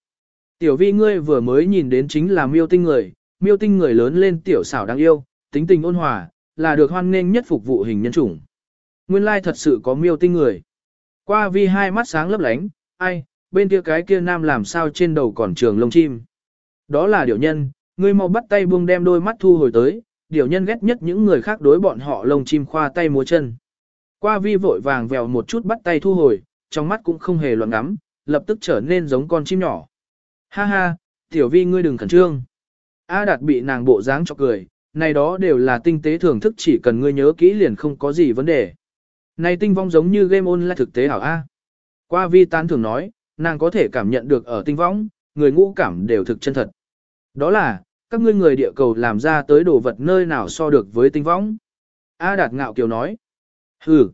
Tiểu vi ngươi vừa mới nhìn đến chính là miêu tinh người, miêu tinh người lớn lên tiểu xảo đáng yêu, tính tình ôn hòa, là được hoan nghênh nhất phục vụ hình nhân chủng. Nguyên lai thật sự có miêu tinh người. Qua vi hai mắt sáng lấp lánh, ai, bên kia cái kia nam làm sao trên đầu còn trường lông chim. Đó là điều nhân, ngươi mau bắt tay buông đem đôi mắt thu hồi tới, điều nhân ghét nhất những người khác đối bọn họ lông chim khoa tay múa chân. Qua vi vội vàng vèo một chút bắt tay thu hồi, trong mắt cũng không hề loạn ngắm, lập tức trở nên giống con chim nhỏ. Ha ha, tiểu vi ngươi đừng khẩn trương. A đạt bị nàng bộ dáng cho cười, này đó đều là tinh tế thưởng thức chỉ cần ngươi nhớ kỹ liền không có gì vấn đề. Này tinh vong giống như game online thực tế hảo A. Qua vi tán thường nói, nàng có thể cảm nhận được ở tinh vong, người ngũ cảm đều thực chân thật. Đó là, các ngươi người địa cầu làm ra tới đồ vật nơi nào so được với tinh võng. A đạt ngạo kiều nói. Hừ.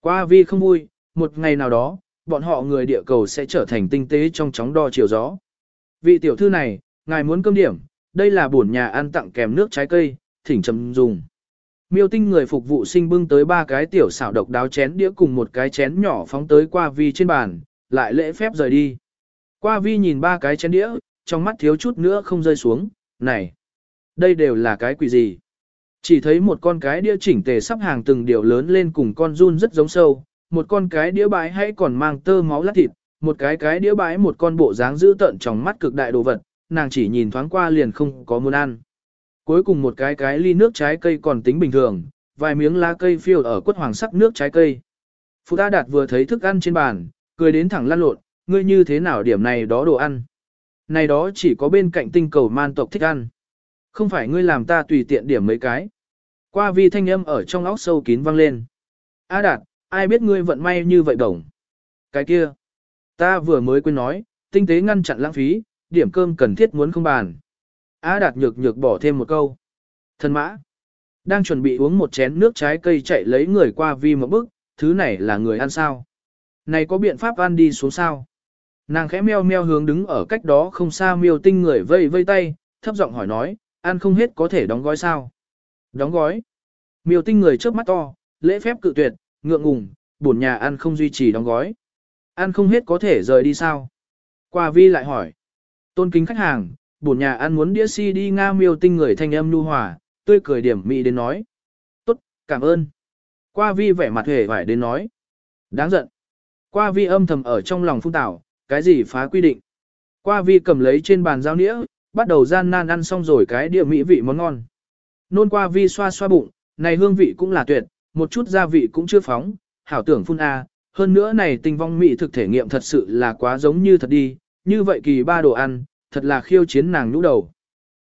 Qua vi không vui, một ngày nào đó, bọn họ người địa cầu sẽ trở thành tinh tế trong chóng đo chiều gió. Vị tiểu thư này, ngài muốn cơm điểm, đây là bổn nhà ăn tặng kèm nước trái cây, thỉnh chấm dùng. Miêu tinh người phục vụ sinh bưng tới ba cái tiểu xảo độc đáo chén đĩa cùng một cái chén nhỏ phóng tới qua vi trên bàn, lại lễ phép rời đi. Qua vi nhìn ba cái chén đĩa, trong mắt thiếu chút nữa không rơi xuống, này, đây đều là cái quỷ gì? Chỉ thấy một con cái đĩa chỉnh tề sắp hàng từng điều lớn lên cùng con run rất giống sâu, một con cái đĩa bái hay còn mang tơ máu lát thịt, một cái cái đĩa bái một con bộ dáng dữ tợn trong mắt cực đại đồ vật, nàng chỉ nhìn thoáng qua liền không có muốn ăn. Cuối cùng một cái cái ly nước trái cây còn tính bình thường, vài miếng lá cây phiêu ở quất hoàng sắc nước trái cây. Phụ Ta Đạt vừa thấy thức ăn trên bàn, cười đến thẳng lăn lộn, ngươi như thế nào điểm này đó đồ ăn. Này đó chỉ có bên cạnh tinh cầu man tộc thích ăn. Không phải ngươi làm ta tùy tiện điểm mấy cái. Qua vi thanh âm ở trong óc sâu kín vang lên. A Đạt, ai biết ngươi vận may như vậy đồng. Cái kia, ta vừa mới quên nói, tinh tế ngăn chặn lãng phí, điểm cơm cần thiết muốn không bàn. A Đạt nhược nhược bỏ thêm một câu. Thần mã, đang chuẩn bị uống một chén nước trái cây chạy lấy người qua vi một bức, thứ này là người ăn sao. Này có biện pháp ăn đi xuống sao? Nàng khẽ meo meo hướng đứng ở cách đó không xa miêu tinh người vây vây tay, thấp giọng hỏi nói, ăn không hết có thể đóng gói sao? Đóng gói. Miêu tinh người trước mắt to, lễ phép cự tuyệt, ngượng ngùng, bổn nhà ăn không duy trì đóng gói. Ăn không hết có thể rời đi sao? Qua vi lại hỏi. Tôn kính khách hàng, bổn nhà ăn muốn đĩa si đi nga miêu tinh người thanh âm nhu hòa, tươi cười điểm mị đến nói. Tốt, cảm ơn. Qua vi vẻ mặt hề vải đến nói. Đáng giận. Qua vi âm thầm ở trong lòng phung tảo, cái gì phá quy định. Qua vi cầm lấy trên bàn dao nĩa, bắt đầu gian nan ăn xong rồi cái địa mỹ vị món ngon. Nôn qua vi xoa xoa bụng, này hương vị cũng là tuyệt, một chút gia vị cũng chưa phóng, hảo tưởng phun A, Hơn nữa này tinh vong mỹ thực thể nghiệm thật sự là quá giống như thật đi, như vậy kỳ ba đồ ăn, thật là khiêu chiến nàng nhũ đầu.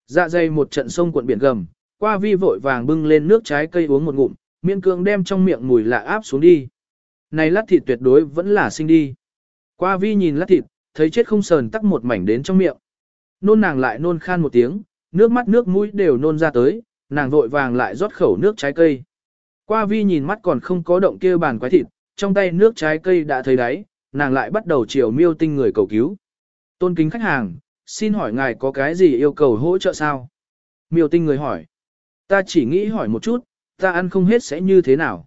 Dạ dày một trận sông cuộn biển gầm, qua vi vội vàng bưng lên nước trái cây uống một ngụm, miễn cương đem trong miệng mùi lạ áp xuống đi. Này lát thịt tuyệt đối vẫn là sinh đi. Qua vi nhìn lát thịt, thấy chết không sờn tắc một mảnh đến trong miệng. Nôn nàng lại nôn khan một tiếng, nước mắt nước mũi đều nôn ra tới, nàng vội vàng lại rót khẩu nước trái cây. Qua vi nhìn mắt còn không có động kia bàn quái thịt, trong tay nước trái cây đã thấy đáy, nàng lại bắt đầu chiều miêu tinh người cầu cứu. Tôn kính khách hàng, xin hỏi ngài có cái gì yêu cầu hỗ trợ sao? Miêu tinh người hỏi. Ta chỉ nghĩ hỏi một chút, ta ăn không hết sẽ như thế nào?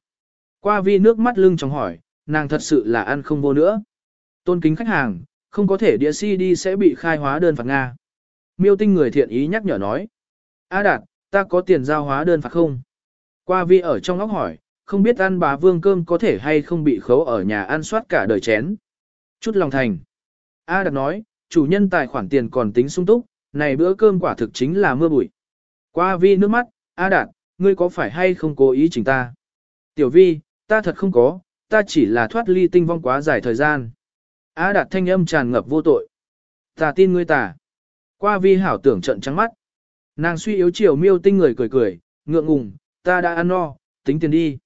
Qua vi nước mắt lưng trong hỏi, nàng thật sự là ăn không vô nữa. Tôn kính khách hàng, không có thể đĩa CD sẽ bị khai hóa đơn phạt Nga. Miêu tinh người thiện ý nhắc nhở nói. A đạt, ta có tiền giao hóa đơn phạt không? Qua vi ở trong óc hỏi, không biết ăn bà vương cơm có thể hay không bị khấu ở nhà ăn soát cả đời chén. Chút lòng thành. A đạt nói, chủ nhân tài khoản tiền còn tính sung túc, này bữa cơm quả thực chính là mưa bụi. Qua vi nước mắt, A đạt, ngươi có phải hay không cố ý chỉnh ta? Tiểu vi, ta thật không có, ta chỉ là thoát ly tinh vong quá dài thời gian. A đạt thanh âm tràn ngập vô tội. Ta tin ngươi ta. Qua vi hảo tưởng trận trắng mắt. Nàng suy yếu chiều miêu tinh người cười cười, ngượng ngùng, ta đã ăn no, tính tiền đi.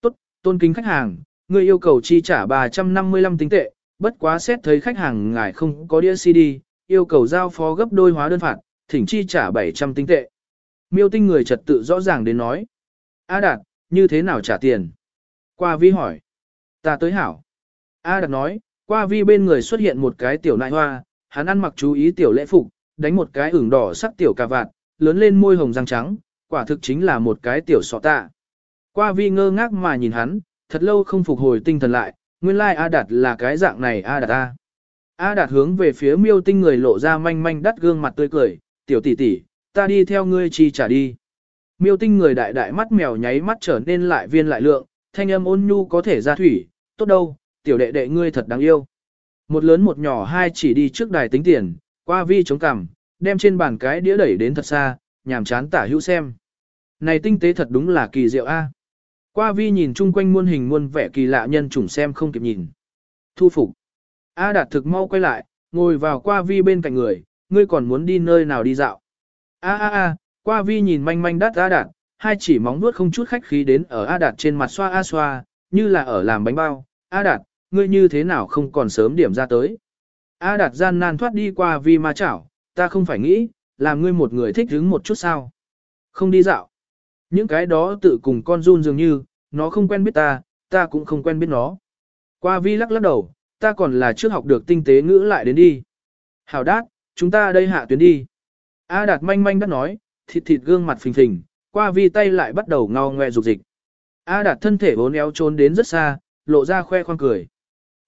Tốt, tôn kính khách hàng, ngươi yêu cầu chi trả 355 tính tệ, bất quá xét thấy khách hàng ngài không có đĩa CD, yêu cầu giao phó gấp đôi hóa đơn phạt, thỉnh chi trả 700 tính tệ. Miêu tinh người trật tự rõ ràng đến nói. A Đạt, như thế nào trả tiền? Qua vi hỏi. Ta tới hảo. A Đạt nói, qua vi bên người xuất hiện một cái tiểu nại hoa, hắn ăn mặc chú ý tiểu lễ phục, đánh một cái ửng đỏ sắc tiểu cà vạt, lớn lên môi hồng răng trắng, quả thực chính là một cái tiểu sọ tạ. Qua vi ngơ ngác mà nhìn hắn, thật lâu không phục hồi tinh thần lại, nguyên lai like A Đạt là cái dạng này A Đạt A. A Đạt hướng về phía miêu tinh người lộ ra manh manh đắt gương mặt tươi cười, tiểu tỷ tỷ, ta đi theo ngươi chi trả đi. Miêu tinh người đại đại mắt mèo nháy mắt trở nên lại viên lại lượng, thanh âm ôn nhu có thể ra thủy, tốt đâu, tiểu đệ đệ ngươi thật đáng yêu. Một lớn một nhỏ hai chỉ đi trước đài tính tiền, qua vi chống cằm, đem trên bàn cái đĩa đẩy đến thật xa, nhàm chán tả hữu xem. Này tinh tế thật đúng là kỳ diệu a. Qua vi nhìn chung quanh muôn hình muôn vẻ kỳ lạ nhân chủng xem không kịp nhìn. Thu phục. A đạt thực mau quay lại, ngồi vào qua vi bên cạnh người, ngươi còn muốn đi nơi nào đi dạo. A a a, qua vi nhìn manh manh đắt A đạt, hai chỉ móng nuốt không chút khách khí đến ở A đạt trên mặt xoa A xoa, như là ở làm bánh bao. A đạt, ngươi như thế nào không còn sớm điểm ra tới. A đạt gian nan thoát đi qua vi ma chảo, ta không phải nghĩ, là ngươi một người thích hứng một chút sao. Không đi dạo. Những cái đó tự cùng con run dường như, nó không quen biết ta, ta cũng không quen biết nó. Qua vi lắc lắc đầu, ta còn là trước học được tinh tế ngữ lại đến đi. Hảo đát, chúng ta đây hạ tuyến đi. A đạt manh manh đã nói, thịt thịt gương mặt phình phình, qua vi tay lại bắt đầu ngao ngoe rục dịch. A đạt thân thể bốn éo trốn đến rất xa, lộ ra khoe khoang cười.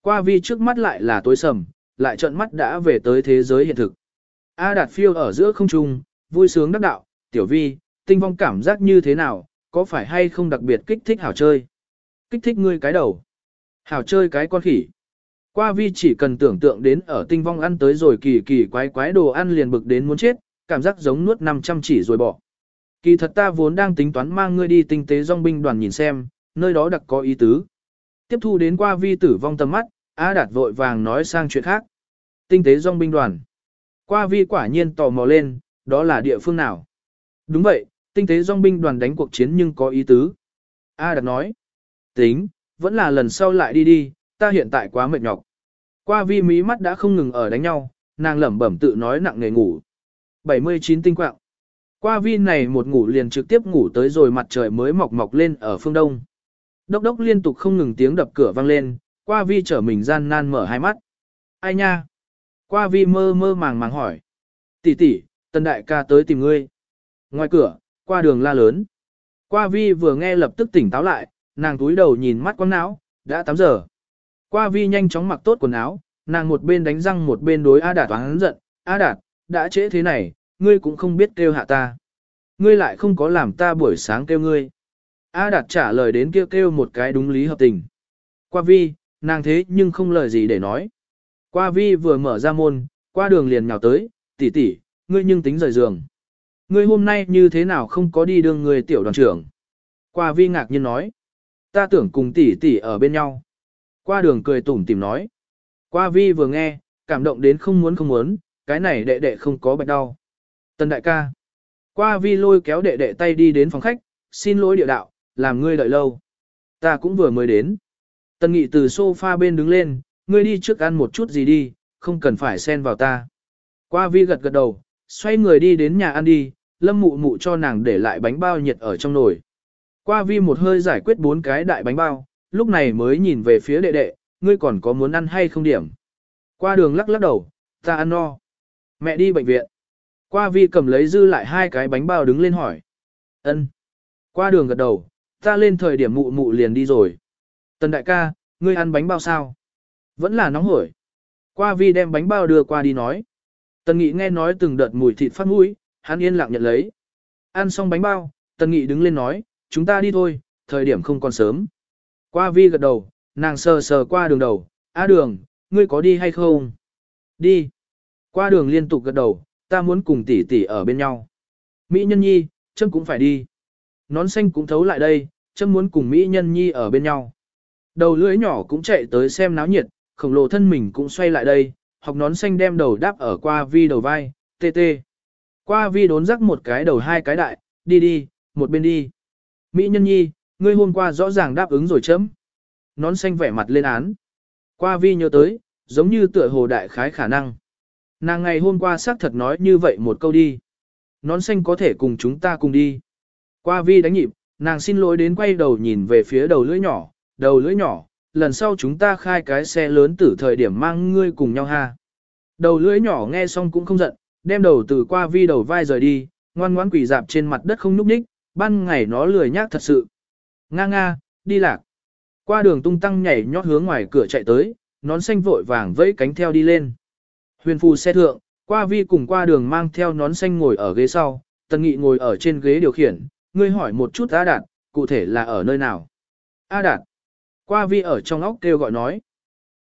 Qua vi trước mắt lại là tối sầm, lại trợn mắt đã về tới thế giới hiện thực. A đạt phiêu ở giữa không trung, vui sướng đắc đạo, tiểu vi, tinh vong cảm giác như thế nào, có phải hay không đặc biệt kích thích hảo chơi? Kích thích ngươi cái đầu. Hảo chơi cái con khỉ. Qua vi chỉ cần tưởng tượng đến ở tinh vong ăn tới rồi kỳ kỳ quái quái đồ ăn liền bực đến muốn chết, cảm giác giống nuốt 500 chỉ rồi bỏ. Kỳ thật ta vốn đang tính toán mang ngươi đi tinh tế dòng binh đoàn nhìn xem, nơi đó đặc có ý tứ. Tiếp thu đến qua vi tử vong tầm mắt, A Đạt vội vàng nói sang chuyện khác. Tinh tế dòng binh đoàn. Qua vi quả nhiên tò mò lên, đó là địa phương nào? Đúng vậy, tinh tế dòng binh đoàn đánh cuộc chiến nhưng có ý tứ. A Đạt nói. Tính, vẫn là lần sau lại đi đi, ta hiện tại quá mệt nhọc. Qua vi mí mắt đã không ngừng ở đánh nhau, nàng lẩm bẩm tự nói nặng nề ngủ. 79 tinh quạng. Qua vi này một ngủ liền trực tiếp ngủ tới rồi mặt trời mới mọc mọc lên ở phương đông. Đốc đốc liên tục không ngừng tiếng đập cửa vang lên, qua vi trở mình gian nan mở hai mắt. Ai nha? Qua vi mơ mơ màng màng hỏi. Tỷ tỷ, tân đại ca tới tìm ngươi. Ngoài cửa, qua đường la lớn. Qua vi vừa nghe lập tức tỉnh táo lại, nàng túi đầu nhìn mắt quăng não, đã 8 giờ. Qua vi nhanh chóng mặc tốt quần áo, nàng một bên đánh răng một bên đối A Đạt oán giận, A Đạt, đã trễ thế này, ngươi cũng không biết kêu hạ ta. Ngươi lại không có làm ta buổi sáng kêu ngươi. A Đạt trả lời đến kêu kêu một cái đúng lý hợp tình. Qua vi, nàng thế nhưng không lời gì để nói. Qua vi vừa mở ra môn, qua đường liền nhào tới, tỷ tỷ, ngươi nhưng tính rời giường. Ngươi hôm nay như thế nào không có đi đường người tiểu đoàn trưởng. Qua vi ngạc nhiên nói, ta tưởng cùng tỷ tỷ ở bên nhau. Qua đường cười tủm tỉm nói. Qua vi vừa nghe, cảm động đến không muốn không muốn, cái này đệ đệ không có bệnh đau. Tần đại ca. Qua vi lôi kéo đệ đệ tay đi đến phòng khách, xin lỗi địa đạo, làm ngươi đợi lâu. Ta cũng vừa mới đến. Tần nghị từ sofa bên đứng lên, ngươi đi trước ăn một chút gì đi, không cần phải xen vào ta. Qua vi gật gật đầu, xoay người đi đến nhà ăn đi, lâm mụ mụ cho nàng để lại bánh bao nhiệt ở trong nồi. Qua vi một hơi giải quyết bốn cái đại bánh bao, lúc này mới nhìn về phía đệ đệ, ngươi còn có muốn ăn hay không điểm. Qua đường lắc lắc đầu, ta ăn no. Mẹ đi bệnh viện. Qua vi cầm lấy dư lại hai cái bánh bao đứng lên hỏi. ân. Qua đường gật đầu, ta lên thời điểm mụ mụ liền đi rồi. Tần đại ca, ngươi ăn bánh bao sao? Vẫn là nóng hổi. Qua vi đem bánh bao đưa qua đi nói. Tần nghị nghe nói từng đợt mùi thịt phát mũi, hắn yên lặng nhận lấy. Ăn xong bánh bao, tần nghị đứng lên nói, chúng ta đi thôi, thời điểm không còn sớm. Qua vi gật đầu, nàng sờ sờ qua đường đầu, á đường, ngươi có đi hay không? Đi. Qua đường liên tục gật đầu, ta muốn cùng tỷ tỷ ở bên nhau. Mỹ nhân nhi, châm cũng phải đi. Nón xanh cũng thấu lại đây, châm muốn cùng Mỹ nhân nhi ở bên nhau. Đầu lưỡi nhỏ cũng chạy tới xem náo nhiệt, khổng lồ thân mình cũng xoay lại đây, học nón xanh đem đầu đáp ở qua vi đầu vai, tê tê. Qua vi đốn rắc một cái đầu hai cái đại, đi đi, một bên đi. Mỹ nhân nhi, ngươi hôm qua rõ ràng đáp ứng rồi chấm. Nón xanh vẻ mặt lên án. Qua vi nhớ tới, giống như tựa hồ đại khái khả năng. Nàng ngày hôm qua xác thật nói như vậy một câu đi. Nón xanh có thể cùng chúng ta cùng đi. Qua vi đánh nhịp, nàng xin lỗi đến quay đầu nhìn về phía đầu lưỡi nhỏ, đầu lưỡi nhỏ, lần sau chúng ta khai cái xe lớn từ thời điểm mang ngươi cùng nhau ha. Đầu lưỡi nhỏ nghe xong cũng không giận, đem đầu từ qua vi đầu vai rời đi, ngoan ngoãn quỳ dạp trên mặt đất không nhúc nhích, ban ngày nó lười nhác thật sự. Nga nga, đi lạc. Qua đường tung tăng nhảy nhót hướng ngoài cửa chạy tới, nón xanh vội vàng vẫy cánh theo đi lên. Huyền phù xe thượng, qua vi cùng qua đường mang theo nón xanh ngồi ở ghế sau, tần nghị ngồi ở trên ghế điều khiển, ngươi hỏi một chút A Đạt, cụ thể là ở nơi nào. A Đạt. Qua vi ở trong óc kêu gọi nói.